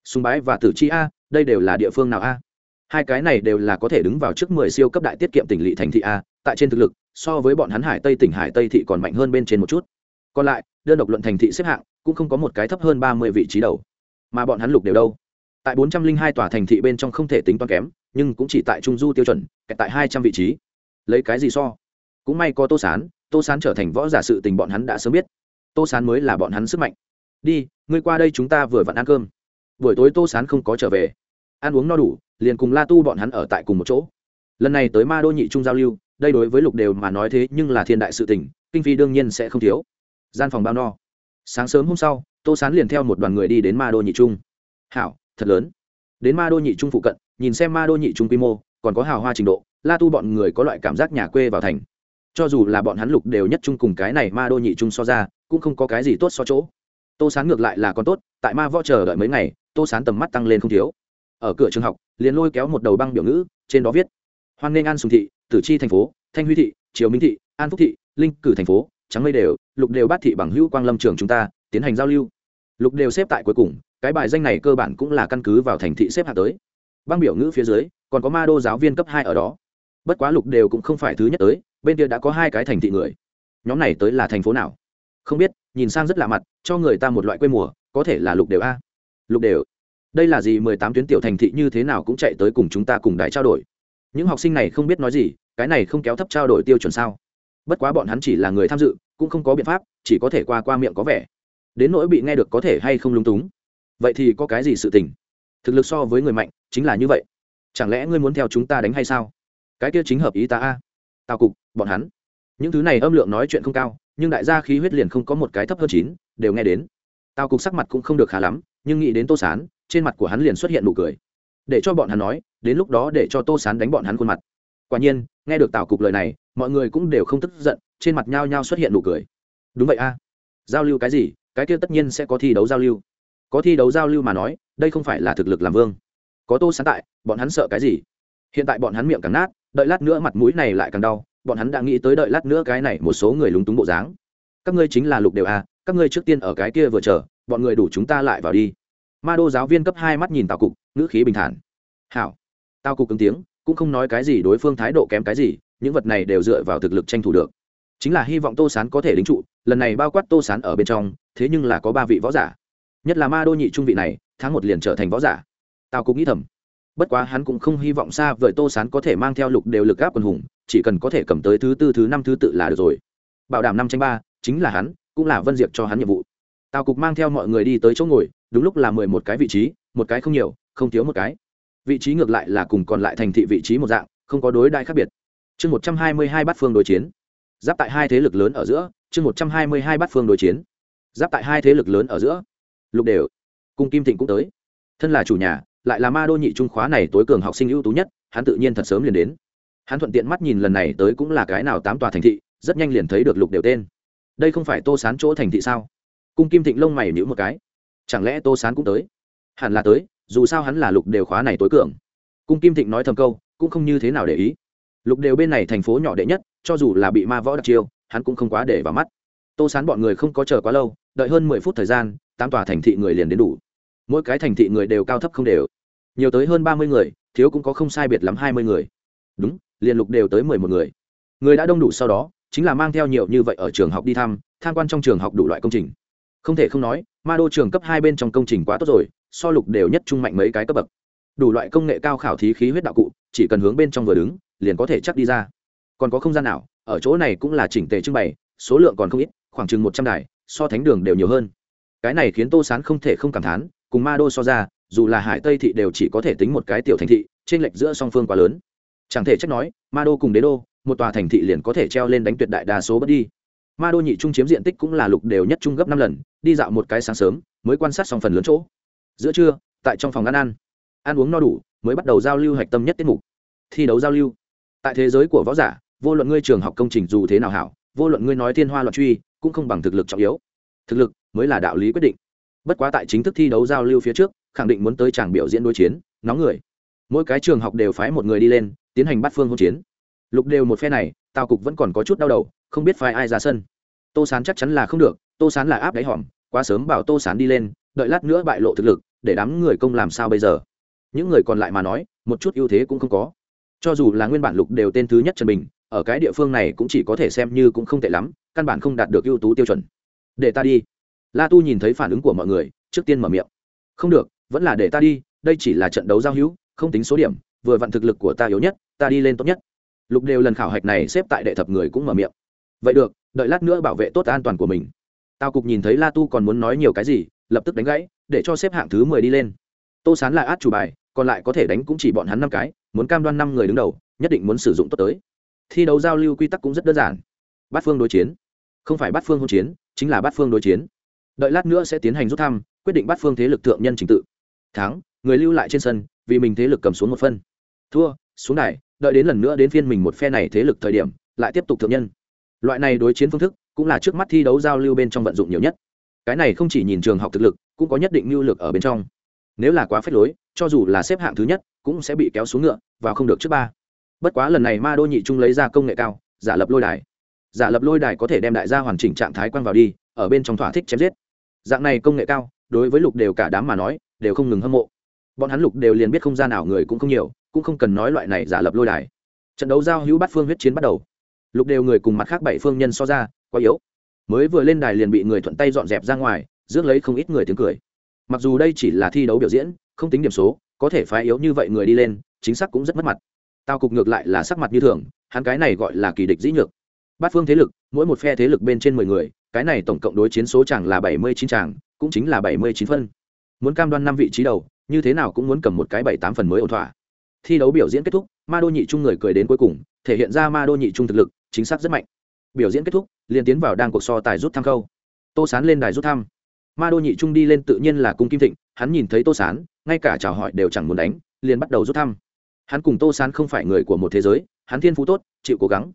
Sùng bái và tử chi a, đây đều là địa phương nào a? Hai cái này đều là có thể đứng vào trước mười siêu cấp đại tiết kiệm tỉnh lỵ thành thị a, tại trên thực lực, so với bọn hắn hải tây tỉnh hải tây thị còn mạnh hơn bên trên một chút. Còn lại, đơn độc luận thành thị xếp hạng, cũng không có một cái thấp hơn ba mươi vị trí đầu. Mà bọn hắn lục đều đâu? Tại bốn trăm linh hai tòa thành thị bên trong không thể tính toán kém, nhưng cũng chỉ tại trung du tiêu chuẩn tại hai trăm vị trí. Lấy cái gì so? Cũng may có tô sán tô sán trở thành võ giả sự tình bọn hắn đã sớm biết. Tô sán mới là bọn hắn sức mạnh. Đi, ngươi qua đây chúng ta vừa vặn ăn cơm. Buổi tối tô sán không có trở về. Ăn uống no đủ, liền cùng la tu bọn hắn ở tại cùng một chỗ. Lần này tới ma đô nhị trung giao lưu, đây đối với lục đều mà nói thế nhưng là thiên đại sự tình, kinh phi đương nhiên sẽ không thiếu. Gian phòng bao no. Sáng sớm hôm sau, tô sán liền theo một đoàn người đi đến ma đô nhị trung. Hảo, thật lớn. Đến ma đô nhị trung phụ cận, nhìn xem ma đô nhị trung quy mô, còn có hào hoa trình độ, la tu bọn người có loại cảm giác nhà quê vào thành cho dù là bọn hắn lục đều nhất chung cùng cái này ma đô nhị chung so ra, cũng không có cái gì tốt so chỗ. Tô sán ngược lại là còn tốt, tại ma võ chờ đợi mấy ngày, tô sán tầm mắt tăng lên không thiếu. Ở cửa trường học, liền lôi kéo một đầu băng biểu ngữ, trên đó viết, hoan nghênh an sùng thị, tử chi thành phố, thanh huy thị, triều minh thị, an phúc thị, linh cử thành phố, trắng mây đều, lục đều bát thị bằng hữu quang lâm trường chúng ta, tiến hành giao lưu. Lục đều xếp tại cuối cùng, cái bài danh này cơ bản cũng là căn cứ vào thành thị xếp hạ tới. Băng biểu ngữ phía dưới, còn có ma đô giáo viên cấp hai ở đó. Bất quá lục đều cũng không phải thứ nhất tới bên kia đã có hai cái thành thị người. Nhóm này tới là thành phố nào? Không biết, nhìn sang rất lạ mặt, cho người ta một loại quê mùa, có thể là lục đều a. Lục đều. Đây là gì mười tám tuyến tiểu thành thị như thế nào cũng chạy tới cùng chúng ta cùng đài trao đổi. Những học sinh này không biết nói gì, cái này không kéo thấp trao đổi tiêu chuẩn sao? Bất quá bọn hắn chỉ là người tham dự, cũng không có biện pháp, chỉ có thể qua qua miệng có vẻ. Đến nỗi bị nghe được có thể hay không lung túng. Vậy thì có cái gì sự tình? Thực lực so với người mạnh, chính là như vậy. Chẳng lẽ ngươi muốn theo chúng ta đánh hay sao? Cái kia chính hợp ý ta a tào cục, bọn hắn. Những thứ này âm lượng nói chuyện không cao, nhưng đại gia khí huyết liền không có một cái thấp hơn chín, đều nghe đến. Tào cục sắc mặt cũng không được khá lắm, nhưng nghĩ đến tô sán, trên mặt của hắn liền xuất hiện nụ cười. Để cho bọn hắn nói, đến lúc đó để cho tô sán đánh bọn hắn khuôn mặt. Quả nhiên, nghe được tào cục lời này, mọi người cũng đều không tức giận, trên mặt nhao nhao xuất hiện nụ cười. Đúng vậy a. Giao lưu cái gì, cái kia tất nhiên sẽ có thi đấu giao lưu. Có thi đấu giao lưu mà nói, đây không phải là thực lực làm vương. Có tô sán tại, bọn hắn sợ cái gì? Hiện tại bọn hắn miệng càng nát đợi lát nữa mặt mũi này lại càng đau, bọn hắn đã nghĩ tới đợi lát nữa cái này một số người lúng túng bộ dáng. Các ngươi chính là lục đều a các ngươi trước tiên ở cái kia vừa chờ, bọn người đủ chúng ta lại vào đi. Ma đô giáo viên cấp hai mắt nhìn tào cục, ngữ khí bình thản. Hảo. Tào cục ứng tiếng, cũng không nói cái gì đối phương thái độ kém cái gì, những vật này đều dựa vào thực lực tranh thủ được. Chính là hy vọng tô sán có thể lính trụ, lần này bao quát tô sán ở bên trong, thế nhưng là có ba vị võ giả. Nhất là ma đô nhị trung vị này, tháng một liền trở thành võ giả. Tào cục nghĩ thầm bất quá hắn cũng không hy vọng xa vời tô sán có thể mang theo lục đều lực gáp quần hùng, chỉ cần có thể cầm tới thứ tư, thứ năm thứ tự là được rồi. Bảo đảm năm tranh ba, chính là hắn, cũng là vân diệp cho hắn nhiệm vụ. Tào cục mang theo mọi người đi tới chỗ ngồi, đúng lúc là mười một cái vị trí, một cái không nhiều, không thiếu một cái. Vị trí ngược lại là cùng còn lại thành thị vị trí một dạng, không có đối đại khác biệt. Chương một trăm hai mươi hai bát phương đối chiến. Giáp tại hai thế lực lớn ở giữa, chương một trăm hai mươi hai bát phương đối chiến. Giáp tại hai thế lực lớn ở giữa. Lục đều, cùng kim thịnh cũng tới. Thân là chủ nhà lại là ma đô nhị trung khóa này tối cường học sinh ưu tú nhất, hắn tự nhiên thật sớm liền đến. Hắn thuận tiện mắt nhìn lần này tới cũng là cái nào tám tòa thành thị, rất nhanh liền thấy được lục đều tên. Đây không phải tô sán chỗ thành thị sao? Cung kim thịnh lông mày nhữ một cái. Chẳng lẽ tô sán cũng tới? Hẳn là tới, dù sao hắn là lục đều khóa này tối cường. Cung kim thịnh nói thầm câu, cũng không như thế nào để ý. Lục đều bên này thành phố nhỏ đệ nhất, cho dù là bị ma võ đặc chiêu, hắn cũng không quá để vào mắt. Tô sán bọn người không có chờ quá lâu, đợi hơn mười phút thời gian, tám tòa thành thị người liền đến đủ mỗi cái thành thị người đều cao thấp không đều. Nhiều tới hơn ba mươi người, thiếu cũng có không sai biệt lắm hai mươi người. Đúng, liền lục đều tới mười một người. Người đã đông đủ sau đó, chính là mang theo nhiều như vậy ở trường học đi thăm, tham quan trong trường học đủ loại công trình. Không thể không nói, ma đô trường cấp hai bên trong công trình quá tốt rồi, so lục đều nhất trung mạnh mấy cái cấp bậc. Đủ loại công nghệ cao khảo thí khí huyết đạo cụ, chỉ cần hướng bên trong vừa đứng, liền có thể chắc đi ra. Còn có không gian nào ở chỗ này cũng là chỉnh tề trưng bày, số lượng còn không ít, khoảng chừng một trăm đài, so thánh đường đều nhiều hơn. Cái này khiến tô sán không thể không cảm thán cùng ma đô so ra, dù là hải tây thị đều chỉ có thể tính một cái tiểu thành thị trên lệch giữa song phương quá lớn. Chẳng thể trách nói, ma đô cùng đế đô, một tòa thành thị liền có thể treo lên đánh tuyệt đại đa số bất đi. Ma đô nhị trung chiếm diện tích cũng là lục đều nhất trung gấp năm lần, đi dạo một cái sáng sớm, mới quan sát xong phần lớn chỗ. Giữa trưa, tại trong phòng ăn ăn ăn uống no đủ, mới bắt đầu giao lưu hạch tâm nhất tiết mục. Thi đấu giao lưu. Tại thế giới của võ giả, vô luận ngươi trường học công trình dù thế nào hảo, vô luận ngươi nói thiên hoa loạn truy, cũng không bằng thực lực trọng yếu. Thực lực mới là đạo lý quyết định bất quá tại chính thức thi đấu giao lưu phía trước, khẳng định muốn tới chàng biểu diễn đối chiến, nóng người. Mỗi cái trường học đều phái một người đi lên, tiến hành bắt phương hỗn chiến. Lục đều một phe này, tào cục vẫn còn có chút đau đầu, không biết phái ai ra sân. Tô sán chắc chắn là không được, tô sán là áp đáy hòm, quá sớm bảo tô sán đi lên, đợi lát nữa bại lộ thực lực, để đám người công làm sao bây giờ? Những người còn lại mà nói, một chút ưu thế cũng không có. Cho dù là nguyên bản lục đều tên thứ nhất trần bình, ở cái địa phương này cũng chỉ có thể xem như cũng không tệ lắm, căn bản không đạt được ưu tú tiêu chuẩn. Để ta đi la tu nhìn thấy phản ứng của mọi người, trước tiên mở miệng. Không được, vẫn là để ta đi, đây chỉ là trận đấu giao hữu, không tính số điểm, vừa vặn thực lực của ta yếu nhất, ta đi lên tốt nhất. Lục đều lần khảo hạch này xếp tại đệ thập người cũng mở miệng. Vậy được, đợi lát nữa bảo vệ tốt an toàn của mình. Tao cục nhìn thấy la tu còn muốn nói nhiều cái gì, lập tức đánh gãy, để cho xếp hạng thứ mười đi lên. Tô sán là át chủ bài, còn lại có thể đánh cũng chỉ bọn hắn năm cái, muốn cam đoan năm người đứng đầu, nhất định muốn sử dụng tốt tới. Thi đấu giao lưu quy tắc cũng rất đơn giản. Bát phương đối chiến. Không phải bát phương hôn chiến, chính là bát phương đối chiến đợi lát nữa sẽ tiến hành rút thăm, quyết định bắt phương thế lực thượng nhân trình tự. Thắng, người lưu lại trên sân, vì mình thế lực cầm xuống một phân. Thua, xuống đài, đợi đến lần nữa đến phiên mình một phe này thế lực thời điểm, lại tiếp tục thượng nhân. Loại này đối chiến phương thức, cũng là trước mắt thi đấu giao lưu bên trong vận dụng nhiều nhất. Cái này không chỉ nhìn trường học thực lực, cũng có nhất định mưu lực ở bên trong. Nếu là quá phép lối, cho dù là xếp hạng thứ nhất, cũng sẽ bị kéo xuống ngựa và không được trước ba. Bất quá lần này ma đô nhị trung lấy ra công nghệ cao, giả lập lôi đài. Giả lập lôi đài có thể đem đại gia hoàn chỉnh trạng thái quăng vào đi, ở bên trong thỏa thích chém giết dạng này công nghệ cao, đối với lục đều cả đám mà nói, đều không ngừng hâm mộ. Bọn hắn lục đều liền biết không gian nào người cũng không nhiều, cũng không cần nói loại này giả lập lôi đài. Trận đấu giao hữu bát phương huyết chiến bắt đầu. Lục đều người cùng mặt khác bảy phương nhân so ra, quá yếu. Mới vừa lên đài liền bị người thuận tay dọn dẹp ra ngoài, rước lấy không ít người tiếng cười. Mặc dù đây chỉ là thi đấu biểu diễn, không tính điểm số, có thể phái yếu như vậy người đi lên, chính xác cũng rất mất mặt. Tao cục ngược lại là sắc mặt như thường, hắn cái này gọi là kỳ địch dĩ nhược. Bát phương thế lực, mỗi một phe thế lực bên trên mười người cái này tổng cộng đối chiến số chàng là bảy mươi chín tràng cũng chính là bảy mươi chín phân. Muốn cam đoan năm vị trí đầu, như thế nào cũng muốn cầm một cái bảy tám phần mới ổn thỏa. Thi đấu biểu diễn kết thúc, ma đô nhị trung người cười đến cuối cùng, thể hiện ra ma đô nhị trung thực lực, chính xác rất mạnh. Biểu diễn kết thúc, liền tiến vào đang cuộc so tài rút thăm khâu tô sán lên đài rút thăm. Ma đô nhị trung đi lên tự nhiên là cung kim thịnh, hắn nhìn thấy tô sán, ngay cả chào hỏi đều chẳng muốn đánh, liền bắt đầu rút thăm. Hắn cùng tô sán không phải người của một thế giới, hắn thiên phú tốt, chịu cố gắng.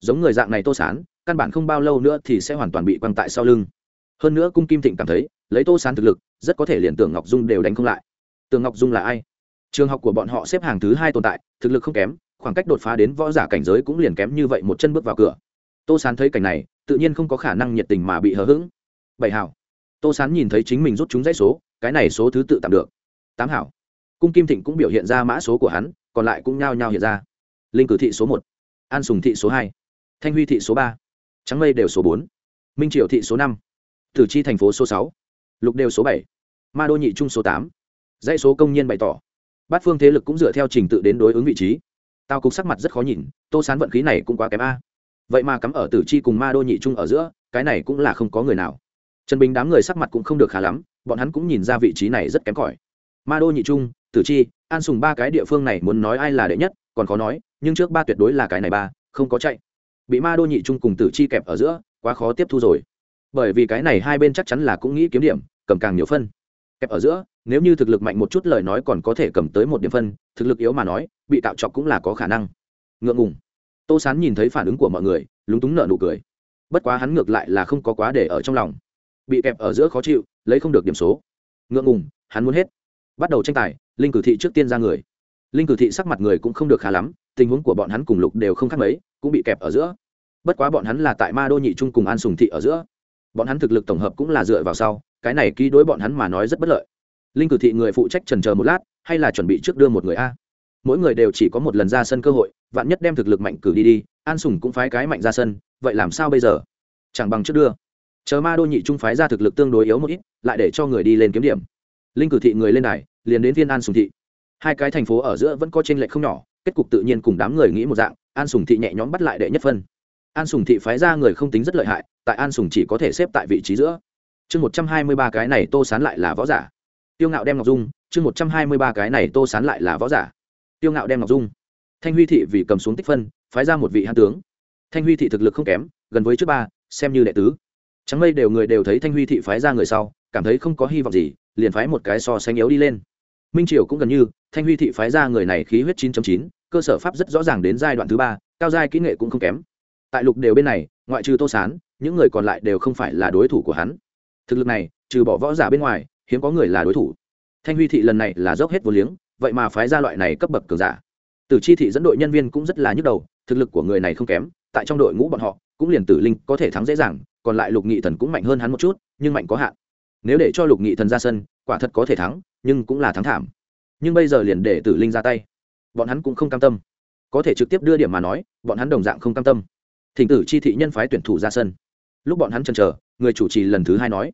Giống người dạng này tô sán căn bản không bao lâu nữa thì sẽ hoàn toàn bị quăng tại sau lưng. Hơn nữa cung kim thịnh cảm thấy, lấy tô sán thực lực, rất có thể liền tưởng ngọc dung đều đánh không lại. Tưởng ngọc dung là ai? Trường học của bọn họ xếp hàng thứ hai tồn tại, thực lực không kém, khoảng cách đột phá đến võ giả cảnh giới cũng liền kém như vậy một chân bước vào cửa. Tô sán thấy cảnh này, tự nhiên không có khả năng nhiệt tình mà bị hờ hững. Bảy hảo. Tô sán nhìn thấy chính mình rút chúng dãy số, cái này số thứ tự tạm được. Tám hảo. Cung kim thịnh cũng biểu hiện ra mã số của hắn, còn lại cũng nhao nhao hiện ra. Linh cử thị số một. An sùng thị số hai. Thanh huy thị số ba trắng mây đều số bốn. Minh triệu thị số năm. Tử chi thành phố số sáu. Lục đều số bảy. Ma đô nhị trung số tám. Dãy số công nhân bày tỏ. Bát phương thế lực cũng dựa theo trình tự đến đối ứng vị trí. Tao cục sắc mặt rất khó nhìn, tô sán vận khí này cũng quá kém a. Vậy mà cắm ở tử chi cùng ma đô nhị trung ở giữa, cái này cũng là không có người nào. Trần bình đám người sắc mặt cũng không được khá lắm, bọn hắn cũng nhìn ra vị trí này rất kém cỏi. Ma đô nhị trung, tử chi, an sùng ba cái địa phương này muốn nói ai là đệ nhất, còn khó nói, nhưng trước ba tuyệt đối là cái này ba, không có chạy bị ma đô nhị trung cùng tử chi kẹp ở giữa, quá khó tiếp thu rồi. Bởi vì cái này hai bên chắc chắn là cũng nghĩ kiếm điểm, cầm càng nhiều phân. Kẹp ở giữa, nếu như thực lực mạnh một chút lời nói còn có thể cầm tới một điểm phân, thực lực yếu mà nói, bị tạo chọc cũng là có khả năng. Ngượng ngùng. Tô sán nhìn thấy phản ứng của mọi người, lúng túng nợ nụ cười. Bất quá hắn ngược lại là không có quá để ở trong lòng. Bị kẹp ở giữa khó chịu, lấy không được điểm số. Ngượng ngùng, hắn muốn hết. Bắt đầu tranh tài, linh cử thị trước tiên ra người. Linh cử thị sắc mặt người cũng không được khá lắm, tình huống của bọn hắn cùng lục đều không khác mấy cũng bị kẹp ở giữa. Bất quá bọn hắn là tại ma đô nhị trung cùng an sùng thị ở giữa. Bọn hắn thực lực tổng hợp cũng là dựa vào sau, cái này ký đối bọn hắn mà nói rất bất lợi. Linh cử thị người phụ trách trần chờ một lát, hay là chuẩn bị trước đưa một người a? Mỗi người đều chỉ có một lần ra sân cơ hội, vạn nhất đem thực lực mạnh cử đi đi, an sùng cũng phái cái mạnh ra sân, vậy làm sao bây giờ? Chẳng bằng trước đưa. Chờ ma đô nhị trung phái ra thực lực tương đối yếu một ít, lại để cho người đi lên kiếm điểm. Linh cử thị người lên đài, liền đến viên an sùng thị. Hai cái thành phố ở giữa vẫn có tranh lệch không nhỏ, kết cục tự nhiên cùng đám người nghĩ một dạng an sùng thị nhẹ nhõm bắt lại đệ nhất phân. An sùng thị phái ra người không tính rất lợi hại tại an sùng chỉ có thể xếp tại vị trí giữa. Chương một trăm hai mươi ba cái này tô sán lại là võ giả. Tiêu ngạo đem ngọc dung chương một trăm hai mươi ba cái này tô sán lại là võ giả. Tiêu ngạo đem ngọc dung. Thanh huy thị vì cầm xuống tích phân phái ra một vị hãn tướng. Thanh huy thị thực lực không kém gần với trước ba xem như đệ tứ. Trắng mây đều người đều thấy thanh huy thị phái ra người sau cảm thấy không có hy vọng gì liền phái một cái so sánh yếu đi lên. Minh triều cũng gần như thanh huy thị phái ra người này khí huyết 9.9, cơ sở pháp rất rõ ràng đến giai đoạn thứ ba, cao giai kỹ nghệ cũng không kém. Tại lục đều bên này, ngoại trừ tô sán, những người còn lại đều không phải là đối thủ của hắn. Thực lực này, trừ bỏ võ giả bên ngoài, hiếm có người là đối thủ. Thanh huy thị lần này là dốc hết vô liếng, vậy mà phái ra loại này cấp bậc cường giả. Tử chi thị dẫn đội nhân viên cũng rất là nhức đầu, thực lực của người này không kém, tại trong đội ngũ bọn họ, cũng liền tử linh có thể thắng dễ dàng, còn lại lục nghị thần cũng mạnh hơn hắn một chút, nhưng mạnh có hạn. Nếu để cho lục nghị thần ra sân, quả thật có thể thắng, nhưng cũng là thắng thảm. Nhưng bây giờ liền để tử linh ra tay bọn hắn cũng không cam tâm. Có thể trực tiếp đưa điểm mà nói, bọn hắn đồng dạng không cam tâm. Thỉnh tử chi thị nhân phái tuyển thủ ra sân. Lúc bọn hắn chần chờ, người chủ trì lần thứ hai nói,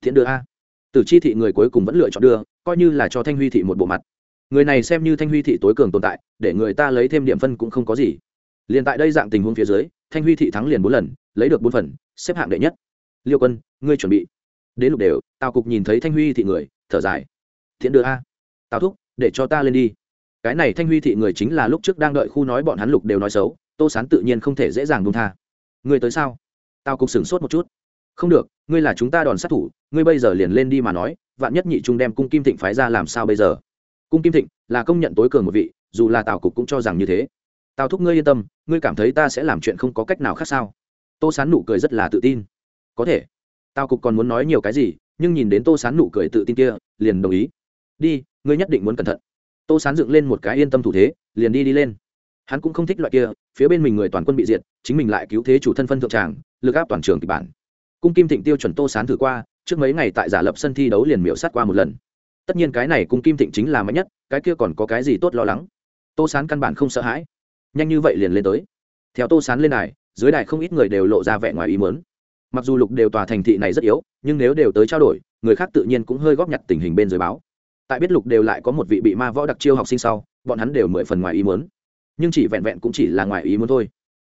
thiện đưa a. Tử chi thị người cuối cùng vẫn lựa chọn đưa, coi như là cho thanh huy thị một bộ mặt. Người này xem như thanh huy thị tối cường tồn tại, để người ta lấy thêm điểm phân cũng không có gì. Liền tại đây dạng tình huống phía dưới, thanh huy thị thắng liền bốn lần, lấy được bốn phần, xếp hạng đệ nhất. Liêu quân, ngươi chuẩn bị. Đến lục đều, tào cục nhìn thấy thanh huy thị người, thở dài, thiện đưa a. Tào thúc, để cho ta lên đi cái này thanh huy thị người chính là lúc trước đang đợi khu nói bọn hắn lục đều nói xấu, tô sán tự nhiên không thể dễ dàng buông tha. Ngươi tới sao? Tao cục sửng sốt một chút. Không được, ngươi là chúng ta đòn sát thủ, ngươi bây giờ liền lên đi mà nói, vạn nhất nhị trung đem cung kim thịnh phái ra làm sao bây giờ? Cung kim thịnh là công nhận tối cường một vị, dù là tào cục cũng cho rằng như thế. Tào thúc ngươi yên tâm, ngươi cảm thấy ta sẽ làm chuyện không có cách nào khác sao? Tô sán nụ cười rất là tự tin. Có thể. Tào cục còn muốn nói nhiều cái gì, nhưng nhìn đến tô sán nụ cười tự tin kia, liền đồng ý. Đi, ngươi nhất định muốn cẩn thận tô sán dựng lên một cái yên tâm thủ thế, liền đi đi lên. Hắn cũng không thích loại kia, phía bên mình người toàn quân bị diệt, chính mình lại cứu thế chủ thân phân thượng tràng, lực áp toàn trường kịch bản. Cung kim thịnh tiêu chuẩn tô sán thử qua, trước mấy ngày tại giả lập sân thi đấu liền miễu sát qua một lần. Tất nhiên cái này cung kim thịnh chính là mạnh nhất, cái kia còn có cái gì tốt lo lắng? Tô sán căn bản không sợ hãi. Nhanh như vậy liền lên tới. Theo tô sán lên đài, dưới đài không ít người đều lộ ra vẻ ngoài ý mớn mặc dù lục đều tòa thành thị này rất yếu, nhưng nếu đều tới trao đổi, người khác tự nhiên cũng hơi góp nhặt tình hình bên dưới báo tại biết lục đều lại có một vị bị ma võ đặc chiêu học sinh sau, bọn hắn đều mười phần ngoài ý muốn. Nhưng chỉ vẹn vẹn cũng chỉ là ngoài ý muốn thôi.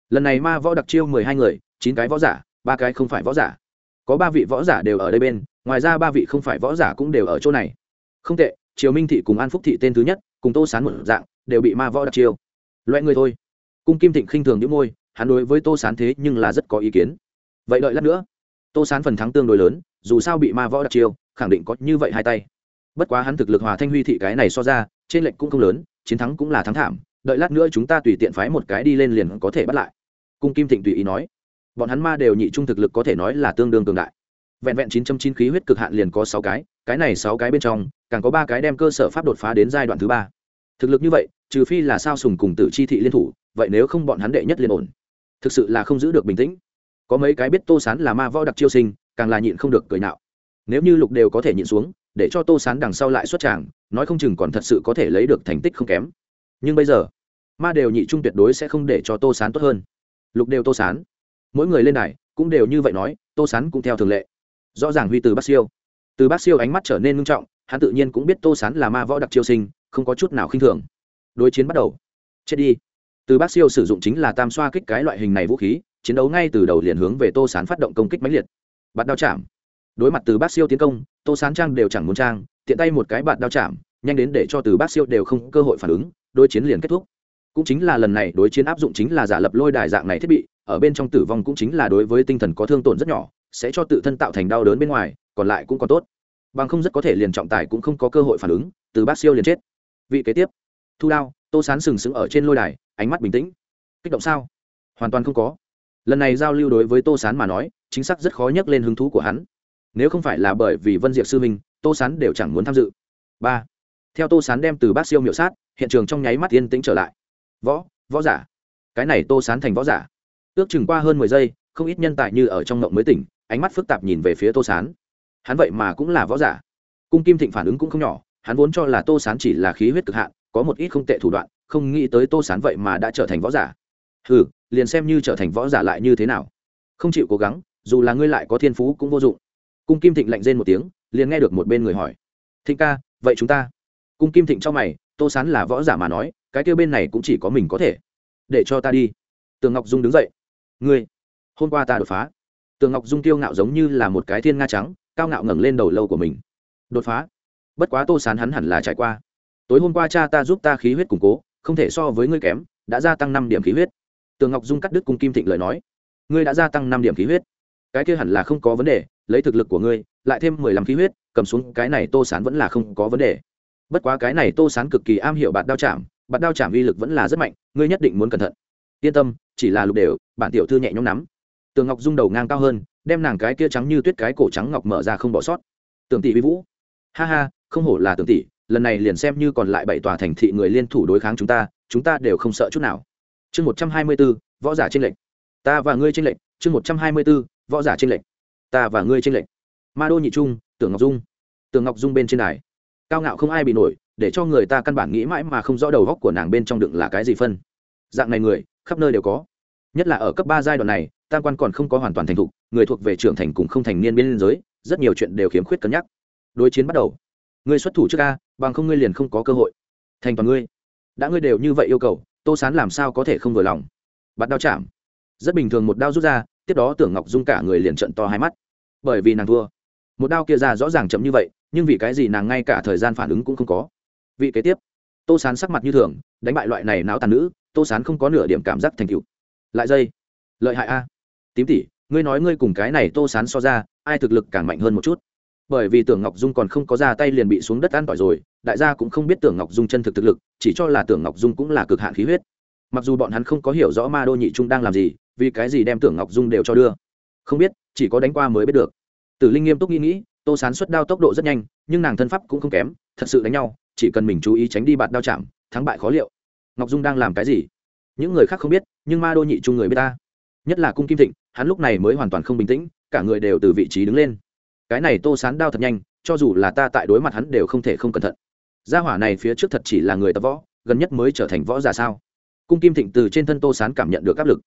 Lần này ma võ đặc chiêu mười hai người, chín cái võ giả, ba cái không phải võ giả. Có ba vị võ giả đều ở đây bên, ngoài ra ba vị không phải võ giả cũng đều ở chỗ này. Không tệ, triều minh thị cùng an phúc thị tên thứ nhất, cùng tô sán một dạng, đều bị ma võ đặc chiêu. Loại người thôi. Cung kim thịnh khinh thường những môi, hắn đối với tô sán thế nhưng là rất có ý kiến. Vậy đợi lát nữa. Tô sán phần thắng tương đối lớn, dù sao bị ma võ đặc chiêu, khẳng định có như vậy hai tay bất quá hắn thực lực hòa thanh huy thị cái này so ra, trên lệnh cũng không lớn, chiến thắng cũng là thắng thảm, đợi lát nữa chúng ta tùy tiện phái một cái đi lên liền có thể bắt lại. Cung kim thịnh tùy ý nói. Bọn hắn ma đều nhị trung thực lực có thể nói là tương đương cường đại. Vẹn vẹn chín trăm chín khí huyết cực hạn liền có sáu cái cái này sáu cái bên trong, càng có ba cái đem cơ sở pháp đột phá đến giai đoạn thứ ba. Thực lực như vậy, trừ phi là sao sùng cùng tử chi thị liên thủ, vậy nếu không bọn hắn đệ nhất liên ổn. Thực sự là không giữ được bình tĩnh. Có mấy cái biết tô sán là ma võ đặc chiêu sinh, càng là nhịn không được cười nạo. Nếu như lục đều có thể nhịn xuống để cho tô sán đằng sau lại xuất tràng, nói không chừng còn thật sự có thể lấy được thành tích không kém. Nhưng bây giờ, ma đều nhị trung tuyệt đối sẽ không để cho tô sán tốt hơn. Lục đều tô sán. Mỗi người lên đài cũng đều như vậy nói, tô sán cũng theo thường lệ. Rõ ràng huy từ bác siêu. Từ bác siêu ánh mắt trở nên ngưng trọng, hắn tự nhiên cũng biết tô sán là ma võ đặc chiêu sinh, không có chút nào khinh thường. Đối chiến bắt đầu. Chết đi. Từ bác siêu sử dụng chính là tam xoa kích cái loại hình này vũ khí, chiến đấu ngay từ đầu liền hướng về tô sán phát động công kích mãnh liệt. Bắt đao chạm đối mặt từ bác siêu tiến công, tô sán trang đều chẳng muốn trang, tiện tay một cái bạt đao chạm, nhanh đến để cho từ bác siêu đều không cơ hội phản ứng, đối chiến liền kết thúc. Cũng chính là lần này đối chiến áp dụng chính là giả lập lôi đài dạng này thiết bị, ở bên trong tử vong cũng chính là đối với tinh thần có thương tổn rất nhỏ, sẽ cho tự thân tạo thành đau đớn bên ngoài, còn lại cũng còn tốt. Bằng không rất có thể liền trọng tài cũng không có cơ hội phản ứng, từ bác siêu liền chết. Vị kế tiếp, thu đao, tô sán sừng sững ở trên lôi đài, ánh mắt bình tĩnh. Kích động sao? Hoàn toàn không có. Lần này giao lưu đối với tô sán mà nói, chính xác rất khó nhắc lên hứng thú của hắn nếu không phải là bởi vì vân diệp sư minh tô sán đều chẳng muốn tham dự. Ba. Theo tô sán đem từ bác siêu miệu sát, hiện trường trong nháy mắt yên tĩnh trở lại. Võ võ giả. Cái này tô sán thành võ giả. Ước chừng qua hơn mười giây, không ít nhân tài như ở trong ngộng mới tỉnh, ánh mắt phức tạp nhìn về phía tô sán. Hắn vậy mà cũng là võ giả. Cung kim thịnh phản ứng cũng không nhỏ, hắn vốn cho là tô sán chỉ là khí huyết cực hạn, có một ít không tệ thủ đoạn, không nghĩ tới tô sán vậy mà đã trở thành võ giả. Ừ liền xem như trở thành võ giả lại như thế nào. Không chịu cố gắng, dù là ngươi lại có thiên phú cũng vô dụng cung kim thịnh lạnh rên một tiếng, liền nghe được một bên người hỏi. Thịnh ca, vậy chúng ta? Cung kim thịnh cho mày, tô sán là võ giả mà nói, cái kêu bên này cũng chỉ có mình có thể. Để cho ta đi. Tường ngọc dung đứng dậy. Ngươi, hôm qua ta đột phá. Tường ngọc dung tiêu ngạo giống như là một cái thiên nga trắng, cao ngạo ngẩng lên đầu lâu của mình. Đột phá? Bất quá tô sán hắn hẳn là trải qua. Tối hôm qua cha ta giúp ta khí huyết củng cố, không thể so với ngươi kém, đã gia tăng năm điểm khí huyết. Tường ngọc dung cắt đứt cung kim thịnh lời nói. Ngươi đã gia tăng năm điểm khí huyết. Cái kia hẳn là không có vấn đề lấy thực lực của ngươi, lại thêm mười lăm khí huyết, cầm xuống cái này tô sán vẫn là không có vấn đề. Bất quá cái này tô sán cực kỳ am hiểu bạt đao chạm, bạt đao chạm uy lực vẫn là rất mạnh, ngươi nhất định muốn cẩn thận. Yên tâm, chỉ là lục đều, bản tiểu thư nhẹ nhõm nắm. Tường ngọc rung đầu ngang cao hơn, đem nàng cái kia trắng như tuyết cái cổ trắng ngọc mở ra không bỏ sót. Tường tỷ vi vũ. Ha ha, không hổ là tường tỷ, lần này liền xem như còn lại bảy tòa thành thị người liên thủ đối kháng chúng ta chúng ta đều không sợ chút nào. Chương một trăm hai mươi b ố võ giả tranh lệch. Ta và ngươi tranh lệch, chương một trăm hai mươi b ố võ giả tranh lệch ta và ngươi tranh lệch. Ma đô nhị trung, tưởng ngọc dung. Tưởng ngọc dung bên trên đài. Cao ngạo không ai bị nổi, để cho người ta căn bản nghĩ mãi mà không rõ đầu góc của nàng bên trong đựng là cái gì phân. Dạng này người, khắp nơi đều có. Nhất là ở cấp ba giai đoạn này, tam quan còn không có hoàn toàn thành thục, người thuộc về trưởng thành cùng không thành niên biên giới, rất nhiều chuyện đều khiếm khuyết cân nhắc. Đối chiến bắt đầu. Ngươi xuất thủ trước ca bằng không ngươi liền không có cơ hội. Thành toàn ngươi. Đã ngươi đều như vậy yêu cầu, tô sán làm sao có thể không vừa lòng? Bắt đao chạm. Rất bình thường một đao rút ra, tiếp đó tưởng ngọc dung cả người liền trận to hai mắt bởi vì nàng thua. Một đao kia ra rõ ràng chậm như vậy, nhưng vì cái gì nàng ngay cả thời gian phản ứng cũng không có? Vị kế tiếp, tô sán sắc mặt như thường, đánh bại loại này não tàn nữ, tô sán không có nửa điểm cảm giác thành cựu lại dây. Lợi hại a. Tím tỷ, ngươi nói ngươi cùng cái này tô sán so ra, ai thực lực càng mạnh hơn một chút? Bởi vì tưởng ngọc dung còn không có ra tay liền bị xuống đất an tỏi rồi, đại gia cũng không biết tưởng ngọc dung chân thực thực lực, chỉ cho là tưởng ngọc dung cũng là cực hạn khí huyết. Mặc dù bọn hắn không có hiểu rõ ma đô nhị trung đang làm gì, vì cái gì đem tưởng ngọc dung đều cho đưa. Không biết chỉ có đánh qua mới biết được. Tử linh nghiêm túc nghĩ nghĩ, tô sán xuất đao tốc độ rất nhanh, nhưng nàng thân pháp cũng không kém, thật sự đánh nhau, chỉ cần mình chú ý tránh đi bạt đao chạm, thắng bại khó liệu. Ngọc dung đang làm cái gì? Những người khác không biết, nhưng ma đô nhị trung người biết ta. Nhất là cung kim thịnh, hắn lúc này mới hoàn toàn không bình tĩnh, cả người đều từ vị trí đứng lên. Cái này tô sán đao thật nhanh, cho dù là ta tại đối mặt hắn đều không thể không cẩn thận. Gia hỏa này phía trước thật chỉ là người tập võ, gần nhất mới trở thành võ giả sao? Cung kim thịnh từ trên thân tô sán cảm nhận được áp lực.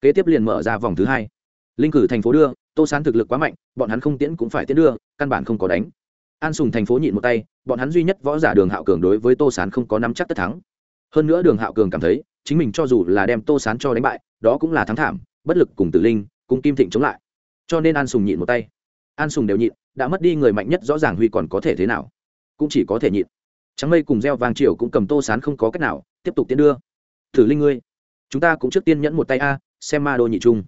Kế tiếp liền mở ra vòng thứ hai. Linh cử thành phố đưa tô sán thực lực quá mạnh, bọn hắn không tiễn cũng phải tiễn đưa, căn bản không có đánh. An sùng thành phố nhịn một tay, bọn hắn duy nhất võ giả đường hạo cường đối với tô sán không có nắm chắc tất thắng. Hơn nữa đường hạo cường cảm thấy, chính mình cho dù là đem tô sán cho đánh bại, đó cũng là thắng thảm, bất lực cùng tử linh, cùng kim thịnh chống lại. Cho nên an sùng nhịn một tay. An sùng đều nhịn, đã mất đi người mạnh nhất rõ ràng huy còn có thể thế nào? Cũng chỉ có thể nhịn. Trắng mây cùng gieo vàng triều cũng cầm tô sán không có cách nào, tiếp tục tiến đưa. Tử linh ngươi, chúng ta cũng trước tiên nhẫn một tay a, xem ma đô nhị trung.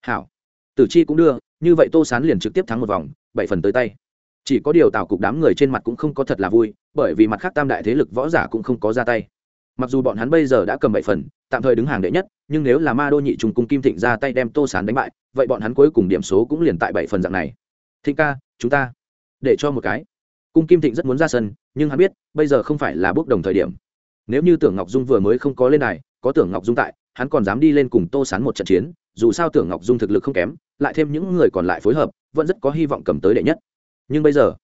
Hảo tử chi cũng đưa, như vậy tô sán liền trực tiếp thắng một vòng, bảy phần tới tay. Chỉ có điều tào cục đám người trên mặt cũng không có thật là vui, bởi vì mặt khác tam đại thế lực võ giả cũng không có ra tay. Mặc dù bọn hắn bây giờ đã cầm bảy phần, tạm thời đứng hàng đệ nhất, nhưng nếu là ma đô nhị trùng cung kim thịnh ra tay đem tô sán đánh bại, vậy bọn hắn cuối cùng điểm số cũng liền tại bảy phần dạng này. Thịnh ca, chúng ta để cho một cái. Cung kim thịnh rất muốn ra sân, nhưng hắn biết, bây giờ không phải là bước đồng thời điểm. Nếu như tưởng ngọc dung vừa mới không có lên này có tưởng ngọc dung tại, hắn còn dám đi lên cùng tô sán một trận chiến dù sao tưởng ngọc dung thực lực không kém, lại thêm những người còn lại phối hợp, vẫn rất có hy vọng cầm tới đệ nhất. Nhưng bây giờ,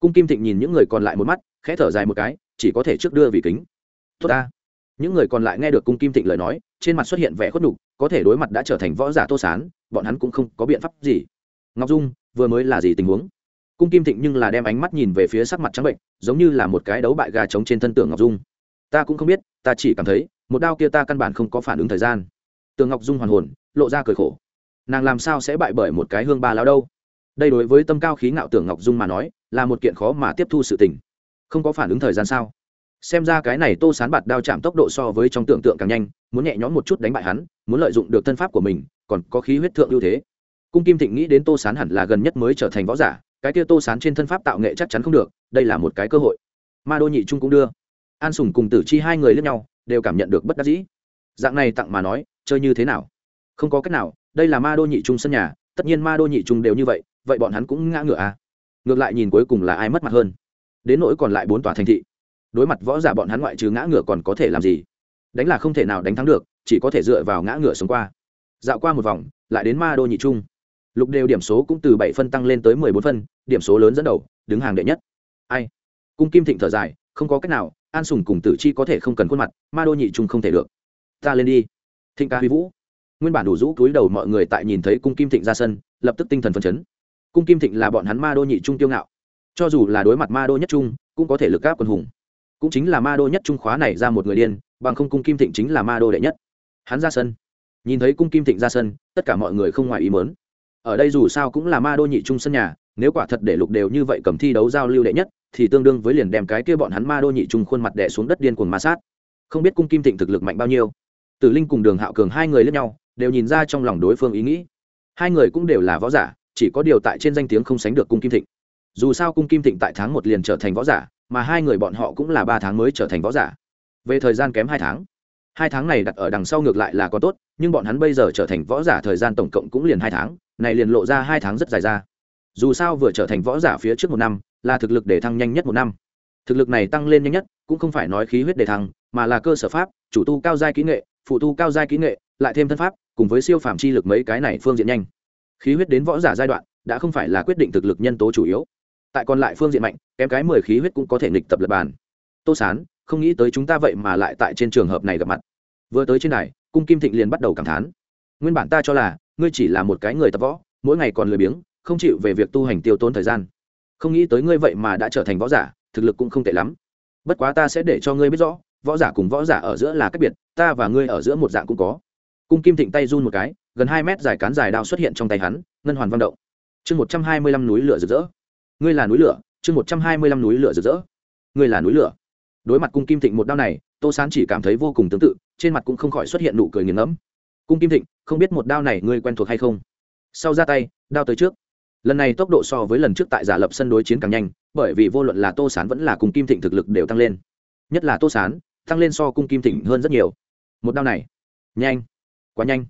cung kim thịnh nhìn những người còn lại một mắt, khẽ thở dài một cái, chỉ có thể trước đưa vì kính. Tốt ta. Những người còn lại nghe được cung kim thịnh lời nói, trên mặt xuất hiện vẻ khuất đục có thể đối mặt đã trở thành võ giả tô sán, bọn hắn cũng không có biện pháp gì. Ngọc dung, vừa mới là gì tình huống? Cung kim thịnh nhưng là đem ánh mắt nhìn về phía sắc mặt trắng bệnh, giống như là một cái đấu bại gà trống trên thân Tưởng ngọc dung. Ta cũng không biết, ta chỉ cảm thấy, một đao kia ta căn bản không có phản ứng thời gian. Tường ngọc dung hoàn hồn lộ ra cười khổ. Nàng làm sao sẽ bại bởi một cái hương ba lao đâu? Đây đối với tâm cao khí ngạo tưởng ngọc dung mà nói, là một kiện khó mà tiếp thu sự tình. Không có phản ứng thời gian sao? Xem ra cái này tô sán bạt đao chạm tốc độ so với trong tưởng tượng càng nhanh, muốn nhẹ nhõm một chút đánh bại hắn, muốn lợi dụng được thân pháp của mình, còn có khí huyết thượng ưu thế. Cung kim thịnh nghĩ đến tô sán hẳn là gần nhất mới trở thành võ giả, cái kia tô sán trên thân pháp tạo nghệ chắc chắn không được, đây là một cái cơ hội. Ma đô nhị trung cũng đưa. An sùng cùng tử chi hai người lẫn nhau, đều cảm nhận được bất đắc dĩ. Dạng này tặng mà nói, chơi như thế nào? Không có cách nào, đây là ma đô nhị trung sân nhà, tất nhiên ma đô nhị trung đều như vậy vậy bọn hắn cũng ngã ngựa à? Ngược lại nhìn cuối cùng là ai mất mặt hơn? Đến nỗi còn lại bốn tòa thành thị. Đối mặt võ giả bọn hắn ngoại trừ ngã ngựa còn có thể làm gì? Đánh là không thể nào đánh thắng được, chỉ có thể dựa vào ngã ngựa sống qua. Dạo qua một vòng, lại đến ma đô nhị trung. Lục đều điểm số cũng từ bảy phân tăng lên tới mười bốn phân, điểm số lớn dẫn đầu, đứng hàng đệ nhất. Ai? Cung kim thịnh thở dài, không có cách nào, an sùng cùng tử chi có thể không cần khuôn mặt, ma đô nhị trung không thể được. Ta lên đi. Thịnh ca huy vũ nguyên bản đủ rũ túi đầu mọi người tại nhìn thấy cung kim thịnh ra sân, lập tức tinh thần phấn chấn. Cung kim thịnh là bọn hắn ma đô nhị trung tiêu ngạo. Cho dù là đối mặt ma đô nhất trung, cũng có thể lực gáp quân hùng. Cũng chính là ma đô nhất trung khóa này ra một người điên, bằng không cung kim thịnh chính là ma đô đệ nhất. Hắn ra sân. Nhìn thấy cung kim thịnh ra sân, tất cả mọi người không ngoài ý mớn ở đây dù sao cũng là ma đô nhị trung sân nhà, nếu quả thật để lục đều như vậy cầm thi đấu giao lưu đệ nhất, thì tương đương với liền đem cái kia bọn hắn ma đô nhị trung khuôn mặt đẻ xuống đất điên cuồng ma sát. Không biết cung kim thịnh thực lực mạnh bao nhiêu. Tử linh cùng đường hạo cường hai người lẫn nhau đều nhìn ra trong lòng đối phương ý nghĩ. Hai người cũng đều là võ giả, chỉ có điều tại trên danh tiếng không sánh được cung kim thịnh. Dù sao cung kim thịnh tại tháng một liền trở thành võ giả, mà hai người bọn họ cũng là ba tháng mới trở thành võ giả. Về thời gian kém hai tháng. Hai tháng này đặt ở đằng sau ngược lại là có tốt, nhưng bọn hắn bây giờ trở thành võ giả thời gian tổng cộng cũng liền hai tháng, này liền lộ ra hai tháng rất dài ra. Dù sao vừa trở thành võ giả phía trước một năm, là thực lực để thăng nhanh nhất một năm. Thực lực này tăng lên nhanh nhất, cũng không phải nói khí huyết để thăng, mà là cơ sở pháp, chủ tu cao giai kỹ nghệ, phụ tu cao giai kỹ nghệ, lại thêm thân pháp cùng với siêu phàm chi lực mấy cái này phương diện nhanh. Khí huyết đến võ giả giai đoạn, đã không phải là quyết định thực lực nhân tố chủ yếu. Tại còn lại phương diện mạnh, kém cái mười khí huyết cũng có thể nghịch tập lập bàn. Tô sán, không nghĩ tới chúng ta vậy mà lại tại trên trường hợp này gặp mặt. Vừa tới trên này cung kim thịnh liền bắt đầu cảm thán. Nguyên bản ta cho là, ngươi chỉ là một cái người tập võ, mỗi ngày còn lười biếng, không chịu về việc tu hành tiêu tốn thời gian. Không nghĩ tới ngươi vậy mà đã trở thành võ giả, thực lực cũng không tệ lắm. Bất quá ta sẽ để cho ngươi biết rõ, võ giả cùng võ giả ở giữa là cách biệt, ta và ngươi ở giữa một dạng cũng có cung kim thịnh tay run một cái, gần hai mét dài cán dài đao xuất hiện trong tay hắn, ngân hoàn văn động. Chương một trăm hai mươi lăm núi lửa rực rỡ. Ngươi là núi lửa, chương một trăm hai mươi lăm núi lửa rực rỡ. Ngươi là núi lửa. Đối mặt cung kim thịnh một đao này, tô sán chỉ cảm thấy vô cùng tương tự, trên mặt cũng không khỏi xuất hiện nụ cười nghiền ngẫm. Cung kim thịnh, không biết một đao này ngươi quen thuộc hay không? Sau ra tay, đao tới trước. Lần này tốc độ so với lần trước tại giả lập sân đối chiến càng nhanh, bởi vì vô luận là tô sán vẫn là cung kim thịnh thực lực đều tăng lên. Nhất là tô sán, tăng lên so cung kim thịnh hơn rất nhiều. Một đao này, nhanh quá nhanh.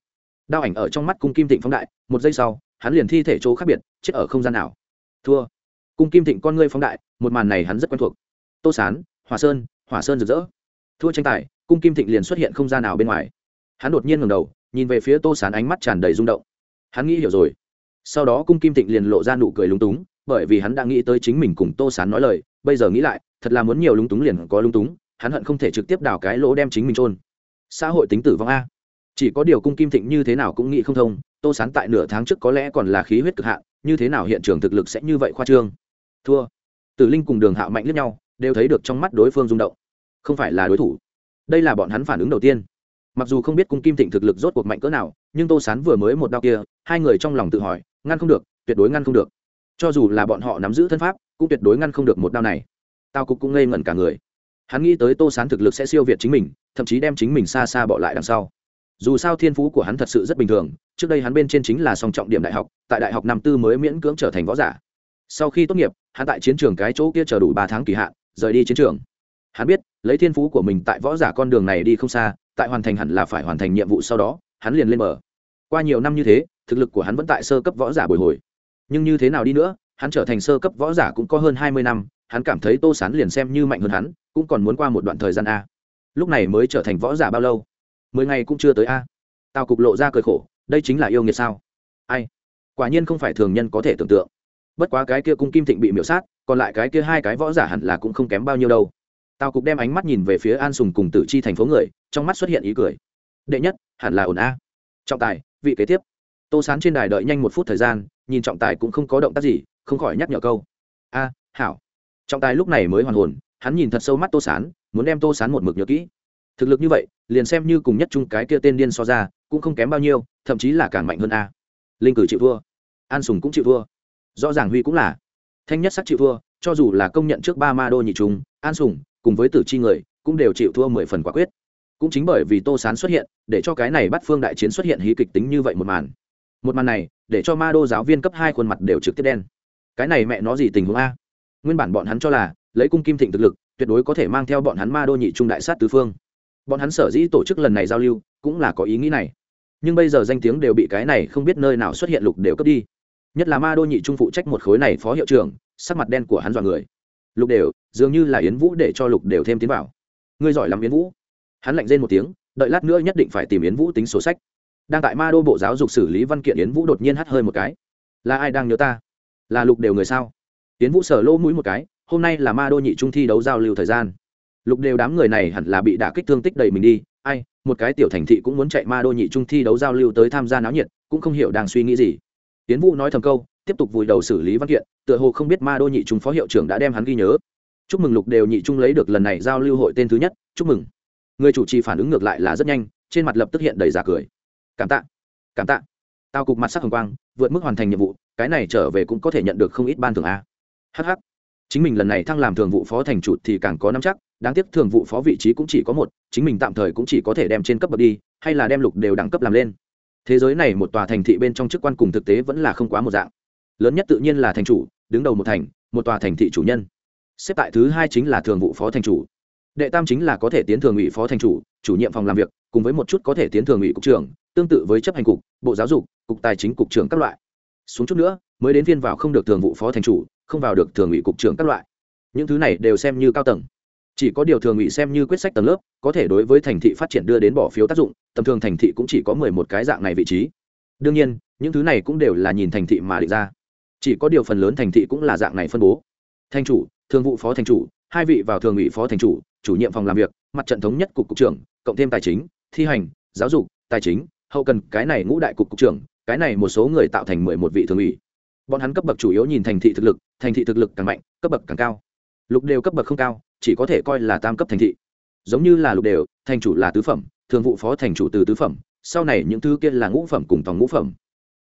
Đao ảnh ở trong mắt cung kim thịnh phóng đại, một giây sau, hắn liền thi thể chỗ khác biệt, chết ở không gian nào. Thua. Cung kim thịnh con ngươi phóng đại, một màn này hắn rất quen thuộc. Tô sán hòa sơn, hỏa sơn rực rỡ. Thua tranh tài, cung kim thịnh liền xuất hiện không gian nào bên ngoài. Hắn đột nhiên ngầm đầu, nhìn về phía tô sán ánh mắt tràn đầy rung động. Hắn nghĩ hiểu rồi. Sau đó cung kim thịnh liền lộ ra nụ cười lúng túng, bởi vì hắn đã nghĩ tới chính mình cùng tô sán nói lời, bây giờ nghĩ lại, thật là muốn nhiều lúng túng liền có lúng túng, hắn hận không thể trực tiếp đào cái lỗ đem chính mình trôn xã hội tính tử vong a chỉ có điều cung kim thịnh như thế nào cũng nghĩ không thông, tô sán tại nửa tháng trước có lẽ còn là khí huyết cực hạn, như thế nào hiện trường thực lực sẽ như vậy khoa trương? Thua. Tử linh cùng đường hạo mạnh lẫn nhau, đều thấy được trong mắt đối phương rung động. Không phải là đối thủ. Đây là bọn hắn phản ứng đầu tiên. Mặc dù không biết cung kim thịnh thực lực rốt cuộc mạnh cỡ nào, nhưng tô sán vừa mới một đau kia, hai người trong lòng tự hỏi, ngăn không được, tuyệt đối ngăn không được. Cho dù là bọn họ nắm giữ thân pháp, cũng tuyệt đối ngăn không được một đau này. Tao cục cũng ngây ngẩn cả người. Hắn nghĩ tới tô sán thực lực sẽ siêu việt chính mình, thậm chí đem chính mình xa xa bỏ lại đằng sau dù sao thiên phú của hắn thật sự rất bình thường, trước đây hắn bên trên chính là song trọng điểm đại học, tại đại học năm tư mới miễn cưỡng trở thành võ giả. Sau khi tốt nghiệp, hắn tại chiến trường cái chỗ kia chờ đủ ba tháng kỳ hạn, rời đi chiến trường. Hắn biết, lấy thiên phú của mình tại võ giả con đường này đi không xa, tại hoàn thành hẳn là phải hoàn thành nhiệm vụ sau đó, hắn liền lên mở qua nhiều năm như thế, thực lực của hắn vẫn tại sơ cấp võ giả bồi hồi. Nhưng như thế nào đi nữa, hắn trở thành sơ cấp võ giả cũng có hơn hai mươi năm, hắn cảm thấy tô sán liền xem như mạnh hơn hắn, cũng còn muốn qua một đoạn thời gian a. Lúc này mới trở thành võ giả bao lâu? Mười ngày cũng chưa tới a. Tao cục lộ ra cười khổ, đây chính là yêu nghiệt sao? Ai? Quả nhiên không phải thường nhân có thể tưởng tượng. Bất quá cái kia cung kim thịnh bị miễu sát, còn lại cái kia hai cái võ giả hẳn là cũng không kém bao nhiêu đâu. Tao cục đem ánh mắt nhìn về phía an sùng cùng tử chi thành phố người, trong mắt xuất hiện ý cười. Đệ nhất, hẳn là ổn a. Trọng tài, vị kế tiếp. Tô sán trên đài đợi nhanh một phút thời gian, nhìn trọng tài cũng không có động tác gì, không khỏi nhắc nhở câu. A, hảo. Trọng tài lúc này mới hoàn hồn, hắn nhìn thật sâu mắt tô sán, muốn đem tô sán một mực nhớ kỹ thực lực như vậy, liền xem như cùng nhất chung cái kia tên điên so ra, cũng không kém bao nhiêu, thậm chí là càng mạnh hơn a. Linh cử chịu thua. An sùng cũng chịu thua. Rõ ràng huy cũng là. Thanh nhất sắc chịu thua, cho dù là công nhận trước ba ma đô nhị trung, an sùng cùng với tử chi người, cũng đều chịu thua mười phần quả quyết. Cũng chính bởi vì tô sán xuất hiện, để cho cái này bắt phương đại chiến xuất hiện hí kịch tính như vậy một màn. Một màn này, để cho ma đô giáo viên cấp hai khuôn mặt đều trực tiếp đen. Cái này mẹ nó gì tình huống a? Nguyên bản bọn hắn cho là, lấy cung kim thịnh thực lực, tuyệt đối có thể mang theo bọn hắn ma đô nhị trung đại sát tứ phương bọn hắn sở dĩ tổ chức lần này giao lưu cũng là có ý nghĩ này. Nhưng bây giờ danh tiếng đều bị cái này không biết nơi nào xuất hiện lục đều cướp đi. Nhất là ma đô nhị trung phụ trách một khối này phó hiệu trưởng, sắc mặt đen của hắn dọa người. Lục đều, dường như là yến vũ để cho lục đều thêm tiến vào. Ngươi giỏi lắm yến vũ. Hắn lạnh rên một tiếng, đợi lát nữa nhất định phải tìm yến vũ tính sổ sách. Đang tại ma đô bộ giáo dục xử lý văn kiện, yến vũ đột nhiên hắt hơi một cái. Là ai đang nhớ ta? Là lục đều người sao? Yến vũ sở lỗ mũi một cái, hôm nay là ma đô nhị trung thi đấu giao lưu thời gian lục đều đám người này hẳn là bị đả kích thương tích đầy mình đi. Ai, một cái tiểu thành thị cũng muốn chạy ma đô nhị trung thi đấu giao lưu tới tham gia náo nhiệt, cũng không hiểu đang suy nghĩ gì. Tiến vũ nói thầm câu, tiếp tục vùi đầu xử lý văn kiện, tựa hồ không biết ma đô nhị trung phó hiệu trưởng đã đem hắn ghi nhớ. Chúc mừng lục đều nhị trung lấy được lần này giao lưu hội tên thứ nhất, chúc mừng. Người chủ trì phản ứng ngược lại là rất nhanh, trên mặt lập tức hiện đầy giả cười. Cảm tạ cảm tạ. Tao cục mặt sắc hồng quang, vượt mức hoàn thành nhiệm vụ, cái này trở về cũng có thể nhận được không ít ban thưởng a. Hh chính mình lần này thăng làm thường vụ phó thành chủ thì càng có năm chắc đáng tiếc thường vụ phó vị trí cũng chỉ có một, chính mình tạm thời cũng chỉ có thể đem trên cấp bậc đi, hay là đem lục đều đẳng cấp làm lên. Thế giới này một tòa thành thị bên trong chức quan cùng thực tế vẫn là không quá một dạng. Lớn nhất tự nhiên là thành chủ, đứng đầu một thành, một tòa thành thị chủ nhân. Xếp tại thứ hai chính là thường vụ phó thành chủ. Đệ tam chính là có thể tiến thường ủy phó thành chủ chủ nhiệm phòng làm việc, cùng với một chút có thể tiến thường ủy cục trưởng, tương tự với chấp hành cục, bộ giáo dục, cục tài chính cục trưởng các loại. Xuống chút nữa, mới đến viên vào không được thường vụ phó thành chủ, không vào được thường ủy cục trưởng các loại. Những thứ này đều xem như cao tầng chỉ có điều thường ủy xem như quyết sách tầng lớp, có thể đối với thành thị phát triển đưa đến bỏ phiếu tác dụng, tầm thường thành thị cũng chỉ có mười một cái dạng này vị trí. Đương nhiên, những thứ này cũng đều là nhìn thành thị mà định ra. Chỉ có điều phần lớn thành thị cũng là dạng này phân bố. Thành chủ, thường vụ phó thành chủ, hai vị vào thường ủy phó thành chủ chủ nhiệm phòng làm việc, mặt trận thống nhất cục cục trưởng, cộng thêm tài chính, thi hành, giáo dục, tài chính, hậu cần, cái này ngũ đại cục cục trưởng, cái này một số người tạo thành mười một vị thường ủy bọn hắn cấp bậc chủ yếu nhìn thành thị thực lực, thành thị thực lực càng mạnh, cấp bậc càng cao. Lục đều cấp bậc không cao chỉ có thể coi là tam cấp thành thị. Giống như là lục đều, thành chủ là tứ phẩm, thường vụ phó thành chủ từ tứ phẩm, sau này những thứ kia là ngũ phẩm cùng tòng ngũ phẩm.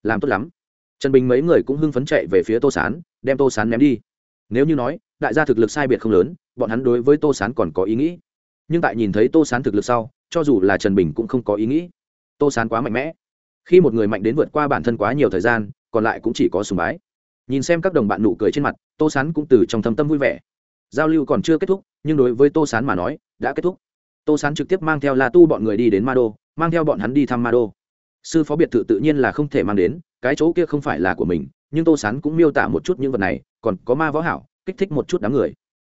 Làm tốt lắm. Trần bình mấy người cũng hưng phấn chạy về phía tô sán, đem tô sán ném đi. Nếu như nói, đại gia thực lực sai biệt không lớn, bọn hắn đối với tô sán còn có ý nghĩ. Nhưng tại nhìn thấy tô sán thực lực sau, cho dù là trần bình cũng không có ý nghĩ. Tô sán quá mạnh mẽ. Khi một người mạnh đến vượt qua bản thân quá nhiều thời gian, còn lại cũng chỉ có sùng bái. Nhìn xem các đồng bạn nụ cười trên mặt, tô sán cũng từ trong thâm tâm vui vẻ giao lưu còn chưa kết thúc, nhưng đối với tô sán mà nói, đã kết thúc. Tô sán trực tiếp mang theo la tu bọn người đi đến ma đô, mang theo bọn hắn đi thăm ma đô. Sư phó biệt thự tự nhiên là không thể mang đến, cái chỗ kia không phải là của mình, nhưng tô sán cũng miêu tả một chút những vật này, còn có ma võ hảo, kích thích một chút đám người.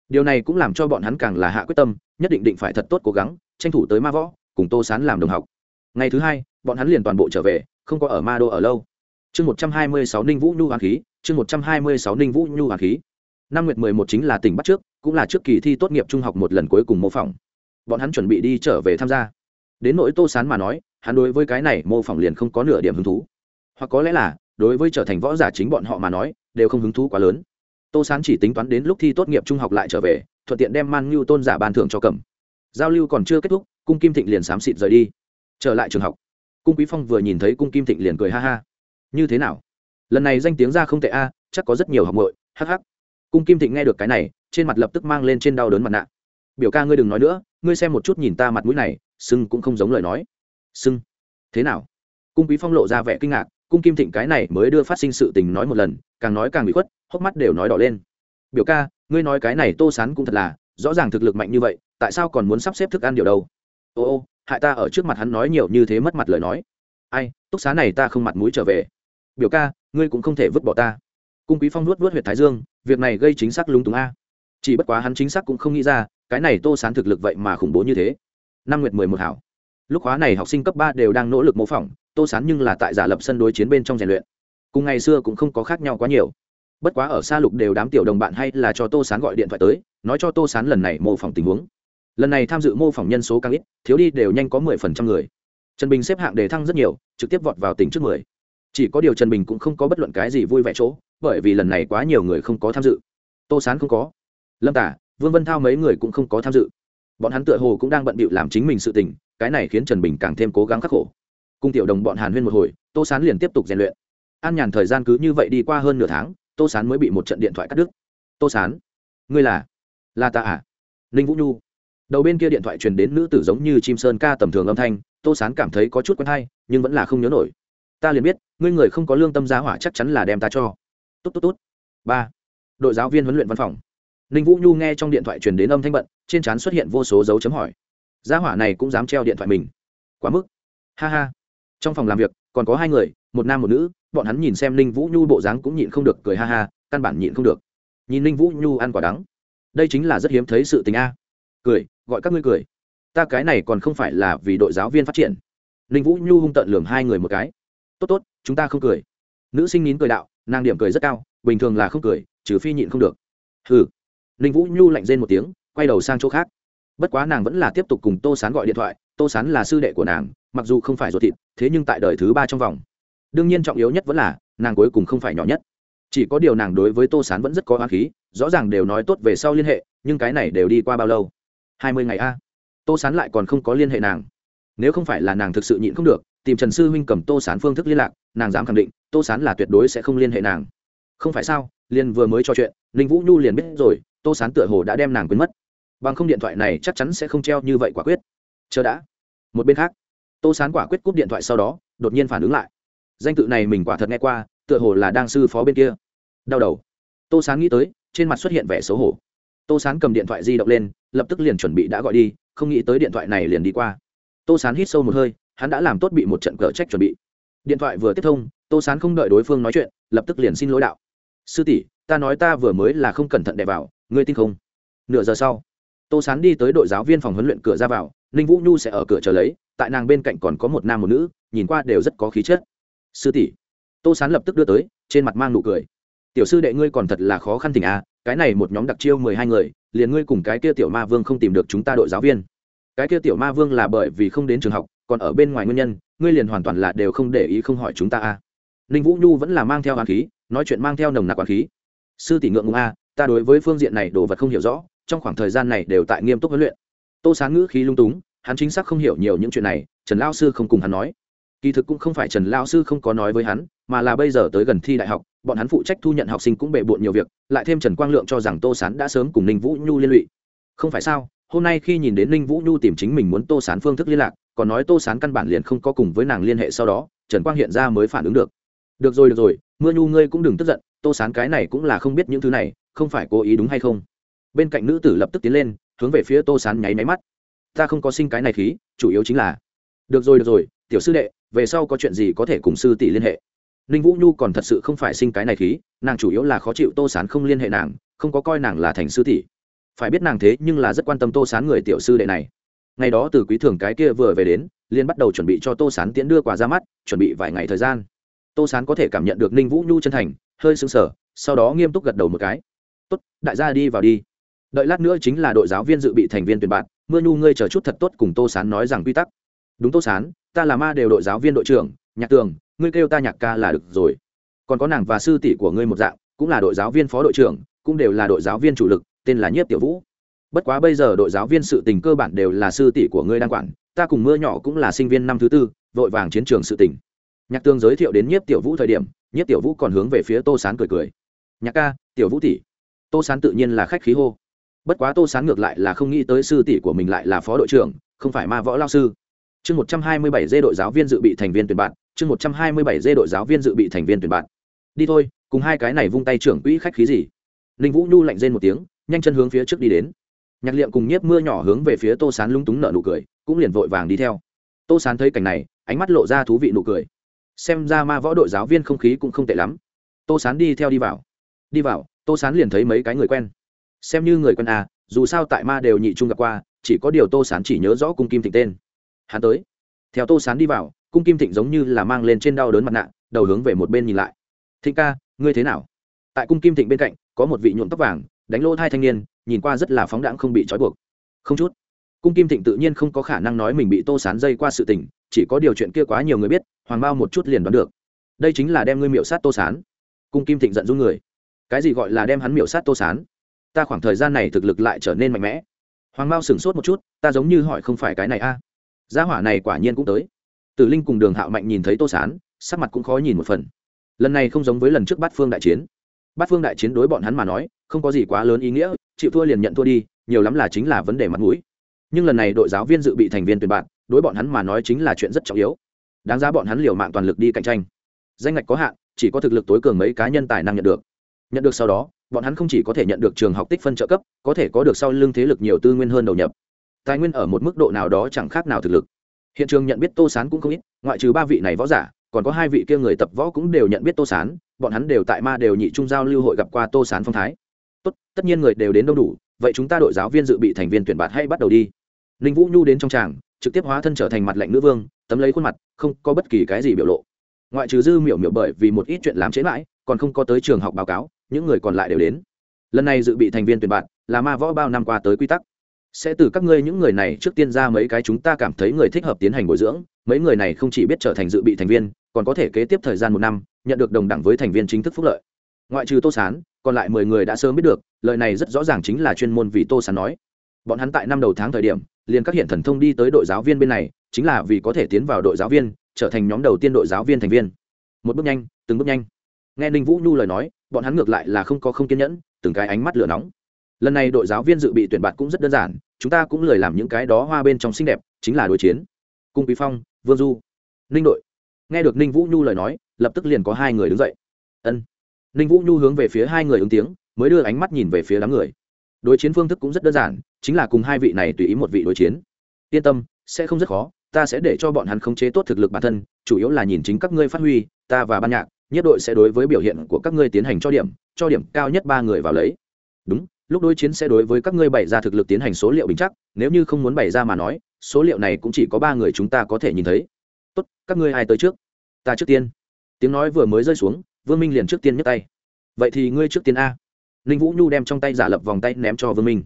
Điều này cũng làm cho bọn hắn càng là hạ quyết tâm, nhất định định phải thật tốt cố gắng, tranh thủ tới ma võ, cùng tô sán làm đồng học. Ngày thứ hai, bọn hắn liền toàn bộ trở về, không có ở ma đô ở lâu. Chương một trăm hai mươi sáu ninh vũ nhu hoàng khí, chương một trăm hai mươi sáu ninh vũ nhu hoàng khí. Năm nguyệt mười một chính là tỉnh bắt trước cũng là trước kỳ thi tốt nghiệp trung học một lần cuối cùng mô phỏng. Bọn hắn chuẩn bị đi trở về tham gia. Đến nỗi tô sán mà nói, hắn đối với cái này mô phỏng liền không có nửa điểm hứng thú. Hoặc có lẽ là, đối với trở thành võ giả chính bọn họ mà nói, đều không hứng thú quá lớn. Tô sán chỉ tính toán đến lúc thi tốt nghiệp trung học lại trở về, thuận tiện đem man ngưu tôn giả ban thưởng cho cầm. Giao lưu còn chưa kết thúc, cung kim thịnh liền xám xịt rời đi. Trở lại trường học. Cung quý phong vừa nhìn thấy cung kim thịnh liền cười ha ha. Như thế nào? Lần này danh tiếng ra không tệ a, chắc có rất nhiều học bội hh cung kim thịnh nghe được cái này, trên mặt lập tức mang lên trên đau đớn mặt nạ. Biểu ca ngươi đừng nói nữa, ngươi xem một chút nhìn ta mặt mũi này, sưng cũng không giống lời nói. Sưng? Thế nào? Cung quý phong lộ ra vẻ kinh ngạc, cung kim thịnh cái này mới đưa phát sinh sự tình nói một lần, càng nói càng bị khuất, hốc mắt đều nói đỏ lên. Biểu ca, ngươi nói cái này tô sán cũng thật là, rõ ràng thực lực mạnh như vậy, tại sao còn muốn sắp xếp thức ăn điều đâu? Ô ô, hại ta ở trước mặt hắn nói nhiều như thế mất mặt lời nói. Ai, túc xá này ta không mặt mũi trở về. Biểu ca, ngươi cũng không thể vứt bỏ ta cung quý phong nuốt nuốt huyệt thái dương, việc này gây chính xác lúng túng a. Chỉ bất quá hắn chính xác cũng không nghĩ ra, cái này tô sán thực lực vậy mà khủng bố như thế. Năm nguyệt mười một hảo. Lúc khóa này học sinh cấp ba đều đang nỗ lực mô phỏng, tô sán nhưng là tại giả lập sân đối chiến bên trong rèn luyện. Cùng ngày xưa cũng không có khác nhau quá nhiều. Bất quá ở xa lục đều đám tiểu đồng bạn hay là cho tô sán gọi điện thoại tới, nói cho tô sán lần này mô phỏng tình huống. Lần này tham dự mô phỏng nhân số càng ít, thiếu đi đều nhanh có mười phần trăm người. Trần bình xếp hạng đề thăng rất nhiều, trực tiếp vọt vào tỉnh trước mười. Chỉ có điều trần bình cũng không có bất luận cái gì vui vẻ chỗ bởi vì lần này quá nhiều người không có tham dự. Tô sán không có. Lâm tả, vương vân thao mấy người cũng không có tham dự. Bọn hắn tựa hồ cũng đang bận bịu làm chính mình sự tình, cái này khiến trần bình càng thêm cố gắng khắc khổ. Cung tiểu đồng bọn hàn huyên một hồi, tô sán liền tiếp tục rèn luyện. An nhàn thời gian cứ như vậy đi qua hơn nửa tháng, tô sán mới bị một trận điện thoại cắt đứt. Tô sán, ngươi là là ta à? Ninh vũ nhu. Đầu bên kia điện thoại truyền đến nữ tử giống như chim sơn ca tầm thường âm thanh, tô sán cảm thấy có chút quen hay, nhưng vẫn là không nhớ nổi. Ta liền biết, ngươi người không có lương tâm giá hỏa chắc chắn là đem ta cho tốt tốt tốt ba. Đội giáo viên huấn luyện văn phòng. Ninh vũ nhu nghe trong điện thoại truyền đến âm thanh bận, trên trán xuất hiện vô số dấu chấm hỏi. Gia hỏa này cũng dám treo điện thoại mình. Quá mức. Ha ha. Trong phòng làm việc, còn có hai người, một nam một nữ, bọn hắn nhìn xem ninh vũ nhu bộ dáng cũng nhịn không được cười ha ha, căn bản nhịn không được. Nhìn ninh vũ nhu ăn quả đắng. Đây chính là rất hiếm thấy sự tình a. Cười, gọi các ngươi cười. Ta cái này còn không phải là vì đội giáo viên phát triển. Ninh vũ nhu hung tận lường hai người một cái. Tốt tốt, chúng ta không cười. Nữ sinh nín cười đạo nàng điểm cười rất cao, bình thường là không cười, trừ phi nhịn không được. Hừ. Ninh vũ nhu lạnh rên một tiếng, quay đầu sang chỗ khác. Bất quá nàng vẫn là tiếp tục cùng tô sán gọi điện thoại, tô sán là sư đệ của nàng, mặc dù không phải ruột thịt, thế nhưng tại đời thứ ba trong vòng. Đương nhiên trọng yếu nhất vẫn là, nàng cuối cùng không phải nhỏ nhất. Chỉ có điều nàng đối với tô sán vẫn rất có hoa khí, rõ ràng đều nói tốt về sau liên hệ, nhưng cái này đều đi qua bao lâu? Hai mươi ngày a. Tô sán lại còn không có liên hệ nàng. Nếu không phải là nàng thực sự nhịn không được, tìm trần sư huynh cầm tô sán phương thức liên lạc, nàng dám khẳng định tô sán là tuyệt đối sẽ không liên hệ nàng. Không phải sao? Liền vừa mới trò chuyện, ninh vũ nhu liền biết rồi, tô sán tựa hồ đã đem nàng quên mất. Bằng không điện thoại này chắc chắn sẽ không treo như vậy quả quyết. Chờ đã. Một bên khác, tô sán quả quyết cúp điện thoại sau đó, đột nhiên phản ứng lại. Danh tự này mình quả thật nghe qua, tựa hồ là đang sư phó bên kia. Đau đầu. Tô sán nghĩ tới, trên mặt xuất hiện vẻ xấu hổ. Tô sán cầm điện thoại di động lên, lập tức liền chuẩn bị đã gọi đi, không nghĩ tới điện thoại này liền đi qua. Tô sán hít sâu một hơi, hắn đã làm tốt bị một trận cờ trách chuẩn bị điện thoại vừa tiếp thông, tô sán không đợi đối phương nói chuyện, lập tức liền xin lỗi đạo. Sư tỷ, ta nói ta vừa mới là không cẩn thận đè vào, ngươi tin không? Nửa giờ sau, tô sán đi tới đội giáo viên phòng huấn luyện cửa ra vào, ninh vũ nhu sẽ ở cửa chờ lấy, tại nàng bên cạnh còn có một nam một nữ, nhìn qua đều rất có khí chất. Sư tỷ. Tô sán lập tức đưa tới, trên mặt mang nụ cười. Tiểu sư đệ ngươi còn thật là khó khăn tình à cái này một nhóm đặc chiêu mười hai người, liền ngươi cùng cái kia tiểu ma vương không tìm được chúng ta đội giáo viên. Cái kia tiểu ma vương là bởi vì không đến trường học còn ở bên ngoài nguyên nhân ngươi liền hoàn toàn là đều không để ý không hỏi chúng ta à ninh vũ nhu vẫn là mang theo hoàng khí nói chuyện mang theo nồng nặc hoàng khí. Sư tỷ ngượng ngùng a à, ta đối với phương diện này đồ vật không hiểu rõ trong khoảng thời gian này đều tại nghiêm túc huấn luyện. Tô sáng ngữ khí lung túng hắn chính xác không hiểu nhiều những chuyện này trần lao sư không cùng hắn nói. Kỳ thực cũng không phải trần lao sư không có nói với hắn mà là bây giờ tới gần thi đại học bọn hắn phụ trách thu nhận học sinh cũng bề bộn nhiều việc lại thêm trần quang lượng cho rằng tô sán đã sớm cùng ninh vũ nhu liên lụy. Không phải sao hôm nay khi nhìn đến ninh vũ nhu tìm chính mình muốn tô sán phương thức liên lạc còn nói tô sán căn bản liền không có cùng với nàng liên hệ sau đó, trần quang hiện ra mới phản ứng được. Được rồi được rồi, mưa nhu ngươi cũng đừng tức giận, tô sán cái này cũng là không biết những thứ này, không phải cố ý đúng hay không? Bên cạnh nữ tử lập tức tiến lên, hướng về phía tô sán nháy máy mắt. Ta không có sinh cái này khí, chủ yếu chính là được rồi được rồi, tiểu sư đệ, về sau có chuyện gì có thể cùng sư tỷ liên hệ. Ninh vũ nhu còn thật sự không phải sinh cái này khí, nàng chủ yếu là khó chịu tô sán không liên hệ nàng, không có coi nàng là thành sư tỷ. Phải biết nàng thế nhưng là rất quan tâm tô sán người tiểu sư đệ này ngày đó từ quý thường cái kia vừa về đến liên bắt đầu chuẩn bị cho tô sán tiễn đưa quà ra mắt, chuẩn bị vài ngày thời gian. Tô sán có thể cảm nhận được ninh vũ nhu chân thành, hơi sưng sở sau đó nghiêm túc gật đầu một cái. Tốt, đại gia đi vào đi. Đợi lát nữa chính là đội giáo viên dự bị thành viên tuyển bạn, mưa nhu ngươi chờ chút thật tốt cùng tô sán nói rằng quy tắc. Đúng tô sán, ta là ma đều đội giáo viên đội trưởng, nhạc tường, ngươi kêu ta nhạc ca là được rồi. Còn có nàng và sư tỷ của ngươi một dạng, cũng là đội giáo viên phó đội trưởng, cũng đều là đội giáo viên chủ lực, tên là nhiếp tiểu vũ bất quá bây giờ đội giáo viên sự tình cơ bản đều là sư tỷ của ngươi đang quản, ta cùng mưa nhỏ cũng là sinh viên năm thứ tư, vội vàng chiến trường sự tình. Nhạc tương giới thiệu đến nhiếp tiểu vũ thời điểm, nhiếp tiểu vũ còn hướng về phía tô sán cười cười. Nhạc ca, tiểu vũ tỷ. Tô sán tự nhiên là khách khí hô. Bất quá tô sán ngược lại là không nghĩ tới sư tỷ của mình lại là phó đội trưởng, không phải ma võ lao sư. Chương một trăm hai mươi bảy dê đội giáo viên dự bị thành viên tuyển bạn, chương một trăm hai mươi bảy dê đội giáo viên dự bị thành viên tuyển bạn. Đi thôi, cùng hai cái này vung tay trưởng quỹ khách khí gì. Ninh vũ nhu lạnh rên một tiếng, nhanh chân hướng phía trước đi đến nhạc liệm cùng nhiếp mưa nhỏ hướng về phía tô sán lung túng nợ nụ cười, cũng liền vội vàng đi theo. Tô sán thấy cảnh này, ánh mắt lộ ra thú vị nụ cười. Xem ra ma võ đội giáo viên không khí cũng không tệ lắm. Tô sán đi theo đi vào. Đi vào, tô sán liền thấy mấy cái người quen. Xem như người quen à dù sao tại ma đều nhị trung gặp qua, chỉ có điều tô sán chỉ nhớ rõ cung kim thịnh tên. Hắn tới. Theo tô sán đi vào, cung kim thịnh giống như là mang lên trên đau đớn mặt nạ, đầu hướng về một bên nhìn lại. Thịnh ca, ngươi thế nào? Tại cung kim thịnh bên cạnh, có một vị nhuộm tóc vàng, đánh lỗ thai thanh niên nhìn qua rất là phóng đãng không bị trói buộc. Không chút. Cung kim thịnh tự nhiên không có khả năng nói mình bị tô sán dây qua sự tình, chỉ có điều chuyện kia quá nhiều người biết, hoàng bao một chút liền đoán được. Đây chính là đem ngươi miệu sát tô sán. Cung kim thịnh giận dung người. Cái gì gọi là đem hắn miệu sát tô sán? Ta khoảng thời gian này thực lực lại trở nên mạnh mẽ. Hoàng bao sửng sốt một chút, ta giống như hỏi không phải cái này a. À. gia hỏa này quả nhiên cũng tới. Tử linh cùng đường hạo mạnh nhìn thấy tô sán, sắc mặt cũng khó nhìn một phần. Lần này không giống với lần trước bát phương đại chiến bát phương đại chiến đối bọn hắn mà nói, không có gì quá lớn ý nghĩa, chịu thua liền nhận thua đi, nhiều lắm là chính là vấn đề mặt mũi. Nhưng lần này đội giáo viên dự bị thành viên tuyển bạn, đối bọn hắn mà nói chính là chuyện rất trọng yếu. Đáng giá bọn hắn liều mạng toàn lực đi cạnh tranh. Danh ngạch có hạn, chỉ có thực lực tối cường mấy cá nhân tài năng nhận được. Nhận được sau đó, bọn hắn không chỉ có thể nhận được trường học tích phân trợ cấp, có thể có được sau lưng thế lực nhiều tư nguyên hơn đầu nhập. Tài nguyên ở một mức độ nào đó chẳng khác nào thực lực. Hiện trường nhận biết tô sán cũng không ít, ngoại trừ ba vị này võ giả, còn có hai vị kia người tập võ cũng đều nhận biết tô sán bọn hắn đều tại ma đều nhị trung giao lưu hội gặp qua tô sán phong thái. Tốt, tất nhiên người đều đến đông đủ, vậy chúng ta đội giáo viên dự bị thành viên tuyển bạt hay bắt đầu đi. Ninh vũ nhu đến trong tràng, trực tiếp hóa thân trở thành mặt lạnh nữ vương, tấm lấy khuôn mặt, không có bất kỳ cái gì biểu lộ. Ngoại trừ dư miểu miểu bởi vì một ít chuyện làm chế mãi, còn không có tới trường học báo cáo, những người còn lại đều đến. Lần này dự bị thành viên tuyển bạn là ma võ bao năm qua tới quy tắc. Sẽ từ các ngươi những người này trước tiên ra mấy cái chúng ta cảm thấy người thích hợp tiến hành bồi dưỡng, mấy người này không chỉ biết trở thành dự bị thành viên, còn có thể kế tiếp thời gian một năm nhận được đồng đẳng với thành viên chính thức phúc lợi. Ngoại trừ tô sán, còn lại mười người đã sớm biết được lợi này rất rõ ràng chính là chuyên môn vì tô sán nói. Bọn hắn tại năm đầu tháng thời điểm, liền các hiện thần thông đi tới đội giáo viên bên này, chính là vì có thể tiến vào đội giáo viên, trở thành nhóm đầu tiên đội giáo viên thành viên. Một bước nhanh, từng bước nhanh. Nghe ninh vũ nhu lời nói, bọn hắn ngược lại là không có không kiên nhẫn, từng cái ánh mắt lửa nóng. Lần này đội giáo viên dự bị tuyển bạt cũng rất đơn giản, chúng ta cũng lười làm những cái đó hoa bên trong xinh đẹp, chính là đối chiến. Cung quý phong, vương du, ninh đội. Nghe được ninh vũ nhu lời nói lập tức liền có hai người đứng dậy. Ân. Ninh vũ nhu hướng về phía hai người ứng tiếng, mới đưa ánh mắt nhìn về phía đám người. Đối chiến phương thức cũng rất đơn giản, chính là cùng hai vị này tùy ý một vị đối chiến. Yên tâm, sẽ không rất khó, ta sẽ để cho bọn hắn khống chế tốt thực lực bản thân, chủ yếu là nhìn chính các ngươi phát huy, ta và ban nhạc, nhất đội sẽ đối với biểu hiện của các ngươi tiến hành cho điểm cho điểm cao nhất ba người vào lấy. Đúng, lúc đối chiến sẽ đối với các ngươi bày ra thực lực tiến hành số liệu bình chắc, nếu như không muốn bày ra mà nói, số liệu này cũng chỉ có ba người chúng ta có thể nhìn thấy. Tốt, các ngươi ai tới trước? Ta trước tiên tiếng nói vừa mới rơi xuống, vương minh liền trước tiên nhấc tay. Vậy thì ngươi trước tiên a. Ninh vũ nhu đem trong tay giả lập vòng tay ném cho vương minh.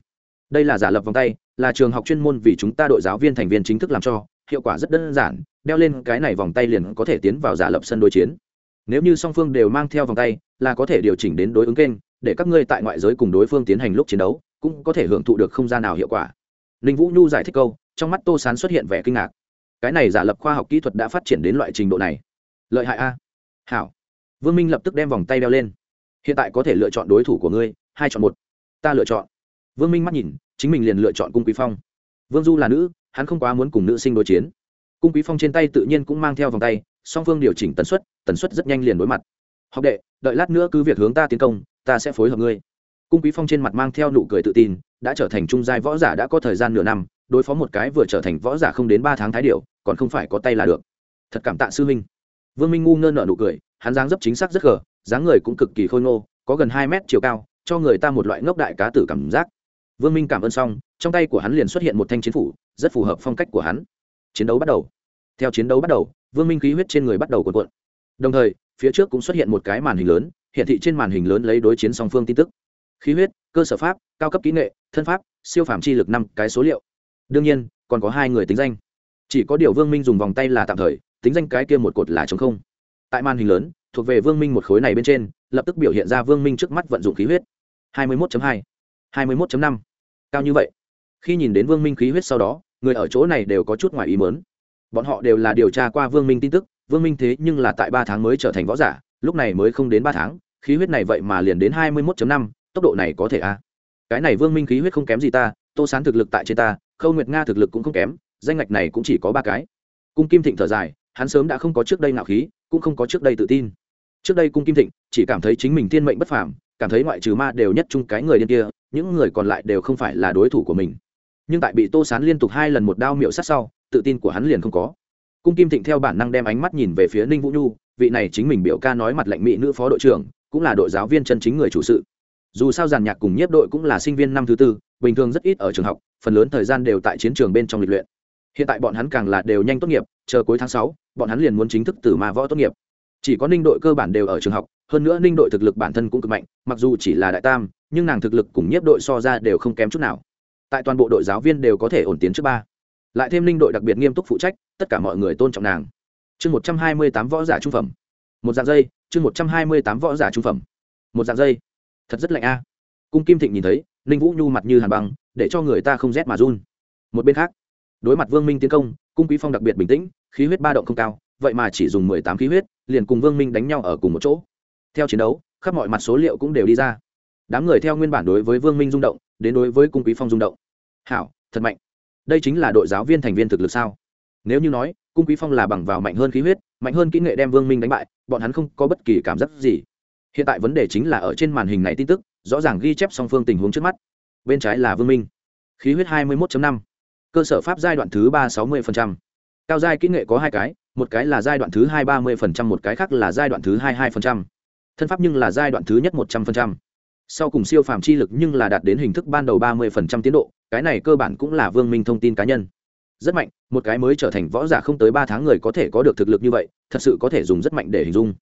Đây là giả lập vòng tay, là trường học chuyên môn vì chúng ta đội giáo viên thành viên chính thức làm cho, hiệu quả rất đơn giản, đeo lên cái này vòng tay liền có thể tiến vào giả lập sân đối chiến. Nếu như song phương đều mang theo vòng tay, là có thể điều chỉnh đến đối ứng kênh, để các ngươi tại ngoại giới cùng đối phương tiến hành lúc chiến đấu, cũng có thể hưởng thụ được không gian nào hiệu quả. Ninh vũ nhu giải thích câu, trong mắt tô sán xuất hiện vẻ kinh ngạc. Cái này giả lập khoa học kỹ thuật đã phát triển đến loại trình độ này. Lợi hại a hảo. Vương minh lập tức đem vòng tay đeo lên. Hiện tại có thể lựa chọn đối thủ của ngươi, hai chọn một. Ta lựa chọn. Vương minh mắt nhìn, chính mình liền lựa chọn cung quý phong. Vương du là nữ, hắn không quá muốn cùng nữ sinh đối chiến. Cung quý phong trên tay tự nhiên cũng mang theo vòng tay, song phương điều chỉnh tần suất tần suất rất nhanh liền đối mặt. Học đệ, đợi lát nữa cứ việc hướng ta tiến công, ta sẽ phối hợp ngươi. Cung quý phong trên mặt mang theo nụ cười tự tin, đã trở thành trung giai võ giả đã có thời gian nửa năm, đối phó một cái vừa trở thành võ giả không đến ba tháng thái điệu còn không phải có tay là được. Thật cảm tạ sư huynh vương minh ngu ngơ nợ nụ cười, hắn dáng dấp chính xác rất gờ, dáng người cũng cực kỳ khôi ngô, có gần hai mét chiều cao, cho người ta một loại ngốc đại cá tử cảm giác. Vương minh cảm ơn xong, trong tay của hắn liền xuất hiện một thanh chiến phủ, rất phù hợp phong cách của hắn. Chiến đấu bắt đầu. Theo chiến đấu bắt đầu, vương minh khí huyết trên người bắt đầu cuộn cuộn. Đồng thời, phía trước cũng xuất hiện một cái màn hình lớn, hiện thị trên màn hình lớn lấy đối chiến song phương tin tức. Khí huyết, cơ sở pháp, cao cấp kỹ nghệ, thân pháp, siêu phạm chi lực năm cái số liệu. Đương nhiên, còn có hai người tính danh. Chỉ có điều vương minh dùng vòng tay là tạm thời tính danh cái kia một cột là trống không. Tại màn hình lớn, thuộc về vương minh một khối này bên trên, lập tức biểu hiện ra vương minh trước mắt vận dụng khí huyết. hai mươi 21 hai hai mươi 21 năm. Cao như vậy. Khi nhìn đến vương minh khí huyết sau đó, người ở chỗ này đều có chút ngoài ý mớn bọn họ đều là điều tra qua vương minh tin tức, vương minh thế nhưng là tại ba tháng mới trở thành võ giả, lúc này mới không đến ba tháng, khí huyết này vậy mà liền đến hai mươi 21 năm, tốc độ này có thể a à? cái này vương minh khí huyết không kém gì ta, tô sán thực lực tại trên ta, khâu nguyệt nga thực lực cũng không kém, danh ngạch này cũng chỉ có ba cái. Cung kim thịnh thở dài hắn sớm đã không có trước đây nạo khí, cũng không có trước đây tự tin. Trước đây cung kim thịnh chỉ cảm thấy chính mình thiên mệnh bất phàm, cảm thấy ngoại trừ ma đều nhất chung cái người điên kia, những người còn lại đều không phải là đối thủ của mình. Nhưng tại bị tô sán liên tục hai lần một đao miệu sát sau, tự tin của hắn liền không có. Cung kim thịnh theo bản năng đem ánh mắt nhìn về phía ninh vũ nhu, vị này chính mình biểu ca nói mặt lệnh mỹ nữ phó đội trưởng, cũng là đội giáo viên chân chính người chủ sự. Dù sao giàn nhạc cùng nhiếp đội cũng là sinh viên năm thứ tư, bình thường rất ít ở trường học, phần lớn thời gian đều tại chiến trường bên trong lịch luyện hiện tại bọn hắn càng là đều nhanh tốt nghiệp, chờ cuối tháng sáu, bọn hắn liền muốn chính thức từ ma võ tốt nghiệp. Chỉ có ninh đội cơ bản đều ở trường học, hơn nữa ninh đội thực lực bản thân cũng cực mạnh, mặc dù chỉ là đại tam, nhưng nàng thực lực cùng nhiếp đội so ra đều không kém chút nào. Tại toàn bộ đội giáo viên đều có thể ổn tiến trước ba. Lại thêm ninh đội đặc biệt nghiêm túc phụ trách, tất cả mọi người tôn trọng nàng. Chương một trăm hai mươi tám võ giả trung phẩm. Một dạng dây, chương một trăm hai mươi tám võ giả trung phẩm. Một dạng dây. Thật rất lạnh a. Cung kim thịnh nhìn thấy, ninh vũ nhu mặt như hàn băng, để cho người ta không rét mà run. Một bên khác đối mặt vương minh tiến công, cung quý phong đặc biệt bình tĩnh, khí huyết ba động không cao, vậy mà chỉ dùng mười tám khí huyết, liền cùng vương minh đánh nhau ở cùng một chỗ. Theo chiến đấu, khắp mọi mặt số liệu cũng đều đi ra. Đám người theo nguyên bản đối với vương minh rung động, đến đối với cung quý phong rung động. Hảo, thật mạnh. Đây chính là đội giáo viên thành viên thực lực sao? Nếu như nói, cung quý phong là bằng vào mạnh hơn khí huyết, mạnh hơn kỹ nghệ đem vương minh đánh bại, bọn hắn không có bất kỳ cảm giác gì. Hiện tại vấn đề chính là ở trên màn hình này tin tức, rõ ràng ghi chép song phương tình huống trước mắt. Bên trái là vương minh. Khí huyết hai mươi 21 năm cơ sở pháp giai đoạn thứ ba sáu mươi cao giai kỹ nghệ có hai cái, một cái là giai đoạn thứ hai ba mươi một cái khác là giai đoạn thứ hai hai thân pháp nhưng là giai đoạn thứ nhất một trăm linh sau cùng siêu phàm chi lực nhưng là đạt đến hình thức ban đầu ba mươi tiến độ, cái này cơ bản cũng là vương minh thông tin cá nhân. Rất mạnh, một cái mới trở thành võ giả không tới ba tháng người có thể có được thực lực như vậy, thật sự có thể dùng rất mạnh để hình dung.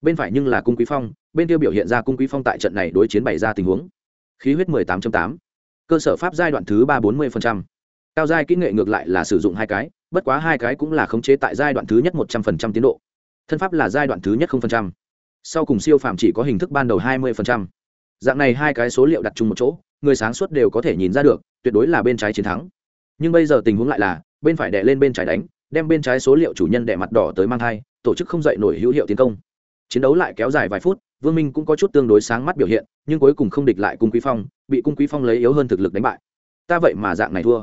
Bên phải nhưng là cung quý phong, bên kia biểu hiện ra cung quý phong tại trận này đối chiến bày ra tình huống. Khí huyết 18.8. cơ sở pháp giai đoạn thứ ba 40% cao giai kỹ nghệ ngược lại là sử dụng hai cái bất quá hai cái cũng là khống chế tại giai đoạn thứ nhất 100% tiến độ. Thân pháp là giai đoạn thứ nhất không phần trăm, sau cùng siêu phạm chỉ có hình thức ban đầu 20%. dạng này hai cái số liệu đặt chung một chỗ người sáng suốt đều có thể nhìn ra được tuyệt đối là bên trái chiến thắng. Nhưng bây giờ tình huống lại là bên phải đè lên bên trái đánh đem bên trái số liệu chủ nhân đè mặt đỏ tới mang thai tổ chức không dậy nổi hữu hiệu tiến công. Chiến đấu lại kéo dài vài phút vương minh cũng có chút tương đối sáng mắt biểu hiện nhưng cuối cùng không địch lại cung quý phong bị cung quý phong lấy yếu hơn thực lực đánh bại. Ta vậy mà dạng này thua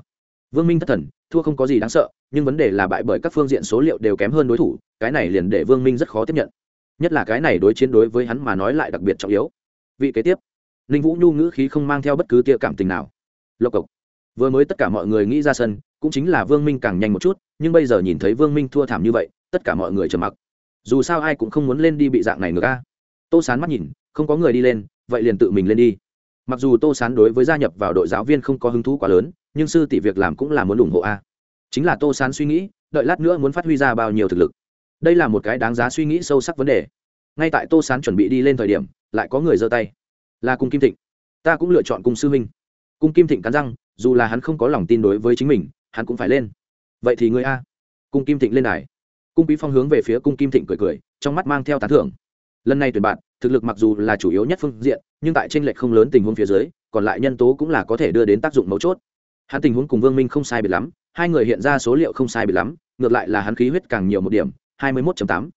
vương minh thất thần, thua không có gì đáng sợ, nhưng vấn đề là bại bởi các phương diện số liệu đều kém hơn đối thủ, cái này liền để vương minh rất khó tiếp nhận. Nhất là cái này đối chiến đối với hắn mà nói lại đặc biệt trọng yếu. Vị kế tiếp, ninh vũ nhu ngữ khí không mang theo bất cứ tia cảm tình nào. Lộc cộc. Vừa mới tất cả mọi người nghĩ ra sân, cũng chính là vương minh càng nhanh một chút, nhưng bây giờ nhìn thấy vương minh thua thảm như vậy, tất cả mọi người trầm mặc. Dù sao ai cũng không muốn lên đi bị dạng này ngược a. Tô sán mắt nhìn, không có người đi lên, vậy liền tự mình lên đi. Mặc dù tô sán đối với gia nhập vào đội giáo viên không có hứng thú quá lớn nhưng sư tỷ việc làm cũng là muốn ủng hộ a. Chính là tô sán suy nghĩ, đợi lát nữa muốn phát huy ra bao nhiêu thực lực. Đây là một cái đáng giá suy nghĩ sâu sắc vấn đề. Ngay tại tô sán chuẩn bị đi lên thời điểm, lại có người giơ tay. Là cung kim thịnh. Ta cũng lựa chọn cung sư huynh cung kim thịnh cắn răng, dù là hắn không có lòng tin đối với chính mình, hắn cũng phải lên. Vậy thì người a. Cung kim thịnh lên đài. Cung quý phong hướng về phía cung kim thịnh cười cười, trong mắt mang theo tán thưởng. Lần này tuyển bạn, thực lực mặc dù là chủ yếu nhất phương diện, nhưng tại tranh lệch không lớn tình huống phía dưới, còn lại nhân tố cũng là có thể đưa đến tác dụng mấu chốt hắn tình huống cùng vương minh không sai biệt lắm, hai người hiện ra số liệu không sai biệt lắm, ngược lại là hắn khí huyết càng nhiều một điểm, hai mươi 21.8.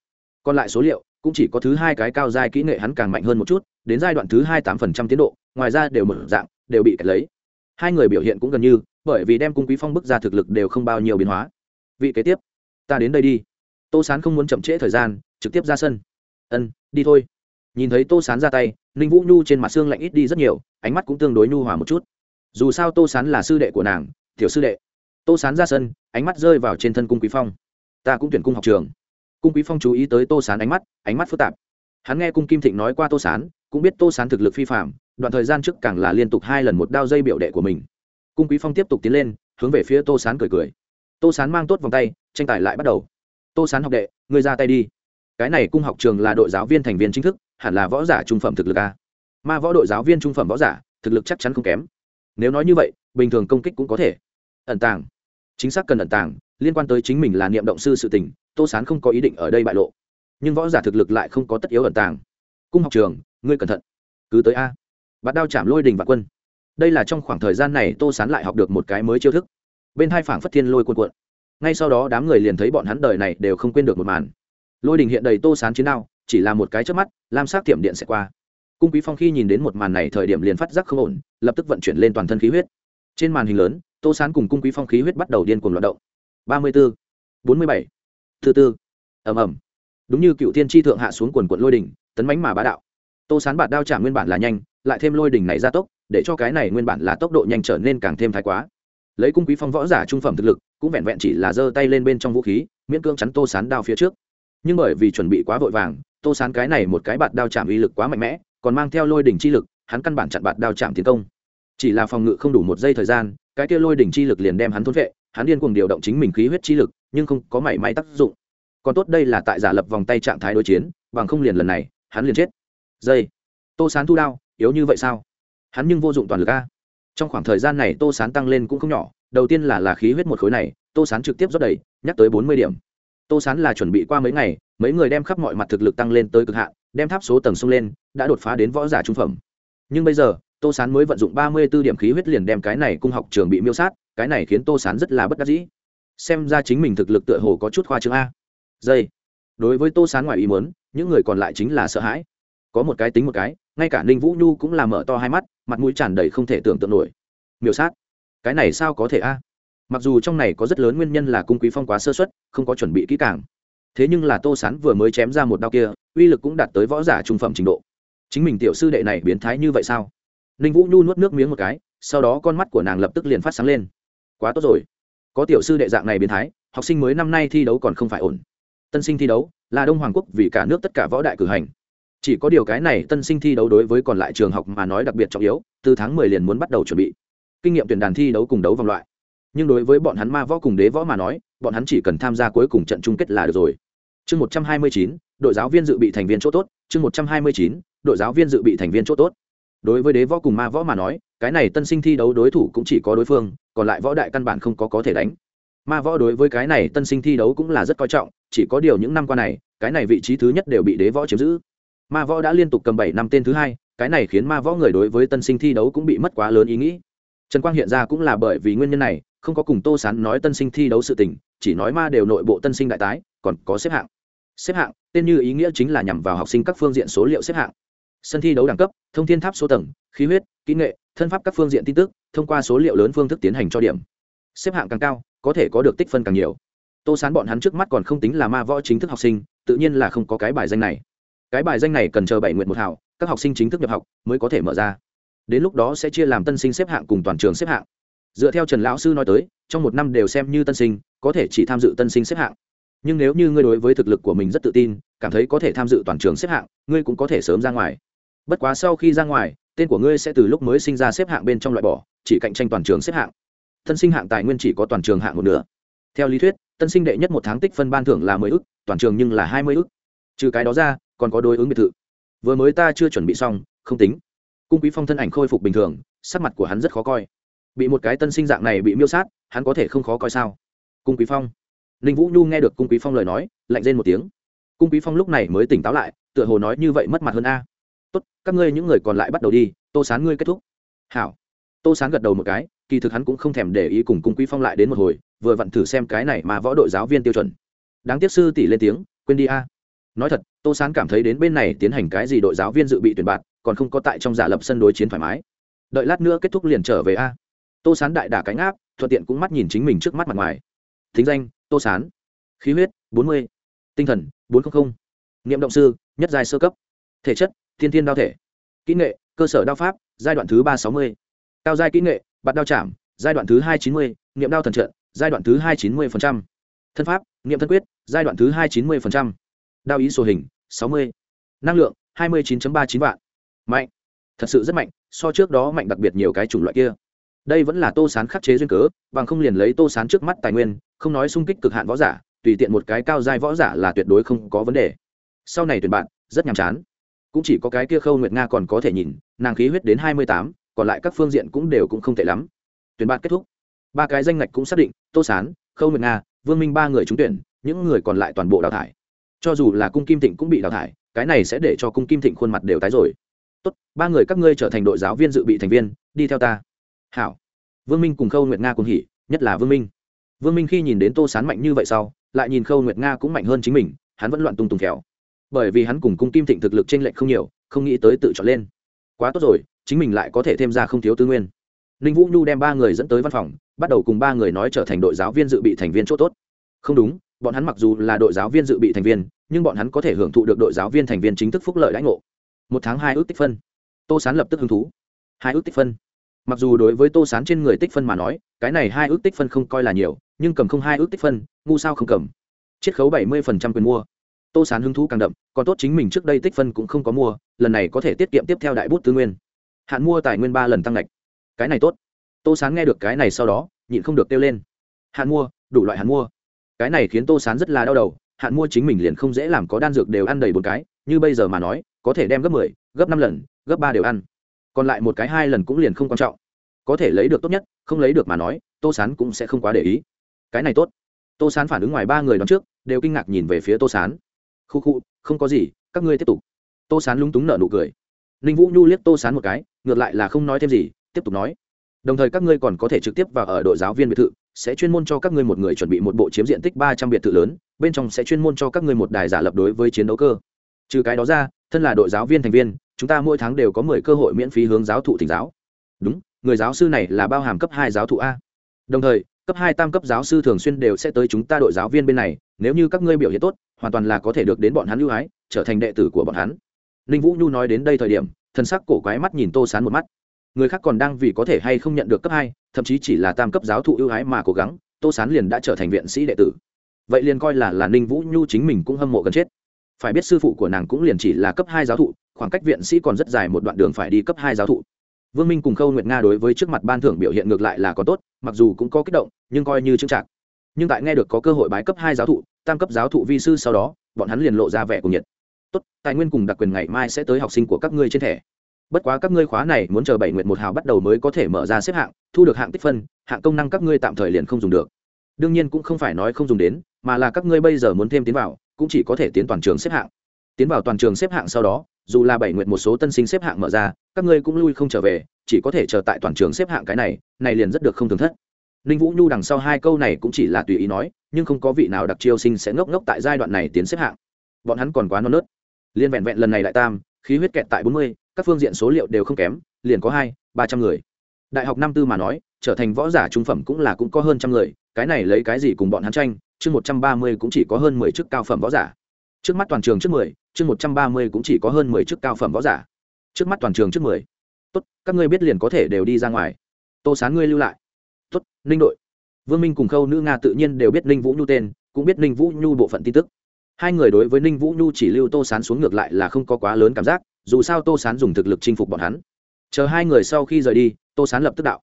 còn lại số liệu cũng chỉ có thứ hai cái cao giai kỹ nghệ hắn càng mạnh hơn một chút, đến giai đoạn thứ hai tám phần trăm tiến độ, ngoài ra đều mở dạng, đều bị kẹt lấy. Hai người biểu hiện cũng gần như, bởi vì đem cung quý phong bức ra thực lực đều không bao nhiêu biến hóa. Vị kế tiếp, ta đến đây đi. Tô sán không muốn chậm trễ thời gian, trực tiếp ra sân. Ân, đi thôi. Nhìn thấy tô sán ra tay, ninh vũ nhu trên mặt xương lạnh ít đi rất nhiều, ánh mắt cũng tương đối nhu hòa một chút dù sao tô sán là sư đệ của nàng, tiểu sư đệ. Tô sán ra sân, ánh mắt rơi vào trên thân cung quý phong. Ta cũng tuyển cung học trường. Cung quý phong chú ý tới tô sán ánh mắt ánh mắt phức tạp. Hắn nghe cung kim thịnh nói qua tô sán, cũng biết tô sán thực lực phi phạm đoạn thời gian trước càng là liên tục hai lần một đao dây biểu đệ của mình. Cung quý phong tiếp tục tiến lên, hướng về phía tô sán cười cười. Tô sán mang tốt vòng tay, tranh tài lại bắt đầu. Tô sán học đệ, ngươi ra tay đi. Cái này cung học trường là đội giáo viên thành viên chính thức, hẳn là võ giả trung phẩm thực lực a. Ma võ đội giáo viên trung phẩm võ giả, thực lực chắc chắn không kém nếu nói như vậy, bình thường công kích cũng có thể. Ẩn tàng. Chính xác cần ẩn tàng, liên quan tới chính mình là niệm động sư sự tình, tô sán không có ý định ở đây bại lộ. Nhưng võ giả thực lực lại không có tất yếu ẩn tàng. Cung học trường, ngươi cẩn thận. Cứ tới a. Bạt đao chạm lôi đình và quân. Đây là trong khoảng thời gian này tô sán lại học được một cái mới chiêu thức. Bên hai phảng phất thiên lôi cuộn cuộn. Ngay sau đó đám người liền thấy bọn hắn đời này đều không quên được một màn. Lôi đình hiện đầy tô sán chiến đao, chỉ là một cái trước mắt, lam sắc tiệm điện sẽ qua cung quý phong khi nhìn đến một màn này thời điểm liền phát giác không ổn, lập tức vận chuyển lên toàn thân khí huyết. Trên màn hình lớn, tô sán cùng cung quý phong khí huyết bắt đầu điên cuồng loạt động. Ba mươi bốn bốn mươi bảy, thứ tư. Ầm ầm. Đúng như cựu thiên tri thượng hạ xuống quần quận lôi đỉnh, tấn mánh mà bá đạo. Tô sán bạt đao trả nguyên bản là nhanh, lại thêm lôi đỉnh này ra tốc, để cho cái này nguyên bản là tốc độ nhanh trở nên càng thêm thái quá. Lấy cung quý phong võ giả trung phẩm thực lực, cũng vẹn vẹn chỉ là giơ tay lên bên trong vũ khí, miễn cưỡng chắn tô sán đao phía trước. Nhưng bởi vì chuẩn bị quá vội vàng, tô sán cái này một cái bạt đao chạm uy lực quá mạnh mẽ còn mang theo lôi đỉnh chi lực, hắn căn bản chặn bạt đao chạm tiến công. Chỉ là phòng ngự không đủ một giây thời gian, cái kia lôi đỉnh chi lực liền đem hắn thôn vệ, hắn điên cuồng điều động chính mình khí huyết chi lực, nhưng không có mảy may tác dụng. Còn tốt đây là tại giả lập vòng tay trạng thái đối chiến, bằng không liền lần này, hắn liền chết. Dây tô sán thu đao, yếu như vậy sao? Hắn nhưng vô dụng toàn lực a. Trong khoảng thời gian này tô sán tăng lên cũng không nhỏ, đầu tiên là là khí huyết một khối này, tô sán trực tiếp rót đầy, nhắc tới bốn mươi điểm. Tô sán là chuẩn bị qua mấy ngày, mấy người đem khắp mọi mặt thực lực tăng lên tới cực hạn đem tháp số tầng sông lên, đã đột phá đến võ giả trung phẩm. Nhưng bây giờ, tô sán mới vận dụng ba mươi b ố điểm khí huyết liền đem cái này cung học trường bị miêu sát, cái này khiến tô sán rất là bất đắc dĩ. Xem ra chính mình thực lực tựa hồ có chút khoa chương a. Dây. Đối với tô sán ngoài ý muốn, những người còn lại chính là sợ hãi. Có một cái tính một cái, ngay cả ninh vũ nhu cũng là mở to hai mắt, mặt mũi tràn đầy không thể tưởng tượng nổi. Miêu sát. Cái này sao có thể a? Mặc dù trong này có rất lớn nguyên nhân là cung quý phong quá sơ xuất không có chuẩn bị kỹ càng thế nhưng là tô sán vừa mới chém ra một đao kia, uy lực cũng đạt tới võ giả trung phẩm trình độ. Chính mình tiểu sư đệ này biến thái như vậy sao? Ninh vũ nhu nuốt nước miếng một cái, sau đó con mắt của nàng lập tức liền phát sáng lên. Quá tốt rồi. Có tiểu sư đệ dạng này biến thái, học sinh mới năm nay thi đấu còn không phải ổn. Tân sinh thi đấu là đông hoàng quốc vì cả nước tất cả võ đại cử hành. Chỉ có điều cái này tân sinh thi đấu đối với còn lại trường học mà nói đặc biệt trọng yếu, từ tháng mười liền muốn bắt đầu chuẩn bị. Kinh nghiệm tuyển đàn thi đấu cùng đấu vòng loại. Nhưng đối với bọn hắn ma võ cùng đế võ mà nói, bọn hắn chỉ cần tham gia cuối cùng trận chung kết là được rồi chương một trăm hai mươi chín, đội giáo viên dự bị thành viên chỗ tốt. Chương một trăm hai mươi chín, đội giáo viên dự bị thành viên chỗ tốt. Đối với đế võ cùng ma võ mà nói, cái này tân sinh thi đấu đối thủ cũng chỉ có đối phương, còn lại võ đại căn bản không có có thể đánh. Ma võ đối với cái này tân sinh thi đấu cũng là rất coi trọng, chỉ có điều những năm qua này, cái này vị trí thứ nhất đều bị đế võ chiếm giữ. Ma võ đã liên tục cầm bảy năm tên thứ hai, cái này khiến ma võ người đối với tân sinh thi đấu cũng bị mất quá lớn ý nghĩ. Trần quang hiện ra cũng là bởi vì nguyên nhân này, không có cùng tô sán nói tân sinh thi đấu sự tình, chỉ nói ma đều nội bộ tân sinh đại tái, còn có xếp hạng xếp hạng, tên như ý nghĩa chính là nhằm vào học sinh các phương diện số liệu xếp hạng. Sân thi đấu đẳng cấp, thông thiên tháp số tầng, khí huyết, kỹ nghệ, thân pháp các phương diện tin tức, thông qua số liệu lớn phương thức tiến hành cho điểm. Xếp hạng càng cao, có thể có được tích phân càng nhiều. Tô sán bọn hắn trước mắt còn không tính là ma võ chính thức học sinh, tự nhiên là không có cái bài danh này. Cái bài danh này cần chờ bảy nguyện một hảo, các học sinh chính thức nhập học mới có thể mở ra. Đến lúc đó sẽ chia làm tân sinh xếp hạng cùng toàn trường xếp hạng. Dựa theo trần lão sư nói tới, trong một năm đều xem như tân sinh, có thể chỉ tham dự tân sinh xếp hạng nhưng nếu như ngươi đối với thực lực của mình rất tự tin, cảm thấy có thể tham dự toàn trường xếp hạng, ngươi cũng có thể sớm ra ngoài. Bất quá sau khi ra ngoài, tên của ngươi sẽ từ lúc mới sinh ra xếp hạng bên trong loại bỏ, chỉ cạnh tranh toàn trường xếp hạng. Tân sinh hạng tài nguyên chỉ có toàn trường hạng một nửa. Theo lý thuyết, tân sinh đệ nhất một tháng tích phân ban thưởng là mười ức, toàn trường nhưng là hai mươi ức. Trừ cái đó ra, còn có đối ứng biệt thự. Vừa mới ta chưa chuẩn bị xong, không tính. Cung quý phong thân ảnh khôi phục bình thường, sắc mặt của hắn rất khó coi. Bị một cái tân sinh dạng này bị miêu sát, hắn có thể không khó coi sao? Cung quý phong ninh vũ nhu nghe được cung quý phong lời nói, lạnh lên một tiếng. Cung quý phong lúc này mới tỉnh táo lại, tựa hồ nói như vậy mất mặt hơn a. Tốt, các ngươi những người còn lại bắt đầu đi, tô sán ngươi kết thúc. Hảo. Tô sán gật đầu một cái, kỳ thực hắn cũng không thèm để ý cùng cung quý phong lại đến một hồi, vừa vặn thử xem cái này mà võ đội giáo viên tiêu chuẩn. Đáng tiếc sư tỷ lên tiếng, quên đi a. Nói thật, tô sán cảm thấy đến bên này tiến hành cái gì đội giáo viên dự bị tuyển bạn, còn không có tại trong giả lập sân đối chiến thoải mái. Đợi lát nữa kết thúc liền trở về a. Tô sán đại đả cánh áp, thuận tiện cũng mắt nhìn chính mình trước mắt mặt ngoài. Thính danh tô sán, khí huyết, bốn mươi, tinh thần, bốn trăm linh niệm động sư, nhất giai sơ cấp, thể chất, thiên thiên đao thể, kỹ nghệ, cơ sở đao pháp, giai đoạn thứ ba sáu mươi, cao giai kỹ nghệ, bạt đao chạm, giai đoạn thứ hai chín mươi, niệm đao thần trận, giai đoạn thứ hai chín mươi thân pháp, niệm thân quyết, giai đoạn thứ hai chín mươi đao ý sổ hình, sáu mươi, năng lượng, hai mươi chín ba chín vạn. Mạnh. Thật sự rất mạnh, so trước đó mạnh đặc biệt nhiều cái chủng loại kia. Đây vẫn là tô sán khắc chế duyên cớ, bằng không liền lấy tô sán trước mắt tài nguyên không nói sung kích cực hạn võ giả, tùy tiện một cái cao giai võ giả là tuyệt đối không có vấn đề. Sau này tuyển bạn, rất nhàm chán. Cũng chỉ có cái kia khâu nguyệt nga còn có thể nhìn, nàng khí huyết đến hai mươi tám, còn lại các phương diện cũng đều cũng không tệ lắm. Tuyển bạn kết thúc. Ba cái danh ngạch cũng xác định, tô sán, khâu nguyệt nga, vương minh ba người trúng tuyển, những người còn lại toàn bộ đào thải. Cho dù là cung kim thịnh cũng bị đào thải, cái này sẽ để cho cung kim thịnh khuôn mặt đều tái rồi. Tốt, ba người các ngươi trở thành đội giáo viên dự bị thành viên, đi theo ta. Hảo. Vương minh cùng khâu nguyệt nga cùng hỉ, nhất là vương minh vương minh khi nhìn đến tô sán mạnh như vậy sau, lại nhìn khâu nguyệt nga cũng mạnh hơn chính mình, hắn vẫn loạn tung tùng khéo bởi vì hắn cùng cung kim thịnh thực lực t r ê n lệch không nhiều, không nghĩ tới tự chọn lên. Quá tốt rồi, chính mình lại có thể thêm ra không thiếu tư nguyên. Ninh vũ nhu đem ba người dẫn tới văn phòng, bắt đầu cùng ba người nói trở thành đội giáo viên dự bị thành viên c h ỗ t ố t không đúng, bọn hắn mặc dù là đội giáo viên dự bị thành viên, nhưng bọn hắn có thể hưởng thụ được đội giáo viên thành viên chính thức phúc lợi lãnh ngộ. Một tháng hai ước tích phân. Tô sán lập tức hứng thú. Hai ước tích phân. Mặc dù đối với tô sán trên người tích phân mà nói cái này hai ước tích phân không coi là nhiều, nhưng cầm không hai ước tích phân, ngu sao không cầm. Chiết khấu bảy mươi quyền mua. Tô sán hứng thú càng đậm, còn tốt chính mình trước đây tích phân cũng không có mua, lần này có thể tiết kiệm tiếp theo đại bút tư nguyên. Hạn mua tài nguyên ba lần tăng lệch. Cái này tốt. Tô sán nghe được cái này sau đó, nhịn không được kêu lên. Hạn mua, đủ loại hạn mua. Cái này khiến tô sán rất là đau đầu, hạn mua chính mình liền không dễ làm có đan dược đều ăn đầy bốn cái, như bây giờ mà nói, có thể đem gấp mười, gấp năm lần, gấp ba đều ăn. Còn lại một cái hai lần cũng liền không quan trọng có thể lấy được tốt nhất, không lấy được mà nói, tô sán cũng sẽ không quá để ý. Cái này tốt. Tô sán phản ứng ngoài ba người đón trước, đều kinh ngạc nhìn về phía tô sán. Khu khu, không có gì, các ngươi tiếp tục. Tô sán lúng túng nở nụ cười. Ninh vũ nhu liếc tô sán một cái, ngược lại là không nói thêm gì, tiếp tục nói. Đồng thời các ngươi còn có thể trực tiếp vào ở đội giáo viên biệt thự, sẽ chuyên môn cho các ngươi một người chuẩn bị một bộ chiếm diện tích ba trăm biệt thự lớn, bên trong sẽ chuyên môn cho các ngươi một đài giả lập đối với chiến đấu cơ. Trừ cái đó ra, thân là đội giáo viên thành viên, chúng ta mỗi tháng đều có mười cơ hội miễn phí hướng giáo thụ thỉnh giáo. Đúng người giáo sư này là bao hàm cấp hai giáo thụ a. Đồng thời, cấp hai tam cấp giáo sư thường xuyên đều sẽ tới chúng ta đội giáo viên bên này, nếu như các ngươi biểu hiện tốt, hoàn toàn là có thể được đến bọn hắn ưu ái, trở thành đệ tử của bọn hắn. Ninh vũ nhu nói đến đây thời điểm thân sắc cổ quái mắt nhìn tô sán một mắt. Người khác còn đang vì có thể hay không nhận được cấp hai, thậm chí chỉ là tam cấp giáo thụ ưu ái mà cố gắng, tô sán liền đã trở thành viện sĩ đệ tử. Vậy liền coi là là ninh vũ nhu chính mình cũng hâm mộ gần chết. Phải biết sư phụ của nàng cũng liền chỉ là cấp hai giáo thụ, khoảng cách viện sĩ còn rất dài một đoạn đường phải đi cấp hai giáo thụ vương minh cùng khâu nguyệt nga đối với trước mặt ban thưởng biểu hiện ngược lại là có tốt, mặc dù cũng có kích động, nhưng coi như chững chạc. Nhưng tại nghe được có cơ hội bái cấp hai giáo thụ, tam cấp giáo thụ vi sư sau đó, bọn hắn liền lộ ra vẻ cùng nhiệt. Tốt, tài nguyên cùng đặc quyền ngày mai sẽ tới học sinh của các ngươi trên thẻ. Bất quá các ngươi khóa này muốn chờ bảy nguyện một hào bắt đầu mới có thể mở ra xếp hạng, thu được hạng tích phân, hạng công năng các ngươi tạm thời liền không dùng được. Đương nhiên cũng không phải nói không dùng đến, mà là các ngươi bây giờ muốn thêm tiến vào, cũng chỉ có thể tiến toàn trường xếp hạng tiến vào toàn trường xếp hạng sau đó, dù là bảy nguyện một số tân sinh xếp hạng mở ra, các ngươi cũng lui không trở về, chỉ có thể chờ tại toàn trường xếp hạng cái này này liền rất được không thường thất. Ninh vũ nhu đằng sau hai câu này cũng chỉ là tùy ý nói, nhưng không có vị nào đặc chiêu sinh sẽ ngốc ngốc tại giai đoạn này tiến xếp hạng. Bọn hắn còn quá non nớt. Liên vẹn vẹn lần này đại tam, khí huyết kẹt tại bốn mươi, các phương diện số liệu đều không kém, liền có hai, ba trăm người. Đại học năm tư mà nói, trở thành võ giả trung phẩm cũng là cũng có hơn trăm người, cái này lấy cái gì cùng bọn hắn tranh, chương một trăm ba mươi cũng chỉ có hơn mười chức cao phẩm võ giả trước mắt toàn trường trước mười, chương một trăm ba mươi cũng chỉ có hơn mười chức cao phẩm võ giả. Trước mắt toàn trường trước mười. Tốt, các ngươi biết liền có thể đều đi ra ngoài. Tô sán ngươi lưu lại. Tốt, ninh đội. Vương minh cùng khâu nữ nga tự nhiên đều biết ninh vũ nhu tên, cũng biết ninh vũ nhu bộ phận tin tức. Hai người đối với ninh vũ nhu chỉ lưu tô sán xuống ngược lại là không có quá lớn cảm giác, dù sao tô sán dùng thực lực chinh phục bọn hắn. Chờ hai người sau khi rời đi, tô sán lập tức đạo.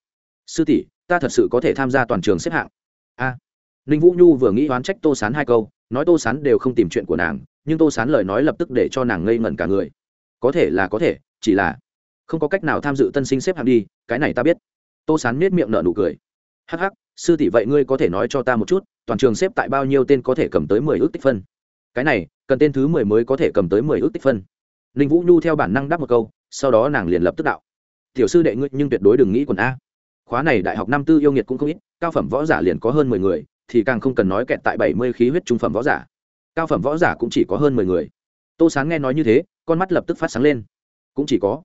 Sư tỷ, ta thật sự có thể tham gia toàn trường xếp hạng. A. Ninh vũ nhu vừa nghĩ oán trách tô sán hai câu nói tô sán đều không tìm chuyện của nàng, nhưng tô sán lời nói lập tức để cho nàng ngây ngẩn cả người. Có thể là có thể, chỉ là không có cách nào tham dự tân sinh xếp hạng đi, cái này ta biết. Tô sán nết miệng nở nụ cười. Hắc hắc, sư tỷ vậy ngươi có thể nói cho ta một chút, toàn trường xếp tại bao nhiêu tên có thể cầm tới mười ước tích phân? Cái này, cần tên thứ mười mới có thể cầm tới mười ước tích phân. Ninh vũ nhu theo bản năng đáp một câu, sau đó nàng liền lập tức đạo. Tiểu sư đệ ngươi nhưng tuyệt đối đừng nghĩ quần a. Khóa này đại học năm tư yêu nghiệt cũng không ít, cao phẩm võ giả liền có hơn mười người thì càng không cần nói kẹt tại bảy mươi khí huyết trung phẩm võ giả. Cao phẩm võ giả cũng chỉ có hơn mười người. Tô sáng nghe nói như thế, con mắt lập tức phát sáng lên. Cũng chỉ có.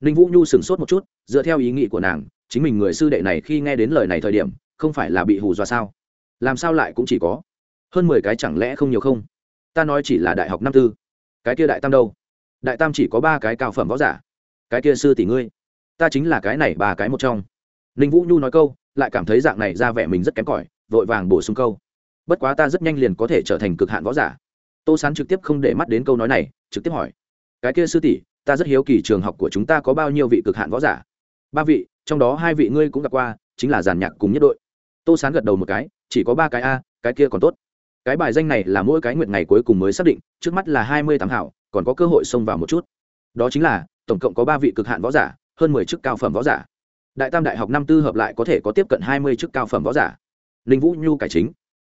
Ninh vũ nhu sửng sốt một chút, dựa theo ý nghĩ của nàng, chính mình người sư đệ này khi nghe đến lời này thời điểm, không phải là bị hù dọa sao? Làm sao lại cũng chỉ có. Hơn mười cái chẳng lẽ không nhiều không? Ta nói chỉ là đại học năm tư. Cái kia đại tam đâu? Đại tam chỉ có ba cái cao phẩm võ giả. Cái kia sư tỷ ngươi, ta chính là cái này ba cái một trong. Ninh vũ nhu nói câu, lại cảm thấy dạng này ra vẻ mình rất kém cỏi vội vàng bổ sung câu. Bất quá ta rất nhanh liền có thể trở thành cực hạn võ giả. Tô sán trực tiếp không để mắt đến câu nói này, trực tiếp hỏi. Cái kia sư tỷ, ta rất hiếu kỳ trường học của chúng ta có bao nhiêu vị cực hạn võ giả? Ba vị, trong đó hai vị ngươi cũng gặp qua, chính là giàn nhạc cùng nhất đội. Tô sán gật đầu một cái, chỉ có ba cái a, cái kia còn tốt. Cái bài danh này là mỗi cái nguyện ngày cuối cùng mới xác định, trước mắt là hai mươi tám hảo, còn có cơ hội xông vào một chút. Đó chính là, tổng cộng có ba vị cực hạn võ giả, hơn mười chức cao phẩm võ giả. Đại tam đại học năm tư hợp lại có thể có tiếp cận hai mươi chức cao phẩm võ giả ninh vũ nhu cải chính.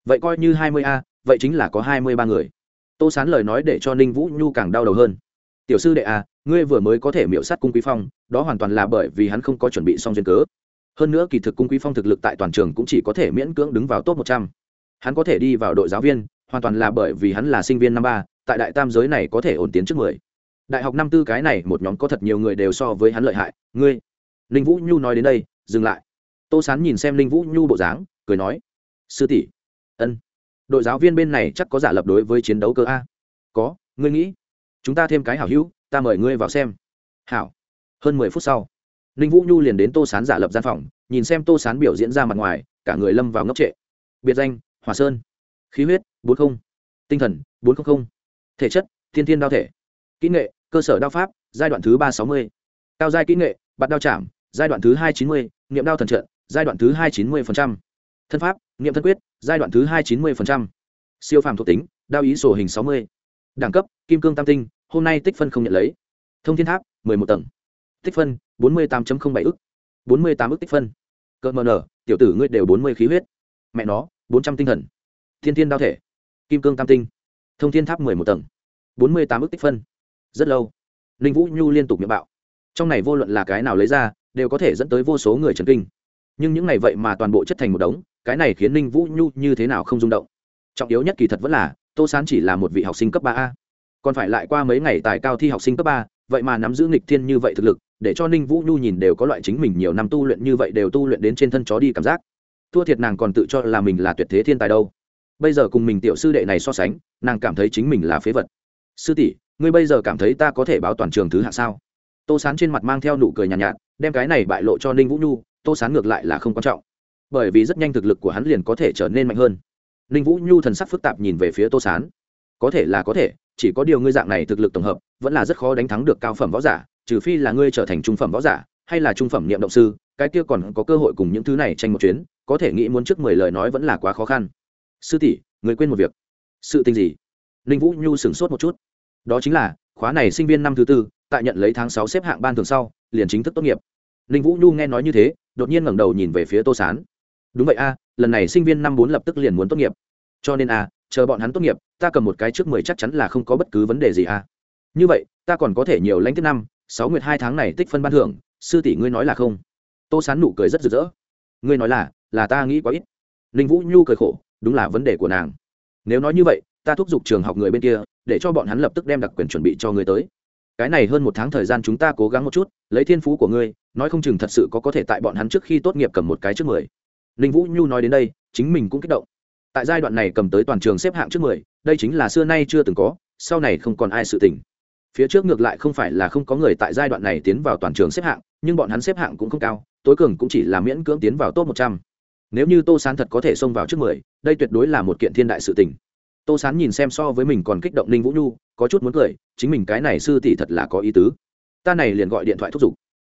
Vậy coi như hai mươi a, vậy chính là có hai mươi ba người. Tô sán lời nói để cho ninh vũ nhu càng đau đầu hơn. Tiểu sư đệ a ngươi vừa mới có thể miễu sát cung quý phong, đó hoàn toàn là bởi vì hắn không có chuẩn bị xong duyên cớ. Hơn nữa kỳ thực cung quý phong thực lực tại toàn trường cũng chỉ có thể miễn cưỡng đứng vào top một trăm. Hắn có thể đi vào đội giáo viên, hoàn toàn là bởi vì hắn là sinh viên năm ba, tại đại tam giới này có thể ổn tiến trước mười. Đại học năm tư cái này một nhóm có thật nhiều người đều so với hắn lợi hại. Ngươi, ninh vũ nhu nói đến đây, dừng lại. Tô sán nhìn xem ninh vũ nhu bộ dáng cười nói sư tỷ. Ân đội giáo viên bên này chắc có giả lập đối với chiến đấu cơ a. Có ngươi nghĩ chúng ta thêm cái hảo hữu ta mời ngươi vào xem. Hảo. Hơn mười phút sau ninh vũ nhu liền đến tô sán giả lập gian phòng nhìn xem tô sán biểu diễn ra mặt ngoài cả người lâm vào ngốc trệ. Biệt danh hòa sơn. Khí huyết bốn không. Tinh thần bốn không không, thể chất thiên thiên đao thể. Kỹ nghệ cơ sở đao pháp giai đoạn thứ ba sáu mươi. Cao giai kỹ nghệ bạt đao chạm giai đoạn thứ hai chín mươi. Niệm đao thần trận giai đoạn thứ hai chín mươi phần trăm thân pháp, niệm thân quyết, giai đoạn thứ hai chín mươi siêu phàm thuộc tính, đao ý sổ hình sáu mươi. Đẳng cấp, kim cương tam tinh, hôm nay tích phân không nhận lấy. Thông thiên tháp, mười một tầng. Tích phân, bốn mươi tám bảy ức. Bốn mươi tám ức tích phân. Cợt mờ nở, tiểu tử ngươi đều bốn mươi khí huyết. Mẹ nó, bốn trăm tinh thần. Thiên thiên đao thể. Kim cương tam tinh. Thông thiên tháp mười một tầng. Bốn mươi tám ức tích phân. Rất lâu. Ninh vũ nhu liên tục miệng bạo. Trong này vô luận là cái nào lấy ra, đều có thể dẫn tới vô số người trần kinh. Nhưng những ngày vậy mà toàn bộ chất thành một đống cái này khiến ninh vũ nhu như thế nào không rung động. Trọng yếu nhất kỳ thật vẫn là tô sán chỉ là một vị học sinh cấp ba a. Còn phải lại qua mấy ngày tài cao thi học sinh cấp ba vậy mà nắm giữ nghịch thiên như vậy thực lực để cho ninh vũ nhu nhìn đều có loại chính mình nhiều năm tu luyện như vậy đều tu luyện đến trên thân chó đi cảm giác. Thua thiệt nàng còn tự cho là mình là tuyệt thế thiên tài đâu. Bây giờ cùng mình tiểu sư đệ này so sánh nàng cảm thấy chính mình là phế vật. Sư tỷ ngươi bây giờ cảm thấy ta có thể báo toàn trường thứ hạng sao? Tô sán trên mặt mang theo nụ cười nhàn nhạt, nhạt đem cái này bại lộ cho ninh vũ nhu tô sán ngược lại là không quan trọng bởi vì rất nhanh thực lực của hắn liền có thể trở nên mạnh hơn. Ninh vũ nhu thần sắc phức tạp nhìn về phía tô sán. Có thể là có thể, chỉ có điều ngươi dạng này thực lực tổng hợp, vẫn là rất khó đánh thắng được cao phẩm võ giả, trừ phi là ngươi trở thành trung phẩm võ giả, hay là trung phẩm niệm động sư, cái kia còn có cơ hội cùng những thứ này tranh một chuyến, có thể nghĩ muốn trước mười lời nói vẫn là quá khó khăn. Sư tỷ, người quên một việc. Sự tình gì? Ninh vũ nhu sửng sốt một chút. Đó chính là, khóa này sinh viên năm thứ tư, tại nhận lấy tháng sáu xếp hạng ban thường sau, liền chính thức tốt nghiệp. Ninh vũ nhu nghe nói như thế, đột nhiên ngẩng đầu nhìn về phía tô s á n đúng vậy a, lần này sinh viên năm bốn lập tức liền muốn tốt nghiệp. Cho nên a, chờ bọn hắn tốt nghiệp, ta cầm một cái trước mười chắc chắn là không có bất cứ vấn đề gì a. Như vậy, ta còn có thể nhiều lãnh tiếp năm, sáu nguyệt hai tháng này tích phân ban thưởng, sư tỷ ngươi nói là không? Tô sán nụ cười rất rực rỡ. Ngươi nói là là ta nghĩ quá ít. Ninh vũ nhu cười khổ, đúng là vấn đề của nàng. Nếu nói như vậy, ta thúc giục trường học người bên kia, để cho bọn hắn lập tức đem đặc quyền chuẩn bị cho ngươi tới. Cái này hơn một tháng thời gian chúng ta cố gắng một chút, lấy thiên phú của ngươi, nói không chừng thật sự có có thể tại bọn hắn trước khi tốt nghiệp cầm một cái trước mười ninh vũ nhu nói đến đây, chính mình cũng kích động. Tại giai đoạn này cầm tới toàn trường xếp hạng trước mười, đây chính là xưa nay chưa từng có, sau này không còn ai sự tình phía trước ngược lại không phải là không có người tại giai đoạn này tiến vào toàn trường xếp hạng, nhưng bọn hắn xếp hạng cũng không cao, tối cường cũng chỉ là miễn cưỡng tiến vào top một trăm. Nếu như tô sán thật có thể xông vào trước mười, đây tuyệt đối là một kiện thiên đại sự tình. Tô sán nhìn xem so với mình còn kích động ninh vũ nhu, có chút muốn cười, chính mình cái này sư tỷ thật là có ý tứ. Ta này liền gọi điện thoại thúc giục.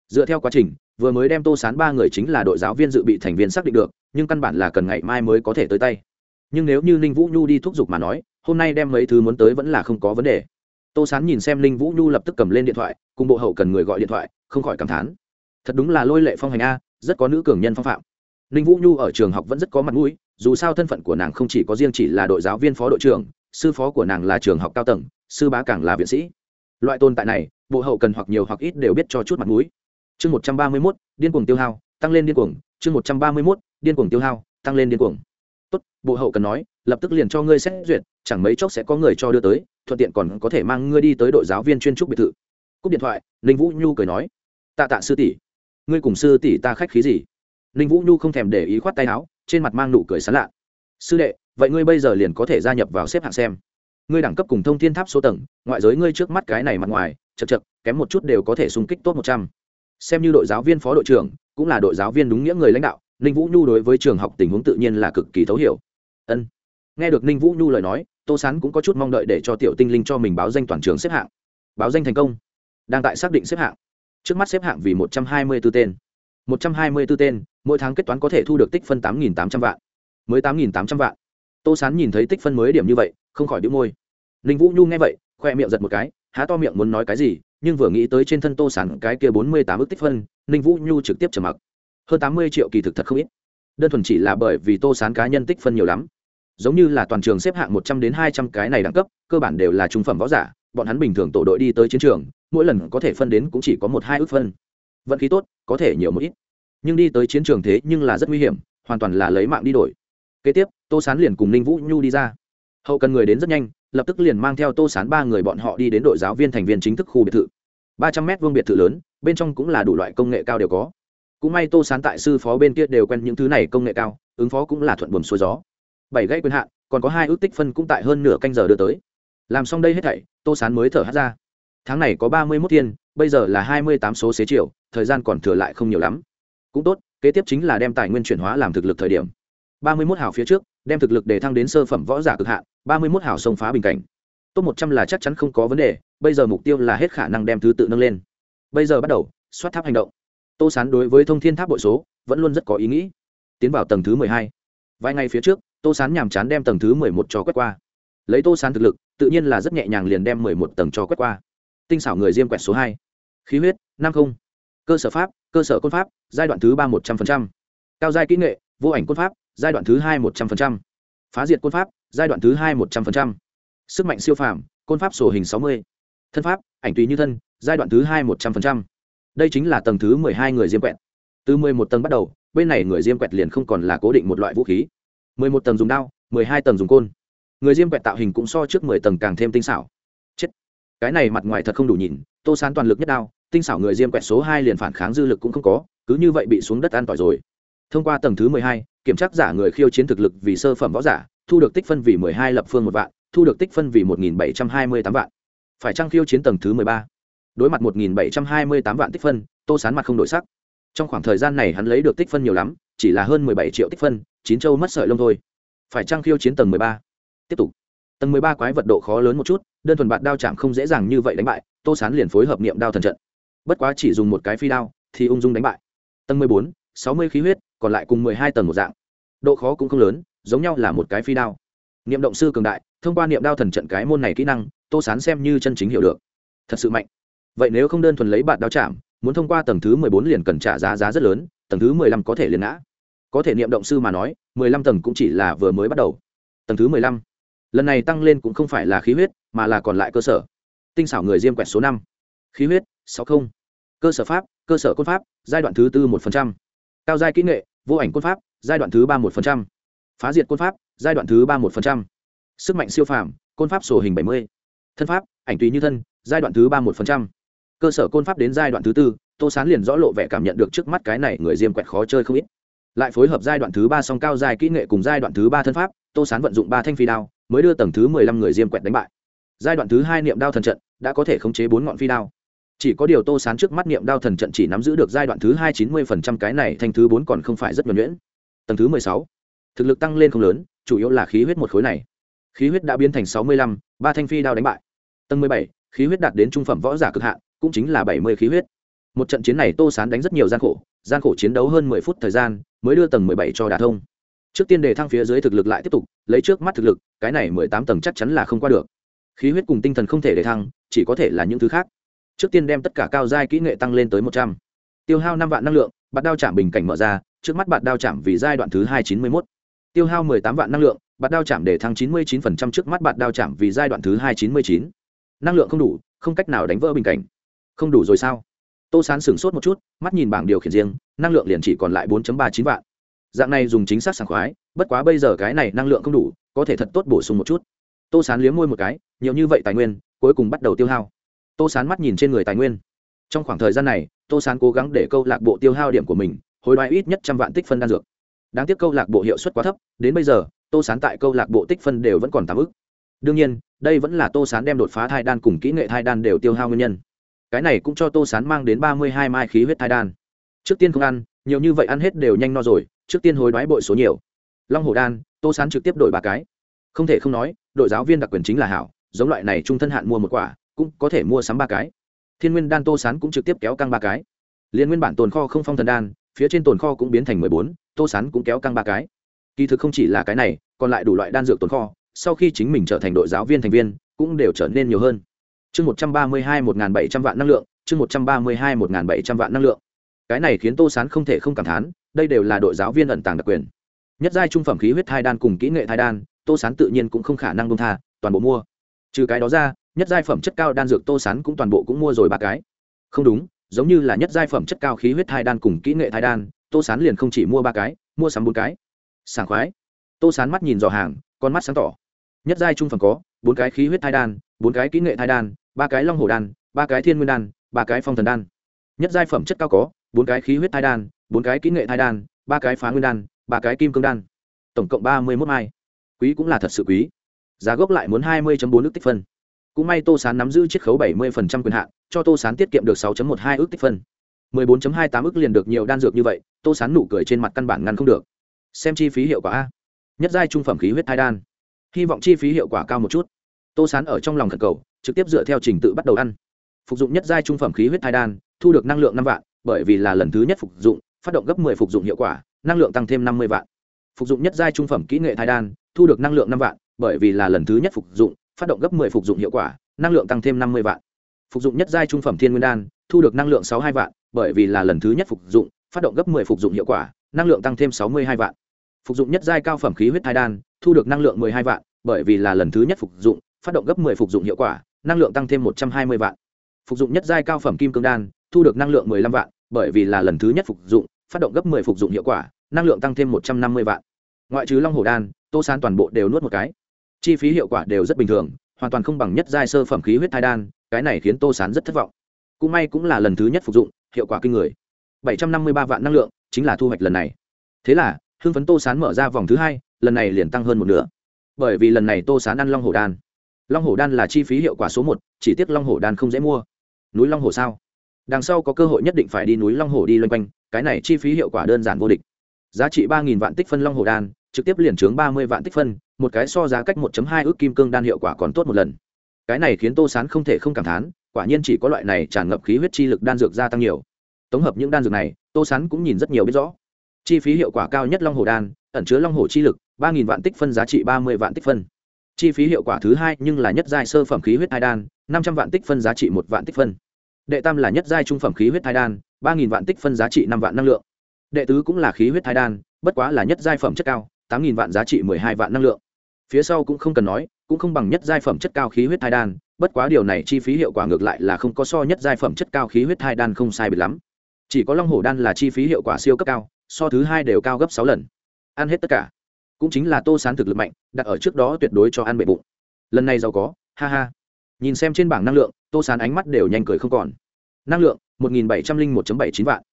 Dựa theo quá trình vừa mới đem tô sán ba người chính là đội giáo viên dự bị thành viên xác định được, nhưng căn bản là cần ngày mai mới có thể tới tay. Nhưng nếu như ninh vũ nhu đi thúc giục mà nói, hôm nay đem mấy thứ muốn tới vẫn là không có vấn đề. Tô sán nhìn xem ninh vũ nhu lập tức cầm lên điện thoại, cùng bộ hậu cần người gọi điện thoại, không khỏi cảm thán. Thật đúng là lôi lệ phong hành a, rất có nữ cường nhân phong phạm. Ninh vũ nhu ở trường học vẫn rất có mặt mũi, dù sao thân phận của nàng không chỉ có riêng chỉ là đội giáo viên phó đội trưởng, sư phó của nàng là trường học cao tầng, sư bá càng là viện sĩ. Loại tồn tại này, bộ hậu cần hoặc nhiều hoặc ít đều biết cho chút mặt mũi chương một trăm ba mươi mốt, điên cuồng tiêu hao, tăng lên điên cuồng. Chương một trăm ba mươi mốt, điên cuồng tiêu hao, tăng lên điên cuồng. Tốt, bộ hậu cần nói, lập tức liền cho ngươi xét duyệt, chẳng mấy chốc sẽ có người cho đưa tới, thuận tiện còn có thể mang ngươi đi tới đội giáo viên chuyên trúc biệt thự. Cúp điện thoại, ninh vũ nhu cười nói, tạ tạ sư tỷ, ngươi cùng sư tỷ ta khách khí gì? Ninh vũ nhu không thèm để ý khoát tay áo, trên mặt mang nụ cười sán lạ. Sư đệ, vậy ngươi bây giờ liền có thể gia nhập vào xếp hạng xem. Ngươi đẳng cấp cùng thông thiên tháp số tầng, ngoại giới ngươi trước mắt cái này mặt ngoài, chật chật, kém một chút đều có thể xung kích tốt một trăm xem như đội giáo viên phó đội trưởng, cũng là đội giáo viên đúng nghĩa người lãnh đạo, ninh vũ nhu đối với trường học tình huống tự nhiên là cực kỳ thấu hiểu. Ân. Nghe được ninh vũ nhu lời nói, tô sán cũng có chút mong đợi để cho tiểu tinh linh cho mình báo danh toàn trường xếp hạng. Báo danh thành công. Đang tại xác định xếp hạng. Trước mắt xếp hạng vì một trăm hai mươi b ố tên. Một trăm hai mươi b ố tên, mỗi tháng kết toán có thể thu được tích phân tám nghìn tám trăm vạn. Mới tám nghìn tám trăm vạn. Tô sán nhìn thấy tích phân mới điểm như vậy, không khỏi đĩu môi. Ninh vũ nhu nghe vậy, khoe miệng giật một cái, há to miệng muốn nói cái gì nhưng vừa nghĩ tới trên thân tô sán cái kia bốn mươi tám ước tích phân, ninh vũ nhu trực tiếp trầm mặc. Hơn tám mươi triệu kỳ thực thật không ít. Đơn thuần chỉ là bởi vì tô sán cá nhân tích phân nhiều lắm. Giống như là toàn trường xếp hạng một trăm đến hai trăm cái này đẳng cấp, cơ bản đều là trung phẩm võ giả, bọn hắn bình thường tổ đội đi tới chiến trường, mỗi lần có thể phân đến cũng chỉ có một hai ước phân. Vận khí tốt, có thể nhiều một ít. Nhưng đi tới chiến trường thế nhưng là rất nguy hiểm, hoàn toàn là lấy mạng đi đổi. Kế tiếp, tô sán liền cùng ninh vũ nhu đi ra. Hậu cần người đến rất nhanh lập tức liền mang theo tô sán ba người bọn họ đi đến đội giáo viên thành viên chính thức khu biệt thự. Ba trăm mét vuông biệt thự lớn, bên trong cũng là đủ loại công nghệ cao đều có. Cũng may tô sán tại sư phó bên kia đều quen những thứ này công nghệ cao, ứng phó cũng là thuận buồm xuôi gió. Bảy gãy quyền hạn, còn có hai ước tích phân cũng tại hơn nửa canh giờ đưa tới. Làm xong đây hết thảy, tô sán mới thở hát ra. Tháng này có ba mươi mốt thiên, bây giờ là hai mươi tám số xế chiều, thời gian còn thừa lại không nhiều lắm. Cũng tốt, kế tiếp chính là đem tài nguyên chuyển hóa làm thực lực thời điểm. Ba mươi mốt hào phía trước đem thực lực để thăng đến sơ phẩm võ giả cực hạn, ba mươi mốt hào sông phá bình cảnh. Top một trăm là chắc chắn không có vấn đề, bây giờ mục tiêu là hết khả năng đem thứ tự nâng lên. Bây giờ bắt đầu xoát tháp hành động. Tô sán đối với thông thiên tháp bội số, vẫn luôn rất có ý nghĩ. Tiến vào tầng thứ mười hai. Vài ngày phía trước, tô sán nhàm chán đem tầng thứ mười một cho quét qua. Lấy tô sán thực lực, tự nhiên là rất nhẹ nhàng liền đem mười một tầng cho quét qua. Tinh xảo người diêm quẹt số hai. Khí huyết, năm không. Cơ sở pháp, cơ sở côn pháp, giai đoạn thứ ba một trăm linh cao giai kỹ nghệ, vô ảnh côn pháp giai đoạn thứ hai một trăm linh phá diệt côn pháp, giai đoạn thứ hai một trăm linh sức mạnh siêu phàm, côn pháp sổ hình sáu mươi. Thân pháp, ảnh tùy như thân, giai đoạn thứ hai một trăm linh đây chính là tầng thứ mười hai người diêm quẹt. Từ mười một tầng bắt đầu, bên này người diêm quẹt liền không còn là cố định một loại vũ khí. mười một tầng dùng đao, mười hai tầng dùng côn. Người diêm quẹt tạo hình cũng so trước mười tầng càng thêm tinh xảo. Chết. Cái này mặt ngoài thật không đủ nhìn, tô sán toàn lực nhất đao, tinh xảo người diêm quẹt số hai liền phản kháng dư lực cũng không có, cứ như vậy bị xuống đất an tỏi rồi thông qua tầng thứ mười hai, kiểm tra giả người khiêu chiến thực lực vì sơ phẩm võ giả, thu được tích phân vì mười hai lập phương một vạn, thu được tích phân vì một nghìn bảy trăm hai mươi tám vạn. Phải trăng khiêu chiến tầng thứ mười ba? Đối mặt một nghìn bảy trăm hai mươi tám vạn tích phân, tô sán mặt không đổi sắc. Trong khoảng thời gian này hắn lấy được tích phân nhiều lắm, chỉ là hơn mười bảy triệu tích phân, chín châu mất sợi lông thôi. Phải trăng khiêu chiến tầng mười ba? Tiếp tục. Tầng mười ba quái vật độ khó lớn một chút, đơn thuần bạn đao chạm không dễ dàng như vậy đánh bại, tô sán liền phối hợp niệm đao thần trận. Bất quá chỉ dùng một cái phi đao, thì ung dung đánh bại. Tầng mười bốn sáu mươi khí huyết, còn lại cùng mười hai tầng một dạng. Độ khó cũng không lớn, giống nhau là một cái phi đao. Niệm động sư cường đại, thông qua niệm đao thần trận cái môn này kỹ năng, tô sán xem như chân chính hiểu được. Thật sự mạnh. Vậy nếu không đơn thuần lấy bạn đao chạm, muốn thông qua tầng thứ mười bốn liền cần trả giá giá rất lớn, tầng thứ mười lăm có thể liền ngã. Có thể niệm động sư mà nói, mười lăm tầng cũng chỉ là vừa mới bắt đầu. Tầng thứ mười lăm, lần này tăng lên cũng không phải là khí huyết, mà là còn lại cơ sở. Tinh xảo người diêm quẹt số năm. Khí huyết, sáu không. Cơ sở pháp, cơ sở côn pháp, giai đoạn thứ tư một phần trăm cao giai kỹ nghệ, vô ảnh côn pháp, giai đoạn thứ ba một phần trăm. Phá diệt côn pháp, giai đoạn thứ ba một phần trăm. Sức mạnh siêu phàm, côn pháp sổ hình bảy mươi. Thân pháp, ảnh tùy như thân, giai đoạn thứ ba một phần trăm. Cơ sở côn pháp đến giai đoạn thứ tư, tô sán liền rõ lộ vẻ cảm nhận được trước mắt cái này người diêm quẹt khó chơi không ít. Lại phối hợp giai đoạn thứ ba song cao giai kỹ nghệ cùng giai đoạn thứ ba thân pháp, tô sán vận dụng ba thanh phi đao, mới đưa tầng thứ mười lăm người diêm quẹt đánh bại. Giai đoạn thứ hai niệm đao thần trận, đã có thể khống chế bốn ngọn phi đao chỉ có điều tô sán trước mắt niệm đao thần trận chỉ nắm giữ được giai đoạn thứ hai chín mươi phần trăm cái này thành thứ bốn còn không phải rất nhuẩn nhuyễn. Tầng thứ mười sáu, thực lực tăng lên không lớn, chủ yếu là khí huyết một khối này. Khí huyết đã biến thành sáu mươi lăm, ba thanh phi đao đánh bại. Tầng mười bảy, khí huyết đạt đến trung phẩm võ giả cực hạn, cũng chính là bảy mươi khí huyết. Một trận chiến này tô sán đánh rất nhiều gian khổ gian khổ chiến đấu hơn mười phút thời gian, mới đưa tầng mười bảy cho đà thông. Trước tiên đề thăng phía dưới thực lực lại tiếp tục, lấy trước mắt thực lực, cái này mười tám tầng chắc chắn là không qua được. Khí huyết cùng tinh thần không thể đề thăng, chỉ có thể là những thứ khác trước tiên đem tất cả cao giai kỹ nghệ tăng lên tới một trăm. Tiêu hao năm vạn năng lượng, bạt đao chạm bình cảnh mở ra, trước mắt bạt đao chạm vì giai đoạn thứ hai chín mươi mốt. Tiêu hao mười tám vạn năng lượng, bạt đao chạm để thăng chín mươi chín phần trăm trước mắt bạt đao chạm vì giai đoạn thứ hai chín mươi chín. Năng lượng không đủ, không cách nào đánh vỡ bình cảnh. Không đủ rồi sao? Tô sán sửng sốt một chút, mắt nhìn bảng điều khiển riêng, năng lượng liền chỉ còn lại bốn ba chín vạn. Dạng này dùng chính xác sảng khoái, bất quá bây giờ cái này năng lượng không đủ, có thể thật tốt bổ sung một chút. Tô sán liếm môi một cái, nhiều như vậy tài nguyên, cuối cùng bắt đầu tiêu hao tô sán mắt nhìn trên người tài nguyên. Trong khoảng thời gian này, tô sán cố gắng để câu lạc bộ tiêu hao điểm của mình hồi đoái ít nhất trăm vạn tích phân đan dược. Đáng tiếc câu lạc bộ hiệu suất quá thấp, đến bây giờ, tô sán tại câu lạc bộ tích phân đều vẫn còn tám ức. Đương nhiên, đây vẫn là tô sán đem đột phá thai đan cùng kỹ nghệ thai đan đều tiêu hao nguyên nhân. Cái này cũng cho tô sán mang đến ba mươi hai mai khí huyết thai đan. Trước tiên không ăn, nhiều như vậy ăn hết đều nhanh no rồi, trước tiên hối đoái bội số nhiều. Long hồ đan, tô sán trực tiếp đổi ba cái. Không thể không nói, đội giáo viên đặc quyền chính là hảo, giống loại này trung thân hạn mua một quả cũng có thể mua sắm ba cái. Thiên nguyên đan tô sán cũng trực tiếp kéo căng ba cái. Liên nguyên bản tồn kho không phong thần đan, phía trên tồn kho cũng biến thành mười bốn, tô sán cũng kéo căng ba cái. Kỳ thực không chỉ là cái này, còn lại đủ loại đan dược tồn kho, sau khi chính mình trở thành đội giáo viên thành viên, cũng đều trở nên nhiều hơn. Chương một trăm ba mươi hai một bảy trăm vạn năng lượng, chương một trăm ba mươi hai một bảy trăm vạn năng lượng. Cái này khiến tô sán không thể không cảm thán, đây đều là đội giáo viên ẩn tàng đặc quyền. Nhất giai trung phẩm khí huyết thai đan cùng kỹ nghệ thai đan, tô sán tự nhiên cũng không khả năng bông tha, toàn bộ mua. Trừ cái đó ra nhất giai phẩm chất cao đan dược tô sán cũng toàn bộ cũng mua rồi ba cái. Không đúng, giống như là nhất giai phẩm chất cao khí huyết thai đan cùng kỹ nghệ thai đan, tô sán liền không chỉ mua ba cái, mua sắm bốn cái. Sảng khoái. Tô sán mắt nhìn dò hàng, con mắt sáng tỏ. Nhất giai trung phẩm có, bốn cái khí huyết thai đan, bốn cái kỹ nghệ thai đan, ba cái long hồ đan, ba cái thiên nguyên đan, ba cái phong thần đan. Nhất giai phẩm chất cao có, bốn cái khí huyết thai đan, bốn cái kỹ nghệ thai đan, ba cái phá nguyên đan, ba cái kim cương đan. Tổng cộng ba mươi mốt mai. Quý cũng là thật sự quý. Giá gốc lại muốn hai mươi bốn nước tích phân cũng may tô sán nắm giữ chiết khấu bảy mươi quyền hạn, cho tô sán tiết kiệm được sáu một hai ước tích phân. mười bốn hai tám ước liền được nhiều đan dược như vậy, tô sán nụ cười trên mặt căn bản ngăn không được. Xem chi phí hiệu quả a. Nhất giai trung phẩm khí huyết thai đan. Hy vọng chi phí hiệu quả cao một chút. Tô sán ở trong lòng thần cầu, trực tiếp dựa theo trình tự bắt đầu ăn. Phục dụng nhất giai trung phẩm khí huyết thai đan, thu được năng lượng năm vạn, bởi vì là lần thứ nhất phục dụng, phát động gấp 10 phục dụng hiệu quả, năng lượng tăng thêm 50 vạn. Phục dụng nhất giai trung phẩm kỹ nghệ thai đan, thu được năng lượng năm vạn, bởi vì là lần thứ nhất phục dụng phát động gấp 10 phục dụng hiệu quả, năng lượng tăng thêm 50 vạn. Phục dụng nhất giai trung phẩm thiên nguyên đan, thu được năng lượng 62 vạn, bởi vì là lần thứ nhất phục dụng, phát động gấp 10 phục dụng hiệu quả, năng lượng tăng thêm 62 vạn. Phục dụng nhất giai cao phẩm khí huyết thai đan, thu được năng lượng 12 vạn, bởi vì là lần thứ nhất phục dụng, phát động gấp 10 phục dụng hiệu quả, năng lượng tăng thêm 120 vạn. Phục dụng nhất giai cao phẩm kim cương đan, thu được năng lượng 15 vạn, bởi vì là lần thứ nhất phục dụng, phát động gấp 10 phục dụng hiệu quả, năng lượng tăng thêm 150 vạn. Ngoại trừ long hổ đan, tô san toàn bộ đều nuốt một cái chi phí hiệu quả đều rất bình thường, hoàn toàn không bằng nhất giai sơ phẩm khí huyết thai đan, cái này khiến tô sán rất thất vọng. Cũng may cũng là lần thứ nhất phục dụng, hiệu quả kinh người. 753 vạn năng lượng, chính là thu hoạch lần này. Thế là, hưng phấn tô sán mở ra vòng thứ hai, lần này liền tăng hơn một nửa. Bởi vì lần này tô sán ăn long hổ đan. Long hổ đan là chi phí hiệu quả số một, chỉ tiếc long hổ đan không dễ mua. Núi long hổ sao? Đằng sau có cơ hội nhất định phải đi núi long hổ đi loanh quanh, cái này chi phí hiệu quả đơn giản vô địch. Giá trị ba vạn tích phân long hổ đan trực tiếp liền trướng ba mươi vạn tích phân, một cái so giá cách 1 hai ước kim cương đan hiệu quả còn tốt một lần. Cái này khiến tô sán không thể không cảm thán, quả nhiên chỉ có loại này tràn ngập khí huyết chi lực đan dược gia tăng nhiều. Tổng hợp những đan dược này, tô sán cũng nhìn rất nhiều biết rõ. Chi phí hiệu quả cao nhất long hồ đan, ẩn chứa long hồ chi lực, ba nghìn vạn tích phân giá trị ba mươi vạn tích phân. Chi phí hiệu quả thứ hai nhưng là nhất giai sơ phẩm khí huyết hai đan, năm trăm vạn tích phân giá trị một vạn tích phân. Đệ tam là nhất giai trung phẩm khí huyết hai đan, ba nghìn vạn tích phân giá trị năm vạn năng lượng. Đệ tứ cũng là khí huyết hai đan, bất quá là nhất giai phẩm chất cao tám nghìn vạn giá trị, mười hai vạn năng lượng. Phía sau cũng không cần nói, cũng không bằng nhất giai phẩm chất cao khí huyết thai đan, bất quá điều này chi phí hiệu quả ngược lại là không có so nhất giai phẩm chất cao khí huyết thai đan không sai biệt lắm. Chỉ có long hổ đan là chi phí hiệu quả siêu cấp cao, so thứ hai đều cao gấp sáu lần. Ăn hết tất cả. Cũng chính là tô sán thực lực mạnh, đặt ở trước đó tuyệt đối cho ăn bệ bụng. Lần này giàu có, ha ha. Nhìn xem trên bảng năng lượng, tô sán ánh mắt đều nhanh cười không còn. Năng lượng, một nghìn bảy trăm linh một bảy chín vạn.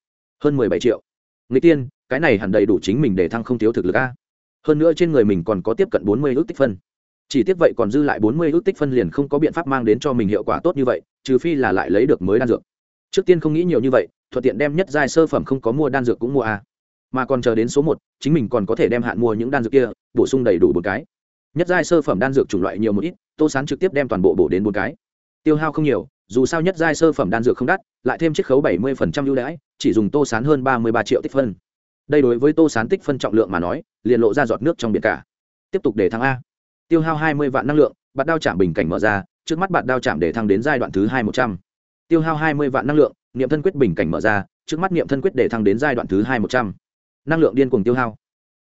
Hơn mười bảy triệu. Người tiên, cái này hẳn đầy đủ chính mình để thăng không thiếu thực lực a hơn nữa trên người mình còn có tiếp cận bốn mươi ước tích phân. Chỉ tiếc vậy còn dư lại bốn mươi ước tích phân liền không có biện pháp mang đến cho mình hiệu quả tốt như vậy, trừ phi là lại lấy được mới đan dược. Trước tiên không nghĩ nhiều như vậy, thuận tiện đem nhất giai sơ phẩm không có mua đan dược cũng mua a mà còn chờ đến số một, chính mình còn có thể đem hạn mua những đan dược kia, bổ sung đầy đủ một cái. Nhất giai sơ phẩm đan dược chủng loại nhiều một ít, tô sán trực tiếp đem toàn bộ bổ đến một cái. Tiêu hao không nhiều, dù sao nhất giai sơ phẩm đan dược không đắt, lại thêm chiết khấu bảy mươi ưu đãi, chỉ dùng tô sán hơn ba mươi ba triệu tích phân đây đối với tô sán tích phân trọng lượng mà nói, liền lộ ra giọt nước trong biển cả. Tiếp tục để thăng a. Tiêu hao hai mươi vạn năng lượng bạn đao chạm bình cảnh mở ra, trước mắt bạn đao chạm để thăng đến giai đoạn thứ hai một trăm. Tiêu hao hai mươi vạn năng lượng, niệm thân quyết bình cảnh mở ra, trước mắt niệm thân quyết để thăng đến giai đoạn thứ hai một trăm. Năng lượng điên cuồng tiêu hao.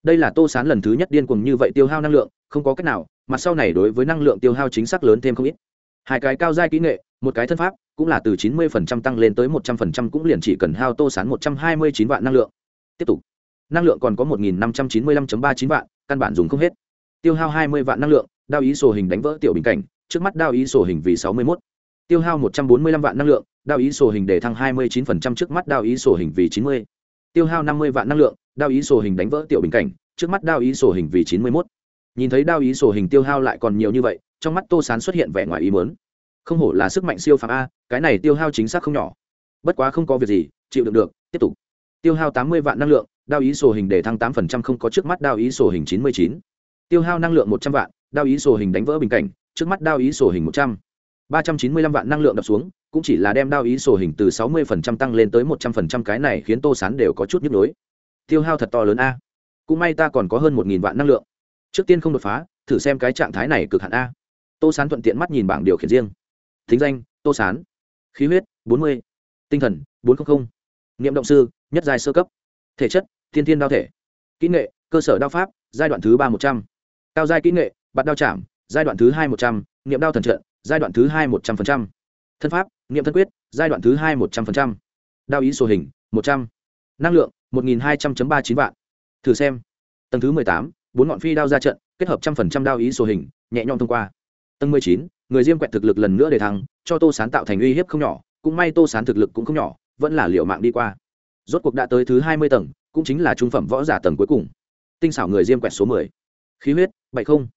Đây là tô sán lần thứ nhất điên cuồng như vậy tiêu hao năng lượng, không có cách nào mặt sau này đối với năng lượng tiêu hao chính xác lớn thêm không ít. Hai cái cao giai kỹ nghệ, một cái thân pháp, cũng là từ chín mươi phần trăm tăng lên tới một trăm phần trăm, cũng liền chỉ cần hao tô sán một trăm hai mươi chín vạn năng lượng. Tiếp tục năng lượng còn có một nghìn năm trăm chín mươi lăm ba chín vạn, căn bản dùng không hết. Tiêu hao hai mươi vạn năng lượng, đao ý sổ hình đánh vỡ tiểu bình cảnh, trước mắt đao ý sổ hình vì sáu mươi mốt. Tiêu hao một trăm bốn mươi lăm vạn năng lượng, đao ý sổ hình để thăng hai mươi chín phần trăm trước mắt đao ý sổ hình vì chín mươi. Tiêu hao năm mươi vạn năng lượng, đao ý sổ hình đánh vỡ tiểu bình cảnh, trước mắt đao ý sổ hình vì chín mươi mốt. Nhìn thấy đao ý sổ hình tiêu hao lại còn nhiều như vậy, trong mắt tô sán xuất hiện vẻ ngoài ý mớn không hổ là sức mạnh siêu phàm a, cái này tiêu hao chính xác không nhỏ. Bất quá không có việc gì, chịu đựng được, tiếp tục. Tiêu hao tám mươi vạn năng lượng đao ý sổ hình để thăng 8% không có trước mắt đao ý sổ hình chín mươi chín. Tiêu hao năng lượng một trăm vạn, đao ý sổ hình đánh vỡ bình cảnh, trước mắt đao ý sổ hình một trăm. ba trăm chín mươi lăm vạn năng lượng đập xuống, cũng chỉ là đem đao ý sổ hình từ sáu mươi phần trăm tăng lên tới một trăm phần trăm, cái này khiến tô sán đều có chút nhức nhối. Tiêu hao thật to lớn a. Cũng may ta còn có hơn một nghìn vạn năng lượng. Trước tiên không đột phá, thử xem cái trạng thái này cực hạn a. Tô sán thuận tiện mắt nhìn bảng điều khiển riêng. Thính danh, tô sán. Khí huyết, bốn mươi. Tinh thần, bốn trăm linh niệm động sư, nhất giai sơ cấp thể chất thiên thiên đao thể. Kỹ nghệ, cơ sở đao pháp, giai đoạn thứ ba một trăm. Cao giai kỹ nghệ, bạt đao chạm, giai đoạn thứ hai một trăm. Niệm đao thần trận, giai đoạn thứ hai một trăm linh thân pháp, niệm thân quyết, giai đoạn thứ hai một trăm linh đao ý sổ hình, một trăm. Năng lượng, một nghìn hai trăm ba chín vạn. Thử xem. Tầng thứ mười tám, bốn ngọn phi đao ra trận, kết hợp trăm phần trăm đao ý sổ hình, nhẹ nhõm thông qua. Tầng mười chín, người diêm quẹt thực lực lần nữa để thắng cho tô sán tạo thành uy hiếp không nhỏ, cũng may tô sán thực lực cũng không nhỏ, vẫn là liệu mạng đi qua rốt cuộc đã tới thứ hai mươi tầng, cũng chính là trung phẩm võ giả tầng cuối cùng. Tinh xảo người diêm quẹt số mười. Khí huyết, bảy không.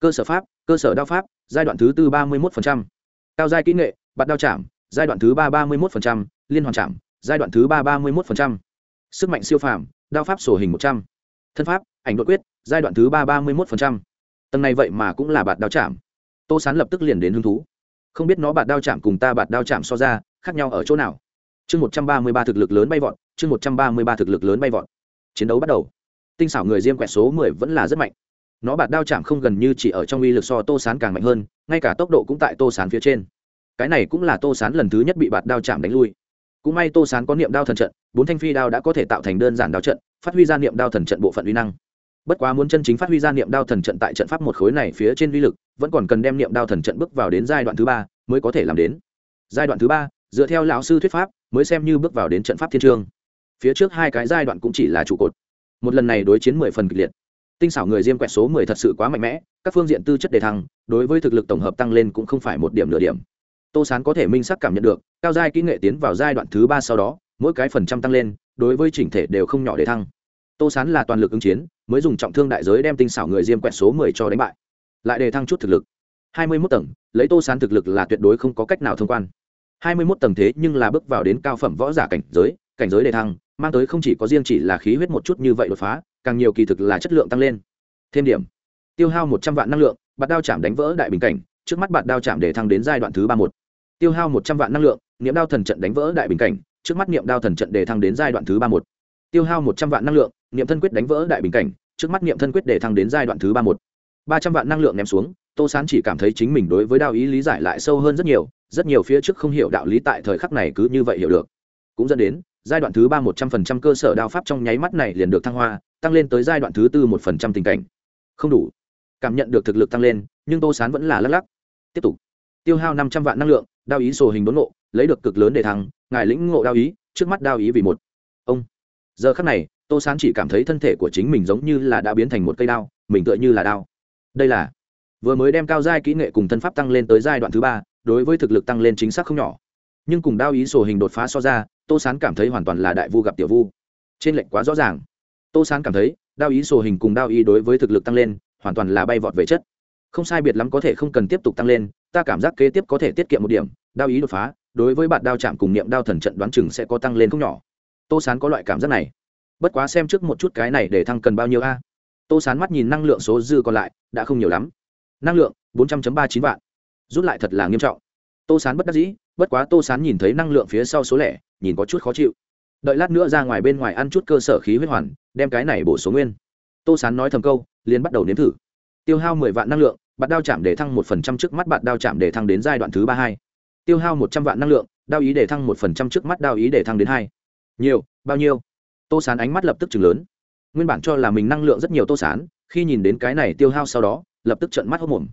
Cơ sở pháp, cơ sở đao pháp, giai đoạn thứ tư ba mươi một cao giai kỹ nghệ, bạt đao chạm, giai đoạn thứ ba ba mươi một liên hoàn chạm, giai đoạn thứ ba ba mươi một sức mạnh siêu phàm, đao pháp sổ hình một trăm. Thân pháp, ảnh đột quyết, giai đoạn thứ ba ba mươi một tầng này vậy mà cũng là bạt đao chạm. Tô sán lập tức liền đến hứng thú. Không biết nó bạt đao chạm cùng ta bạt đao chạm so ra, khác nhau ở chỗ nào? Chương một trăm ba mươi ba thực lực lớn bay vọt chương một trăm ba mươi ba thực lực lớn bay vọt. Chiến đấu bắt đầu. Tinh xảo người diêm quẹt số mười vẫn là rất mạnh. Nó bạt đao chạm không gần như chỉ ở trong uy lực so tô sán càng mạnh hơn, ngay cả tốc độ cũng tại tô sán phía trên. Cái này cũng là tô sán lần thứ nhất bị bạt đao chạm đánh lui. Cũng may tô sán có niệm đao thần trận, bốn thanh phi đao đã có thể tạo thành đơn giản đao trận, phát huy ra niệm đao thần trận bộ phận uy năng. Bất quá muốn chân chính phát huy ra niệm đao thần trận tại trận pháp một khối này phía trên uy lực, vẫn còn cần đem niệm đao thần trận bước vào đến giai đoạn thứ ba mới có thể làm đến. Giai đoạn thứ ba, dựa theo lão sư thuyết pháp, mới xem như bước vào đến trận pháp thiên trường phía trước hai cái giai đoạn cũng chỉ là trụ cột. Một lần này đối chiến mười phần kịch liệt. Tinh xảo người diêm quẹt số mười thật sự quá mạnh mẽ, các phương diện tư chất đề thăng, đối với thực lực tổng hợp tăng lên cũng không phải một điểm nửa điểm. Tô sán có thể minh sắc cảm nhận được, cao giai kỹ nghệ tiến vào giai đoạn thứ ba sau đó, mỗi cái phần trăm tăng lên, đối với chỉnh thể đều không nhỏ để thăng. Tô sán là toàn lực ứng chiến, mới dùng trọng thương đại giới đem tinh xảo người diêm quẹt số mười cho đánh bại. Lại đề thăng chút thực lực. Hai mươi mốt tầng, lấy tô sán thực lực là tuyệt đối không có cách nào thông quan. Hai mươi mốt tầng thế nhưng là bước vào đến cao phẩm võ giả cảnh giới cảnh giới đề thăng, mang tới không chỉ có riêng chỉ là khí huyết một chút như vậy đột phá, càng nhiều kỳ thực là chất lượng tăng lên. Thêm điểm, tiêu hao một trăm vạn năng lượng, bạt đao chạm đánh vỡ đại bình cảnh, trước mắt bạt đao chạm để thăng đến giai đoạn thứ ba một. Tiêu hao một trăm vạn năng lượng, niệm đao thần trận đánh vỡ đại bình cảnh, trước mắt niệm đao thần trận để thăng đến giai đoạn thứ ba một. Tiêu hao một trăm vạn năng lượng, niệm thân quyết đánh vỡ đại bình cảnh, trước mắt niệm thân quyết để thăng đến giai đoạn thứ ba một. Ba trăm vạn năng lượng ném xuống, tô sán chỉ cảm thấy chính mình đối với đạo ý lý giải lại sâu hơn rất nhiều rất nhiều phía trước không hiểu đạo lý tại thời khắc này cứ như vậy hiểu được. Cũng dẫn đến giai đoạn thứ ba một trăm phần trăm cơ sở đao pháp trong nháy mắt này liền được thăng hoa, tăng lên tới giai đoạn thứ tư một phần trăm tình cảnh. Không đủ. Cảm nhận được thực lực tăng lên, nhưng tô sán vẫn là lắc lắc. Tiếp tục. Tiêu hao năm trăm vạn năng lượng, đao ý sổ hình đốn ngộ, lấy được cực lớn để thăng, ngài lĩnh ngộ đao ý, trước mắt đao ý vì một. Ông. Giờ khắc này, tô sán chỉ cảm thấy thân thể của chính mình giống như là đã biến thành một cây đao, mình tựa như là đao. Đây là vừa mới đem cao giai kỹ nghệ cùng thân pháp tăng lên tới giai đoạn thứ ba, đối với thực lực tăng lên chính xác không nhỏ. Nhưng cùng đao ý sổ hình đột phá so ra tô sán cảm thấy hoàn toàn là đại vu gặp tiểu vu. Trên lệnh quá rõ ràng. Tô sán cảm thấy, đao ý sổ hình cùng đao ý đối với thực lực tăng lên, hoàn toàn là bay vọt về chất. Không sai biệt lắm có thể không cần tiếp tục tăng lên, ta cảm giác kế tiếp có thể tiết kiệm một điểm, đao ý đột phá, đối với bạn đao chạm cùng niệm đao thần trận đoán chừng sẽ có tăng lên không nhỏ. Tô sán có loại cảm giác này. Bất quá xem trước một chút cái này để thăng cần bao nhiêu a. Tô sán mắt nhìn năng lượng số dư còn lại, đã không nhiều lắm. Năng lượng, bốn trăm ba chín vạn. Rút lại thật là nghiêm trọng. Tô sán bất đắc dĩ, bất quá tô sán nhìn thấy năng lượng phía sau số lẻ nhìn có chút khó chịu. Đợi lát nữa ra ngoài bên ngoài ăn chút cơ sở khí huyết hoàn, đem cái này bổ số nguyên. Tô sán nói thầm câu, liền bắt đầu nếm thử. Tiêu hao mười vạn năng lượng bạn đao chạm để thăng một phần trăm trước mắt bạn đao chạm để thăng đến giai đoạn thứ ba hai. Tiêu hao một trăm vạn năng lượng, đao ý để thăng một phần trăm trước mắt đao ý để thăng đến hai. Nhiều, bao nhiêu? Tô sán ánh mắt lập tức chừng lớn. Nguyên bản cho là mình năng lượng rất nhiều tô sán, khi nhìn đến cái này tiêu hao sau đó, lập tức trận mắt hốc mồm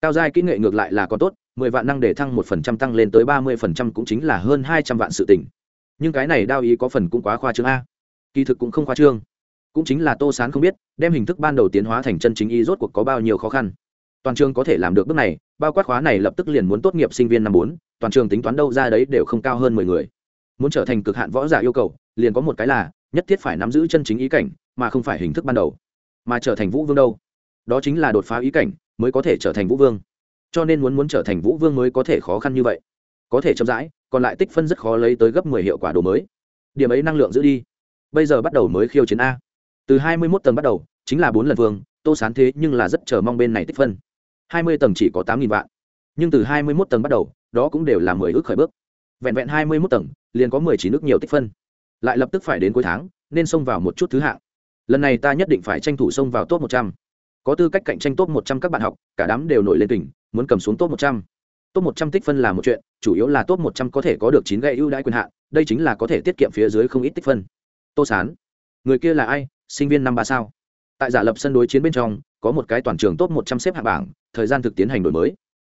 cao giai kỹ nghệ ngược lại là có tốt, mười vạn năng để thăng một phần trăm tăng lên tới ba mươi phần trăm cũng chính là hơn hai trăm vạn sự tỉnh nhưng cái này đao ý có phần cũng quá khoa trương a. Kỳ thực cũng không khoa trương. Cũng chính là tô sán không biết, đem hình thức ban đầu tiến hóa thành chân chính y rốt cuộc có bao nhiêu khó khăn. Toàn trường có thể làm được bước này, bao quát khóa này lập tức liền muốn tốt nghiệp sinh viên năm bốn, toàn trường tính toán đâu ra đấy đều không cao hơn mười người. Muốn trở thành cực hạn võ giả yêu cầu, liền có một cái là, nhất thiết phải nắm giữ chân chính ý cảnh, mà không phải hình thức ban đầu. Mà trở thành vũ vương đâu? Đó chính là đột phá ý cảnh, mới có thể trở thành vũ vương. Cho nên muốn muốn trở thành vũ vương mới có thể khó khăn như vậy. Có thể chậm rãi còn lại tích phân rất khó lấy tới gấp mười hiệu quả đồ mới. Điểm ấy năng lượng giữ đi. Bây giờ bắt đầu mới khiêu chiến a. Từ hai mươi mốt tầng bắt đầu, chính là bốn lần vương, tô sán thế nhưng là rất chờ mong bên này tích phân. hai mươi tầng chỉ có tám nghìn vạn. Nhưng từ hai mươi mốt tầng bắt đầu, đó cũng đều là mười ước khởi bước. Vẹn vẹn hai mươi mốt tầng, liền có mười chín ước nhiều tích phân. Lại lập tức phải đến cuối tháng, nên xông vào một chút thứ hạng. Lần này ta nhất định phải tranh thủ xông vào top một trăm. Có tư cách cạnh tranh top một trăm các bạn học, cả đám đều nổi lên tỉnh, muốn cầm xuống top một trăm top một trăm tích phân là một chuyện, chủ yếu là top một trăm có thể có được chín gậy ưu đãi quyền hạn, đây chính là có thể tiết kiệm phía dưới không ít tích phân. Tô sán, người kia là ai? Sinh viên năm ba sao? Tại giả lập sân đối chiến bên trong, có một cái toàn trường top một trăm xếp hạng bảng, thời gian thực tiến hành đổi mới.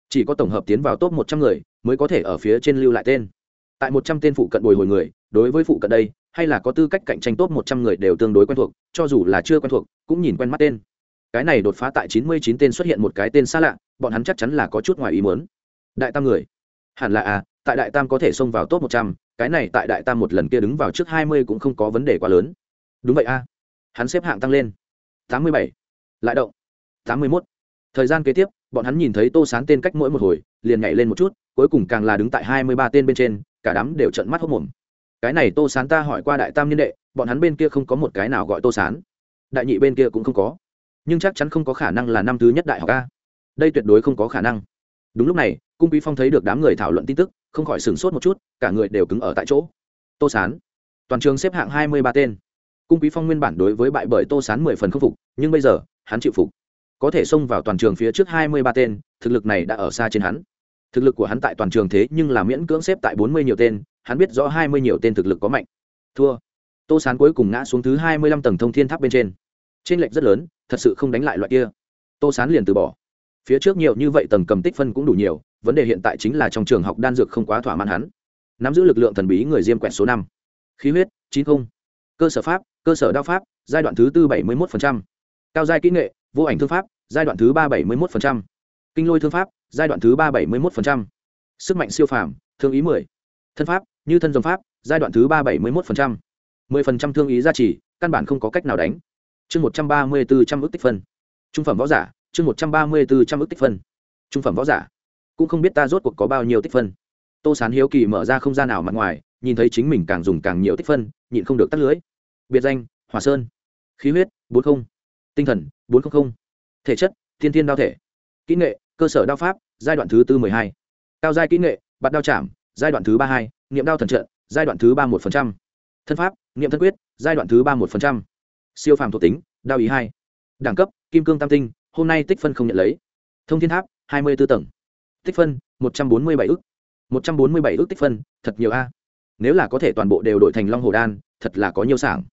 Chỉ có tổng hợp tiến vào top một trăm người, mới có thể ở phía trên lưu lại tên. Tại một trăm tên phụ cận bồi hồi người, đối với phụ cận đây, hay là có tư cách cạnh tranh top một trăm người đều tương đối quen thuộc, cho dù là chưa quen thuộc, cũng nhìn quen mắt tên. Cái này đột phá tại chín mươi chín tên xuất hiện một cái tên xa lạ, bọn hắn chắc chắn là có chút ngoài ý muốn đại tam người. Hẳn là à tại đại tam có thể xông vào top một trăm, cái này tại đại tam một lần kia đứng vào trước hai mươi cũng không có vấn đề quá lớn. Đúng vậy a. À. hắn xếp hạng tăng lên. tám mươi bảy. Lại động. tám mươi mốt. Thời gian kế tiếp, bọn hắn nhìn thấy tô sán tên cách mỗi một hồi, liền nhảy lên một chút, cuối cùng càng là đứng tại hai mươi ba tên bên trên, cả đám đều trận mắt hốc mồm. Cái này tô sán ta hỏi qua đại tam niên đệ, bọn hắn bên kia không có một cái nào gọi tô sán. Đại nhị bên kia cũng không có. Nhưng chắc chắn không có khả năng là năm thứ nhất đại học a. Đây tuyệt đối không có khả năng đúng lúc này, cung quý phong thấy được đám người thảo luận tin tức, không khỏi sửng sốt một chút, cả người đều cứng ở tại chỗ. Tô sán. Toàn trường xếp hạng hai mươi ba tên. Cung quý phong nguyên bản đối với bại bởi tô sán mười phần không phục, nhưng bây giờ, hắn chịu phục. Có thể xông vào toàn trường phía trước hai mươi ba tên, thực lực này đã ở xa trên hắn. Thực lực của hắn tại toàn trường thế nhưng là miễn cưỡng xếp tại bốn mươi nhiều tên, hắn biết rõ hai mươi nhiều tên thực lực có mạnh. Thua. Tô sán cuối cùng ngã xuống thứ hai mươi lăm tầng thông thiên tháp bên trên. Trên lệch rất lớn, thật sự không đánh lại loại kia. Tô sán liền từ bỏ phía trước nhiều như vậy tầng cầm tích phân cũng đủ nhiều, vấn đề hiện tại chính là trong trường học đan dược không quá thỏa mãn hắn. Nắm giữ lực lượng thần bí người diêm quẹt số năm. Khí huyết, chín không. Cơ sở pháp, cơ sở đao pháp, giai đoạn thứ tư bảy mươi một cao giai kỹ nghệ, vô ảnh thương pháp, giai đoạn thứ ba bảy mươi một kinh lôi thương pháp, giai đoạn thứ ba bảy mươi một sức mạnh siêu phàm, thương ý mười. Thân pháp, như thân dòng pháp, giai đoạn thứ ba bảy mươi một mười phần trăm thương ý gia trì, căn bản không có cách nào đánh. Chương một trăm ba mươi bốn trăm ước tích phân. Trung phẩm võ giả chương một trăm ba mươi bốn trăm ước tích phân. Trung phẩm võ giả. Cũng không biết ta rốt cuộc có bao nhiêu tích phân. Tô sán hiếu kỳ mở ra không gian nào mặt ngoài, nhìn thấy chính mình càng dùng càng nhiều tích phân, nhịn không được tắt lưới. Biệt danh hòa sơn. Khí huyết, bốn không. Tinh thần, bốn trăm linh thể chất, thiên thiên đao thể. Kỹ nghệ, cơ sở đao pháp, giai đoạn thứ tư mười hai. Cao giai kỹ nghệ bạt đao chạm, giai đoạn thứ ba hai. Niệm đao thần trận, giai đoạn thứ ba một phần trăm. Thân pháp, niệm thân quyết, giai đoạn thứ ba một phần trăm. Siêu phàm thuộc tính, đao ý hai. Đẳng cấp, kim cương tam tinh hôm nay tích phân không nhận lấy. Thông thiên tháp, hai mươi b ố tầng. Tích phân, một trăm bốn mươi bảy ức. một trăm bốn mươi bảy ức tích phân, thật nhiều a. Nếu là có thể toàn bộ đều đổi thành long hồ đan, thật là có nhiều sảng.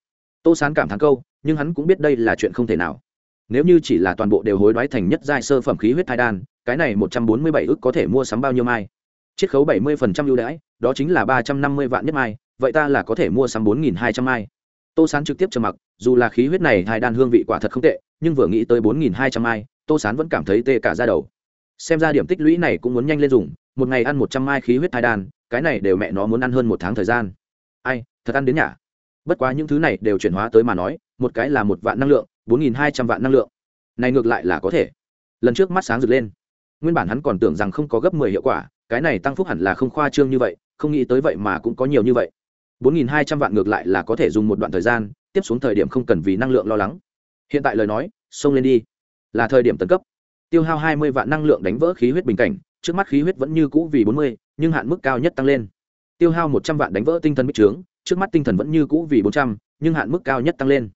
Tô sán cảm thán câu, nhưng hắn cũng biết đây là chuyện không thể nào. Nếu như chỉ là toàn bộ đều hối đoái thành nhất giai sơ phẩm khí huyết thai đan, cái này một trăm bốn mươi bảy ức có thể mua sắm bao nhiêu mai? Chiết khấu bảy mươi phần trăm ưu đãi, đó chính là ba trăm năm mươi vạn nhất mai, vậy ta là có thể mua sắm bốn nghìn hai trăm mai tô sán trực tiếp trầm mặc, dù là khí huyết này hai đan hương vị quả thật không tệ, nhưng vừa nghĩ tới bốn nghìn hai trăm mai, tô sán vẫn cảm thấy tê cả ra đầu. Xem ra điểm tích lũy này cũng muốn nhanh lên dùng, một ngày ăn một trăm mai khí huyết hai đan, cái này đều mẹ nó muốn ăn hơn một tháng thời gian. Ai, thật ăn đến nhả? Bất quá những thứ này đều chuyển hóa tới mà nói, một cái là một vạn năng lượng, bốn nghìn hai trăm vạn năng lượng. Này ngược lại là có thể. Lần trước mắt sáng rực lên. Nguyên bản hắn còn tưởng rằng không có gấp mười hiệu quả, cái này tăng phúc hẳn là không khoa trương như vậy, không nghĩ tới vậy mà cũng có nhiều như vậy bốn nghìn hai trăm vạn ngược lại là có thể dùng một đoạn thời gian, tiếp xuống thời điểm không cần vì năng lượng lo lắng. Hiện tại lời nói, xông lên đi. Là thời điểm tấn cấp. Tiêu hao hai mươi vạn năng lượng đánh vỡ khí huyết bình cảnh, trước mắt khí huyết vẫn như cũ vì bốn mươi, nhưng hạn mức cao nhất tăng lên. Tiêu hao một trăm vạn đánh vỡ tinh thần bích trướng, trước mắt tinh thần vẫn như cũ vì bốn trăm, nhưng hạn mức cao nhất tăng lên.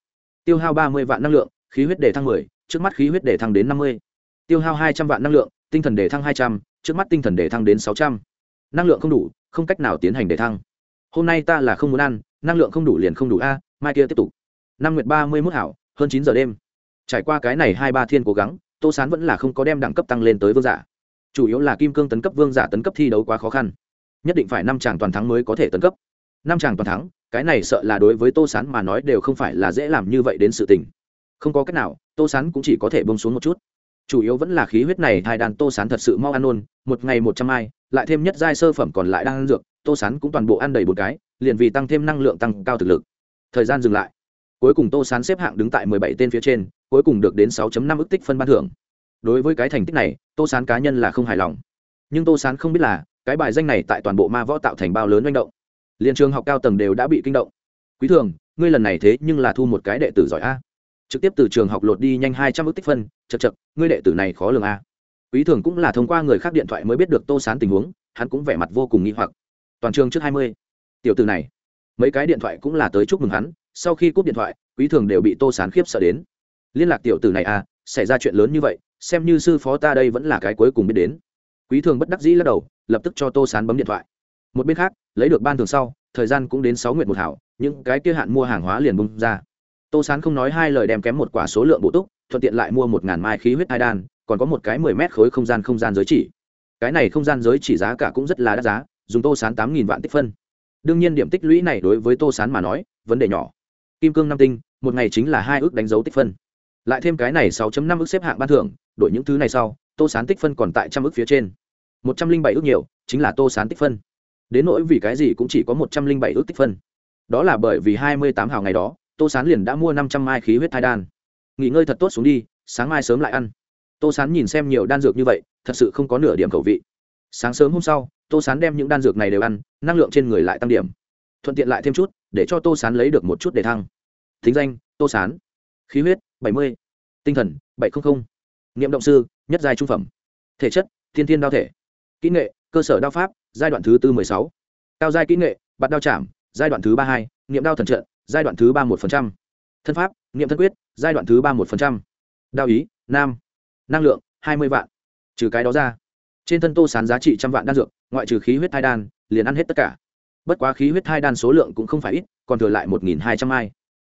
Tiêu hao ba mươi vạn năng lượng, khí huyết để thăng mười, trước mắt khí huyết để thăng đến năm mươi. Tiêu hao hai trăm vạn năng lượng, tinh thần để thăng hai trăm, trước mắt tinh thần để thăng đến sáu trăm. Năng lượng không đủ, không cách nào tiến hành để thăng hôm nay ta là không muốn ăn, năng lượng không đủ liền không đủ a, mai kia tiếp tục. Năm nguyệt ba mươi mốt hảo, hơn chín giờ đêm. Trải qua cái này hai ba thiên cố gắng, tô sán vẫn là không có đem đẳng cấp tăng lên tới vương giả. Chủ yếu là kim cương tấn cấp vương giả tấn cấp thi đấu quá khó khăn. Nhất định phải năm chàng toàn thắng mới có thể tấn cấp. Năm chàng toàn thắng, cái này sợ là đối với tô sán mà nói đều không phải là dễ làm như vậy đến sự tình. Không có cách nào, tô sán cũng chỉ có thể bông xuống một chút. Chủ yếu vẫn là khí huyết này hai đàn tô sán thật sự mau ăn nôn một ngày một trăm ai lại thêm nhất giai sơ phẩm còn lại đang ăn dược tô sán cũng toàn bộ ăn đầy một cái, liền vì tăng thêm năng lượng tăng cao thực lực. Thời gian dừng lại. Cuối cùng tô sán xếp hạng đứng tại mười bảy tên phía trên, cuối cùng được đến sáu năm ước tích phân ban thưởng. Đối với cái thành tích này, tô sán cá nhân là không hài lòng. Nhưng tô sán không biết là, cái bài danh này tại toàn bộ ma võ tạo thành bao lớn manh động. Liền trường học cao tầng đều đã bị kinh động. Quý thường, ngươi lần này thế nhưng là thu một cái đệ tử giỏi a. Trực tiếp từ trường học lột đi nhanh hai trăm ước tích phân, chật chật, ngươi đệ tử này khó lường a. Quý thường cũng là thông qua người khác điện thoại mới biết được tô sán tình huống, hắn cũng vẻ mặt vô cùng nghi hoặc toàn trường trước hai mươi. Tiểu tử này, mấy cái điện thoại cũng là tới chúc mừng hắn, sau khi cúp điện thoại, quý thường đều bị tô sán khiếp sợ đến. Liên lạc tiểu tử này à xảy ra chuyện lớn như vậy, xem như sư phó ta đây vẫn là cái cuối cùng biết đến. Quý thường bất đắc dĩ lắc đầu, lập tức cho tô sán bấm điện thoại. Một bên khác, lấy được ban thường sau, thời gian cũng đến sáu nguyện một hảo, những cái kia hạn mua hàng hóa liền bung ra. Tô sán không nói hai lời đem kém một quả số lượng bổ túc, thuận tiện lại mua một ngàn mai khí huyết hai đan, còn có một cái mười mét khối không gian không gian giới chỉ. Cái này không gian giới chỉ giá cả cũng rất là đắt giá dùng tô sán tám nghìn vạn tích phân. Đương nhiên điểm tích lũy này đối với tô sán mà nói, vấn đề nhỏ. Kim cương năm tinh, một ngày chính là hai ước đánh dấu tích phân. Lại thêm cái này sáu năm ước xếp hạng ban thưởng, đổi những thứ này sau, tô sán tích phân còn tại trăm ước phía trên. Một trăm linh bảy ước nhiều, chính là tô sán tích phân. Đến nỗi vì cái gì cũng chỉ có một trăm linh bảy ước tích phân. Đó là bởi vì hai mươi tám hào ngày đó, tô sán liền đã mua năm trăm mai khí huyết thai đan. Nghỉ ngơi thật tốt xuống đi, sáng mai sớm lại ăn. Tô sán nhìn xem nhiều đan dược như vậy, thật sự không có nửa điểm khẩu vị sáng sớm hôm sau, tô sán đem những đan dược này đều ăn, năng lượng trên người lại tăng điểm. Thuận tiện lại thêm chút, để cho tô sán lấy được một chút để thăng. Thính danh, tô sán. Khí huyết, bảy mươi. Tinh thần, bảy trăm linh niệm động sư, nhất giai trung phẩm. Thể chất, thiên thiên đao thể. Kỹ nghệ, cơ sở đao pháp, giai đoạn thứ tư mười sáu. Cao giai kỹ nghệ, bạt đao chạm, giai đoạn thứ ba hai. Niệm đao thần trận, giai đoạn thứ ba một thân pháp, niệm thân quyết, giai đoạn thứ ba một đao ý, nam. Năng lượng, hai mươi vạn. Trừ cái đó ra trên thân tô sán giá trị trăm vạn đan dược, ngoại trừ khí huyết thai đan, liền ăn hết tất cả. Bất quá khí huyết thai đan số lượng cũng không phải ít, còn thừa lại một nghìn hai trăm ai.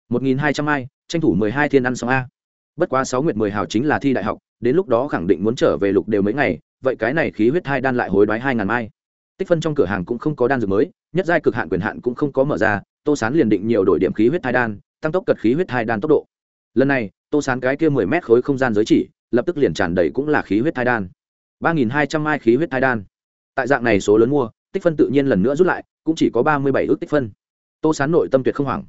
Một nghìn hai trăm ai, tranh thủ mười hai thiên ăn xong a. Bất quá sáu nguyệt mười hào chính là thi đại học, đến lúc đó khẳng định muốn trở về lục đều mấy ngày, vậy cái này khí huyết thai đan lại hối đoái hai ngàn mai tích phân trong cửa hàng cũng không có đan dược mới, nhất giai cực hạn quyền hạn cũng không có mở ra, tô sán liền định nhiều đổi điểm khí huyết thai đan, tăng tốc cật khí huyết thai đan tốc độ. Lần này, tô sán cái kia mười mét khối không gian giới chỉ, lập tức liền tràn đầy cũng là khí huyết thai đan ba nghìn hai trăm mai khí huyết thai đan. Tại dạng này số lớn mua, tích phân tự nhiên lần nữa rút lại, cũng chỉ có ba mươi bảy ước tích phân. Tô sán nội tâm tuyệt không hoảng.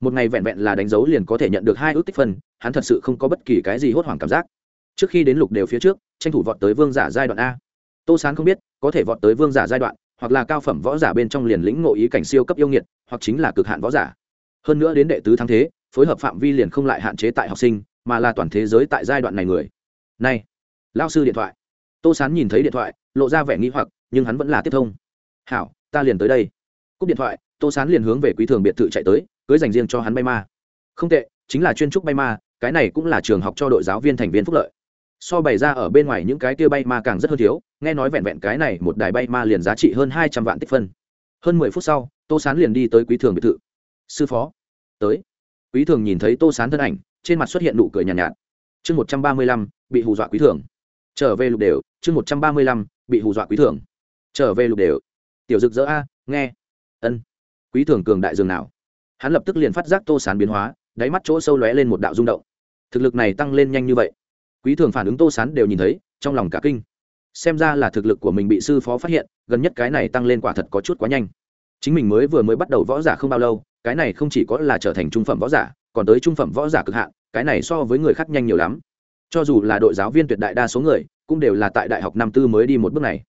Một ngày vẹn vẹn là đánh dấu liền có thể nhận được hai ước tích phân, hắn thật sự không có bất kỳ cái gì hốt hoảng cảm giác. Trước khi đến lục đều phía trước, tranh thủ vọt tới vương giả giai đoạn a. Tô sán không biết, có thể vọt tới vương giả giai đoạn, hoặc là cao phẩm võ giả bên trong liền lĩnh ngộ ý cảnh siêu cấp yêu nghiệt, hoặc chính là cực hạn võ giả. Hơn nữa đến đệ tứ thắng thế, phối hợp phạm vi liền không lại hạn chế tại học sinh, mà là toàn thế giới tại giai đoạn này người. Này lao sư điện thoại tô sán nhìn thấy điện thoại lộ ra vẻ nghi hoặc nhưng hắn vẫn là tiếp thông. Hảo ta liền tới đây. Cúp điện thoại tô sán liền hướng về quý thường biệt thự chạy tới cưới dành riêng cho hắn bay ma. Không tệ chính là chuyên trúc bay ma cái này cũng là trường học cho đội giáo viên thành viên phúc lợi. So bày ra ở bên ngoài những cái kia bay ma càng rất hơn thiếu nghe nói vẹn vẹn cái này một đài bay ma liền giá trị hơn hai trăm vạn tích phân. Hơn mười phút sau tô sán liền đi tới quý thường biệt thự. Sư phó. Tới. Quý thường nhìn thấy tô sán thân ảnh trên mặt xuất hiện nụ cười nhàn nhạt, nhạt chương một trăm ba mươi lăm bị hù dọa quý thường trở về lục đều, chương một trăm ba mươi lăm, bị hù dọa quý thường trở về lục đều. Tiểu rực rỡ a, nghe. Ân. Quý thường cường đại dường nào. Hắn lập tức liền phát giác tô sán biến hóa, đáy mắt chỗ sâu lóe lên một đạo rung động. Thực lực này tăng lên nhanh như vậy. Quý thường phản ứng tô sán đều nhìn thấy, trong lòng cả kinh. Xem ra là thực lực của mình bị sư phó phát hiện, gần nhất cái này tăng lên quả thật có chút quá nhanh. Chính mình mới vừa mới bắt đầu võ giả không bao lâu, cái này không chỉ có là trở thành trung phẩm võ giả, còn tới trung phẩm võ giả cực hạn, cái này so với người khác nhanh nhiều lắm cho dù là đội giáo viên tuyệt đại đa số người, cũng đều là tại đại học năm tư mới đi một bước này.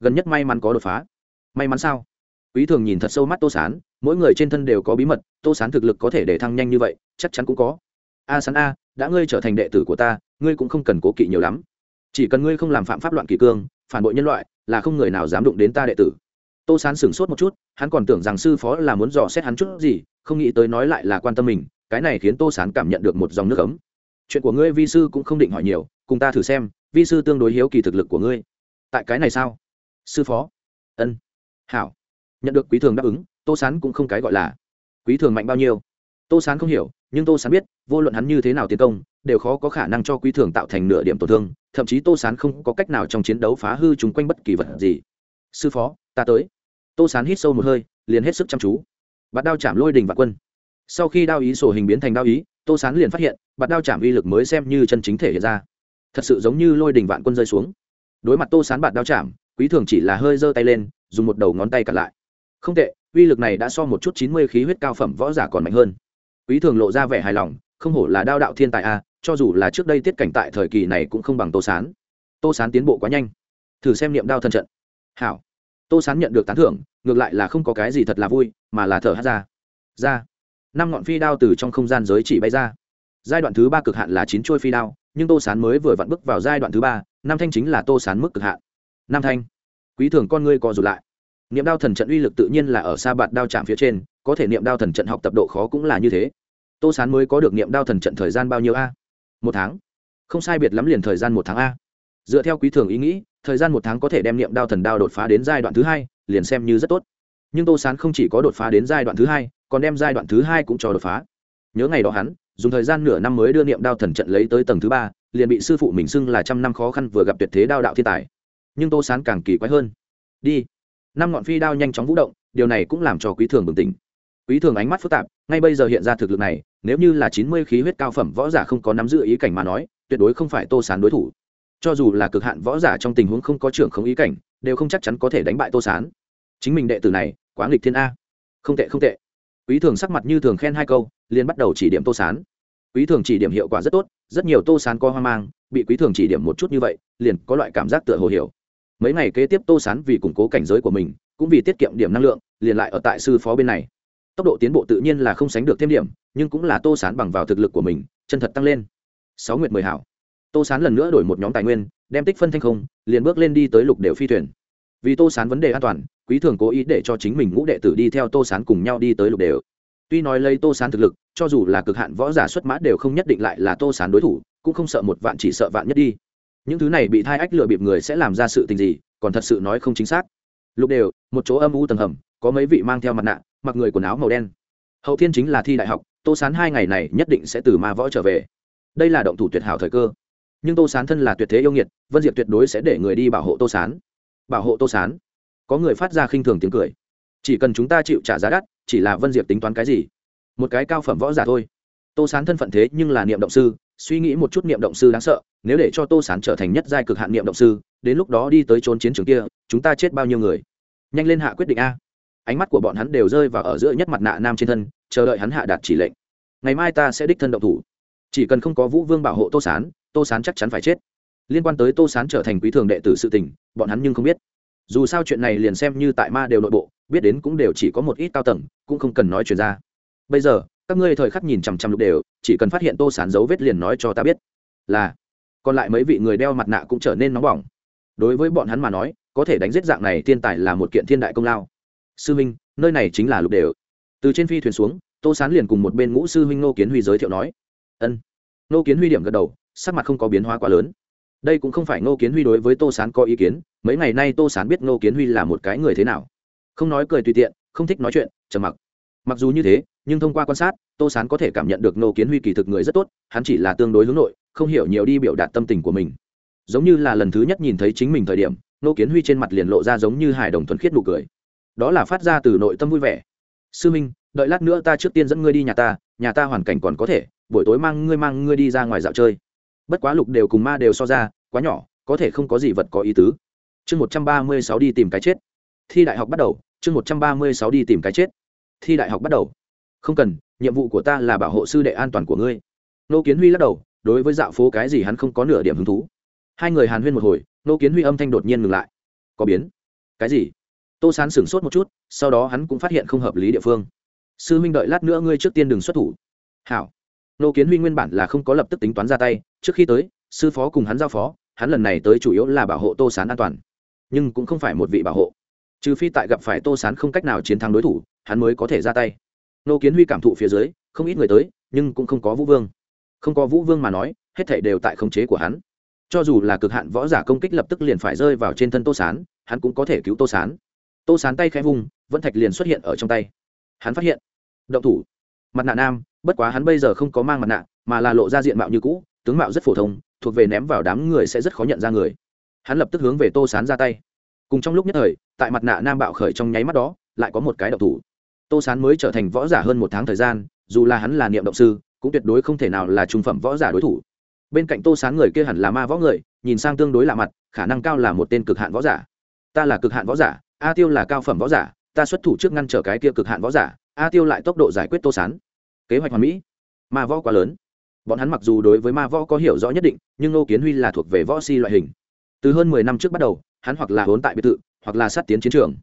Gần nhất may mắn có đột phá. May mắn sao? Quý thường nhìn thật sâu mắt tô sán, mỗi người trên thân đều có bí mật, tô sán thực lực có thể để thăng nhanh như vậy, chắc chắn cũng có. A sán a, đã ngươi trở thành đệ tử của ta, ngươi cũng không cần cố kỵ nhiều lắm. Chỉ cần ngươi không làm phạm pháp loạn kỳ cương, phản bội nhân loại, là không người nào dám đụng đến ta đệ tử. Tô sán sửng sốt một chút, hắn còn tưởng rằng sư phó là muốn dò xét hắn chút gì, không nghĩ tới nói lại là quan tâm mình, cái này khiến tô sán cảm nhận được một dòng nước ấm chuyện của ngươi vi sư cũng không định hỏi nhiều, cùng ta thử xem, vi sư tương đối hiếu kỳ thực lực của ngươi. Tại cái này sao? Sư phó. Ân. Hảo. Nhận được quý thường đáp ứng, tô sán cũng không cái gọi là. Quý thường mạnh bao nhiêu? Tô sán không hiểu, nhưng tô sán biết, vô luận hắn như thế nào tiến công, đều khó có khả năng cho quý thường tạo thành nửa điểm tổn thương, thậm chí tô sán không có cách nào trong chiến đấu phá hư chúng quanh bất kỳ vật gì. Sư phó, ta tới. Tô sán hít sâu một hơi, liền hết sức chăm chú. Bạt đao chạm lôi đình và quân. Sau khi đao ý sổ hình biến thành đao ý tô sán liền phát hiện, bạt đao chạm uy lực mới xem như chân chính thể hiện ra. Thật sự giống như lôi đình vạn quân rơi xuống. Đối mặt tô sán bạt đao chạm, quý thường chỉ là hơi giơ tay lên, dùng một đầu ngón tay cặn lại. Không tệ, uy lực này đã so một chút chín mươi khí huyết cao phẩm võ giả còn mạnh hơn. Quý thường lộ ra vẻ hài lòng, không hổ là đao đạo thiên tài a, cho dù là trước đây tiết cảnh tại thời kỳ này cũng không bằng tô sán. Tô sán tiến bộ quá nhanh. Thử xem niệm đao thân trận. Hảo. Tô sán nhận được tán thưởng, ngược lại là không có cái gì thật là vui, mà là thở hát ra. Ra năm ngọn phi đao từ trong không gian giới chỉ bay ra. Giai đoạn thứ ba cực hạn là chín trôi phi đao, nhưng tô sán mới vừa vặn bước vào giai đoạn thứ ba, năm thanh chính là tô sán mức cực hạn. Năm thanh. Quý thường con ngươi co rụt lại. Niệm đao thần trận uy lực tự nhiên là ở xa bạt đao chạm phía trên, có thể niệm đao thần trận học tập độ khó cũng là như thế. Tô sán mới có được niệm đao thần trận thời gian bao nhiêu a? Một tháng. Không sai biệt lắm liền thời gian một tháng a. Dựa theo quý thường ý nghĩ, thời gian một tháng có thể đem niệm đao thần đao đột phá đến giai đoạn thứ hai, liền xem như rất tốt. Nhưng tô sán không chỉ có đột phá đến giai đoạn thứ hai còn đem giai đoạn thứ hai cũng cho đột phá. Nhớ ngày đó hắn, dùng thời gian nửa năm mới đưa niệm đao thần trận lấy tới tầng thứ ba, liền bị sư phụ mình xưng là trăm năm khó khăn vừa gặp tuyệt thế đao đạo thiên tài. Nhưng tô sán càng kỳ quái hơn. Đi. Năm ngọn phi đao nhanh chóng vũ động, điều này cũng làm cho quý thường bừng tỉnh. Quý thường ánh mắt phức tạp, ngay bây giờ hiện ra thực lực này, nếu như là chín mươi khí huyết cao phẩm võ giả không có nắm giữ ý cảnh mà nói, tuyệt đối không phải tô sán đối thủ. Cho dù là cực hạn võ giả trong tình huống không có trưởng không ý cảnh, đều không chắc chắn có thể đánh bại tô sán. Chính mình đệ tử này, quá nghịch thiên a. Không tệ không tệ quý thường sắc mặt như thường khen hai câu, liền bắt đầu chỉ điểm tô sán. Quý thường chỉ điểm hiệu quả rất tốt, rất nhiều tô sán co hoang mang, bị quý thường chỉ điểm một chút như vậy, liền có loại cảm giác tựa hồ hiểu. Mấy ngày kế tiếp tô sán vì củng cố cảnh giới của mình, cũng vì tiết kiệm điểm năng lượng, liền lại ở tại sư phó bên này. Tốc độ tiến bộ tự nhiên là không sánh được thêm điểm, nhưng cũng là tô sán bằng vào thực lực của mình, chân thật tăng lên. Sáu nguyệt mười hảo. Tô sán lần nữa đổi một nhóm tài nguyên, đem tích phân thanh không, liền bước lên đi tới lục đều phi thuyền. Vì tô sán vấn đề an toàn quý thường cố ý để cho chính mình ngũ đệ tử đi theo tô sán cùng nhau đi tới lục đều. Tuy nói lấy tô sán thực lực, cho dù là cực hạn võ giả xuất mã đều không nhất định lại là tô sán đối thủ, cũng không sợ một vạn chỉ sợ vạn nhất đi. Những thứ này bị thai ách lựa bịp người sẽ làm ra sự tình gì, còn thật sự nói không chính xác. Lục đều, một chỗ âm u tầng hầm, có mấy vị mang theo mặt nạ, mặc người quần áo màu đen. Hậu thiên chính là thi đại học, tô sán hai ngày này nhất định sẽ từ ma võ trở về. Đây là động thủ tuyệt hảo thời cơ. Nhưng tô sán thân là tuyệt thế yêu nghiệt, vân diệp tuyệt đối sẽ để người đi bảo hộ tô sán. Bảo hộ tô sán có người phát ra khinh thường tiếng cười. Chỉ cần chúng ta chịu trả giá đắt, chỉ là vân diệp tính toán cái gì? Một cái cao phẩm võ giả thôi. Tô sán thân phận thế nhưng là niệm động sư, suy nghĩ một chút niệm động sư đáng sợ, nếu để cho tô sán trở thành nhất giai cực hạn niệm động sư, đến lúc đó đi tới trốn chiến trường kia, chúng ta chết bao nhiêu người? Nhanh lên hạ quyết định a. Ánh mắt của bọn hắn đều rơi vào ở giữa nhất mặt nạ nam trên thân, chờ đợi hắn hạ đạt chỉ lệnh. Ngày mai ta sẽ đích thân động thủ. Chỉ cần không có vũ vương bảo hộ tô sán tô sán chắc chắn phải chết. Liên quan tới tô sán trở thành quý thường đệ tử sự tình, bọn hắn nhưng không biết dù sao chuyện này liền xem như tại ma đều nội bộ, biết đến cũng đều chỉ có một ít cao tầng, cũng không cần nói chuyện ra. Bây giờ, các ngươi thời khắc nhìn chằm chằm lục đều, chỉ cần phát hiện tô sán dấu vết liền nói cho ta biết. Là, còn lại mấy vị người đeo mặt nạ cũng trở nên nóng bỏng. Đối với bọn hắn mà nói, có thể đánh giết dạng này thiên tài là một kiện thiên đại công lao. Sư minh, nơi này chính là lục đều. Từ trên phi thuyền xuống, tô sán liền cùng một bên ngũ sư huynh nô kiến huy giới thiệu nói. Ân. Nô kiến huy điểm gật đầu, sắc mặt không có biến hóa quá lớn đây cũng không phải Ngô kiến huy đối với tô sán có ý kiến, mấy ngày nay tô sán biết Ngô kiến huy là một cái người thế nào. Không nói cười tùy tiện, không thích nói chuyện, trầm mặc. Mặc dù như thế, nhưng thông qua quan sát, tô sán có thể cảm nhận được Ngô kiến huy kỳ thực người rất tốt, hắn chỉ là tương đối hướng nội, không hiểu nhiều đi biểu đạt tâm tình của mình. Giống như là lần thứ nhất nhìn thấy chính mình thời điểm, Ngô kiến huy trên mặt liền lộ ra giống như hài đồng thuần khiết nụ cười. Đó là phát ra từ nội tâm vui vẻ. Sư minh, đợi lát nữa ta trước tiên dẫn ngươi đi nhà ta nhà ta hoàn cảnh còn có thể, buổi tối mang ngươi mang ngươi đi ra ngoài dạo chơi bất quá lục đều cùng ma đều so ra, quá nhỏ, có thể không có gì vật có ý tứ. Chương một trăm ba mươi sáu đi tìm cái chết. Thi đại học bắt đầu, chương một trăm ba mươi sáu đi tìm cái chết. Thi đại học bắt đầu. Không cần, nhiệm vụ của ta là bảo hộ sư đệ an toàn của ngươi. Nô kiến huy lắc đầu, đối với dạo phố cái gì hắn không có nửa điểm hứng thú. Hai người hàn huyên một hồi, nô kiến huy âm thanh đột nhiên ngừng lại. Có biến. Cái gì? Tô sán sửng sốt một chút, sau đó hắn cũng phát hiện không hợp lý địa phương. Sư minh đợi lát nữa ngươi trước tiên đừng xuất thủ. Hảo nô kiến huy nguyên bản là không có lập tức tính toán ra tay, trước khi tới, sư phó cùng hắn giao phó, hắn lần này tới chủ yếu là bảo hộ tô sán an toàn. Nhưng cũng không phải một vị bảo hộ. Trừ phi tại gặp phải tô sán không cách nào chiến thắng đối thủ, hắn mới có thể ra tay. Nô kiến huy cảm thụ phía dưới, không ít người tới, nhưng cũng không có vũ vương. Không có vũ vương mà nói, hết thảy đều tại khống chế của hắn. Cho dù là cực hạn võ giả công kích lập tức liền phải rơi vào trên thân tô sán, hắn cũng có thể cứu tô sán. Tô sán tay khẽ vung, vẫn thạch liền xuất hiện ở trong tay. Hắn phát hiện, động thủ. Mặt nạ nam bất quá hắn bây giờ không có mang mặt nạ, mà là lộ ra diện mạo như cũ, tướng mạo rất phổ thông, thuộc về ném vào đám người sẽ rất khó nhận ra người. Hắn lập tức hướng về tô sán ra tay. Cùng trong lúc nhất thời, tại mặt nạ nam bạo khởi trong nháy mắt đó, lại có một cái động thủ. Tô sán mới trở thành võ giả hơn một tháng thời gian, dù là hắn là niệm động sư, cũng tuyệt đối không thể nào là trung phẩm võ giả đối thủ. Bên cạnh tô sán người kia hẳn là ma võ người, nhìn sang tương đối lạ mặt, khả năng cao là một tên cực hạn võ giả. Ta là cực hạn võ giả, a tiêu là cao phẩm võ giả, ta xuất thủ trước ngăn trở cái kia cực hạn võ giả, a tiêu lại tốc độ giải quyết tô sán kế hoạch hoàn mỹ. Ma võ quá lớn. Bọn hắn mặc dù đối với ma võ có hiểu rõ nhất định, nhưng ngô kiến huy là thuộc về võ si loại hình. Từ hơn mười năm trước bắt đầu, hắn hoặc là hốn tại biệt thự, hoặc là sát tiến chiến trường.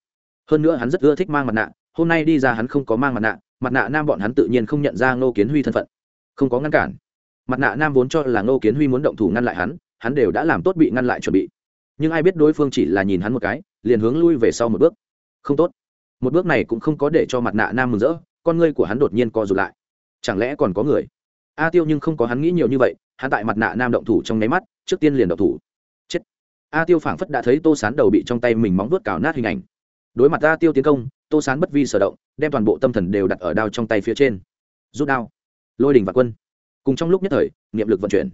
Hơn nữa hắn rất ưa thích mang mặt nạ, hôm nay đi ra hắn không có mang mặt nạ mặt nạ nam bọn hắn tự nhiên không nhận ra ngô kiến huy thân phận. Không có ngăn cản. Mặt nạ nam vốn cho là ngô kiến huy muốn động thủ ngăn lại hắn hắn đều đã làm tốt bị ngăn lại chuẩn bị. Nhưng ai biết đối phương chỉ là nhìn hắn một cái, liền hướng lui về sau một bước. Không tốt. Một bước này cũng không có để cho mặt nạ nam mừng rỡ, con ngươi của hắn đột nhiên co rụt lại chẳng lẽ còn có người? A tiêu nhưng không có hắn nghĩ nhiều như vậy, hắn tại mặt nạ nam động thủ trong nháy mắt, trước tiên liền động thủ. Chết. A tiêu phảng phất đã thấy tô sán đầu bị trong tay mình móng vuốt cào nát hình ảnh. Đối mặt a tiêu tiến công, tô sán bất vi sở động, đem toàn bộ tâm thần đều đặt ở đao trong tay phía trên. Rút đao. Lôi đình và quân. Cùng trong lúc nhất thời, niệm lực vận chuyển.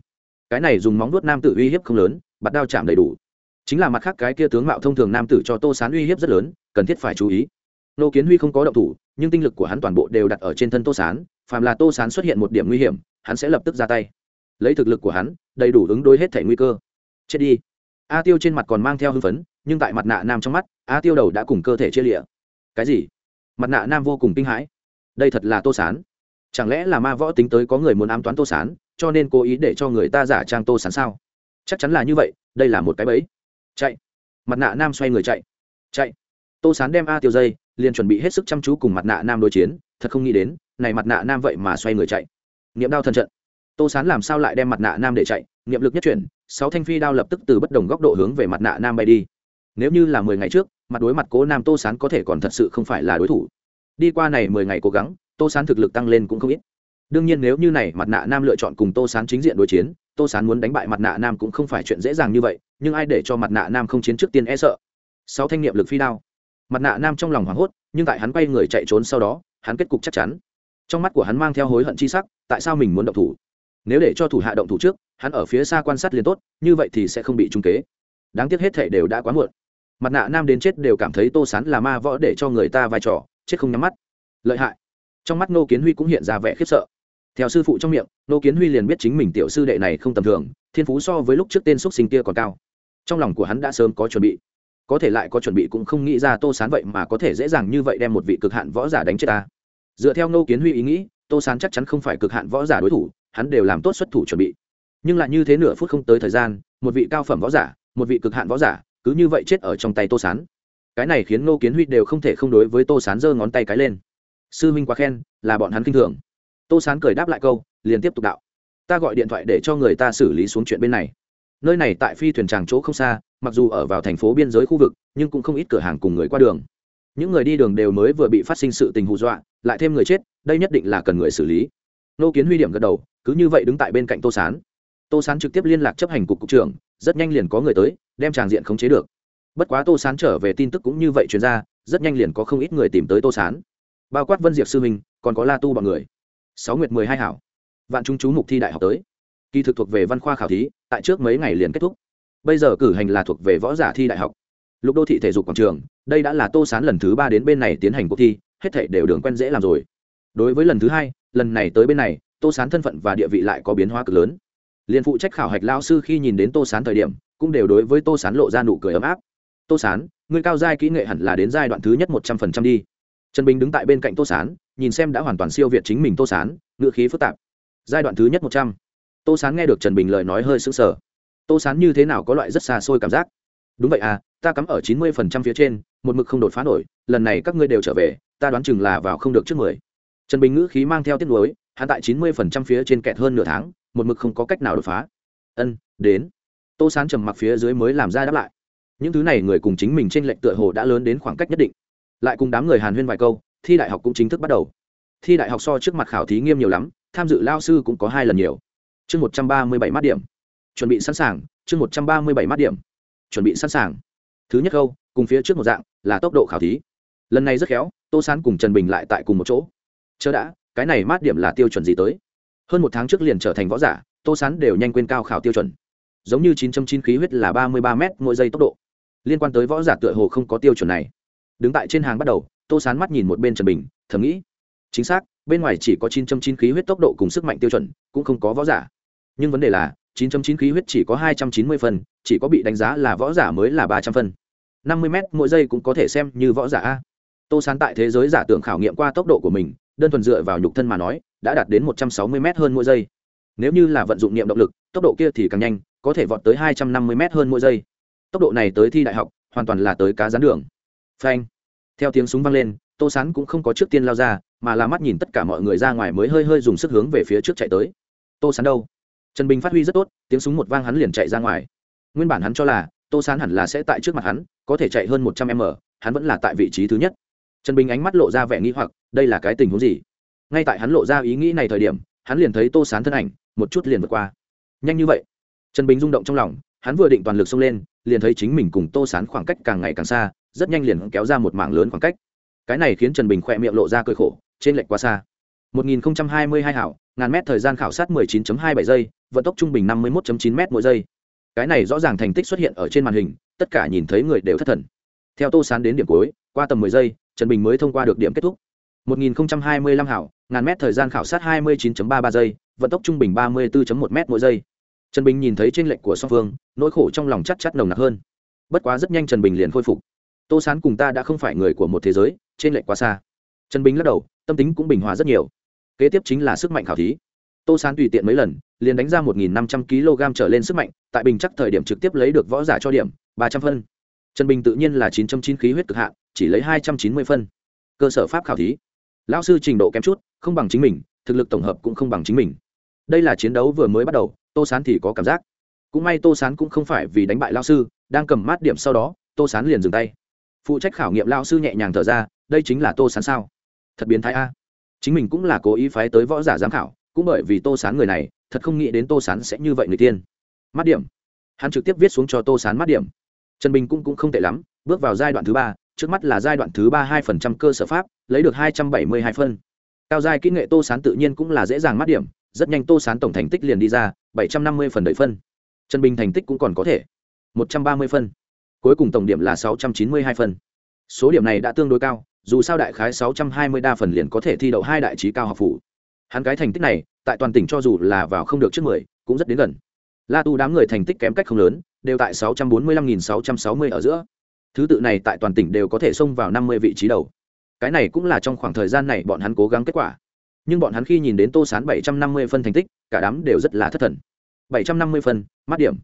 Cái này dùng móng vuốt nam tử uy hiếp không lớn, bạt đao chạm đầy đủ. Chính là mặt khác cái kia tướng mạo thông thường nam tử cho tô sán uy hiếp rất lớn, cần thiết phải chú ý. Nô kiến huy không có động thủ, nhưng tinh lực của hắn toàn bộ đều đặt ở trên thân tô sán phàm là tô sán xuất hiện một điểm nguy hiểm, hắn sẽ lập tức ra tay. Lấy thực lực của hắn, đầy đủ ứng đối hết thể nguy cơ. Chết đi. A tiêu trên mặt còn mang theo hưng phấn, nhưng tại mặt nạ nam trong mắt, a tiêu đầu đã cùng cơ thể chia lịa. Cái gì? Mặt nạ nam vô cùng kinh hãi. Đây thật là tô sán. Chẳng lẽ là ma võ tính tới có người muốn ám toán tô sán, cho nên cố ý để cho người ta giả trang tô sán sao? Chắc chắn là như vậy, đây là một cái bẫy. Chạy. Mặt nạ nam xoay người chạy. Chạy. Tô sán đem a tiêu dây, liền chuẩn bị hết sức chăm chú cùng mặt nạ nam đối chiến, thật không nghĩ đến này mặt nạ nam vậy mà xoay người chạy. Niệm đao thần trận. Tô sán làm sao lại đem mặt nạ nam để chạy? Niệm lực nhất chuyển, sáu thanh phi đao lập tức từ bất đồng góc độ hướng về mặt nạ nam bay đi. Nếu như là mười ngày trước, mặt đối mặt cố nam tô sán có thể còn thật sự không phải là đối thủ. Đi qua này mười ngày cố gắng, tô sán thực lực tăng lên cũng không ít. Đương nhiên nếu như này mặt nạ nam lựa chọn cùng tô sán chính diện đối chiến, tô sán muốn đánh bại mặt nạ nam cũng không phải chuyện dễ dàng như vậy, nhưng ai để cho mặt nạ nam không chiến trước tiên e sợ? Sáu thanh niệm lực phi đao. Mặt nạ nam trong lòng hoảng hốt, nhưng tại hắn quay người chạy trốn sau đó, hắn kết cục chắc chắn trong mắt của hắn mang theo hối hận chi sắc, tại sao mình muốn động thủ? Nếu để cho thủ hạ động thủ trước, hắn ở phía xa quan sát liền tốt, như vậy thì sẽ không bị trung kế. Đáng tiếc hết thể đều đã quá muộn. Mặt nạ nam đến chết đều cảm thấy tô sán là ma võ để cho người ta vai trò, chết không nhắm mắt. Lợi hại. Trong mắt nô kiến huy cũng hiện ra vẻ khiếp sợ. Theo sư phụ trong miệng nô kiến huy liền biết chính mình tiểu sư đệ này không tầm thường, thiên phú so với lúc trước tên x sinh kia còn cao. Trong lòng của hắn đã sớm có chuẩn bị. Có thể lại có chuẩn bị cũng không nghĩ ra tô sán vậy mà có thể dễ dàng như vậy đem một vị cực hạn võ giả đánh chết ta dựa theo nô kiến huy ý nghĩ, tô sán chắc chắn không phải cực hạn võ giả đối thủ, hắn đều làm tốt xuất thủ chuẩn bị. Nhưng lại như thế nửa phút không tới thời gian, một vị cao phẩm võ giả, một vị cực hạn võ giả, cứ như vậy chết ở trong tay tô sán. Cái này khiến nô kiến huy đều không thể không đối với tô sán giơ ngón tay cái lên. Sư minh quá khen, là bọn hắn k i n h thường. Tô sán cười đáp lại câu, liền tiếp tục đạo. Ta gọi điện thoại để cho người ta xử lý xuống chuyện bên này. Nơi này tại phi thuyền tràng chỗ không xa, mặc dù ở vào thành phố biên giới khu vực, nhưng cũng không ít cửa hàng cùng người qua đường những người đi đường đều mới vừa bị phát sinh sự tình hù dọa, lại thêm người chết, đây nhất định là cần người xử lý. Nô kiến huy điểm gật đầu, cứ như vậy đứng tại bên cạnh tô sán. Tô sán trực tiếp liên lạc chấp hành cục cục trưởng, rất nhanh liền có người tới, đem tràng diện khống chế được. Bất quá tô sán trở về tin tức cũng như vậy chuyên ra, rất nhanh liền có không ít người tìm tới tô sán. Bao quát vân diệp sư minh còn có la tu b ọ n người. Sáu nguyệt mười hai hảo. Vạn trung chú mục thi đại học tới. Kỳ thực thuộc về văn khoa khảo thí, tại trước mấy ngày liền kết thúc. Bây giờ cử hành là thuộc về võ giả thi đại học lục đô thị thể dục quảng trường, đây đã là tô sán lần thứ ba đến bên này tiến hành cuộc thi, hết thể đều đường quen dễ làm rồi. Đối với lần thứ hai, lần này tới bên này, tô sán thân phận và địa vị lại có biến hóa cực lớn. Liền phụ trách khảo hạch lao sư khi nhìn đến tô sán thời điểm, cũng đều đối với tô sán lộ ra nụ cười ấm áp. Tô sán người cao giai kỹ nghệ hẳn là đến giai đoạn thứ nhất một trăm phần trăm đi. Trần bình đứng tại bên cạnh tô sán, nhìn xem đã hoàn toàn siêu việt chính mình tô sán ngựa khí phức tạp. Giai đoạn thứ nhất một trăm. Tô sán nghe được trần bình lời nói hơi sững sờ. Tô sán như thế nào có loại rất xa xôi cảm giác? Đúng vậy à ta cắm ở chín mươi phần trăm phía trên, một mực không đột phá nổi, lần này các ngươi đều trở về, ta đoán chừng là vào không được trước mười. Trần bình ngữ khí mang theo tiết lối hạ tại chín mươi phần trăm phía trên kẹt hơn nửa tháng, một mực không có cách nào đột phá. Ân, đến. Tô sán trầm mặc phía dưới mới làm ra đáp lại. Những thứ này người cùng chính mình trên lệnh tựa hồ đã lớn đến khoảng cách nhất định. Lại cùng đám người hàn huyên vài câu, thi đại học cũng chính thức bắt đầu. Thi đại học so trước mặt khảo thí nghiêm nhiều lắm, tham dự lao sư cũng có hai lần nhiều. Chương một trăm ba mươi bảy mát điểm. Chuẩn bị sẵn sàng, chương một trăm ba mươi bảy mát điểm chuẩn bị sẵn sàng. Thứ nhất câu, cùng phía trước một dạng, là tốc độ khảo thí. Lần này rất khéo, tô sán cùng trần bình lại tại cùng một chỗ. Chớ đã, cái này mát điểm là tiêu chuẩn gì tới? Hơn một tháng trước liền trở thành võ giả, tô sán đều nhanh quên cao khảo tiêu chuẩn. Giống như chín trăm chín khí huyết là ba mươi ba m mỗi giây tốc độ. Liên quan tới võ giả tựa hồ không có tiêu chuẩn này. Đứng tại trên hàng bắt đầu, tô sán mắt nhìn một bên trần bình, thầm nghĩ. Chính xác, bên ngoài chỉ có chín trăm chín khí huyết tốc độ cùng sức mạnh tiêu chuẩn, cũng không có võ giả. Nhưng vấn đề là chín trăm chín khí huyết chỉ có hai trăm chín mươi chỉ có bị đánh giá là võ giả mới là ba trăm phân. năm mươi m mỗi giây cũng có thể xem như võ giả a. Tô sán tại thế giới giả tưởng khảo nghiệm qua tốc độ của mình, đơn thuần dựa vào nhục thân mà nói, đã đạt đến một trăm sáu mươi m hơn mỗi giây. Nếu như là vận dụng niệm động lực, tốc độ kia thì càng nhanh, có thể vọt tới hai trăm năm mươi m hơn mỗi giây. Tốc độ này tới thi đại học, hoàn toàn là tới cá gián đường. Phanh. Theo tiếng súng vang lên, tô sán cũng không có trước tiên lao ra, mà là mắt nhìn tất cả mọi người ra ngoài mới hơi hơi dùng sức hướng về phía trước chạy tới. Tô sán đâu? Trần bình phát huy rất tốt, tiếng súng một vang hắn liền chạy ra ngoài. Nguyên bản hắn cho là, tô sán hẳn là sẽ tại trước mặt hắn, có thể chạy hơn một trăm m, hắn vẫn là tại vị trí thứ nhất. Trần bình ánh mắt lộ ra vẻ nghĩ hoặc, đây là cái tình huống gì? Ngay tại hắn lộ ra ý nghĩ này thời điểm, hắn liền thấy tô sán thân ảnh, một chút liền vượt qua. Nhanh như vậy. Trần bình rung động trong lòng, hắn vừa định toàn lực xông lên, liền thấy chính mình cùng tô sán khoảng cách càng ngày càng xa, rất nhanh liền kéo ra một mảng lớn khoảng cách. Cái này khiến trần bình khỏe miệng lộ ra cơi khổ, trên lệch quá xa. 1022 hảo, ngàn mét thời gian khảo sát 19.27 giây vận tốc trung bình 51.9 mét mỗi giây. Cái này rõ ràng thành tích xuất hiện ở trên màn hình, tất cả nhìn thấy người đều thất thần. Theo tô sán đến điểm cuối, qua tầm 10 giây, trần bình mới thông qua được điểm kết thúc. 1025 hảo, ngàn mét thời gian khảo sát 29.33 giây, vận tốc trung bình 34.1 mét mỗi giây. Trần bình nhìn thấy trên lệnh của song phương, nỗi khổ trong lòng chắc chắc nồng nặc hơn. Bất quá rất nhanh trần bình liền khôi phục. Tô sán cùng ta đã không phải người của một thế giới trên lệnh quá xa. Trần bình lắc đầu, tâm tính cũng bình hòa rất nhiều. Kế tiếp chính là sức mạnh khảo thí tô sán tùy tiện mấy lần, liền đánh ra một nghìn năm trăm kg trở lên sức mạnh, tại bình chắc thời điểm trực tiếp lấy được võ giả cho điểm, ba trăm phân. Trần bình tự nhiên là chín trăm chín khí huyết cực hạn, chỉ lấy hai trăm chín mươi phân. Cơ sở pháp khảo thí. Lão sư trình độ kém chút, không bằng chính mình, thực lực tổng hợp cũng không bằng chính mình. Đây là chiến đấu vừa mới bắt đầu, tô sán thì có cảm giác. Cũng may tô sán cũng không phải vì đánh bại lao sư, đang cầm mát điểm sau đó, tô sán liền dừng tay. Phụ trách khảo nghiệm lao sư nhẹ nhàng thở ra, đây chính là tô sán sao? Thật biến thái a. Chính mình cũng là cố ý phái tới võ giả giám khảo cũng bởi vì tô sán người này thật không nghĩ đến tô sán sẽ như vậy người tiên. Mắt điểm. Hắn trực tiếp viết xuống cho tô sán mắt điểm. Trần bình cũng, cũng không tệ lắm bước vào giai đoạn thứ ba trước mắt là giai đoạn thứ ba hai phần trăm cơ sở pháp lấy được hai trăm bảy mươi hai phân. Cao giai kỹ nghệ tô sán tự nhiên cũng là dễ dàng mắt điểm rất nhanh tô sán tổng thành tích liền đi ra bảy trăm năm mươi phần đợi phân. Trần bình thành tích cũng còn có thể một trăm ba mươi phân. Cuối cùng tổng điểm là sáu trăm chín mươi hai phân. Số điểm này đã tương đối cao dù sao đại khái sáu trăm hai mươi đa phần liền có thể thi đậu hai đại trí cao học phủ hắn cái thành tích này, tại toàn tỉnh cho dù là vào không được trước mười, cũng rất đến gần. La tu đám người thành tích kém cách không lớn, đều tại sáu trăm bốn mươi lăm nghìn sáu trăm sáu mươi ở giữa. Thứ tự này tại toàn tỉnh đều có thể xông vào năm mươi vị trí đầu. Cái này cũng là trong khoảng thời gian này bọn hắn cố gắng kết quả. Nhưng bọn hắn khi nhìn đến tô sán bảy trăm năm mươi phân thành tích, cả đám đều rất là thất thần. bảy trăm năm mươi phân, mát điểm.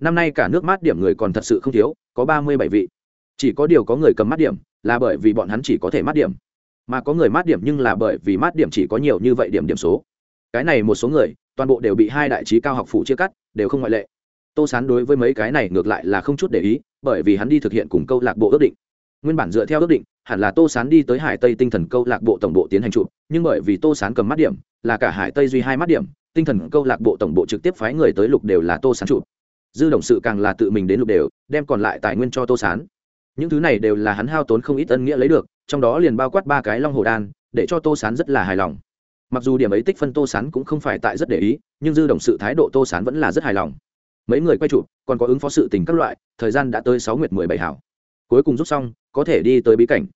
Năm nay cả nước mát điểm người còn thật sự không thiếu, có ba mươi bảy vị. Chỉ có điều có người cầm mát điểm, là bởi vì bọn hắn chỉ có thể mát điểm mà có người mát điểm nhưng là bởi vì mát điểm chỉ có nhiều như vậy điểm điểm số. Cái này một số người, toàn bộ đều bị hai đại trí cao học phụ chia cắt, đều không ngoại lệ. Tô sán đối với mấy cái này ngược lại là không chút để ý, bởi vì hắn đi thực hiện cùng câu lạc bộ ước định. Nguyên bản dựa theo ước định, hẳn là tô sán đi tới hải tây tinh thần câu lạc bộ tổng bộ tiến hành chụp, nhưng bởi vì tô sán cầm mắt điểm, là cả hải tây duy hai mắt điểm, tinh thần câu lạc bộ tổng bộ trực tiếp phái người tới lục đều là tô sán chụp. Dư đồng sự càng là tự mình đến lục đều, đem còn lại tài nguyên cho tô sán. Những thứ này đều là hắn hao tốn không ít ân nghĩa lấy được trong đó liền bao quát ba cái long hồ đan, để cho tô sán rất là hài lòng. Mặc dù điểm ấy tích phân tô sán cũng không phải tại rất để ý, nhưng dư đồng sự thái độ tô sán vẫn là rất hài lòng. Mấy người quay chụp, còn có ứng phó sự tình các loại, thời gian đã tới sáu nguyệt mười bảy hảo. Cuối cùng rút xong, có thể đi tới bí cảnh.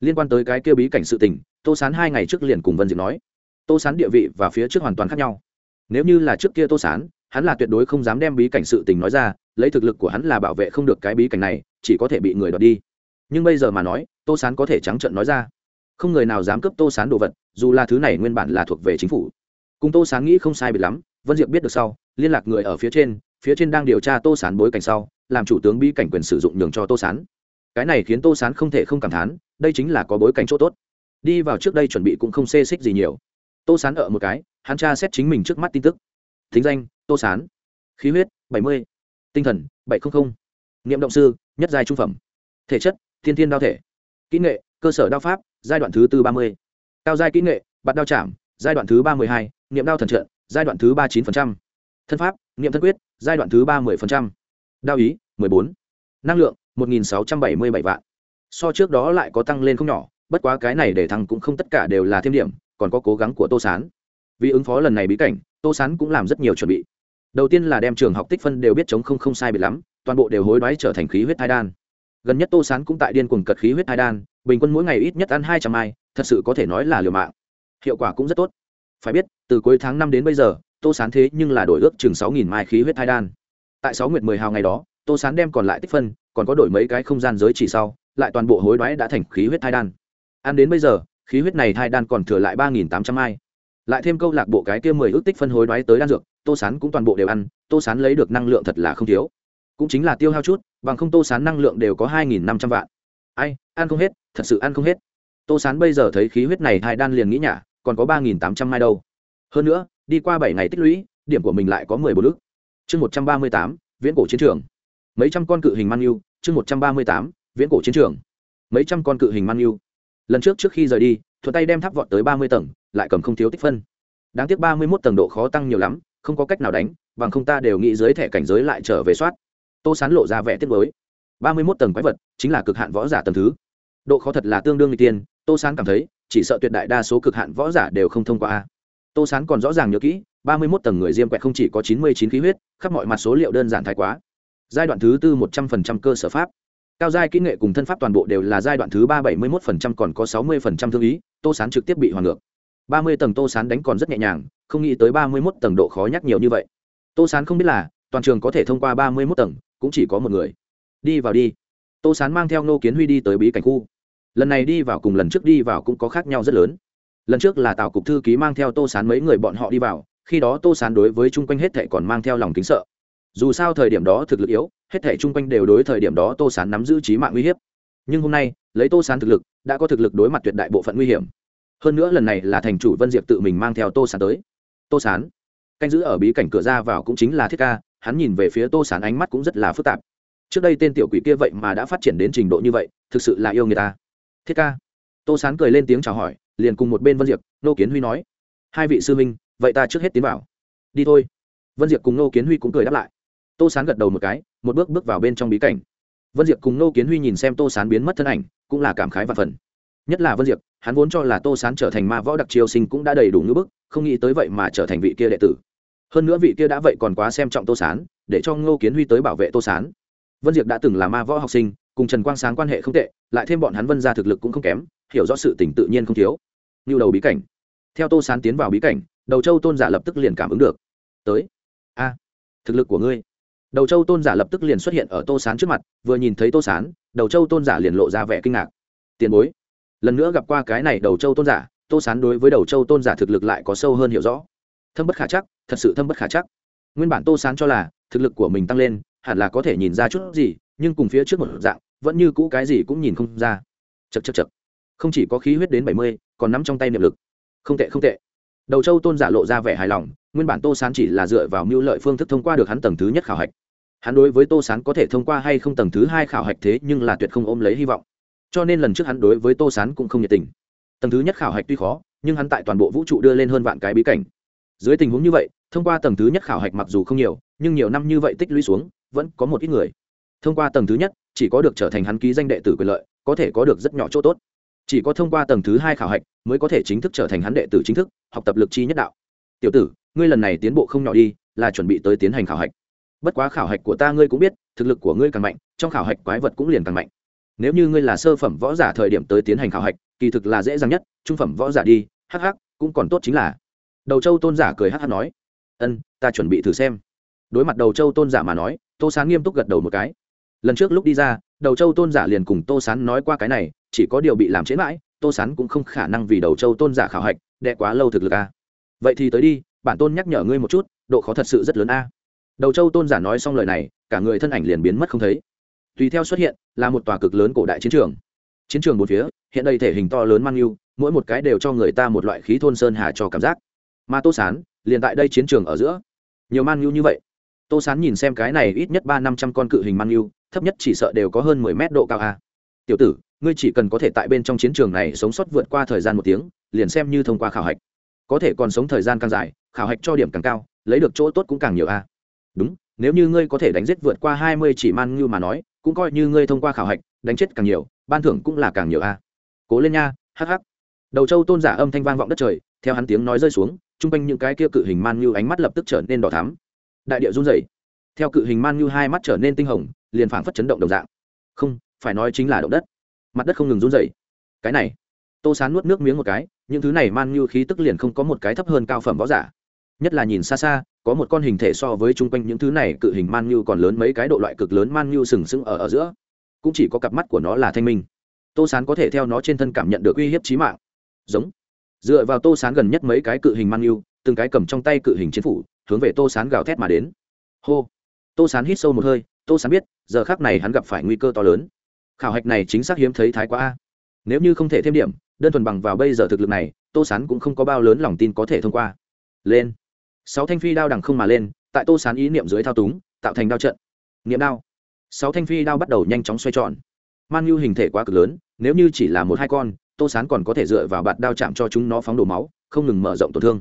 Liên quan tới cái kia bí cảnh sự tình, tô sán hai ngày trước liền cùng vân diệp nói. Tô sán địa vị và phía trước hoàn toàn khác nhau. Nếu như là trước kia tô sán, hắn là tuyệt đối không dám đem bí cảnh sự tình nói ra, lấy thực lực của hắn là bảo vệ không được cái bí cảnh này, chỉ có thể bị người đoạt đi. Nhưng bây giờ mà nói tô sán có thể trắng trợn nói ra. Không người nào dám cướp tô sán đồ vật, dù là thứ này nguyên bản là thuộc về chính phủ. Cùng tô sán nghĩ không sai bị lắm, vân diệp biết được sau, liên lạc người ở phía trên phía trên đang điều tra tô sán bối cảnh sau, làm chủ tướng bí cảnh quyền sử dụng nhường cho tô sán. Cái này khiến tô sán không thể không cảm thán, đây chính là có bối cảnh chỗ tốt. Đi vào trước đây chuẩn bị cũng không xê xích gì nhiều. Tô sán ở một cái, hắn tra xét chính mình trước mắt tin tức. Thính danh, tô sán. Khí huyết, bảy mươi. Tinh thần, bảy trăm linh nghiệm động sư, nhất giai trung phẩm. Thể chất, thiên thiên đao thể kỹ nghệ, cơ sở đao pháp, giai đoạn thứ tư ba mươi. Cao giai kỹ nghệ, bạt đao chạm, giai đoạn thứ ba mươi hai, Niệm đao thần trận giai đoạn thứ ba chín thân pháp, niệm thân quyết, giai đoạn thứ ba mươi đao ý, mười bốn. Năng lượng, một nghìn sáu trăm bảy mươi bảy vạn. So trước đó lại có tăng lên không nhỏ, bất quá cái này để thăng cũng không tất cả đều là thêm điểm, còn có cố gắng của tô sán. vì ứng phó lần này bí cảnh, tô sán cũng làm rất nhiều chuẩn bị. Đầu tiên là đem trường học tích phân đều biết chống không không sai biệt lắm, toàn bộ đều hối đoái trở thành khí huyết thai đan gần nhất tô sán cũng tại điên cuồng cật khí huyết hai đan, bình quân mỗi ngày ít nhất ăn hai trăm mai, thật sự có thể nói là liều mạng. Hiệu quả cũng rất tốt. Phải biết, từ cuối tháng năm đến bây giờ, tô sán thế nhưng là đổi ước chừng sáu nghìn mai khí huyết hai đan. Tại sáu nguyệt mười hào ngày đó, tô sán đem còn lại tích phân, còn có đổi mấy cái không gian giới chỉ sau, lại toàn bộ hối đoái đã thành khí huyết thai đan. Ăn đến bây giờ, khí huyết này thai đan còn thừa lại ba nghìn tám trăm mai. Lại thêm câu lạc bộ cái kia mười ước tích phân hối đoái tới đan dược, tô sán cũng toàn bộ đều ăn, tô sán lấy được năng lượng thật là không thiếu. Cũng chính là tiêu hao chút bằng không tô sán năng lượng đều có hai nghìn năm trăm vạn. Ai, ăn không hết, thật sự ăn không hết. Tô sán bây giờ thấy khí huyết này hai đan liền nghĩ nhả, còn có ba nghìn tám trăm mai đâu. Hơn nữa, đi qua bảy ngày tích lũy, điểm của mình lại có mười bốn ước chương một trăm ba mươi tám, viễn cổ chiến trường. Mấy trăm con cự hình man yêu, chương một trăm ba mươi tám, viễn cổ chiến trường. Mấy trăm con cự hình man yêu. Lần trước trước khi rời đi, thuận tay đem tháp vọt tới ba mươi tầng, lại cầm không thiếu tích phân. Đáng tiếc ba mươi mốt tầng độ khó tăng nhiều lắm, không có cách nào đánh, bằng không ta đều nghĩ dưới thẻ cảnh giới lại trở về soát tô sán lộ ra vẻ tiết mới ba mươi mốt tầng quái vật chính là cực hạn võ giả tầng thứ. Độ khó thật là tương đương n g tiên, tô sán cảm thấy, chỉ sợ tuyệt đại đa số cực hạn võ giả đều không thông qua a. Tô sán còn rõ ràng nhớ kỹ, ba mươi mốt tầng người diêm quẹt không chỉ có chín mươi chín khí huyết, khắp mọi mặt số liệu đơn giản thái quá. Giai đoạn thứ tư một trăm phần trăm cơ sở pháp. Cao giai kỹ nghệ cùng thân pháp toàn bộ đều là giai đoạn thứ ba bảy mươi một phần trăm còn có sáu mươi phần trăm thương ý, tô sán trực tiếp bị hoàn ngược. Ba mươi tầng tô sán đánh còn rất nhẹ nhàng, không nghĩ tới ba mươi một tầng độ khó nhắc nhiều như vậy. Tô sán không biết là, toàn trường có thể thông qua ba mươi một tầng cũng chỉ có một người. Đi vào đi. Tô sán mang theo nô kiến huy đi tới bí cảnh khu. Lần này đi vào cùng lần trước đi vào cũng có khác nhau rất lớn. Lần trước là tào cục thư ký mang theo tô sán mấy người bọn họ đi vào, khi đó tô sán đối với chung quanh hết thệ còn mang theo lòng kính sợ. Dù sao thời điểm đó thực lực yếu, hết thệ chung quanh đều đối thời điểm đó tô sán nắm giữ trí mạng uy hiếp. Nhưng hôm nay, lấy tô sán thực lực, đã có thực lực đối mặt tuyệt đại bộ phận nguy hiểm. Hơn nữa lần này là thành chủ vân diệp tự mình mang theo tô sán tới. Tô sán, canh giữ ở bí cảnh cửa ra vào cũng chính là thiết ca hắn nhìn về phía tô sán ánh mắt cũng rất là phức tạp. Trước đây tên tiểu quỷ kia vậy mà đã phát triển đến trình độ như vậy, thực sự là yêu người ta. Thiết ca. Tô sán cười lên tiếng chào hỏi, liền cùng một bên vân diệp nô kiến huy nói, hai vị sư minh vậy ta trước hết tiến vào. Đi thôi. Vân diệp cùng nô kiến huy cũng cười đáp lại. Tô sán gật đầu một cái, một bước bước vào bên trong bí cảnh. Vân diệp cùng nô kiến huy nhìn xem tô sán biến mất thân ảnh, cũng là cảm khái và phần nhất là vân diệp, hắn vốn cho là tô sán trở thành ma võ đặc triều sinh cũng đã đầy đủ ngữ bức, không nghĩ tới vậy mà trở thành vị kia đệ tử hơn nữa vị kia đã vậy còn quá xem trọng tô sán, để cho ngô kiến huy tới bảo vệ tô sán. Vân diệp đã từng là ma võ học sinh, cùng trần quang sáng quan hệ không tệ, lại thêm bọn hắn vân ra thực lực cũng không kém, hiểu rõ sự tỉnh tự nhiên không thiếu. Như đầu bí cảnh. Theo tô sán tiến vào bí cảnh, đầu châu tôn giả lập tức liền cảm ứng được. Tới. A, thực lực của ngươi. Đầu châu tôn giả lập tức liền xuất hiện ở tô sán trước mặt, vừa nhìn thấy tô sán, đầu châu tôn giả liền lộ ra vẻ kinh ngạc. Tiền bối. Lần nữa gặp qua cái này đầu châu tôn giả, tô sán đối với đầu châu tôn giả thực lực lại có sâu hơn hiểu rõ thâm bất khả chắc, thật sự thâm bất khả chắc. Nguyên bản tô sán cho là thực lực của mình tăng lên, hẳn là có thể nhìn ra chút gì, nhưng cùng phía trước một dạng, vẫn như cũ cái gì cũng nhìn không ra. Chật chật chật không chỉ có khí huyết đến bảy mươi, còn nắm trong tay niệm lực. Không tệ không tệ. Đầu châu tôn giả lộ ra vẻ hài lòng, nguyên bản tô sán chỉ là dựa vào mưu lợi phương thức thông qua được hắn tầng thứ nhất khảo hạch. Hắn đối với tô sán có thể thông qua hay không tầng thứ hai khảo hạch thế nhưng là tuyệt không ôm lấy hy vọng. Cho nên lần trước hắn đối với tô sán cũng không nhiệt tình. Tầng thứ nhất khảo hạch tuy khó, nhưng hắn tại toàn bộ vũ trụ đưa lên hơn vạn cái bí cảnh dưới tình huống như vậy, thông qua tầng thứ nhất khảo hạch mặc dù không nhiều, nhưng nhiều năm như vậy tích lũy xuống, vẫn có một ít người. Thông qua tầng thứ nhất, chỉ có được trở thành hắn ký danh đệ tử quyền lợi, có thể có được rất nhỏ chỗ tốt. Chỉ có thông qua tầng thứ hai khảo hạch, mới có thể chính thức trở thành hắn đệ tử chính thức, học tập lực chi nhất đạo. Tiểu tử, ngươi lần này tiến bộ không nhỏ đi, là chuẩn bị tới tiến hành khảo hạch. Bất quá khảo hạch của ta ngươi cũng biết, thực lực của ngươi càng mạnh, trong khảo hạch quái vật cũng liền càng mạnh. Nếu như ngươi là sơ phẩm võ giả thời điểm tới tiến hành khảo hạch, kỳ thực là dễ dàng nhất, trung phẩm võ giả đi hh cũng còn tốt chính là đầu châu tôn giả cười hh nói, ân, ta chuẩn bị thử xem. Đối mặt đầu châu tôn giả mà nói, tô sán nghiêm túc gật đầu một cái. Lần trước lúc đi ra, đầu châu tôn giả liền cùng tô sán nói qua cái này, chỉ có điều bị làm chế mãi, tô sán cũng không khả năng vì đầu châu tôn giả khảo hạch đệ quá lâu thực lực a à. vậy thì tới đi, bản tôn nhắc nhở ngươi một chút, độ khó thật sự rất lớn a. Đầu châu tôn giả nói xong lời này, cả người thân ảnh liền biến mất không thấy. Tùy theo xuất hiện, là một tòa cực lớn cổ đại chiến trường. Chiến trường một phía, hiện đây thể hình to lớn mang yêu, mỗi một cái đều cho người ta một loại khí thôn sơn hà cho cảm giác mà tô sán liền tại đây chiến trường ở giữa. Nhiều man nhu như vậy. Tô sán nhìn xem cái này ít nhất ba năm trăm con cự hình man nhu, thấp nhất chỉ sợ đều có hơn mười mét độ cao a. Tiểu tử, ngươi chỉ cần có thể tại bên trong chiến trường này sống sót vượt qua thời gian một tiếng, liền xem như thông qua khảo hạch. Có thể còn sống thời gian càng dài, khảo hạch cho điểm càng cao, lấy được chỗ tốt cũng càng nhiều a. Đúng, nếu như ngươi có thể đánh giết vượt qua hai mươi chỉ man như mà nói, cũng coi như ngươi thông qua khảo hạch, đánh chết càng nhiều, ban thưởng cũng là càng nhiều a. Cố lên nha hh đầu châu tôn giả âm thanh vang vọng đất trời, theo hắn tiếng nói rơi xuống chung quanh những cái kia cự hình man như ánh mắt lập tức trở nên đỏ thắm. Đại địa run rẩy. Theo cự hình man như hai mắt trở nên tinh hồng, liền phảng phất chấn động đồng dạng. Không, phải nói chính là động đất. Mặt đất không ngừng run rẩy. Cái này, tô sán nuốt nước miếng một cái, những thứ này man như khí tức liền không có một cái thấp hơn cao phẩm võ giả. Nhất là nhìn xa xa, có một con hình thể so với chung quanh những thứ này cự hình man như còn lớn mấy cái độ loại cực lớn man như sừng sững ở ở giữa. Cũng chỉ có cặp mắt của nó là thanh minh. Tô sán có thể theo nó trên thân cảm nhận được uy hiếp trí mạng. Giống dựa vào tô sán gần nhất mấy cái cự hình man yêu, từng cái cầm trong tay cự hình chiến phủ, hướng về tô sán gào thét mà đến. Hô! Tô sán hít sâu một hơi, tô sán biết, giờ khác này hắn gặp phải nguy cơ to lớn. Khảo hạch này chính xác hiếm thấy thái quá a. Nếu như không thể thêm điểm, đơn thuần bằng vào bây giờ thực lực này, tô sán cũng không có bao lớn lòng tin có thể thông qua. Lên! Sáu thanh phi đao đằng không mà lên, tại tô sán ý niệm dưới thao túng, tạo thành đao trận. Niệm đao. Sáu thanh phi đao bắt đầu nhanh chóng xoay tròn. Man nhu hình thể quá cực lớn, nếu như chỉ là một hai con tô sán còn có thể dựa vào bạt đao chạm cho chúng nó phóng đổ máu, không ngừng mở rộng tổn thương.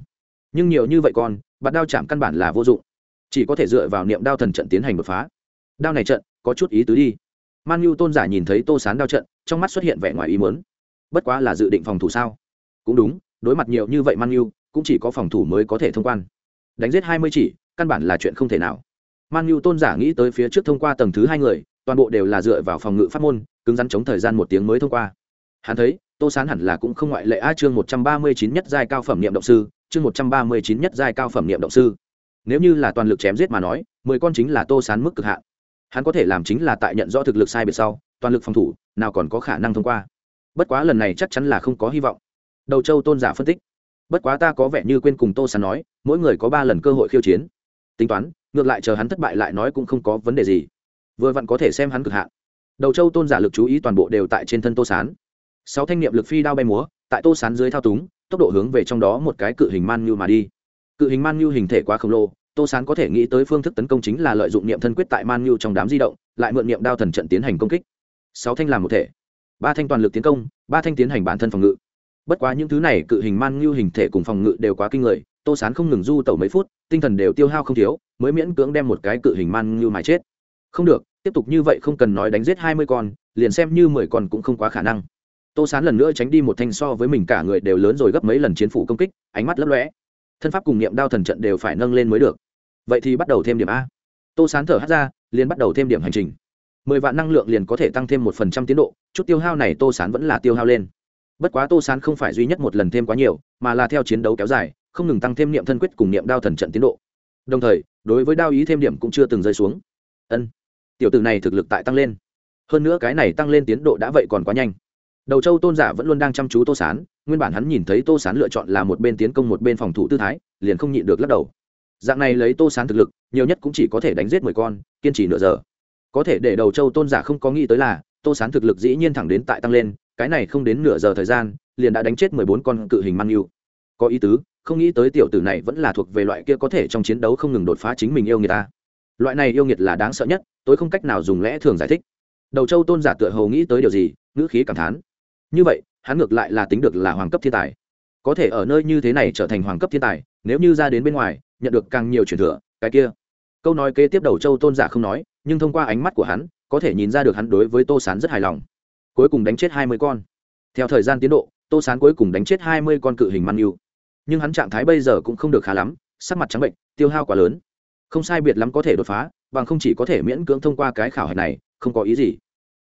Nhưng nhiều như vậy con, bạt đao chạm căn bản là vô dụng. Chỉ có thể dựa vào niệm đao thần trận tiến hành đột phá. Đao này trận, có chút ý tứ đi. Man nhu tôn giả nhìn thấy tô sán đao trận, trong mắt xuất hiện vẻ ngoài ý muốn. Bất quá là dự định phòng thủ sao? Cũng đúng, đối mặt nhiều như vậy man nhu cũng chỉ có phòng thủ mới có thể thông quan. Đánh giết hai mươi chỉ, căn bản là chuyện không thể nào. Man nhu tôn giả nghĩ tới phía trước thông qua tầng thứ hai người, toàn bộ đều là dựa vào phòng ngự pháp môn, cứng rắn chống thời gian một tiếng mới thông qua hắn thấy, tô sán hẳn là cũng không ngoại lệ. A, chương một trăm ba mươi chín nhất giai cao phẩm niệm động sư, chương một trăm ba mươi chín nhất giai cao phẩm niệm động sư. Nếu như là toàn lực chém giết mà nói, mười con chính là tô sán mức cực hạn. Hắn có thể làm chính là tại nhận rõ thực lực sai biệt sau, toàn lực phòng thủ, nào còn có khả năng thông qua. Bất quá lần này chắc chắn là không có hy vọng. Đầu châu tôn giả phân tích. Bất quá ta có vẻ như quên cùng tô sán nói, mỗi người có ba lần cơ hội khiêu chiến. Tính toán, ngược lại chờ hắn thất bại lại nói cũng không có vấn đề gì. Vừa vặn có thể xem hắn cực hạn. Đầu châu tôn giả lực chú ý toàn bộ đều tại trên thân tô sán sáu thanh niệm lực phi đao bay múa, tại tô sán dưới thao túng, tốc độ hướng về trong đó một cái cự hình man như mà đi. Cự hình man như hình thể quá khổng lồ, tô sán có thể nghĩ tới phương thức tấn công chính là lợi dụng niệm thân quyết tại man như trong đám di động, lại mượn niệm đao thần trận tiến hành công kích. Sáu thanh làm một thể. Ba thanh toàn lực tiến công, ba thanh tiến hành bản thân phòng ngự. Bất quá những thứ này cự hình man như hình thể cùng phòng ngự đều quá kinh người, tô sán không ngừng du tẩu mấy phút, tinh thần đều tiêu hao không thiếu, mới miễn cưỡng đem một cái cự hình man như mài chết. Không được, tiếp tục như vậy không cần nói đánh giết hai mươi con, liền xem như mười con cũng không quá khả năng tô sán lần nữa tránh đi một thanh so với mình cả người đều lớn rồi gấp mấy lần chiến phủ công kích, ánh mắt lấp lõe thân pháp cùng niệm đao thần trận đều phải nâng lên mới được. Vậy thì bắt đầu thêm điểm a. Tô sán thở hát ra, liền bắt đầu thêm điểm hành trình. Mười vạn năng lượng liền có thể tăng thêm một phần trăm tiến độ, chút tiêu hao này tô sán vẫn là tiêu hao lên. Bất quá tô sán không phải duy nhất một lần thêm quá nhiều, mà là theo chiến đấu kéo dài, không ngừng tăng thêm niệm thân quyết cùng niệm đao thần trận tiến độ. Đồng thời, đối với đao ý thêm điểm cũng chưa từng rơi xuống. Ân, tiểu tử này thực lực tại tăng lên. Hơn nữa cái này tăng lên tiến độ đã vậy còn quá nhanh đầu châu tôn giả vẫn luôn đang chăm chú tô sán, nguyên bản hắn nhìn thấy tô sán lựa chọn là một bên tiến công một bên phòng thủ tư thái, liền không nhịn được lắc đầu. Dạng này lấy tô sán thực lực, nhiều nhất cũng chỉ có thể đánh giết mười con, kiên trì nửa giờ. Có thể để đầu châu tôn giả không có nghĩ tới là, tô sán thực lực dĩ nhiên thẳng đến tại tăng lên, cái này không đến nửa giờ thời gian, liền đã đánh chết mười bốn con cự hình mang yêu. Có ý tứ, không nghĩ tới tiểu tử này vẫn là thuộc về loại kia có thể trong chiến đấu không ngừng đột phá chính mình yêu người ta. Loại này yêu nghiệt là đáng sợ nhất, tôi không cách nào dùng lẽ thường giải thích. Đầu châu tôn giả tựa hầu nghĩ tới điều gì, ngữ khí cảm thán như vậy, hắn ngược lại là tính được là hoàng cấp thiên tài. Có thể ở nơi như thế này trở thành hoàng cấp thiên tài, nếu như ra đến bên ngoài, nhận được càng nhiều truyền thừa, cái kia. Câu nói kế tiếp đầu châu tôn giả không nói, nhưng thông qua ánh mắt của hắn, có thể nhìn ra được hắn đối với tô sán rất hài lòng. Cuối cùng đánh chết hai mươi con. Theo thời gian tiến độ, tô sán cuối cùng đánh chết hai mươi con cự hình man yêu. Nhưng hắn trạng thái bây giờ cũng không được khá lắm, sắc mặt trắng bệnh, tiêu hao quá lớn. Không sai biệt lắm có thể đột phá, bằng không chỉ có thể miễn cưỡng thông qua cái khảo hạch này, không có ý gì.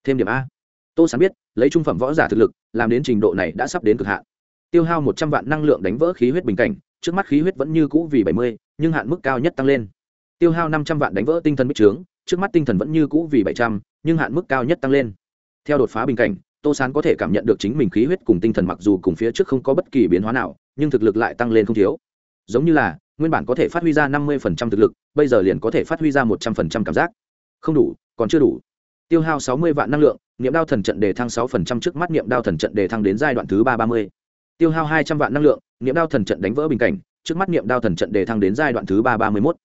Thêm điểm a tô sán biết, lấy trung phẩm võ giả thực lực, làm đến trình độ này đã sắp đến cực hạn. Tiêu hao một trăm vạn năng lượng đánh vỡ khí huyết bình cảnh, trước mắt khí huyết vẫn như cũ vì bảy mươi, nhưng hạn mức cao nhất tăng lên. Tiêu hao năm trăm vạn đánh vỡ tinh thần bích trướng, trước mắt tinh thần vẫn như cũ vì bảy trăm, nhưng hạn mức cao nhất tăng lên. Theo đột phá bình cảnh, tô sán có thể cảm nhận được chính mình khí huyết cùng tinh thần mặc dù cùng phía trước không có bất kỳ biến hóa nào, nhưng thực lực lại tăng lên không thiếu. Giống như là, nguyên bản có thể phát huy ra năm mươi thực lực, bây giờ liền có thể phát huy ra một trăm linh cảm giác. Không đủ, còn chưa đủ tiêu hao sáu mươi vạn năng lượng, niệm đao thần trận đề thăng sáu trước mắt niệm đao thần trận đề thăng đến giai đoạn thứ ba ba mươi. Tiêu hao hai trăm vạn năng lượng, niệm đao thần trận đánh vỡ bình cảnh, trước mắt niệm đao thần trận đề thăng đến giai đoạn thứ ba ba mươi mốt.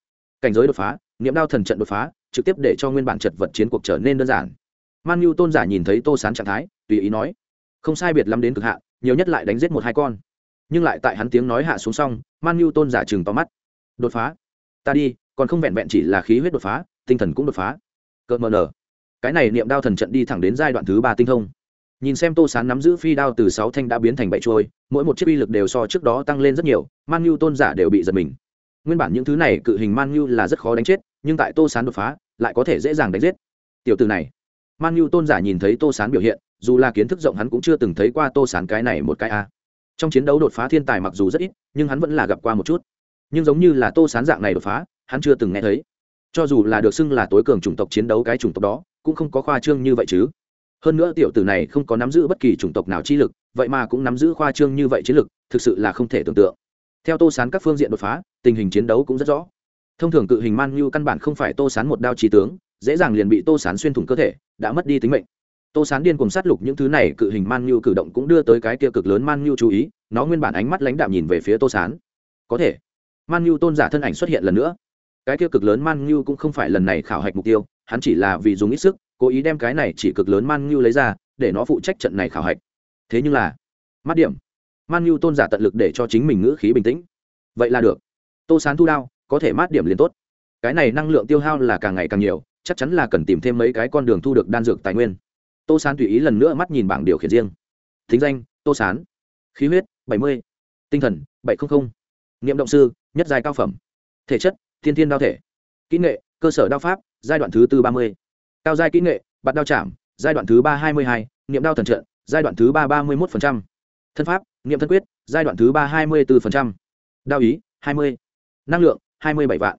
Cảnh giới đột phá, niệm đao thần trận đột phá, trực tiếp để cho nguyên bản chật vật chiến cuộc trở nên đơn giản. Man nhu tôn giả nhìn thấy tô sán trạng thái, tùy ý nói, không sai biệt lắm đến cực hạ, nhiều nhất lại đánh giết một hai con. Nhưng lại tại hắn tiếng nói hạ xuống xong, man nhu tôn giả chừng to mắt. Đột phá? Ta đi, còn không vẹn vẹn chỉ là khí huyết đột phá, tinh thần cũng đột phá. Cợt mờ nở cái này niệm đao thần trận đi thẳng đến giai đoạn thứ ba tinh thông. Nhìn xem tô sán nắm giữ phi đao từ sáu thanh đã biến thành bảy trôi mỗi một chiếc uy lực đều so trước đó tăng lên rất nhiều, man nhu tôn giả đều bị giật mình. Nguyên bản những thứ này cự hình man nhu là rất khó đánh chết, nhưng tại tô sán đột phá, lại có thể dễ dàng đánh giết. Tiểu từ này. Man nhu tôn giả nhìn thấy tô sán biểu hiện, dù là kiến thức rộng hắn cũng chưa từng thấy qua tô sán cái này một cái a. Trong chiến đấu đột phá thiên tài mặc dù rất ít, nhưng hắn vẫn là gặp qua một chút. Nhưng giống như là tô sán dạng này đột phá, hắn chưa từng nghe thấy. Cho dù là được xưng là tối cường chủng tộc chiến đấu cái chủng tộc đó cũng không có khoa trương như vậy chứ. Hơn nữa tiểu tử này không có nắm giữ bất kỳ chủng tộc nào chi lực, vậy mà cũng nắm giữ khoa trương như vậy chiến lực, thực sự là không thể tưởng tượng. Theo tô sán các phương diện đột phá, tình hình chiến đấu cũng rất rõ. Thông thường cự hình man như căn bản không phải tô sán một đao trí tướng, dễ dàng liền bị tô sán xuyên thủng cơ thể, đã mất đi tính mệnh. Tô sán điên cùng sát lục những thứ này, cự hình man như cử động cũng đưa tới cái kia cực lớn man như chú ý, nó nguyên bản ánh mắt lãnh đạm nhìn về phía tô sán. Có thể, man như tôn giả thân ảnh xuất hiện lần nữa. Cái kia cực lớn man như cũng không phải lần này khảo hạch mục tiêu hắn chỉ là vì dùng ít sức, cố ý đem cái này chỉ cực lớn man ngưu lấy ra, để nó phụ trách trận này khảo hạch. Thế nhưng là mắt điểm. Man ngưu tôn giả tận lực để cho chính mình ngữ khí bình tĩnh. Vậy là được. Tô sán thu đao, có thể mát điểm liền tốt. Cái này năng lượng tiêu hao là càng ngày càng nhiều, chắc chắn là cần tìm thêm mấy cái con đường thu được đan dược tài nguyên. Tô sán tùy ý lần nữa mắt nhìn bảng điều khiển riêng. Thính danh, tô sán. Khí huyết, bảy mươi. Tinh thần, bảy trăm linh niệm động sư, nhất dài cao phẩm. Thể chất, thiên thiên đao thể. Kỹ nghệ, cơ sở đao pháp giai đoạn thứ tư ba mươi. Cao giai kỹ nghệ, bạt đao chạm, giai đoạn thứ ba hai mươi hai, niệm đao thần trận, giai đoạn thứ ba ba mươi một thân pháp, niệm thân quyết, giai đoạn thứ ba hai mươi bốn đao ý, hai mươi. Năng lượng, hai mươi bảy vạn.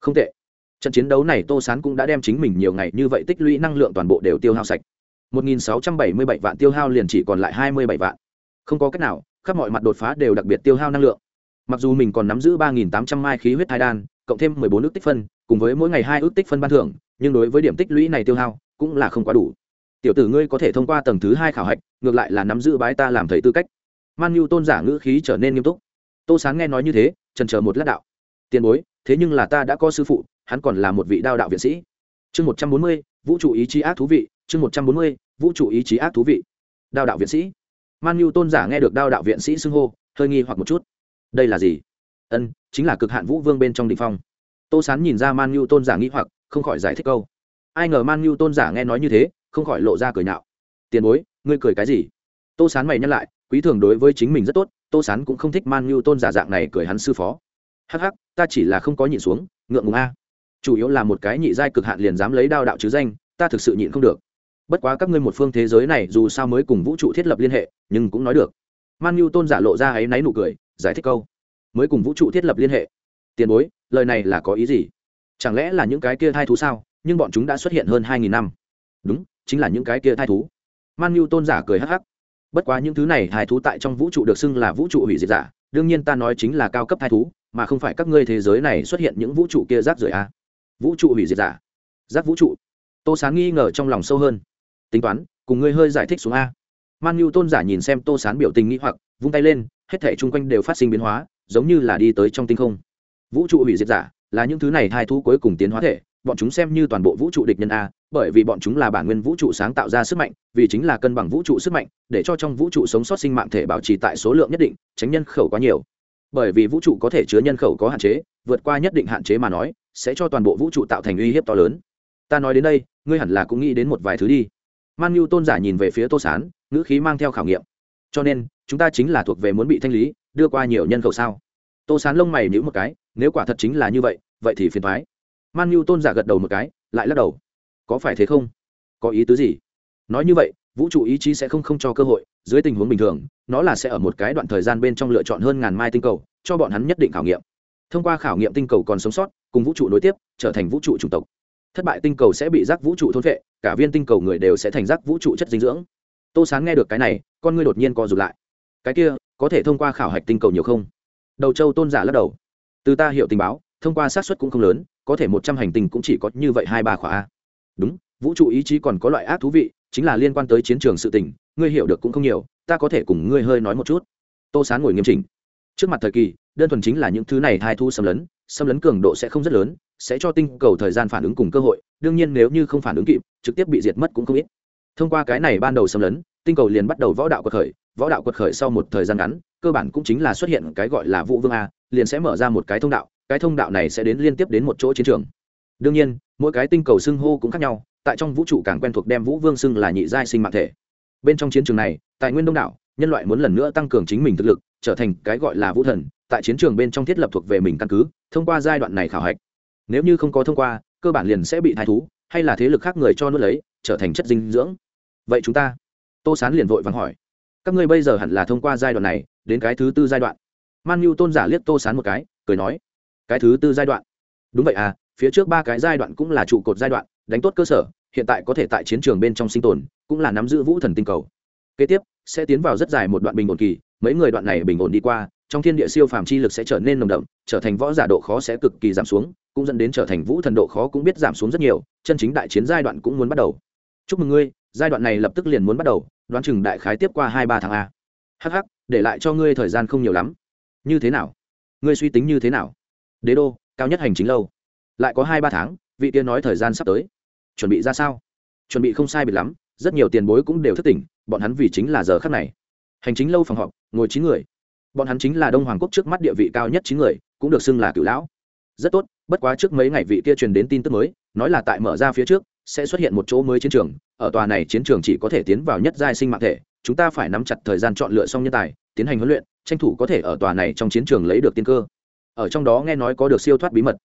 Không tệ. Trận chiến đấu này tô sán cũng đã đem chính mình nhiều ngày như vậy tích lũy năng lượng toàn bộ đều tiêu hao sạch. Một nghìn sáu trăm bảy mươi bảy vạn tiêu hao liền chỉ còn lại hai mươi bảy vạn. Không có cách nào, khắp mọi mặt đột phá đều đặc biệt tiêu hao năng lượng. Mặc dù mình còn nắm giữ ba nghìn tám trăm mai khí huyết thai đan, cộng thêm mười bốn tích phân cùng với mỗi ngày hai ước tích phân ban thưởng, nhưng đối với điểm tích lũy này tiêu hao cũng là không quá đủ. Tiểu tử ngươi có thể thông qua tầng thứ hai khảo hạch, ngược lại là nắm giữ bái ta làm thầy tư cách. Man nhu tôn giả ngữ khí trở nên nghiêm túc. Tô sáng nghe nói như thế, trần chờ một lát đạo. Tiền bối, thế nhưng là ta đã có sư phụ, hắn còn là một vị đao đạo viện sĩ. Chương một trăm bốn mươi, vũ trụ ý chí ác thú vị, chương một trăm bốn mươi, vũ trụ ý chí ác thú vị. Đao đạo viện sĩ. Man nhu tôn giả nghe được đao đạo viện sĩ xưng hô, hơi nghi hoặc một chút. Đây là gì? Ân, chính là cực hạn vũ vương bên trong đ ỉ n h phong tô sán nhìn ra man nhu tôn giả nghi hoặc, không khỏi giải thích câu. Ai ngờ man nhu tôn giả nghe nói như thế, không khỏi lộ ra cười nhạo. Tiền bối, ngươi cười cái gì? Tô sán mày nhắc lại, quý thường đối với chính mình rất tốt, tô sán cũng không thích man nhu tôn giả dạng này cười hắn sư phó. Hắc hắc, ta chỉ là không có nhịn xuống, ngượng ngùng a. Chủ yếu là một cái nhị giai cực hạn liền dám lấy đao đạo chứ danh, ta thực sự nhịn không được. Bất quá các ngươi một phương thế giới này dù sao mới cùng vũ trụ thiết lập liên hệ, nhưng cũng nói được. Man nhu tôn giả lộ ra áy náy nụ cười, giải thích câu. Mới cùng vũ trụ thiết lập liên hệ. Tiền bối lời này là có ý gì? Chẳng lẽ là những cái kia thai thú sao? Nhưng bọn chúng đã xuất hiện hơn hai nghìn năm. Đúng, chính là những cái kia thai thú. Man mưu tôn giả cười hắc hắc. Bất quá những thứ này thai thú tại trong vũ trụ được xưng là vũ trụ hủy diệt giả, đương nhiên ta nói chính là cao cấp thai thú, mà không phải các ngươi thế giới này xuất hiện những vũ trụ kia rác rưởi a à. vũ trụ hủy diệt giả. Rác vũ trụ. Tô sáng nghi ngờ trong lòng sâu hơn. Tính toán, cùng ngươi hơi giải thích xuống a. Man mưu tôn giả nhìn xem tô sán biểu tình nghĩ hoặc, vung tay lên, hết thể chung quanh đều phát sinh biến hóa, giống như là đi tới trong tinh không vũ trụ hủy diệt giả, là những thứ này hai thú cuối cùng tiến hóa thể, bọn chúng xem như toàn bộ vũ trụ địch nhân a, bởi vì bọn chúng là bản nguyên vũ trụ sáng tạo ra sức mạnh, vì chính là cân bằng vũ trụ sức mạnh, để cho trong vũ trụ sống sót sinh mạng thể bảo trì tại số lượng nhất định, tránh nhân khẩu quá nhiều. Bởi vì vũ trụ có thể chứa nhân khẩu có hạn chế, vượt qua nhất định hạn chế mà nói, sẽ cho toàn bộ vũ trụ tạo thành uy hiếp to lớn. Ta nói đến đây, ngươi hẳn là cũng nghĩ đến một vài thứ đi. Man nhu tôn giả nhìn về phía tô s á n ngữ khí mang theo khảo nghiệm. Cho nên, chúng ta chính là thuộc về muốn bị thanh lý, đưa qua nhiều nhân khẩu sao? Tô Sán lông mày nhữ một cái, nếu quả thật chính là như vậy vậy thì phiền thoái man nhu tôn giả gật đầu một cái, lại lắc đầu. Có phải thế không? Có ý tứ gì? Nói như vậy, vũ trụ ý chí sẽ không không cho cơ hội, dưới tình huống bình thường, nó là sẽ ở một cái đoạn thời gian bên trong lựa chọn hơn ngàn mai tinh cầu, cho bọn hắn nhất định khảo nghiệm. Thông qua khảo nghiệm tinh cầu còn sống sót, cùng vũ trụ nối tiếp, trở thành vũ trụ chủng tộc. Thất bại tinh cầu sẽ bị rác vũ trụ thôn vệ cả viên tinh cầu người đều sẽ thành rác vũ trụ chất dinh dưỡng. Tô sáng nghe được cái này, con ngươi đột nhiên co rụt lại. Cái kia, có thể thông qua khảo hạch tinh cầu nhiều không? Đầu châu tôn giả lắc đầu. Từ ta hiểu tình báo, thông qua xác suất cũng không lớn, có thể một trăm hành tinh cũng chỉ có như vậy hai ba khóa đúng, vũ trụ ý chí còn có loại ác thú vị, chính là liên quan tới chiến trường sự tình, ngươi hiểu được cũng không nhiều, ta có thể cùng ngươi hơi nói một chút. Tô sán ngồi nghiêm chỉnh. Trước mặt thời kỳ, đơn thuần chính là những thứ này hai thu xâm lấn xâm lấn cường độ sẽ không rất lớn, sẽ cho tinh cầu thời gian phản ứng cùng cơ hội, đương nhiên nếu như không phản ứng kịp, trực tiếp bị diệt mất cũng không ít. Thông qua cái này ban đầu xâm lấn, tinh cầu liền bắt đầu võ đạo quật khởi, võ đạo quật khởi sau một thời gian ngắn cơ bản cũng chính là xuất hiện cái gọi là vũ vương a, liền sẽ mở ra một cái thông đạo, cái thông đạo này sẽ đến liên tiếp đến một chỗ chiến trường. Đương nhiên, mỗi cái tinh cầu xưng hô cũng khác nhau, tại trong vũ trụ càng quen thuộc đem vũ vương xưng là nhị giai sinh mạng thể. Bên trong chiến trường này, tài nguyên đông đảo, nhân loại muốn lần nữa tăng cường chính mình thực lực, trở thành cái gọi là vũ thần, tại chiến trường bên trong thiết lập thuộc về mình căn cứ, thông qua giai đoạn này khảo hạch. Nếu như không có thông qua, cơ bản liền sẽ bị thai thú, hay là thế lực khác người cho nuốt lấy, trở thành chất dinh dưỡng. Vậy chúng ta? Tô sán liền vội vàng hỏi các ngươi bây giờ hẳn là thông qua giai đoạn này, đến cái thứ tư giai đoạn. Man nhu tôn giả liếc tô sán một cái, cười nói, cái thứ tư giai đoạn? Đúng vậy à phía trước ba cái giai đoạn cũng là trụ cột giai đoạn, đánh tốt cơ sở, hiện tại có thể tại chiến trường bên trong sinh tồn, cũng là nắm giữ vũ thần tinh cầu. Kế tiếp, sẽ tiến vào rất dài một đoạn bình ổn kỳ, mấy người đoạn này bình ổn đi qua, trong thiên địa siêu phàm chi lực sẽ trở nên nồng đậm, trở thành võ giả độ khó sẽ cực kỳ giảm xuống, cũng dẫn đến trở thành vũ thần độ khó cũng biết giảm xuống rất nhiều, chân chính đại chiến giai đoạn cũng muốn bắt đầu. Chúc mừng ngươi, giai đoạn này lập tức liền muốn bắt đầu đoán chừng đại khái tiếp qua hai ba tháng a. Hh để lại cho ngươi thời gian không nhiều lắm. Như thế nào? Ngươi suy tính như thế nào? Đế đô, cao nhất hành chính lâu. Lại có hai ba tháng, vị tiên nói thời gian sắp tới. Chuẩn bị ra sao? Chuẩn bị không sai biệt lắm, rất nhiều tiền bối cũng đều thất tỉnh, bọn hắn vì chính là giờ khắc này. Hành chính lâu phòng họp, ngồi chín người. Bọn hắn chính là đông hoàng quốc trước mắt địa vị cao nhất chín người, cũng được xưng là cựu lão. Rất tốt, bất quá trước mấy ngày vị kia truyền đến tin tức mới, nói là tại mở ra phía trước, sẽ xuất hiện một chỗ mới chiến trường ở tòa này chiến trường chỉ có thể tiến vào nhất giai sinh mạng thể, chúng ta phải nắm chặt thời gian chọn lựa xong nhân tài, tiến hành huấn luyện, tranh thủ có thể ở tòa này trong chiến trường lấy được tiên cơ. Ở trong đó nghe nói có được siêu thoát bí mật.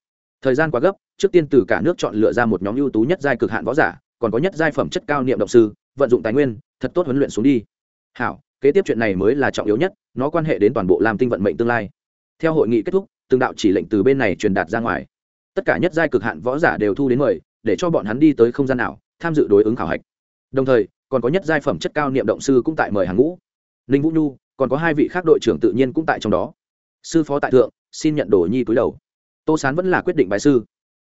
Thời gian quá gấp, trước tiên từ cả nước chọn lựa ra một nhóm ưu tú nhất giai cực hạn võ giả, còn có nhất giai phẩm chất cao niệm động sư, vận dụng tài nguyên, thật tốt huấn luyện xuống đi. Hảo, kế tiếp chuyện này mới là trọng yếu nhất, nó quan hệ đến toàn bộ làm tinh vận mệnh tương lai. Theo hội nghị kết thúc, từng đạo chỉ lệnh từ bên này truyền đạt ra ngoài. Tất cả nhất giai cực hạn võ giả đều thu đến mời, để cho bọn hắn đi tới không gian nào tham dự đối ứng khảo hạch. Đồng thời, còn có nhất giai phẩm chất cao niệm động sư cũng tại mời hàng ngũ. Ninh vũ nhu, còn có hai vị khác đội trưởng tự nhiên cũng tại trong đó. Sư phó tại thượng, xin nhận đồ nhi cúi đầu. Tô sán vẫn là quyết định bài sư.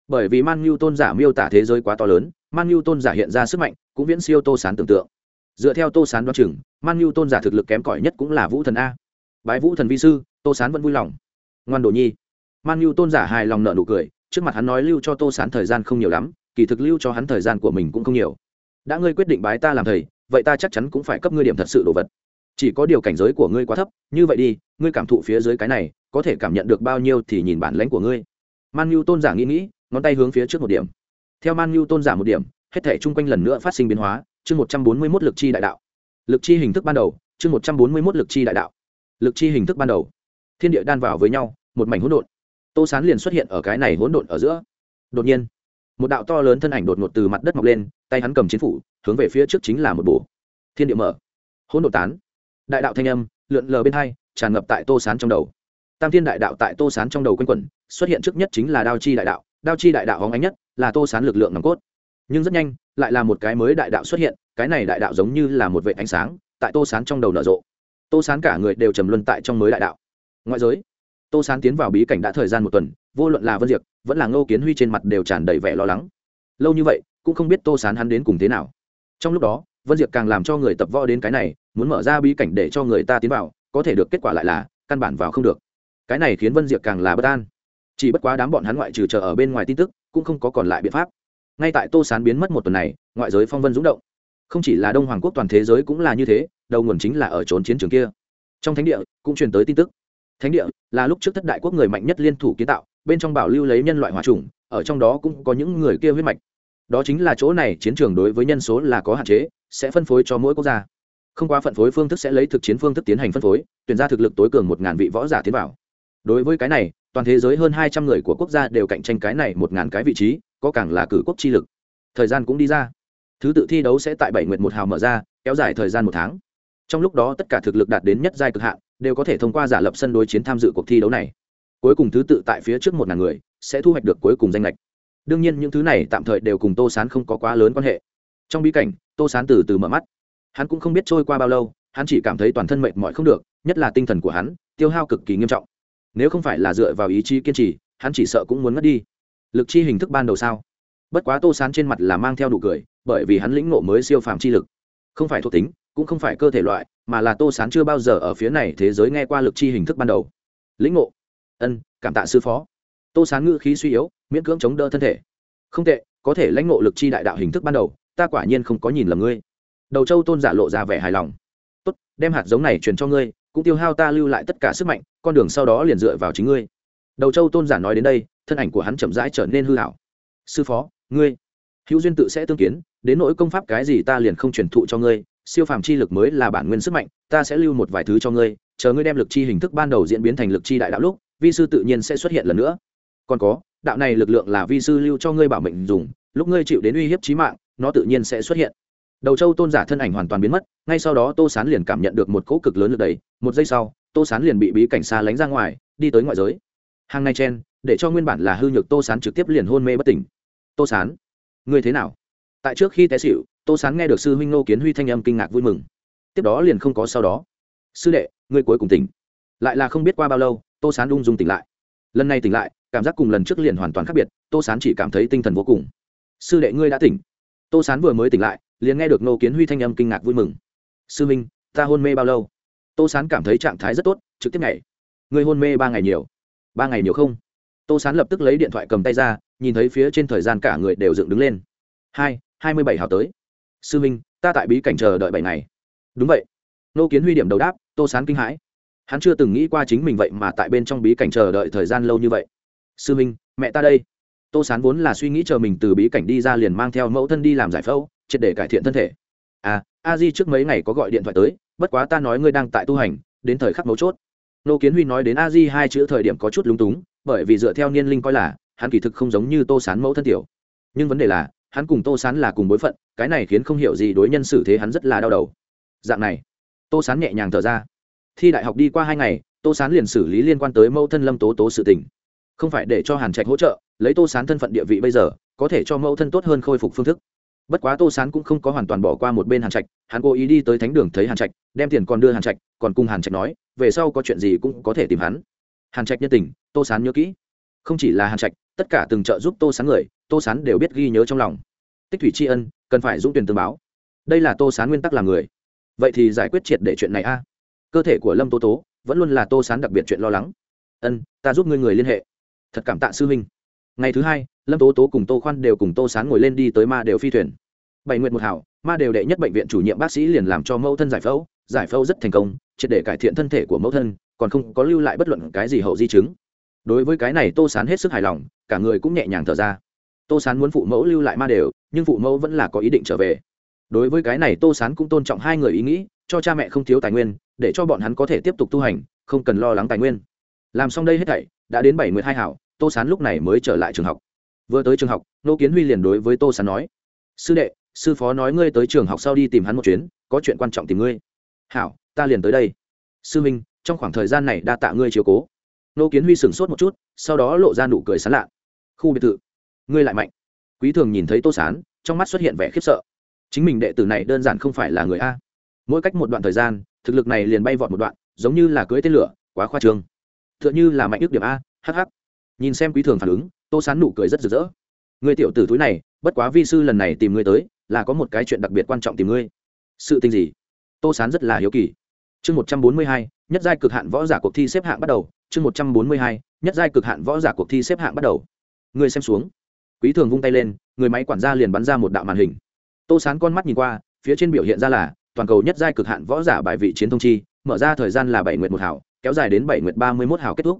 Bởi vì man nhu tôn giả miêu tả thế giới quá to lớn, man nhu tôn giả hiện ra sức mạnh, cũng viễn siêu tô sán tưởng tượng. Dựa theo tô sán đoán chừng, man nhu tôn giả thực lực kém cỏi nhất cũng là vũ thần a. Bái vũ thần vi sư, tô sán vẫn vui lòng. Ngoan đồ nhi. Man nhu tôn giả hài lòng nợ nụ cười, trước mặt hắn nói lưu cho tô sán thời gian không nhiều lắm kỳ thực lưu cho hắn thời gian của mình cũng không nhiều. Đã ngươi quyết định bái ta làm thầy, vậy ta chắc chắn cũng phải cấp ngươi điểm thật sự đồ vật. Chỉ có điều cảnh giới của ngươi quá thấp, như vậy đi, ngươi cảm thụ phía dưới cái này, có thể cảm nhận được bao nhiêu thì nhìn bản lãnh của ngươi. Man nhu tôn giả nghĩ nghĩ, ngón tay hướng phía trước một điểm. Theo man nhu tôn giả một điểm, hết thể chung quanh lần nữa phát sinh biến hóa, chương một trăm bốn mươi mốt lực chi đại đạo. Lực chi hình thức ban đầu, chương một trăm bốn mươi mốt lực chi đại đạo. Lực chi hình thức ban đầu. Thiên địa đan vào với nhau, một mảnh hỗn độn. Tô sán liền xuất hiện ở cái này hỗn độn ở giữa. Đột nhiên một đạo to lớn thân ảnh đột ngột từ mặt đất mọc lên, tay hắn cầm chiến phủ, hướng về phía trước chính là một bổ. Thiên địa mở. Hỗn độn tán. Đại đạo thanh âm, lượn lờ bên hai, tràn ngập tại tô sán trong đầu. Tam thiên đại đạo tại tô sán trong đầu quanh quẩn, xuất hiện trước nhất chính là đao chi đại đạo. Đao chi đại đạo hóng ánh nhất là tô sán lực lượng nòng cốt. Nhưng rất nhanh, lại là một cái mới đại đạo xuất hiện, cái này đại đạo giống như là một vệ ánh sáng, tại tô sán trong đầu nở rộ. Tô sán cả người đều trầm luân tại trong mới đại đạo. Ngoại giới tô sán tiến vào bí cảnh đã thời gian một tuần, vô luận là vân diệp, vẫn là ngô kiến huy trên mặt đều tràn đầy vẻ lo lắng. Lâu như vậy, cũng không biết tô sán hắn đến cùng thế nào. Trong lúc đó, vân diệp càng làm cho người tập võ đến cái này, muốn mở ra bí cảnh để cho người ta tiến vào, có thể được kết quả lại là, căn bản vào không được. Cái này khiến vân diệp càng là bất an. Chỉ bất quá đám bọn hắn ngoại trừ chờ ở bên ngoài tin tức, cũng không có còn lại biện pháp. Ngay tại tô sán biến mất một tuần này, ngoại giới phong vân rúng động. Không chỉ là đông hoàng quốc toàn thế giới cũng là như thế, đầu nguồn chính là ở trốn chiến trường kia. Trong thánh địa, cũng truyền tới tin tức thánh địa là lúc trước thất đại quốc người mạnh nhất liên thủ kiến tạo, bên trong bảo lưu lấy nhân loại hòa trùng, ở trong đó cũng có những người kia huyết mạch. Đó chính là chỗ này chiến trường đối với nhân số là có hạn chế, sẽ phân phối cho mỗi quốc gia. Không qua phân phối phương thức sẽ lấy thực chiến phương thức tiến hành phân phối, tuyển ra thực lực tối cường một ngàn vị võ giả tiến vào. Đối với cái này, toàn thế giới hơn hai trăm người của quốc gia đều cạnh tranh cái này một ngàn cái vị trí, có càng là cử quốc chi lực. Thời gian cũng đi ra. Thứ tự thi đấu sẽ tại bảy nguyệt một hào mở ra, kéo dài thời gian một tháng. Trong lúc đó tất cả thực lực đạt đến nhất giai cực hạn đều có thể thông qua giả lập sân đối chiến tham dự cuộc thi đấu này. Cuối cùng thứ tự tại phía trước một ngàn người sẽ thu hoạch được cuối cùng danh lệch đương nhiên những thứ này tạm thời đều cùng tô sán không có quá lớn quan hệ. Trong bí cảnh, tô sán từ từ mở mắt. Hắn cũng không biết trôi qua bao lâu, hắn chỉ cảm thấy toàn thân mệt mỏi không được, nhất là tinh thần của hắn, tiêu hao cực kỳ nghiêm trọng. Nếu không phải là dựa vào ý chí kiên trì, hắn chỉ sợ cũng muốn mất đi. Lực chi hình thức ban đầu sao? Bất quá tô sán trên mặt là mang theo đủ cười, bởi vì hắn lĩnh ngộ mới siêu phàm chi lực. Không phải thuộc tính, cũng không phải cơ thể loại mà là tô sán chưa bao giờ ở phía này thế giới nghe qua lực chi hình thức ban đầu. Lĩnh ngộ. Ân, cảm tạ sư phó. Tô sán ngữ khí suy yếu, miễn cưỡng chống đỡ thân thể. Không tệ, có thể lãnh ngộ lực chi đại đạo hình thức ban đầu, ta quả nhiên không có nhìn lầm ngươi. Đầu châu tôn giả lộ ra vẻ hài lòng. Tốt, đem hạt giống này truyền cho ngươi, cũng tiêu hao ta lưu lại tất cả sức mạnh, con đường sau đó liền dựa vào chính ngươi. Đầu châu tôn giả nói đến đây, thân ảnh của hắn chậm rãi trở nên hư hảo sư phó, ngươi, hữu duyên tự sẽ tương kiến, đến nỗi công pháp cái gì ta liền không truyền thụ cho ngươi siêu phàm chi lực mới là bản nguyên sức mạnh, ta sẽ lưu một vài thứ cho ngươi, chờ ngươi đem lực chi hình thức ban đầu diễn biến thành lực chi đại đạo lúc, vi sư tự nhiên sẽ xuất hiện lần nữa. Còn có, đạo này lực lượng là vi sư lưu cho ngươi bảo mệnh dùng, lúc ngươi chịu đến uy hiếp trí mạng, nó tự nhiên sẽ xuất hiện. Đầu châu tôn giả thân ảnh hoàn toàn biến mất, ngay sau đó tô sán liền cảm nhận được một cỗ cực lớn lực đầy một giây sau, tô sán liền bị bí cảnh xa lánh ra ngoài, đi tới ngoại giới. Hàng này chen để cho nguyên bản là hư nhược tô sán trực tiếp liền hôn mê bất tỉnh. Tô sán, ngươi thế nào? Tại trước khi té xịu tô sán nghe được sư huynh nô kiến huy thanh âm kinh ngạc vui mừng. Tiếp đó liền không có sau đó. Sư đệ ngươi cuối cùng tỉnh. Lại là không biết qua bao lâu tô sán ung dung tỉnh lại. Lần này tỉnh lại cảm giác cùng lần trước liền hoàn toàn khác biệt tô sán chỉ cảm thấy tinh thần vô cùng. Sư đệ ngươi đã tỉnh. Tô sán vừa mới tỉnh lại liền nghe được nô kiến huy thanh âm kinh ngạc vui mừng. Sư minh ta hôn mê bao lâu? Tô sán cảm thấy trạng thái rất tốt trực tiếp ngày, ngươi hôn mê ba ngày nhiều. Ba ngày nhiều không? Tô sán lập tức lấy điện thoại cầm tay ra nhìn thấy phía trên thời gian cả người đều dựng đứng lên. Hai hai mươi bảy hào tới. Sư minh, ta tại bí cảnh chờ đợi bảy ngày. Đúng vậy. Nô kiến huy điểm đầu đáp, tô sán kinh hãi. Hắn chưa từng nghĩ qua chính mình vậy mà tại bên trong bí cảnh chờ đợi thời gian lâu như vậy. Sư minh, mẹ ta đây. Tô sán vốn là suy nghĩ chờ mình từ bí cảnh đi ra liền mang theo mẫu thân đi làm giải phẫu, triệt để cải thiện thân thể. À a di trước mấy ngày có gọi điện thoại tới, bất quá ta nói ngươi đang tại tu hành, đến thời khắc mấu chốt. Nô kiến huy nói đến a di hai chữ thời điểm có chút lúng túng, bởi vì dựa theo niên linh coi là, hắn kỳ thực không giống như tô sán mẫu thân tiểu. Nhưng vấn đề là hắn cùng tô sán là cùng bối phận, cái này khiến không hiểu gì đối nhân xử thế hắn rất là đau đầu. Dạng này, tô sán nhẹ nhàng thở ra. Thi đại học đi qua hai ngày, tô sán liền xử lý liên quan tới mẫu thân lâm tố tố sự tình. Không phải để cho hàn trạch hỗ trợ, lấy tô sán thân phận địa vị bây giờ, có thể cho mẫu thân tốt hơn khôi phục phương thức. Bất quá tô sán cũng không có hoàn toàn bỏ qua một bên hàn trạch, hắn cố ý đi tới thánh đường thấy hàn trạch, đem tiền còn đưa hàn trạch, còn cùng hàn trạch nói, về sau có chuyện gì cũng có thể tìm hắn. Hàn trạch nhân tình, tô sán nhớ kỹ. Không chỉ là hàn trạch, tất cả từng trợ giúp tô sán người tô sán đều biết ghi nhớ trong lòng. Tích thủy tri ân, cần phải dũng tuyển tương báo. Đây là tô sán nguyên tắc làm người. Vậy thì giải quyết triệt để chuyện này a. Cơ thể của lâm tố tố vẫn luôn là tô sán đặc biệt chuyện lo lắng. Ân, ta giúp ngươi người liên hệ. Thật cảm tạ sư huynh. Ngày thứ hai, lâm tố tố cùng tô khoan đều cùng tô sán ngồi lên đi tới ma đều phi thuyền. Bảy nguyện một hảo, ma đều đệ nhất bệnh viện chủ nhiệm bác sĩ liền làm cho mẫu thân giải phẫu. Giải phẫu rất thành công, triệt để cải thiện thân thể của mẫu thân, còn không có lưu lại bất luận cái gì hậu di chứng. Đối với cái này tô sán hết sức hài lòng, cả người cũng nhẹ nhàng thở ra tô sán muốn phụ mẫu lưu lại ma đều, nhưng phụ mẫu vẫn là có ý định trở về. Đối với cái này, tô sán cũng tôn trọng hai người ý nghĩ, cho cha mẹ không thiếu tài nguyên, để cho bọn hắn có thể tiếp tục tu hành, không cần lo lắng tài nguyên. Làm xong đây hết thảy, đã đến bảy mươi hai hảo, tô sán lúc này mới trở lại trường học. Vừa tới trường học, nô kiến huy liền đối với tô sán nói, sư đệ, sư phó nói ngươi tới trường học sau đi tìm hắn một chuyến, có chuyện quan trọng tìm ngươi. Hảo, ta liền tới đây. Sư minh, trong khoảng thời gian này đa tạ ngươi chiếu cố. Nô kiến huy sửng sốt một chút, sau đó lộ ra nụ cười sán lạ. Khu biệt thự ngươi lại mạnh. Quý thường nhìn thấy tô sán, trong mắt xuất hiện vẻ khiếp sợ. Chính mình đệ tử này đơn giản không phải là người a. Mỗi cách một đoạn thời gian, thực lực này liền bay vọt một đoạn, giống như là cưới tên lửa, quá khoa trương. T h ư ợ n h ư là mạnh ước điểm a hh nhìn xem quý thường phản ứng, tô sán nụ cười rất rực rỡ. Người tiểu tử túi này, bất quá vi sư lần này tìm ngươi tới, là có một cái chuyện đặc biệt quan trọng tìm ngươi. Sự tình gì? Tô sán rất là hiếu kỳ. Chương một trăm bốn mươi hai, nhất giai cực hạn võ giả cuộc thi xếp hạng bắt đầu. Chương một trăm bốn mươi hai, nhất giai cực hạn võ giả cuộc thi xếp hạng bắt đầu. Ngươi xem xuống quý thường vung tay lên, người máy quản gia liền bắn ra một đạo màn hình. Tô sán con mắt nhìn qua, phía trên biểu hiện ra là, toàn cầu nhất giai cực hạn võ giả bài vị chiến thông chi, mở ra thời gian là bảy nguyện một hảo kéo dài đến bảy nguyện ba mươi một hảo kết thúc.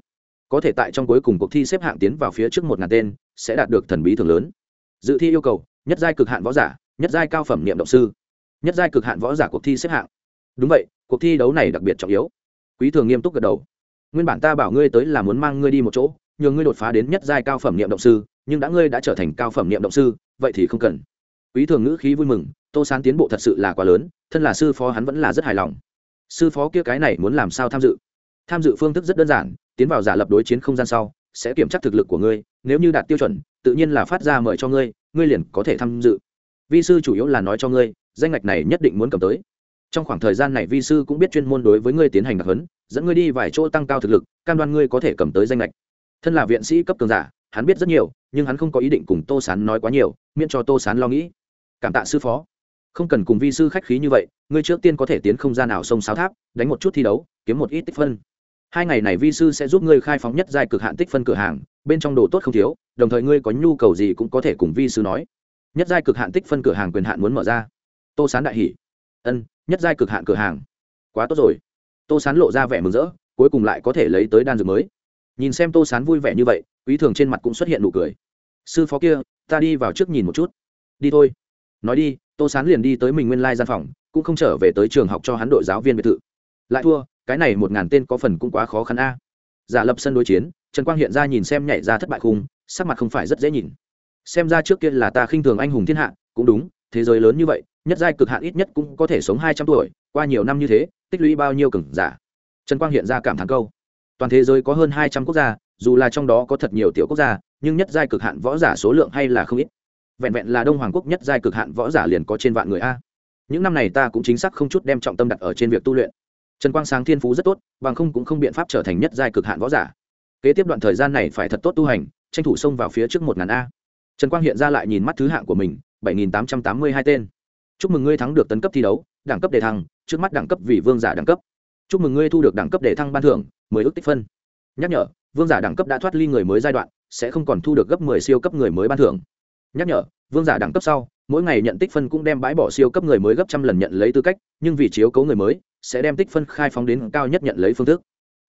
Có thể tại trong cuối cùng cuộc thi xếp hạng tiến vào phía trước một ngàn tên, sẽ đạt được thần bí thường lớn. Dự thi yêu cầu, nhất giai cực hạn võ giả, nhất giai cao phẩm niệm động sư, nhất giai cực hạn võ giả cuộc thi xếp hạng. Đúng vậy, cuộc thi đấu này đặc biệt trọng yếu. Quý thường nghiêm túc gật đầu. Nguyên bản ta bảo ngươi tới là muốn mang ngươi đi một chỗ nhờ ngươi đột phá đến nhất giai cao phẩm niệm động sư, nhưng đã ngươi đã trở thành cao phẩm niệm động sư, vậy thì không cần. Quý thường ngữ khí vui mừng, tô sán tiến bộ thật sự là quá lớn, thân là sư phó hắn vẫn là rất hài lòng. Sư phó kia cái này muốn làm sao tham dự? Tham dự phương thức rất đơn giản, tiến vào giả lập đối chiến không gian sau, sẽ kiểm tra thực lực của ngươi, nếu như đạt tiêu chuẩn, tự nhiên là phát ra mời cho ngươi ngươi liền có thể tham dự. Vi sư chủ yếu là nói cho ngươi, danh ngạch này nhất định muốn cầm tới. Trong khoảng thời gian này vi sư cũng biết chuyên môn đối với ngươi tiến hành đặc huấn, dẫn ngươi đi vài chỗ tăng cao thực lực, cam đoan ngươi có thể cầm tới danh lệch thân là viện sĩ cấp cường giả, hắn biết rất nhiều, nhưng hắn không có ý định cùng tô sán nói quá nhiều, miễn cho tô sán lo nghĩ. Cảm tạ sư phó. Không cần cùng vi sư khách khí như vậy, ngươi trước tiên có thể tiến không gian nào sông sáo tháp, đánh một chút thi đấu, kiếm một ít tích phân. Hai ngày này vi sư sẽ giúp ngươi khai phóng nhất giai cực hạn tích phân cửa hàng, bên trong đồ tốt không thiếu, đồng thời ngươi có nhu cầu gì cũng có thể cùng vi sư nói. Nhất giai cực hạn tích phân cửa hàng quyền hạn muốn mở ra. Tô sán đại hỷ ân, nhất giai cực hạn cửa hàng. Quá tốt rồi. Tô sán lộ ra vẻ mừng rỡ, cuối cùng lại có thể lấy tới đan dược mới nhìn xem tô sán vui vẻ như vậy, quý thường trên mặt cũng xuất hiện nụ cười. Sư phó kia, ta đi vào trước nhìn một chút. Đi thôi. Nói đi, tô sán liền đi tới mình nguyên lai gian phòng, cũng không trở về tới trường học cho hắn đội giáo viên biệt thự. Lại thua, cái này một ngàn tên có phần cũng quá khó khăn a. Giả lập sân đối chiến, trần quang hiện ra nhìn xem nhảy ra thất bại khung, sắc mặt không phải rất dễ nhìn. Xem ra trước kia là ta khinh thường anh hùng thiên hạ, cũng đúng, thế giới lớn như vậy, nhất giai cực hạn ít nhất cũng có thể sống hai trăm tuổi, qua nhiều năm như thế, tích lũy bao nhiêu cừng giả? Trần quang hiện ra cảm thán câu toàn thế giới có hơn hai trăm quốc gia, dù là trong đó có thật nhiều tiểu quốc gia, nhưng nhất giai cực hạn võ giả số lượng hay là không ít. Vẹn vẹn là đông hoàng quốc nhất giai cực hạn võ giả liền có trên vạn người a. Những năm này ta cũng chính xác không chút đem trọng tâm đặt ở trên việc tu luyện. Trần quang sáng thiên phú rất tốt, bằng không cũng không biện pháp trở thành nhất giai cực hạn võ giả. Kế tiếp đoạn thời gian này phải thật tốt tu hành, tranh thủ xông vào phía trước một ngàn a. Trần quang hiện ra lại nhìn mắt thứ hạng của mình, bảy nghìn tám trăm tám mươi hai tên. Chúc mừng ngươi thắng được tấn cấp thi đấu, đẳng cấp đề thăng, trước mắt đẳng cấp vì vương giả đẳng cấp. Chúc mừng ngươi thu được đẳng cấp đề thăng ban thưởng mười ước tích phân. Nhắc nhở, vương giả đẳng cấp đã thoát ly người mới giai đoạn, sẽ không còn thu được gấp mười siêu cấp người mới ban thưởng. Nhắc nhở, vương giả đẳng cấp sau, mỗi ngày nhận tích phân cũng đem bãi bỏ siêu cấp người mới gấp trăm lần nhận lấy tư cách, nhưng vì chiếu cấu người mới, sẽ đem tích phân khai phóng đến cao nhất nhận lấy phương thức.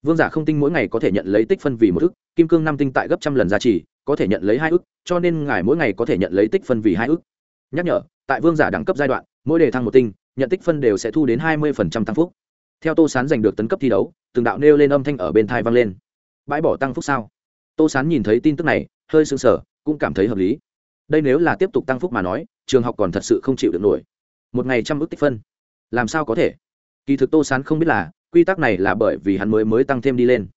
Vương giả không tinh mỗi ngày có thể nhận lấy tích phân vì một ức kim cương năm tinh tại gấp trăm lần giá trị có thể nhận lấy hai ức cho nên ngài mỗi ngày có thể nhận lấy tích phân vì hai ức nhắc nhở, tại vương giả đẳng cấp giai đoạn, mỗi đề thăng một tinh, nhận tích phân đều sẽ thu đến hai mươi tăng phúc theo tô sán giành được tấn cấp thi đấu, từng đạo nêu lên âm thanh ở bên thai vang lên. Bãi bỏ tăng phúc sao? Tô sán nhìn thấy tin tức này, hơi sưng sở cũng cảm thấy hợp lý. Đây nếu là tiếp tục tăng phúc mà nói, trường học còn thật sự không chịu được nổi. Một ngày trăm ước tích phân. Làm sao có thể? Kỳ thực tô sán không biết là, quy tắc này là bởi vì hắn mới mới tăng thêm đi lên.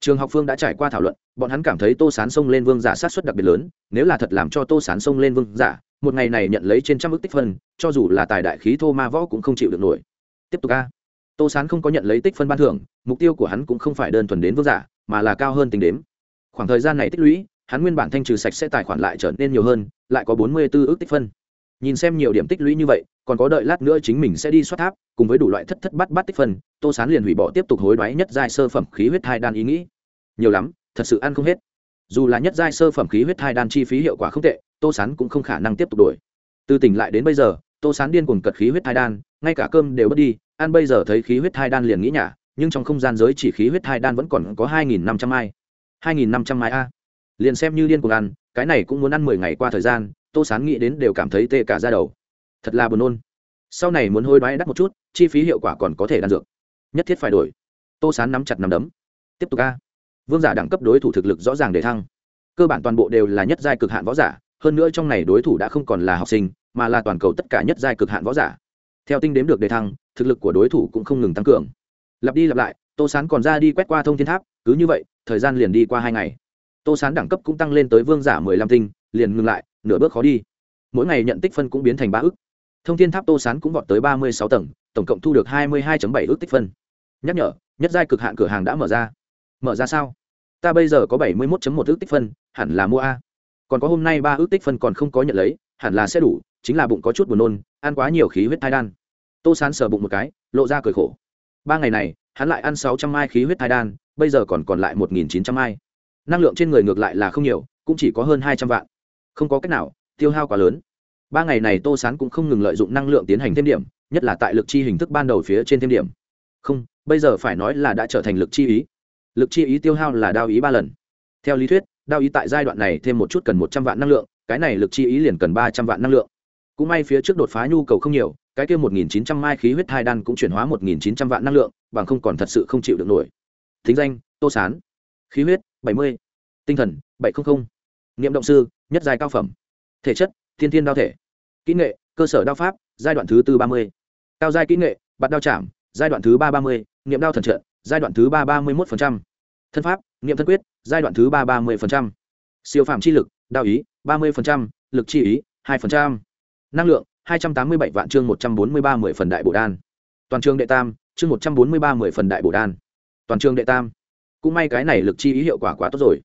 Trường học phương đã trải qua thảo luận, bọn hắn cảm thấy tô sán xông lên vương giả sát xuất đặc biệt lớn, nếu là thật làm cho tô sán xông lên vương giả, một ngày này nhận lấy trên trăm ước tích phân, cho dù là tài đại khí thô ma võ cũng không chịu được nổi. Tiếp tục a tô sán không có nhận lấy tích phân ban thưởng, mục tiêu của hắn cũng không phải đơn thuần đến vương giả, mà là cao hơn tính đếm. Khoảng thời gian này tích lũy, hắn nguyên bản thanh trừ sạch sẽ tài khoản lại trở nên nhiều hơn, lại có bốn mươi 44 ước tích phân. Nhìn xem nhiều điểm tích lũy như vậy, còn có đợi lát nữa chính mình sẽ đi xoát tháp, cùng với đủ loại thất thất bắt bắt tích phân, tô sán liền hủy bỏ tiếp tục hối đoái nhất giai sơ phẩm khí huyết thai đan ý nghĩ. Nhiều lắm, thật sự ăn không hết. Dù là nhất giai sơ phẩm khí huyết thai đan chi phí hiệu quả không tệ, tô sán cũng không khả năng tiếp tục đuổi. từ tỉnh lại đến bây giờ, tô sán điên cuồng cật khí huyết thai đan, ngay cả cơm đều bớt đi An bây giờ thấy khí huyết hai đan liền nghĩ nhả, nhưng trong không gian giới chỉ khí huyết hai đan vẫn còn có hai nghìn năm trăm mai hai nghìn năm trăm mai a. Liền xem như điên cuồng ăn, cái này cũng muốn ăn mười ngày qua thời gian, tô sán nghĩ đến đều cảm thấy tê cả ra đầu. Thật là buồn nôn. Sau này muốn hôi đoái đắt một chút, chi phí hiệu quả còn có thể đan dược. Nhất thiết phải đổi. Tô sán nắm chặt nắm đấm. Tiếp tục a. Vương giả đẳng cấp đối thủ thực lực rõ ràng để thăng. Cơ bản toàn bộ đều là nhất giai cực hạn võ giả, hơn nữa trong này đối thủ đã không còn là học sinh, mà là toàn cầu tất cả nhất giai cực hạn võ giả theo tinh đếm được đề thăng, thực lực của đối thủ cũng không ngừng tăng cường. Lặp đi lặp lại, tô sán còn ra đi quét qua thông thiên tháp, cứ như vậy, thời gian liền đi qua hai ngày. Tô sán đẳng cấp cũng tăng lên tới vương giả mười lăm tinh, liền ngừng lại, nửa bước khó đi. Mỗi ngày nhận tích phân cũng biến thành ba ức. Thông thiên tháp tô sán cũng vọt tới ba mươi sáu tầng, tổng cộng thu được hai mươi hai bảy ước tích phân. Nhắc nhở, nhất giai cực hạn cửa hàng đã mở ra. Mở ra sao? Ta bây giờ có bảy mươi một một ước tích phân, hẳn là mua a. Còn có hôm nay ba ước tích phân còn không có nhận lấy hẳn là sẽ đủ, chính là bụng có chút buồn nôn, ăn quá nhiều khí huyết thai đan. Tô sán sờ bụng một cái, lộ ra cười khổ. Ba ngày này, hắn lại ăn sáu trăm mai khí huyết thai đan, bây giờ còn còn lại một nghìn chín trăm mai. Năng lượng trên người ngược lại là không nhiều, cũng chỉ có hơn hai trăm vạn. Không có cách nào, tiêu hao quá lớn. Ba ngày này tô sán cũng không ngừng lợi dụng năng lượng tiến hành thêm điểm, nhất là tại lực chi hình thức ban đầu phía trên thêm điểm. Không, bây giờ phải nói là đã trở thành lực chi ý. Lực chi ý tiêu hao là đao ý ba lần. Theo lý thuyết, đao ý tại giai đoạn này thêm một chút cần một trăm vạn năng lượng cái này lực chi ý liền cần ba trăm vạn năng lượng. Cũng may phía trước đột phá nhu cầu không nhiều, cái kia một nghìn chín trăm mai khí huyết thai đan cũng chuyển hóa một nghìn chín trăm vạn năng lượng, bằng không còn thật sự không chịu được nổi. Thính danh, tô sán. Khí huyết, bảy mươi. Tinh thần, bảy trăm linh nghiệm động sư, nhất giai cao phẩm. Thể chất, thiên thiên đao thể. Kỹ nghệ, cơ sở đao pháp, giai đoạn thứ tư ba mươi. Cao giai kỹ nghệ, bạt đao chạm, giai đoạn thứ ba ba mươi. Nghiệm đao thần trợ, giai đoạn thứ ba ba mươi một thân pháp nghiệm thân quyết, giai đoạn thứ ba ba mươi siêu phạm chi lực, đao ý, ba mươi lực chi ý, hai năng lượng, hai trăm tám mươi bảy vạn chương một trăm bốn mươi ba mười phần đại bổ đan. Toàn trường đệ tam, chương một trăm bốn mươi ba mười phần đại bổ đan. Toàn trường đệ tam. Cũng may cái này lực chi ý hiệu quả quá tốt rồi.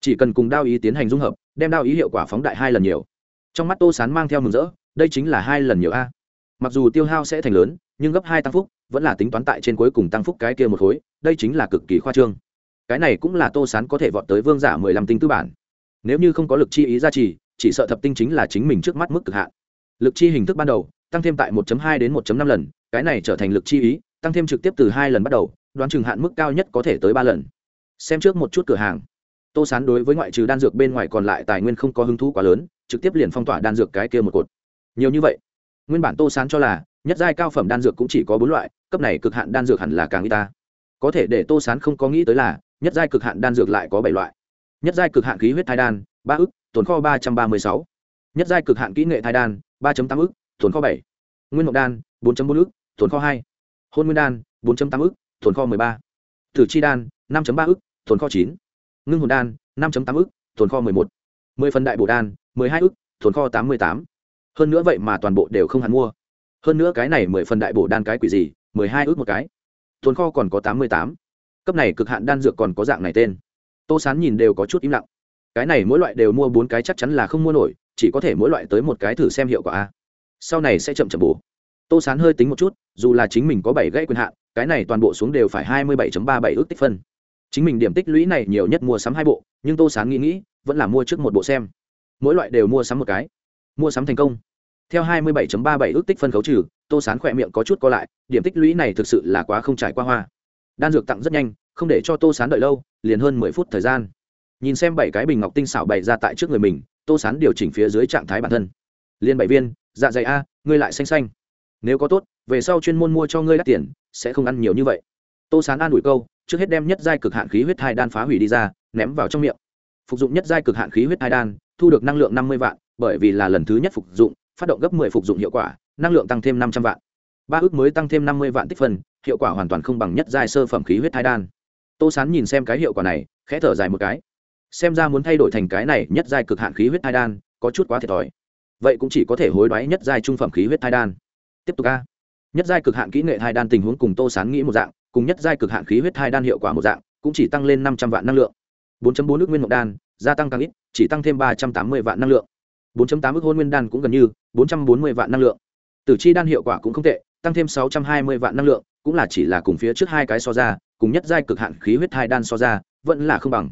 Chỉ cần cùng đao ý tiến hành dung hợp, đem đao ý hiệu quả phóng đại hai lần nhiều. Trong mắt tô sán mang theo mừng rỡ, đây chính là hai lần nhiều a. Mặc dù tiêu hao sẽ thành lớn, nhưng gấp hai tăng phúc, vẫn là tính toán tại trên cuối cùng tăng phúc cái kia một khối, đây chính là cực kỳ khoa trương. Cái này cũng là tô sán có thể vọt tới vương giả mười lăm tinh tư bản nếu như không có lực chi ý gia trì, chỉ sợ thập tinh chính là chính mình trước mắt mức cực hạn. Lực chi hình thức ban đầu, tăng thêm tại 1 hai đến 1 năm lần, cái này trở thành lực chi ý, tăng thêm trực tiếp từ hai lần bắt đầu, đoán chừng hạn mức cao nhất có thể tới ba lần. Xem trước một chút cửa hàng. Tô sán đối với ngoại trừ đan dược bên ngoài còn lại tài nguyên không có hứng thú quá lớn, trực tiếp liền phong tỏa đan dược cái kia một cột. Nhiều như vậy, nguyên bản tô sán cho là, nhất giai cao phẩm đan dược cũng chỉ có bốn loại, cấp này cực hạn đan dược hẳn là càng y ta. Có thể để tô sán không có nghĩ tới là, nhất giai cực hạn đan dược lại có bảy loại nhất giai cực hạn khí huyết thai đan, ba ức, tồn kho ba trăm ba mươi sáu. Nhất giai cực hạn kỹ nghệ thai đan, ba tám ức, tồn kho bảy. Nguyên mộc đan, bốn bốn ức, tồn kho hai. Hôn nguyên đan, bốn tám ức, tồn kho ba. Tử chi đan, năm ba ức, tồn kho chín. Ngưng hồn đan, năm tám ức, tồn kho một. Mười phần đại bổ đan hai ức, tồn kho tám mươi tám. Hơn nữa vậy mà toàn bộ đều không hẳn mua. Hơn nữa cái này mười phần đại bổ đan cái quỷ gì, mười hai ước một cái. Tồn kho còn có tám mươi tám. Cấp này cực hạn đan dược còn có dạng này tên tô sán nhìn đều có chút im lặng. Cái này mỗi loại đều mua bốn cái chắc chắn là không mua nổi, chỉ có thể mỗi loại tới một cái thử xem hiệu quả a. Sau này sẽ chậm chậm bổ. Tô sán hơi tính một chút, dù là chính mình có bảy gãy quyền hạn, cái này toàn bộ xuống đều phải hai mươi bảy ba bảy ước tích phân. Chính mình điểm tích lũy này nhiều nhất mua sắm hai bộ, nhưng tô sán nghĩ nghĩ, vẫn là mua trước một bộ xem. Mỗi loại đều mua sắm một cái. Mua sắm thành công. Theo 27.37 ước tích phân khấu trừ, tô sán khỏe miệng có chút co lại, điểm tích lũy này thực sự là quá không trải qua hoa. Đan dược tặng rất nhanh không để cho tô sán đợi lâu liền hơn mười phút thời gian. Nhìn xem bảy cái bình ngọc tinh xảo bày ra tại trước người mình tô sán điều chỉnh phía dưới trạng thái bản thân. Liên bảy viên dạ dày a ngươi lại xanh xanh. Nếu có tốt về sau chuyên môn mua cho ngươi đắt tiền sẽ không ăn nhiều như vậy. Tô sán an ủi câu trước hết đem nhất giai cực hạn khí huyết thai đan phá hủy đi ra ném vào trong miệng. Phục dụng nhất giai cực hạn khí huyết thai đan thu được năng lượng năm mươi vạn bởi vì là lần thứ nhất phục dụng phát động gấp 10 phục dụng hiệu quả, năng lượng tăng thêm 500 vạn. Ba ước mới tăng thêm 50 vạn tích phân, hiệu quả hoàn toàn không bằng nhất giai sơ phẩm khí huyết thai đan. Tô Sán nhìn xem cái hiệu quả này, khẽ thở dài một cái. Xem ra muốn thay đổi thành cái này nhất giai cực hạn khí huyết thai đan, có chút quá thiệt thòi. Vậy cũng chỉ có thể hối đoái nhất giai trung phẩm khí huyết thai đan. Tiếp tục a. Nhất giai cực hạn kỹ nghệ thai đan tình huống cùng Tô Sán nghĩ một dạng, cùng nhất giai cực hạn khí huyết thai đan hiệu quả một dạng, cũng chỉ tăng lên 500 vạn năng lượng. bốn bốn ước nguyên mộng đan, gia tăng càng ít, chỉ tăng thêm 380 vạn năng lượng. bốn tám ước hôn nguyên đan cũng gần như 440 vạn năng lượng. Tử chi đan hiệu quả cũng không tệ, tăng thêm 620 vạn năng lượng, cũng là chỉ là cùng phía trước hai cái so ra, cùng nhất giai cực hạn khí huyết hai đan so ra, vẫn là không bằng.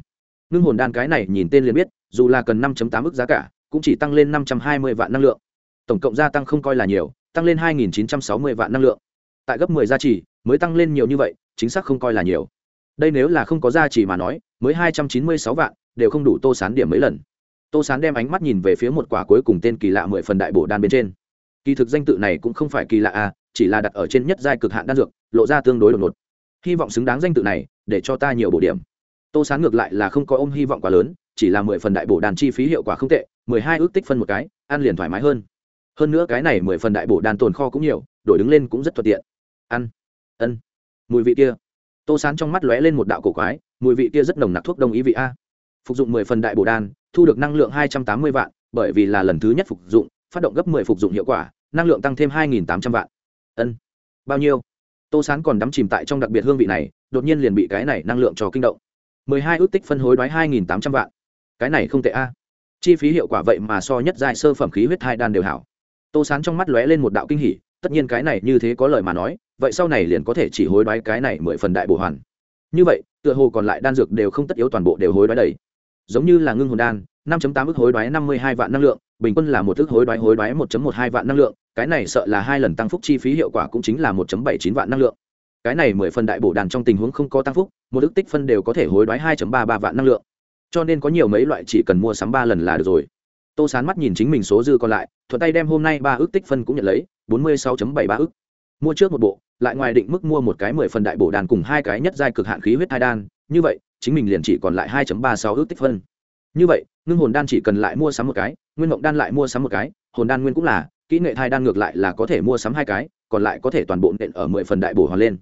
Ngưng hồn đan cái này nhìn tên liền biết, dù là cần 5.8 ức giá cả, cũng chỉ tăng lên 520 vạn năng lượng. Tổng cộng gia tăng không coi là nhiều, tăng lên 2960 vạn năng lượng. Tại gấp 10 gia trì, mới tăng lên nhiều như vậy, chính xác không coi là nhiều. Đây nếu là không có gia trì mà nói, mới 296 vạn, đều không đủ tô sán điểm mấy lần tô sán đem ánh mắt nhìn về phía một quả cuối cùng tên kỳ lạ mười phần đại bổ đan bên trên kỳ thực danh tự này cũng không phải kỳ lạ à chỉ là đặt ở trên nhất giai cực hạn đan dược lộ ra tương đối đột ngột hy vọng xứng đáng danh tự này, để cho ta nhiều bổ điểm. Tô sán ngược lại là không có ôm hy vọng quá lớn, chỉ là mười phần đại bổ đan chi phí hiệu quả không tệ, mười hai ước tích phân một cái, ăn liền thoải mái hơn. Hơn nữa cái này mười phần đại bổ đan tồn kho cũng nhiều, đổi đứng lên cũng rất thuận tiện. Ăn, ân. Mùi vị kia. Tô sán trong mắt lóe lên một đạo cổ quái, mùi vị kia rất nồng nặc thuốc đông ý vị a. Phục dụng mười phần đại bổ đan thu được năng lượng hai trăm tám mươi vạn, bởi vì là lần thứ nhất phục dụng, phát động gấp mười phục dụng hiệu quả, năng lượng tăng thêm hai nghìn tám trăm vạn. Ân. Bao nhiêu? Tô sán còn đắm chìm tại trong đặc biệt hương vị này, đột nhiên liền bị cái này năng lượng cho kinh động. Mười hai ước tích phân hối đoái hai nghìn tám trăm vạn. Cái này không tệ a. Chi phí hiệu quả vậy mà so nhất giai sơ phẩm khí huyết hai đan đều hảo. Tô sán trong mắt lóe lên một đạo kinh hỉ, tất nhiên cái này như thế có lời mà nói, vậy sau này liền có thể chỉ hối đoái cái này mười phần đại bổ hoàn. Như vậy, tựa hồ còn lại đan dược đều không tất yếu toàn bộ đều hối đoái đầy. Giống như là ngưng hồn đan, năm tám ước hối đoái năm mươi hai vạn năng lượng, bình quân là một ước hối đoái hối đoái một một hai vạn năng lượng cái này sợ là hai lần tăng phúc chi phí hiệu quả cũng chính là một bảy chín vạn năng lượng. Cái này mười phần đại bổ đàn trong tình huống không có tăng phúc, một ước tích phân đều có thể hối đoái hai ba ba vạn năng lượng. Cho nên có nhiều mấy loại chỉ cần mua sắm ba lần là được rồi. Tô sán mắt nhìn chính mình số dư còn lại, thuận tay đem hôm nay ba ước tích phân cũng nhận lấy, bốn mươi sáu bảy ba ước. Mua trước một bộ, lại ngoài định mức mua một cái mười phần đại bổ đàn cùng hai cái nhất giai cực hạn khí huyết thai đan, như vậy, chính mình liền chỉ còn lại hai ba sáu ước tích phân. Như vậy, ngưng hồn đan chỉ cần lại mua sắm một cái, nguyên mộng đan lại mua sắm một cái, hồn đan nguyên cũng là kỹ nghệ thai đan ngược lại là có thể mua sắm hai cái, còn lại có thể toàn bộ nện ở mười phần đại bổ hoàn lên.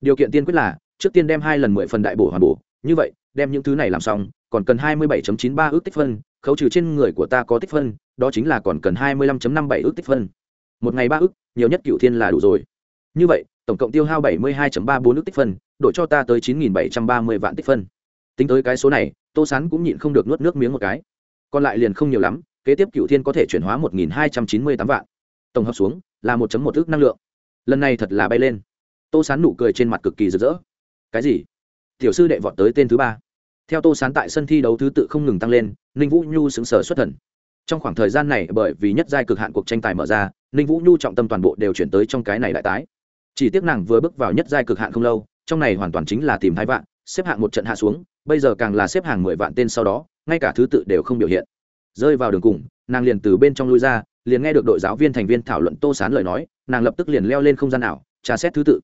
Điều kiện tiên quyết là, trước tiên đem hai lần mười phần đại bổ hoàn bổ, như vậy, đem những thứ này làm xong, còn cần hai mươi bảy chín ba ước tích phân, khấu trừ trên người của ta có tích phân, đó chính là còn cần hai mươi lăm năm bảy ước tích phân. Một ngày ba ước, nhiều nhất cựu thiên là đủ rồi. Như vậy, tổng cộng tiêu hao bảy mươi hai ba bốn ước tích phân, đổi cho ta tới chín bảy trăm ba mươi vạn tích phân. Tính tới cái số này, tô sán cũng nhịn không được nuốt nước miếng một cái. Còn lại liền không nhiều lắm kế tiếp cựu thiên có thể chuyển hóa một nghìn hai trăm chín mươi tám vạn. Tổng hợp xuống, là một một ước năng lượng. Lần này thật là bay lên. Tô sán nụ cười trên mặt cực kỳ rực rỡ. Cái gì? Tiểu sư đệ vọt tới tên thứ ba. Theo tô sán tại sân thi đấu thứ tự không ngừng tăng lên, ninh vũ nhu xứng sở xuất thần. Trong khoảng thời gian này, bởi vì nhất giai cực hạn cuộc tranh tài mở ra, ninh vũ nhu trọng tâm toàn bộ đều chuyển tới trong cái này đại tái. Chỉ tiếc nàng vừa bước vào nhất giai cực hạn không lâu, trong này hoàn toàn chính là tìm hai vạn, xếp hạng một trận hạ xuống, bây giờ càng là xếp hàng mười vạn tên sau đó, ngay cả thứ tự đều không biểu hiện rơi vào đường cùng, nàng liền từ bên trong lui ra, liền nghe được đội giáo viên thành viên thảo luận tô sán lời nói, nàng lập tức liền leo lên không gian ảo tra xét thứ tự.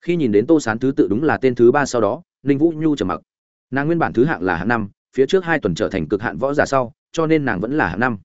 Khi nhìn đến tô sán thứ tự đúng là tên thứ ba sau đó, ninh vũ nhu trầm mặc. Nàng nguyên bản thứ hạng là hạng năm, phía trước hai tuần trở thành cực hạn võ giả sau, cho nên nàng vẫn là hạng năm.